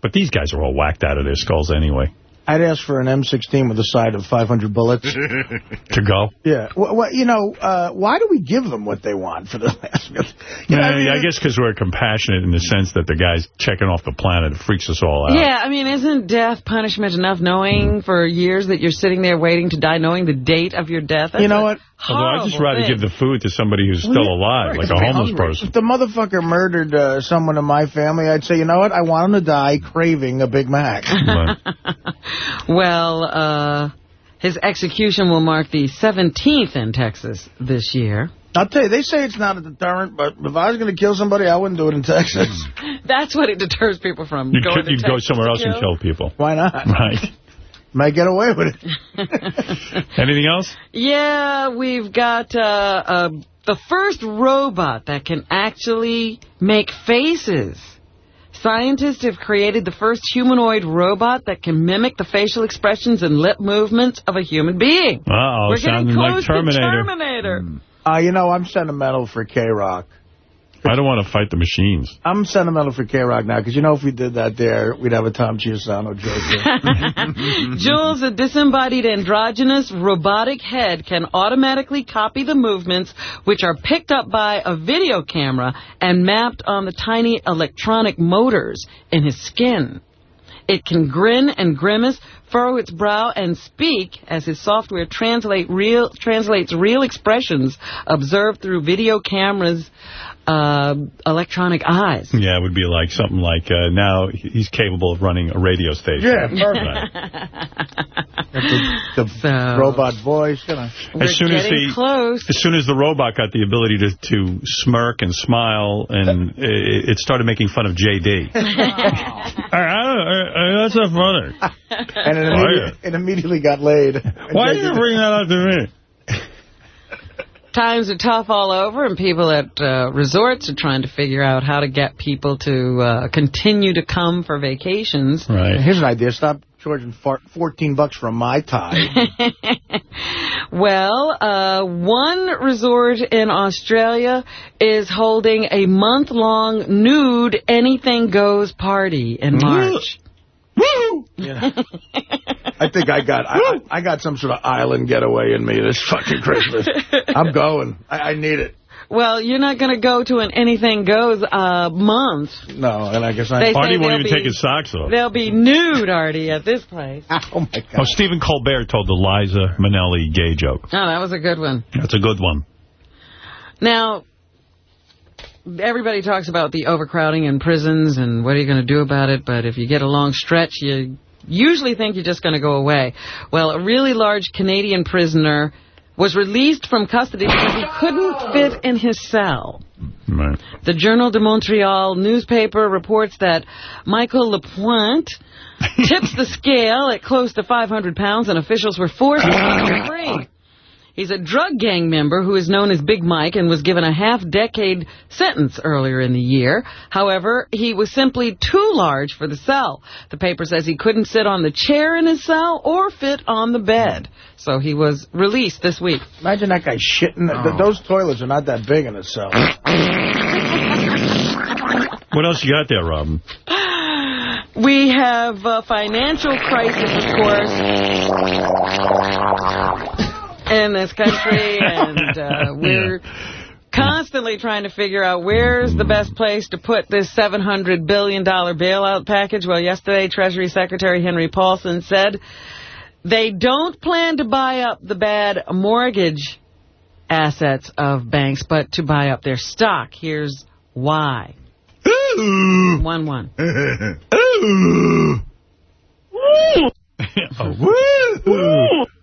But these guys are all whacked out of their skulls anyway. I'd ask for an M16 with a side of 500 bullets. [LAUGHS] to go? Yeah. Well, well, you know, uh, why do we give them what they want for the [LAUGHS] last meal? Yeah, I mean, I guess because we're compassionate in the sense that the guy's checking off the planet. It freaks us all out. Yeah, I mean, isn't death punishment enough knowing for years that you're sitting there waiting to die, knowing the date of your death? That's You know what? Although I'd just horrible rather thing. give the food to somebody who's still alive, like a homeless person. If the motherfucker murdered uh, someone in my family, I'd say, you know what? I want him to die craving a Big Mac. [LAUGHS] Well, uh, his execution will mark the 17th in Texas this year. I'll tell you, they say it's not a deterrent, but if I was going to kill somebody, I wouldn't do it in Texas. [LAUGHS] That's what it deters people from You going could to you'd go somewhere to else and kill people. Why not? Right. [LAUGHS] Might get away with it. [LAUGHS] Anything else? Yeah, we've got uh, uh, the first robot that can actually make faces. Scientists have created the first humanoid robot that can mimic the facial expressions and lip movements of a human being. Uh-oh, We're getting sounding like close Terminator. to Terminator. Uh, you know, I'm sentimental for K-Rock. I don't want to fight the machines. [LAUGHS] I'm sentimental for K-Rock now, because you know if we did that there, we'd have a Tom Chiusano joke. [LAUGHS] [LAUGHS] Jules, a disembodied androgynous robotic head can automatically copy the movements which are picked up by a video camera and mapped on the tiny electronic motors in his skin. It can grin and grimace, furrow its brow, and speak as his software translate real, translates real expressions observed through video cameras' uh, electronic eyes. Yeah, it would be like something like uh, now he's capable of running a radio station. Yeah, perfect. the So- robot voice, you know. As soon as the as soon as the robot got the ability to to smirk and smile, and it, it started making fun of JD. [LAUGHS] that's not funny. and it, immediately, it immediately got laid. Why did you bring that up to me? Times are tough all over, and people at uh, resorts are trying to figure out how to get people to uh, continue to come for vacations. Right. Here's an idea. Stop charging 14 bucks for a Mai Tai. [LAUGHS] Well, uh, one resort in Australia is holding a month-long nude anything goes party in March. Woo! [LAUGHS] I think I got I, I got some sort of island getaway in me this fucking Christmas. I'm going. I, I need it. Well, you're not going to go to an anything goes uh, month. No, and I guess I... They say Artie won't even be- take his socks off. There'll be nude, Artie, at this place. [LAUGHS] Oh, my God. Oh, Stephen Colbert told the Liza Minnelli gay joke. Oh, that was a good one. That's a good one. Now, everybody talks about the overcrowding in prisons and what are you going to do about it, but if you get a long stretch, you usually think you're just going to go away. Well, a really large Canadian prisoner was released from custody because he couldn't fit in his cell. Right. The Journal de Montreal newspaper reports that Michael Lapointe [LAUGHS] tips the scale at close to 500 pounds, and officials were forced to keep him free. He's a drug gang member who is known as Big Mike and was given a half-decade sentence earlier in the year. However, he was simply too large for the cell. The paper says he couldn't sit on the chair in his cell or fit on the bed. So he was released this week. Imagine that guy shitting. th- Those toilets are not that big in a cell. [LAUGHS] What else you got there, Robin? We have a financial crisis, of course, in this country, [LAUGHS] and uh, we're constantly trying to figure out where's the best place to put this $700 billion bailout package. Well, yesterday, Treasury Secretary Henry Paulson said They don't plan to buy up the bad mortgage assets of banks, but to buy up their stock. Here's why. One one. [LAUGHS] [LAUGHS]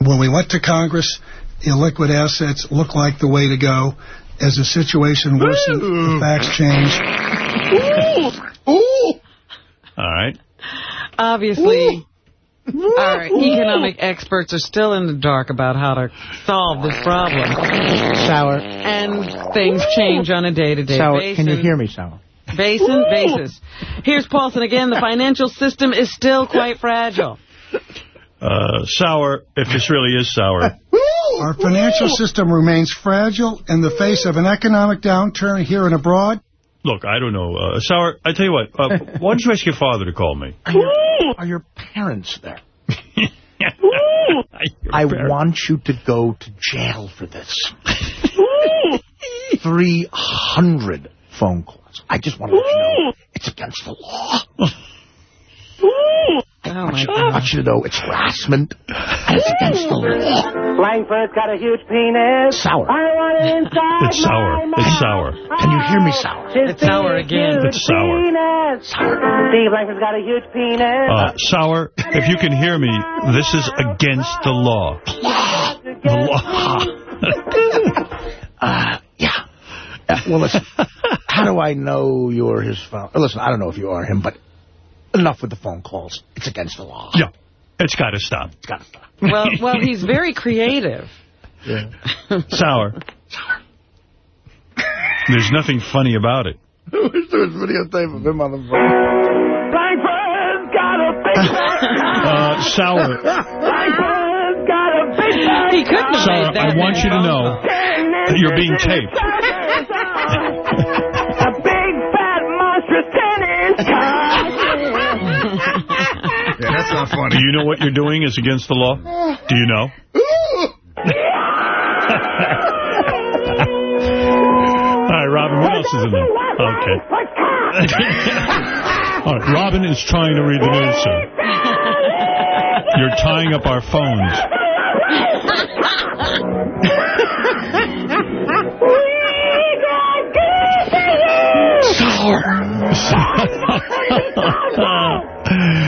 When we went to Congress, illiquid assets looked like the way to go. As the situation worsened, the facts changed. All right. Obviously, our economic experts are still in the dark about how to solve this problem. Sour. And things change on a day-to-day Sour, basis. can you hear me, Sour? Basin, basis. Here's Paulson again. The financial system is still quite fragile. Uh, sour, if this really is sour. [LAUGHS] Our financial system remains fragile in the face of an economic downturn here and abroad. Look, I don't know. Uh, sour, I tell you what. Uh, [LAUGHS] why don't you ask your father to call me? Are your, are your parents there? [LAUGHS] I want you to go to jail for this. 300 phone calls. I just want to let you know it's against the law. I, want you, I want you to know it's harassment and it's against the law. Langford's got a huge penis. Sour. I want it inside It's sour. my It's sour. Can you hear me, Sour? His It's sour again. It's sour. Penis. Steve Langford's got a huge penis. Uh, sour, if you can hear me, this is against the law. The law. [LAUGHS] Uh, yeah. Uh, well, listen, how do I know you're his phone? Listen, I don't know if you are him, but enough with the phone calls. It's against the law. Yeah. It's got to stop. It's got to stop. [LAUGHS] Well, well, he's very creative. [LAUGHS] Yeah. Sour. There's nothing funny about it. [LAUGHS] I wish there was videotape of him on the phone. Langford's got a big Uh, sour. Langford's got a big He couldn't have Sour, made that. I want you to know that you're being taped. Not funny. Do you know what you're doing is against the law? Do you know? [LAUGHS] All right, Robin, what else is in there? Okay. All right, Robin is trying to read the news, sir. You're tying up our phones. Right. [LAUGHS] [LAUGHS]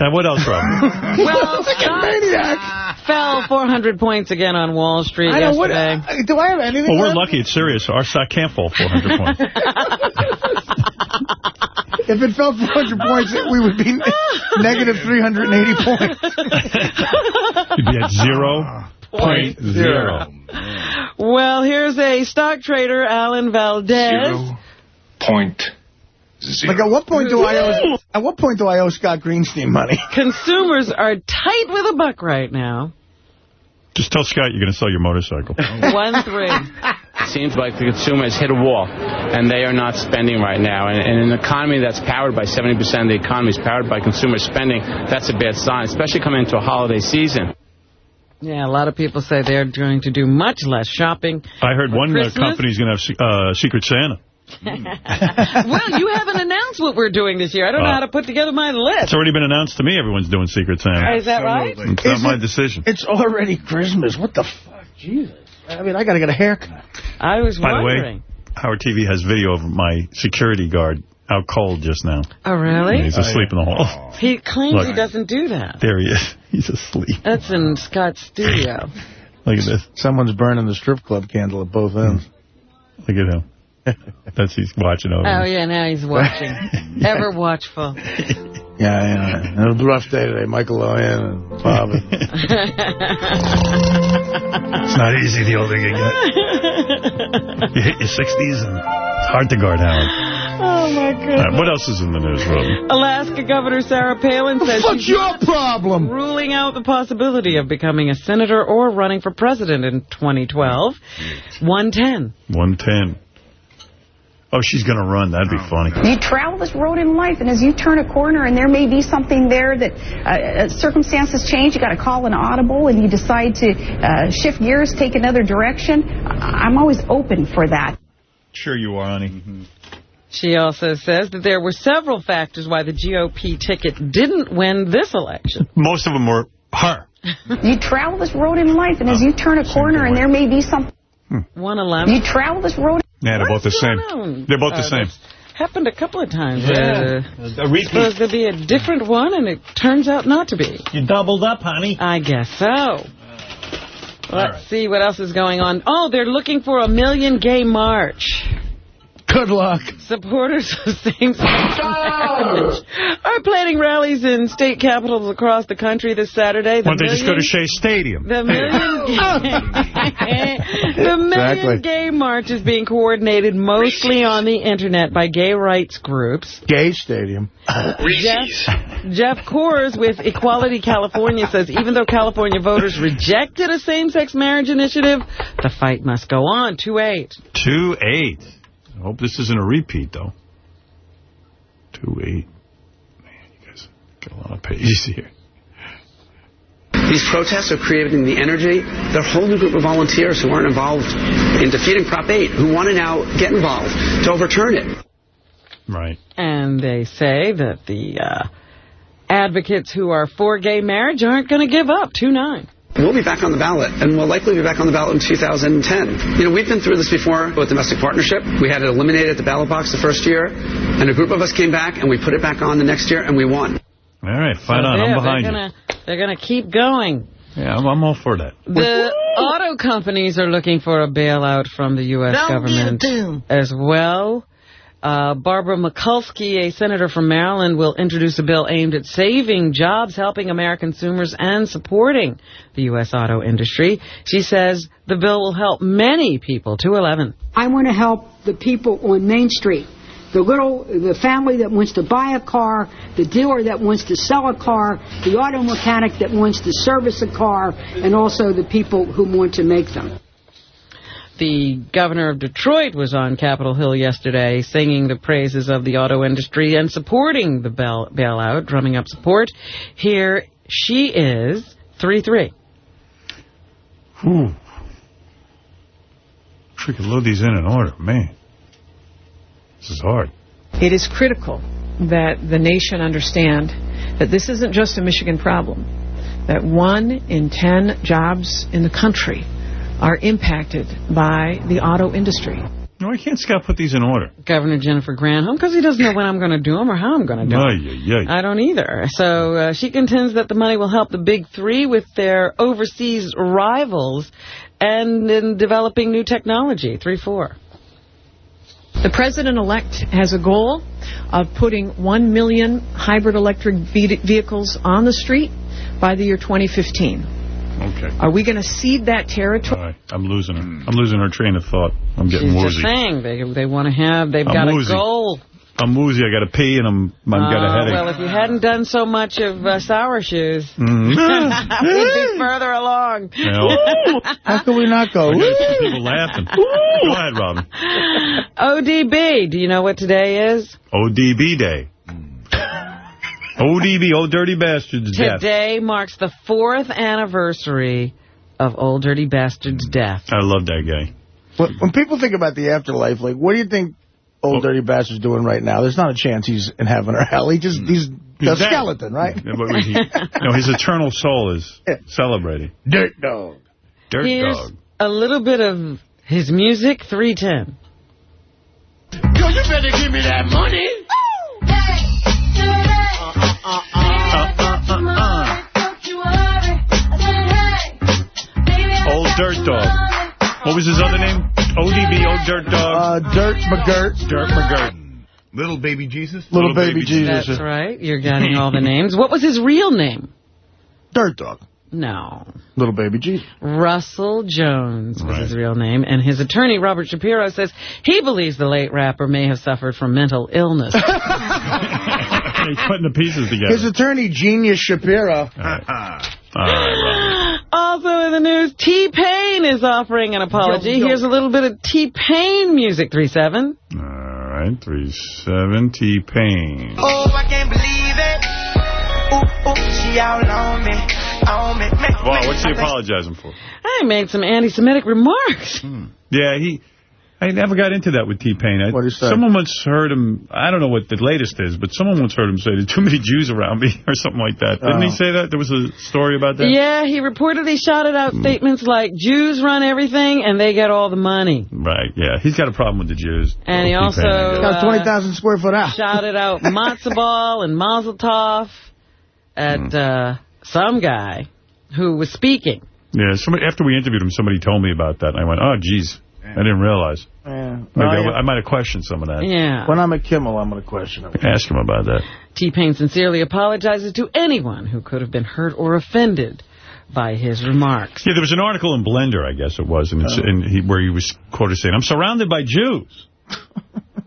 And what else, Rob? [LAUGHS] Well, Scott fell 400 points again on Wall Street I know, what, yesterday. uh, do I have anything Well, we're left? lucky. It's serious. Our stock can't fall 400 [LAUGHS] points. If it fell 400 points, we would be negative 380 points. [LAUGHS] You'd be at zero point zero. Well, here's a stock trader, Alan Valdez. Point Like at what point do I owe at what point do I owe Scott Greenstein money? [LAUGHS] Consumers are tight with a buck right now. Just tell Scott you're going to sell your motorcycle. [LAUGHS] One three. It seems like the consumer has hit a wall, and they are not spending right now. And, and in an economy that's powered by 70% of the economy is powered by consumer spending, that's a bad sign, especially coming into a holiday season. Yeah, a lot of people say they're going to do much less shopping. I heard one uh, Christmas. company's going to have uh, Secret Santa. [LAUGHS] well, you haven't announced what we're doing this year. I don't know Uh, how to put together my list. It's already been announced to me everyone's doing Secret Santa. Is that right? It's not Is my it- decision. It's already Christmas. What the fuck? Jesus. I mean, I got to get a haircut. I was By the way, Howard TV has video of my security guard out cold just now. Oh, really? He's asleep in the hall. [LAUGHS] He claims Look. he doesn't do that. There he is. [LAUGHS] He's asleep. That's in Scott's studio. Look at this. Someone's burning the strip club candle at both ends. Look at him. [LAUGHS] That's he's watching over. Oh, yeah, now he's watching. [LAUGHS] Ever watchful. [LAUGHS] Yeah, yeah. It was a rough day today. Michael Owen and Bobby. It's not easy the older you get. You hit your 60s and it's hard to guard Howard. Oh, my All goodness. right, what else is in the news, Robin? Alaska Governor Sarah Palin says What's she's your problem? ruling out the possibility of becoming a senator or running for president in 2012. 110. 110. Oh, she's going to run. That'd be funny. You travel this road in life, and as you turn a corner and there may be something there that uh, uh, circumstances change, you got to call an audible, and you decide to uh, shift gears, take another direction. I- I'm always open for that. Sure you are, honey. She also says that there were several factors why the GOP ticket didn't win this election. [LAUGHS] Most of them were her. [LAUGHS] You travel this road in life, and as you turn a corner and there may be some... 111. You travel this road... Yeah, they're both the same. They're both the Uh, same. Happened a couple of times. Yeah. Uh, A repeat. Supposed to be a different one, and it turns out not to be. You doubled up, honey. I guess so. Let's see what else is going on. Oh, they're looking for a million gay march. Good luck. Supporters of same-sex marriage are planning rallies in state capitals across the country this Saturday. The Why don't they just go to million- Shea Stadium? The million, [LAUGHS] oh. the million Exactly. gay march is being coordinated mostly on the internet by gay rights groups. Gay Stadium. Geoff, Geoff Kors with Equality California says even though California voters rejected a same-sex marriage initiative, the fight must go on. 2-8. 2-8. I hope this isn't a repeat, though. 2-8. Man, you guys got a lot of pages here. These protests are creating the energy. There are a whole new group of volunteers who aren't involved in defeating Prop 8 who want to now get involved to overturn it. Right. And they say that the uh, advocates who are for gay marriage aren't going to give up. 2-9. We'll be back on the ballot, and we'll likely be back on the ballot in 2010. You know, we've been through this before with domestic partnership. We had it eliminated at the ballot box the first year, and a group of us came back, and we put it back on the next year, and we won. All right, fight So on. there, I'm behind they're you. gonna, They're going to keep going. Yeah, I'm, I'm all for that. The auto companies are looking for a bailout from the U.S. Don't give it government to 'em. as well. Uh, Barbara Mikulski, a senator from Maryland, will introduce a bill aimed at saving jobs, helping American consumers, and supporting the U.S. auto industry. She says the bill will help many people. 211. I want to help the people on Main Street. The little, the family that wants to buy a car, the dealer that wants to sell a car, the auto mechanic that wants to service a car, and also the people who want to make them. The governor of Detroit was on Capitol Hill yesterday singing the praises of the auto industry and supporting the bail bailout, drumming up support. Here she is, 3-3. Ooh. Wish we could load these in in order. Man, this is hard. It is critical that the nation understand that this isn't just a Michigan problem, that one in ten jobs in the country are impacted by the auto industry. No, why can't Scott put these in order? Governor Jennifer Granholm, because he doesn't know when I'm going to do them or how I'm going to do them. I don't either. So uh, she contends that the money will help the big three with their overseas rivals and in developing new technology. 3-4. The president-elect has a goal of putting 1 million hybrid electric vehicles on the street by the year 2015. Okay. Are we going to cede that territory? All right, I'm losing her. I'm losing her train of thought. I'm getting She's woozy. just saying they, they want to have, they've I'm got woozy. a goal. I'm woozy. I got to pee, and I'm I've got a Uh, headache. well, if you hadn't done so much of uh, sour shoes, Mhm. [LAUGHS] we'd be further along. Yeah. [LAUGHS] How can we not go? I got some people laughing. Go ahead, Robin. [LAUGHS] ODB, do you know what today is? ODB Day. ODB, Old Dirty Bastard's death. Today marks the fourth anniversary of Old Dirty Bastard's death. I love that guy. When, when people think about the afterlife, like, what do you think old dirty bastard's doing right now? There's not a chance he's in heaven or hell. He just mm. he's, a dead. skeleton, right? Yeah, but he, no, his eternal soul is celebrating. Dirt dog. Dirt Here's dog. a little bit of his music, 310. Yo, you better give me that money. Old Dirt Dog. What was his other name? ODB, Old Dirt Dog. Uh, Dirt McGirt. Dirt McGirt. Little baby Jesus? Little, baby, Jesus. That's right. You're getting all the names. What was his real name? Dirt dog. No. Little baby Jesus. Russell Jones was his real name, and his attorney, Robert Shapiro, says he believes the late rapper may have suffered from mental illness. He's putting the pieces together. His attorney, Genius Shapiro. All right, also in the news, T-Pain is offering an apology. Yo, yo. Here's a little bit of T-Pain music, 3-7. All right, 3-7, T-Pain. Oh, I can't believe it. Ooh, ooh, she all on me, on me. me Wow, what's he apologizing for? I made some anti-Semitic remarks. Hmm. Yeah, he... I never got into that with T-Pain. I- What did he say? Someone once heard him, I don't know what the latest is, but someone once heard him say, there's too many Jews around me, [LAUGHS] or something like that. Didn't he Oh. say that? There was a story about that? Yeah, he reportedly shouted out statements like, Jews run everything and they get all the money. Right, yeah. He's got a problem with the Jews. And he also Got uh, 20,000 square foot house. shouted out [LAUGHS] matzo ball and mazel tov at uh, some guy who was speaking. Yeah, somebody, after we interviewed him, somebody told me about that, and I went, oh, geez, I didn't realize. Yeah. Maybe Well, I, I- I might have questioned some of that. Yeah. When I'm at Kimmel, I'm going to question him. Ask him about that. T-Pain sincerely apologizes to anyone who could have been hurt or offended by his remarks. Yeah, there was an article in Blender, I guess it was, and, it's, Oh. and he, where he was quoted saying, I'm surrounded by Jews. [LAUGHS]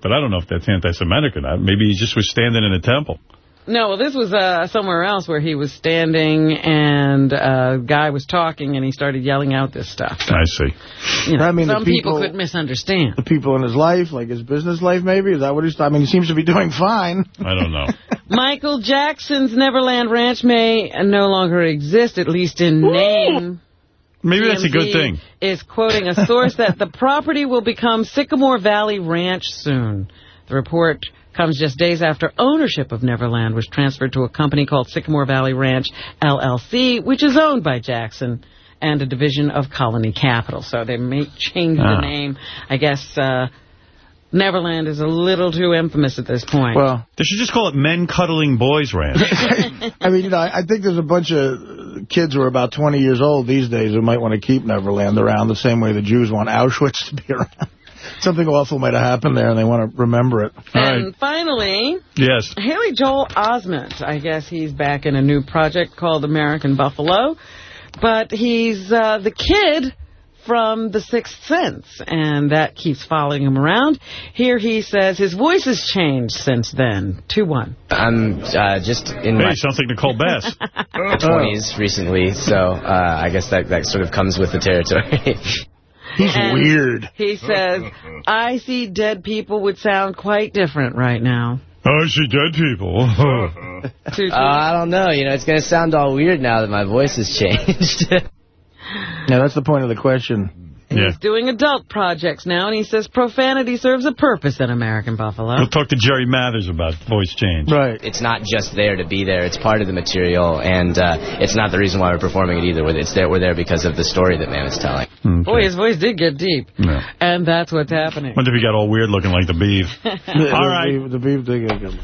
but I don't know if that's anti-Semitic or not. Maybe he just was standing in a temple. No, well, this was uh, somewhere else where he was standing and a guy was talking and he started yelling out this stuff. I see. You know, I mean, some people, people- could misunderstand. The people in his life, like his business life, maybe? Is that what he's... I mean, he seems to be doing fine. I don't know. [LAUGHS] Michael Jackson's Neverland Ranch may no longer exist, at least in name. Maybe that's a good thing. Is quoting a source that the property will become Sycamore Valley Ranch soon. The report comes just days after ownership of Neverland was transferred to a company called Sycamore Valley Ranch LLC, which is owned by Jackson and a division of Colony Capital. So they may change Ah. the name. I guess uh, Neverland is a little too infamous at this point. Well, They should just call it Men Cuddling Boys Ranch. [LAUGHS] I mean, you know, I I think there's a bunch of kids who are about 20 years old these days who might want to keep Neverland around the same way the Jews want Auschwitz to be around. Something awful might have happened there, and they want to remember it. and finally, yes. Haley Joel Osment, I guess he's back in a new project called American Buffalo, but he's uh, the kid from The Sixth Sense, and that keeps following him around. Here he says his voice has changed since then. 2-1. I'm uh, just in Hey, my sounds like Nicole Bass. [LAUGHS] 20s recently, so uh, I guess that, that sort of comes with the territory. [LAUGHS] He's And weird. He says, I see dead people would sound quite different right now. I see dead people. [LAUGHS] Two, two. Uh, I don't know. You know, it's going to sound all weird now that my voice has changed. [LAUGHS] Yeah, that's the point of the question. He's doing adult projects now, and he says profanity serves a purpose in American Buffalo. We'll talk to Jerry Mathers about voice change. Right. It's not just there to be there. It's part of the material, and uh, it's not the reason why we're performing it either. It's there. We're there because of the story that man is telling. Boy, his voice did get deep. Yeah. And that's what's happening. Wonder if he got all weird looking like the beef. [LAUGHS] All right. The, the beef did get good.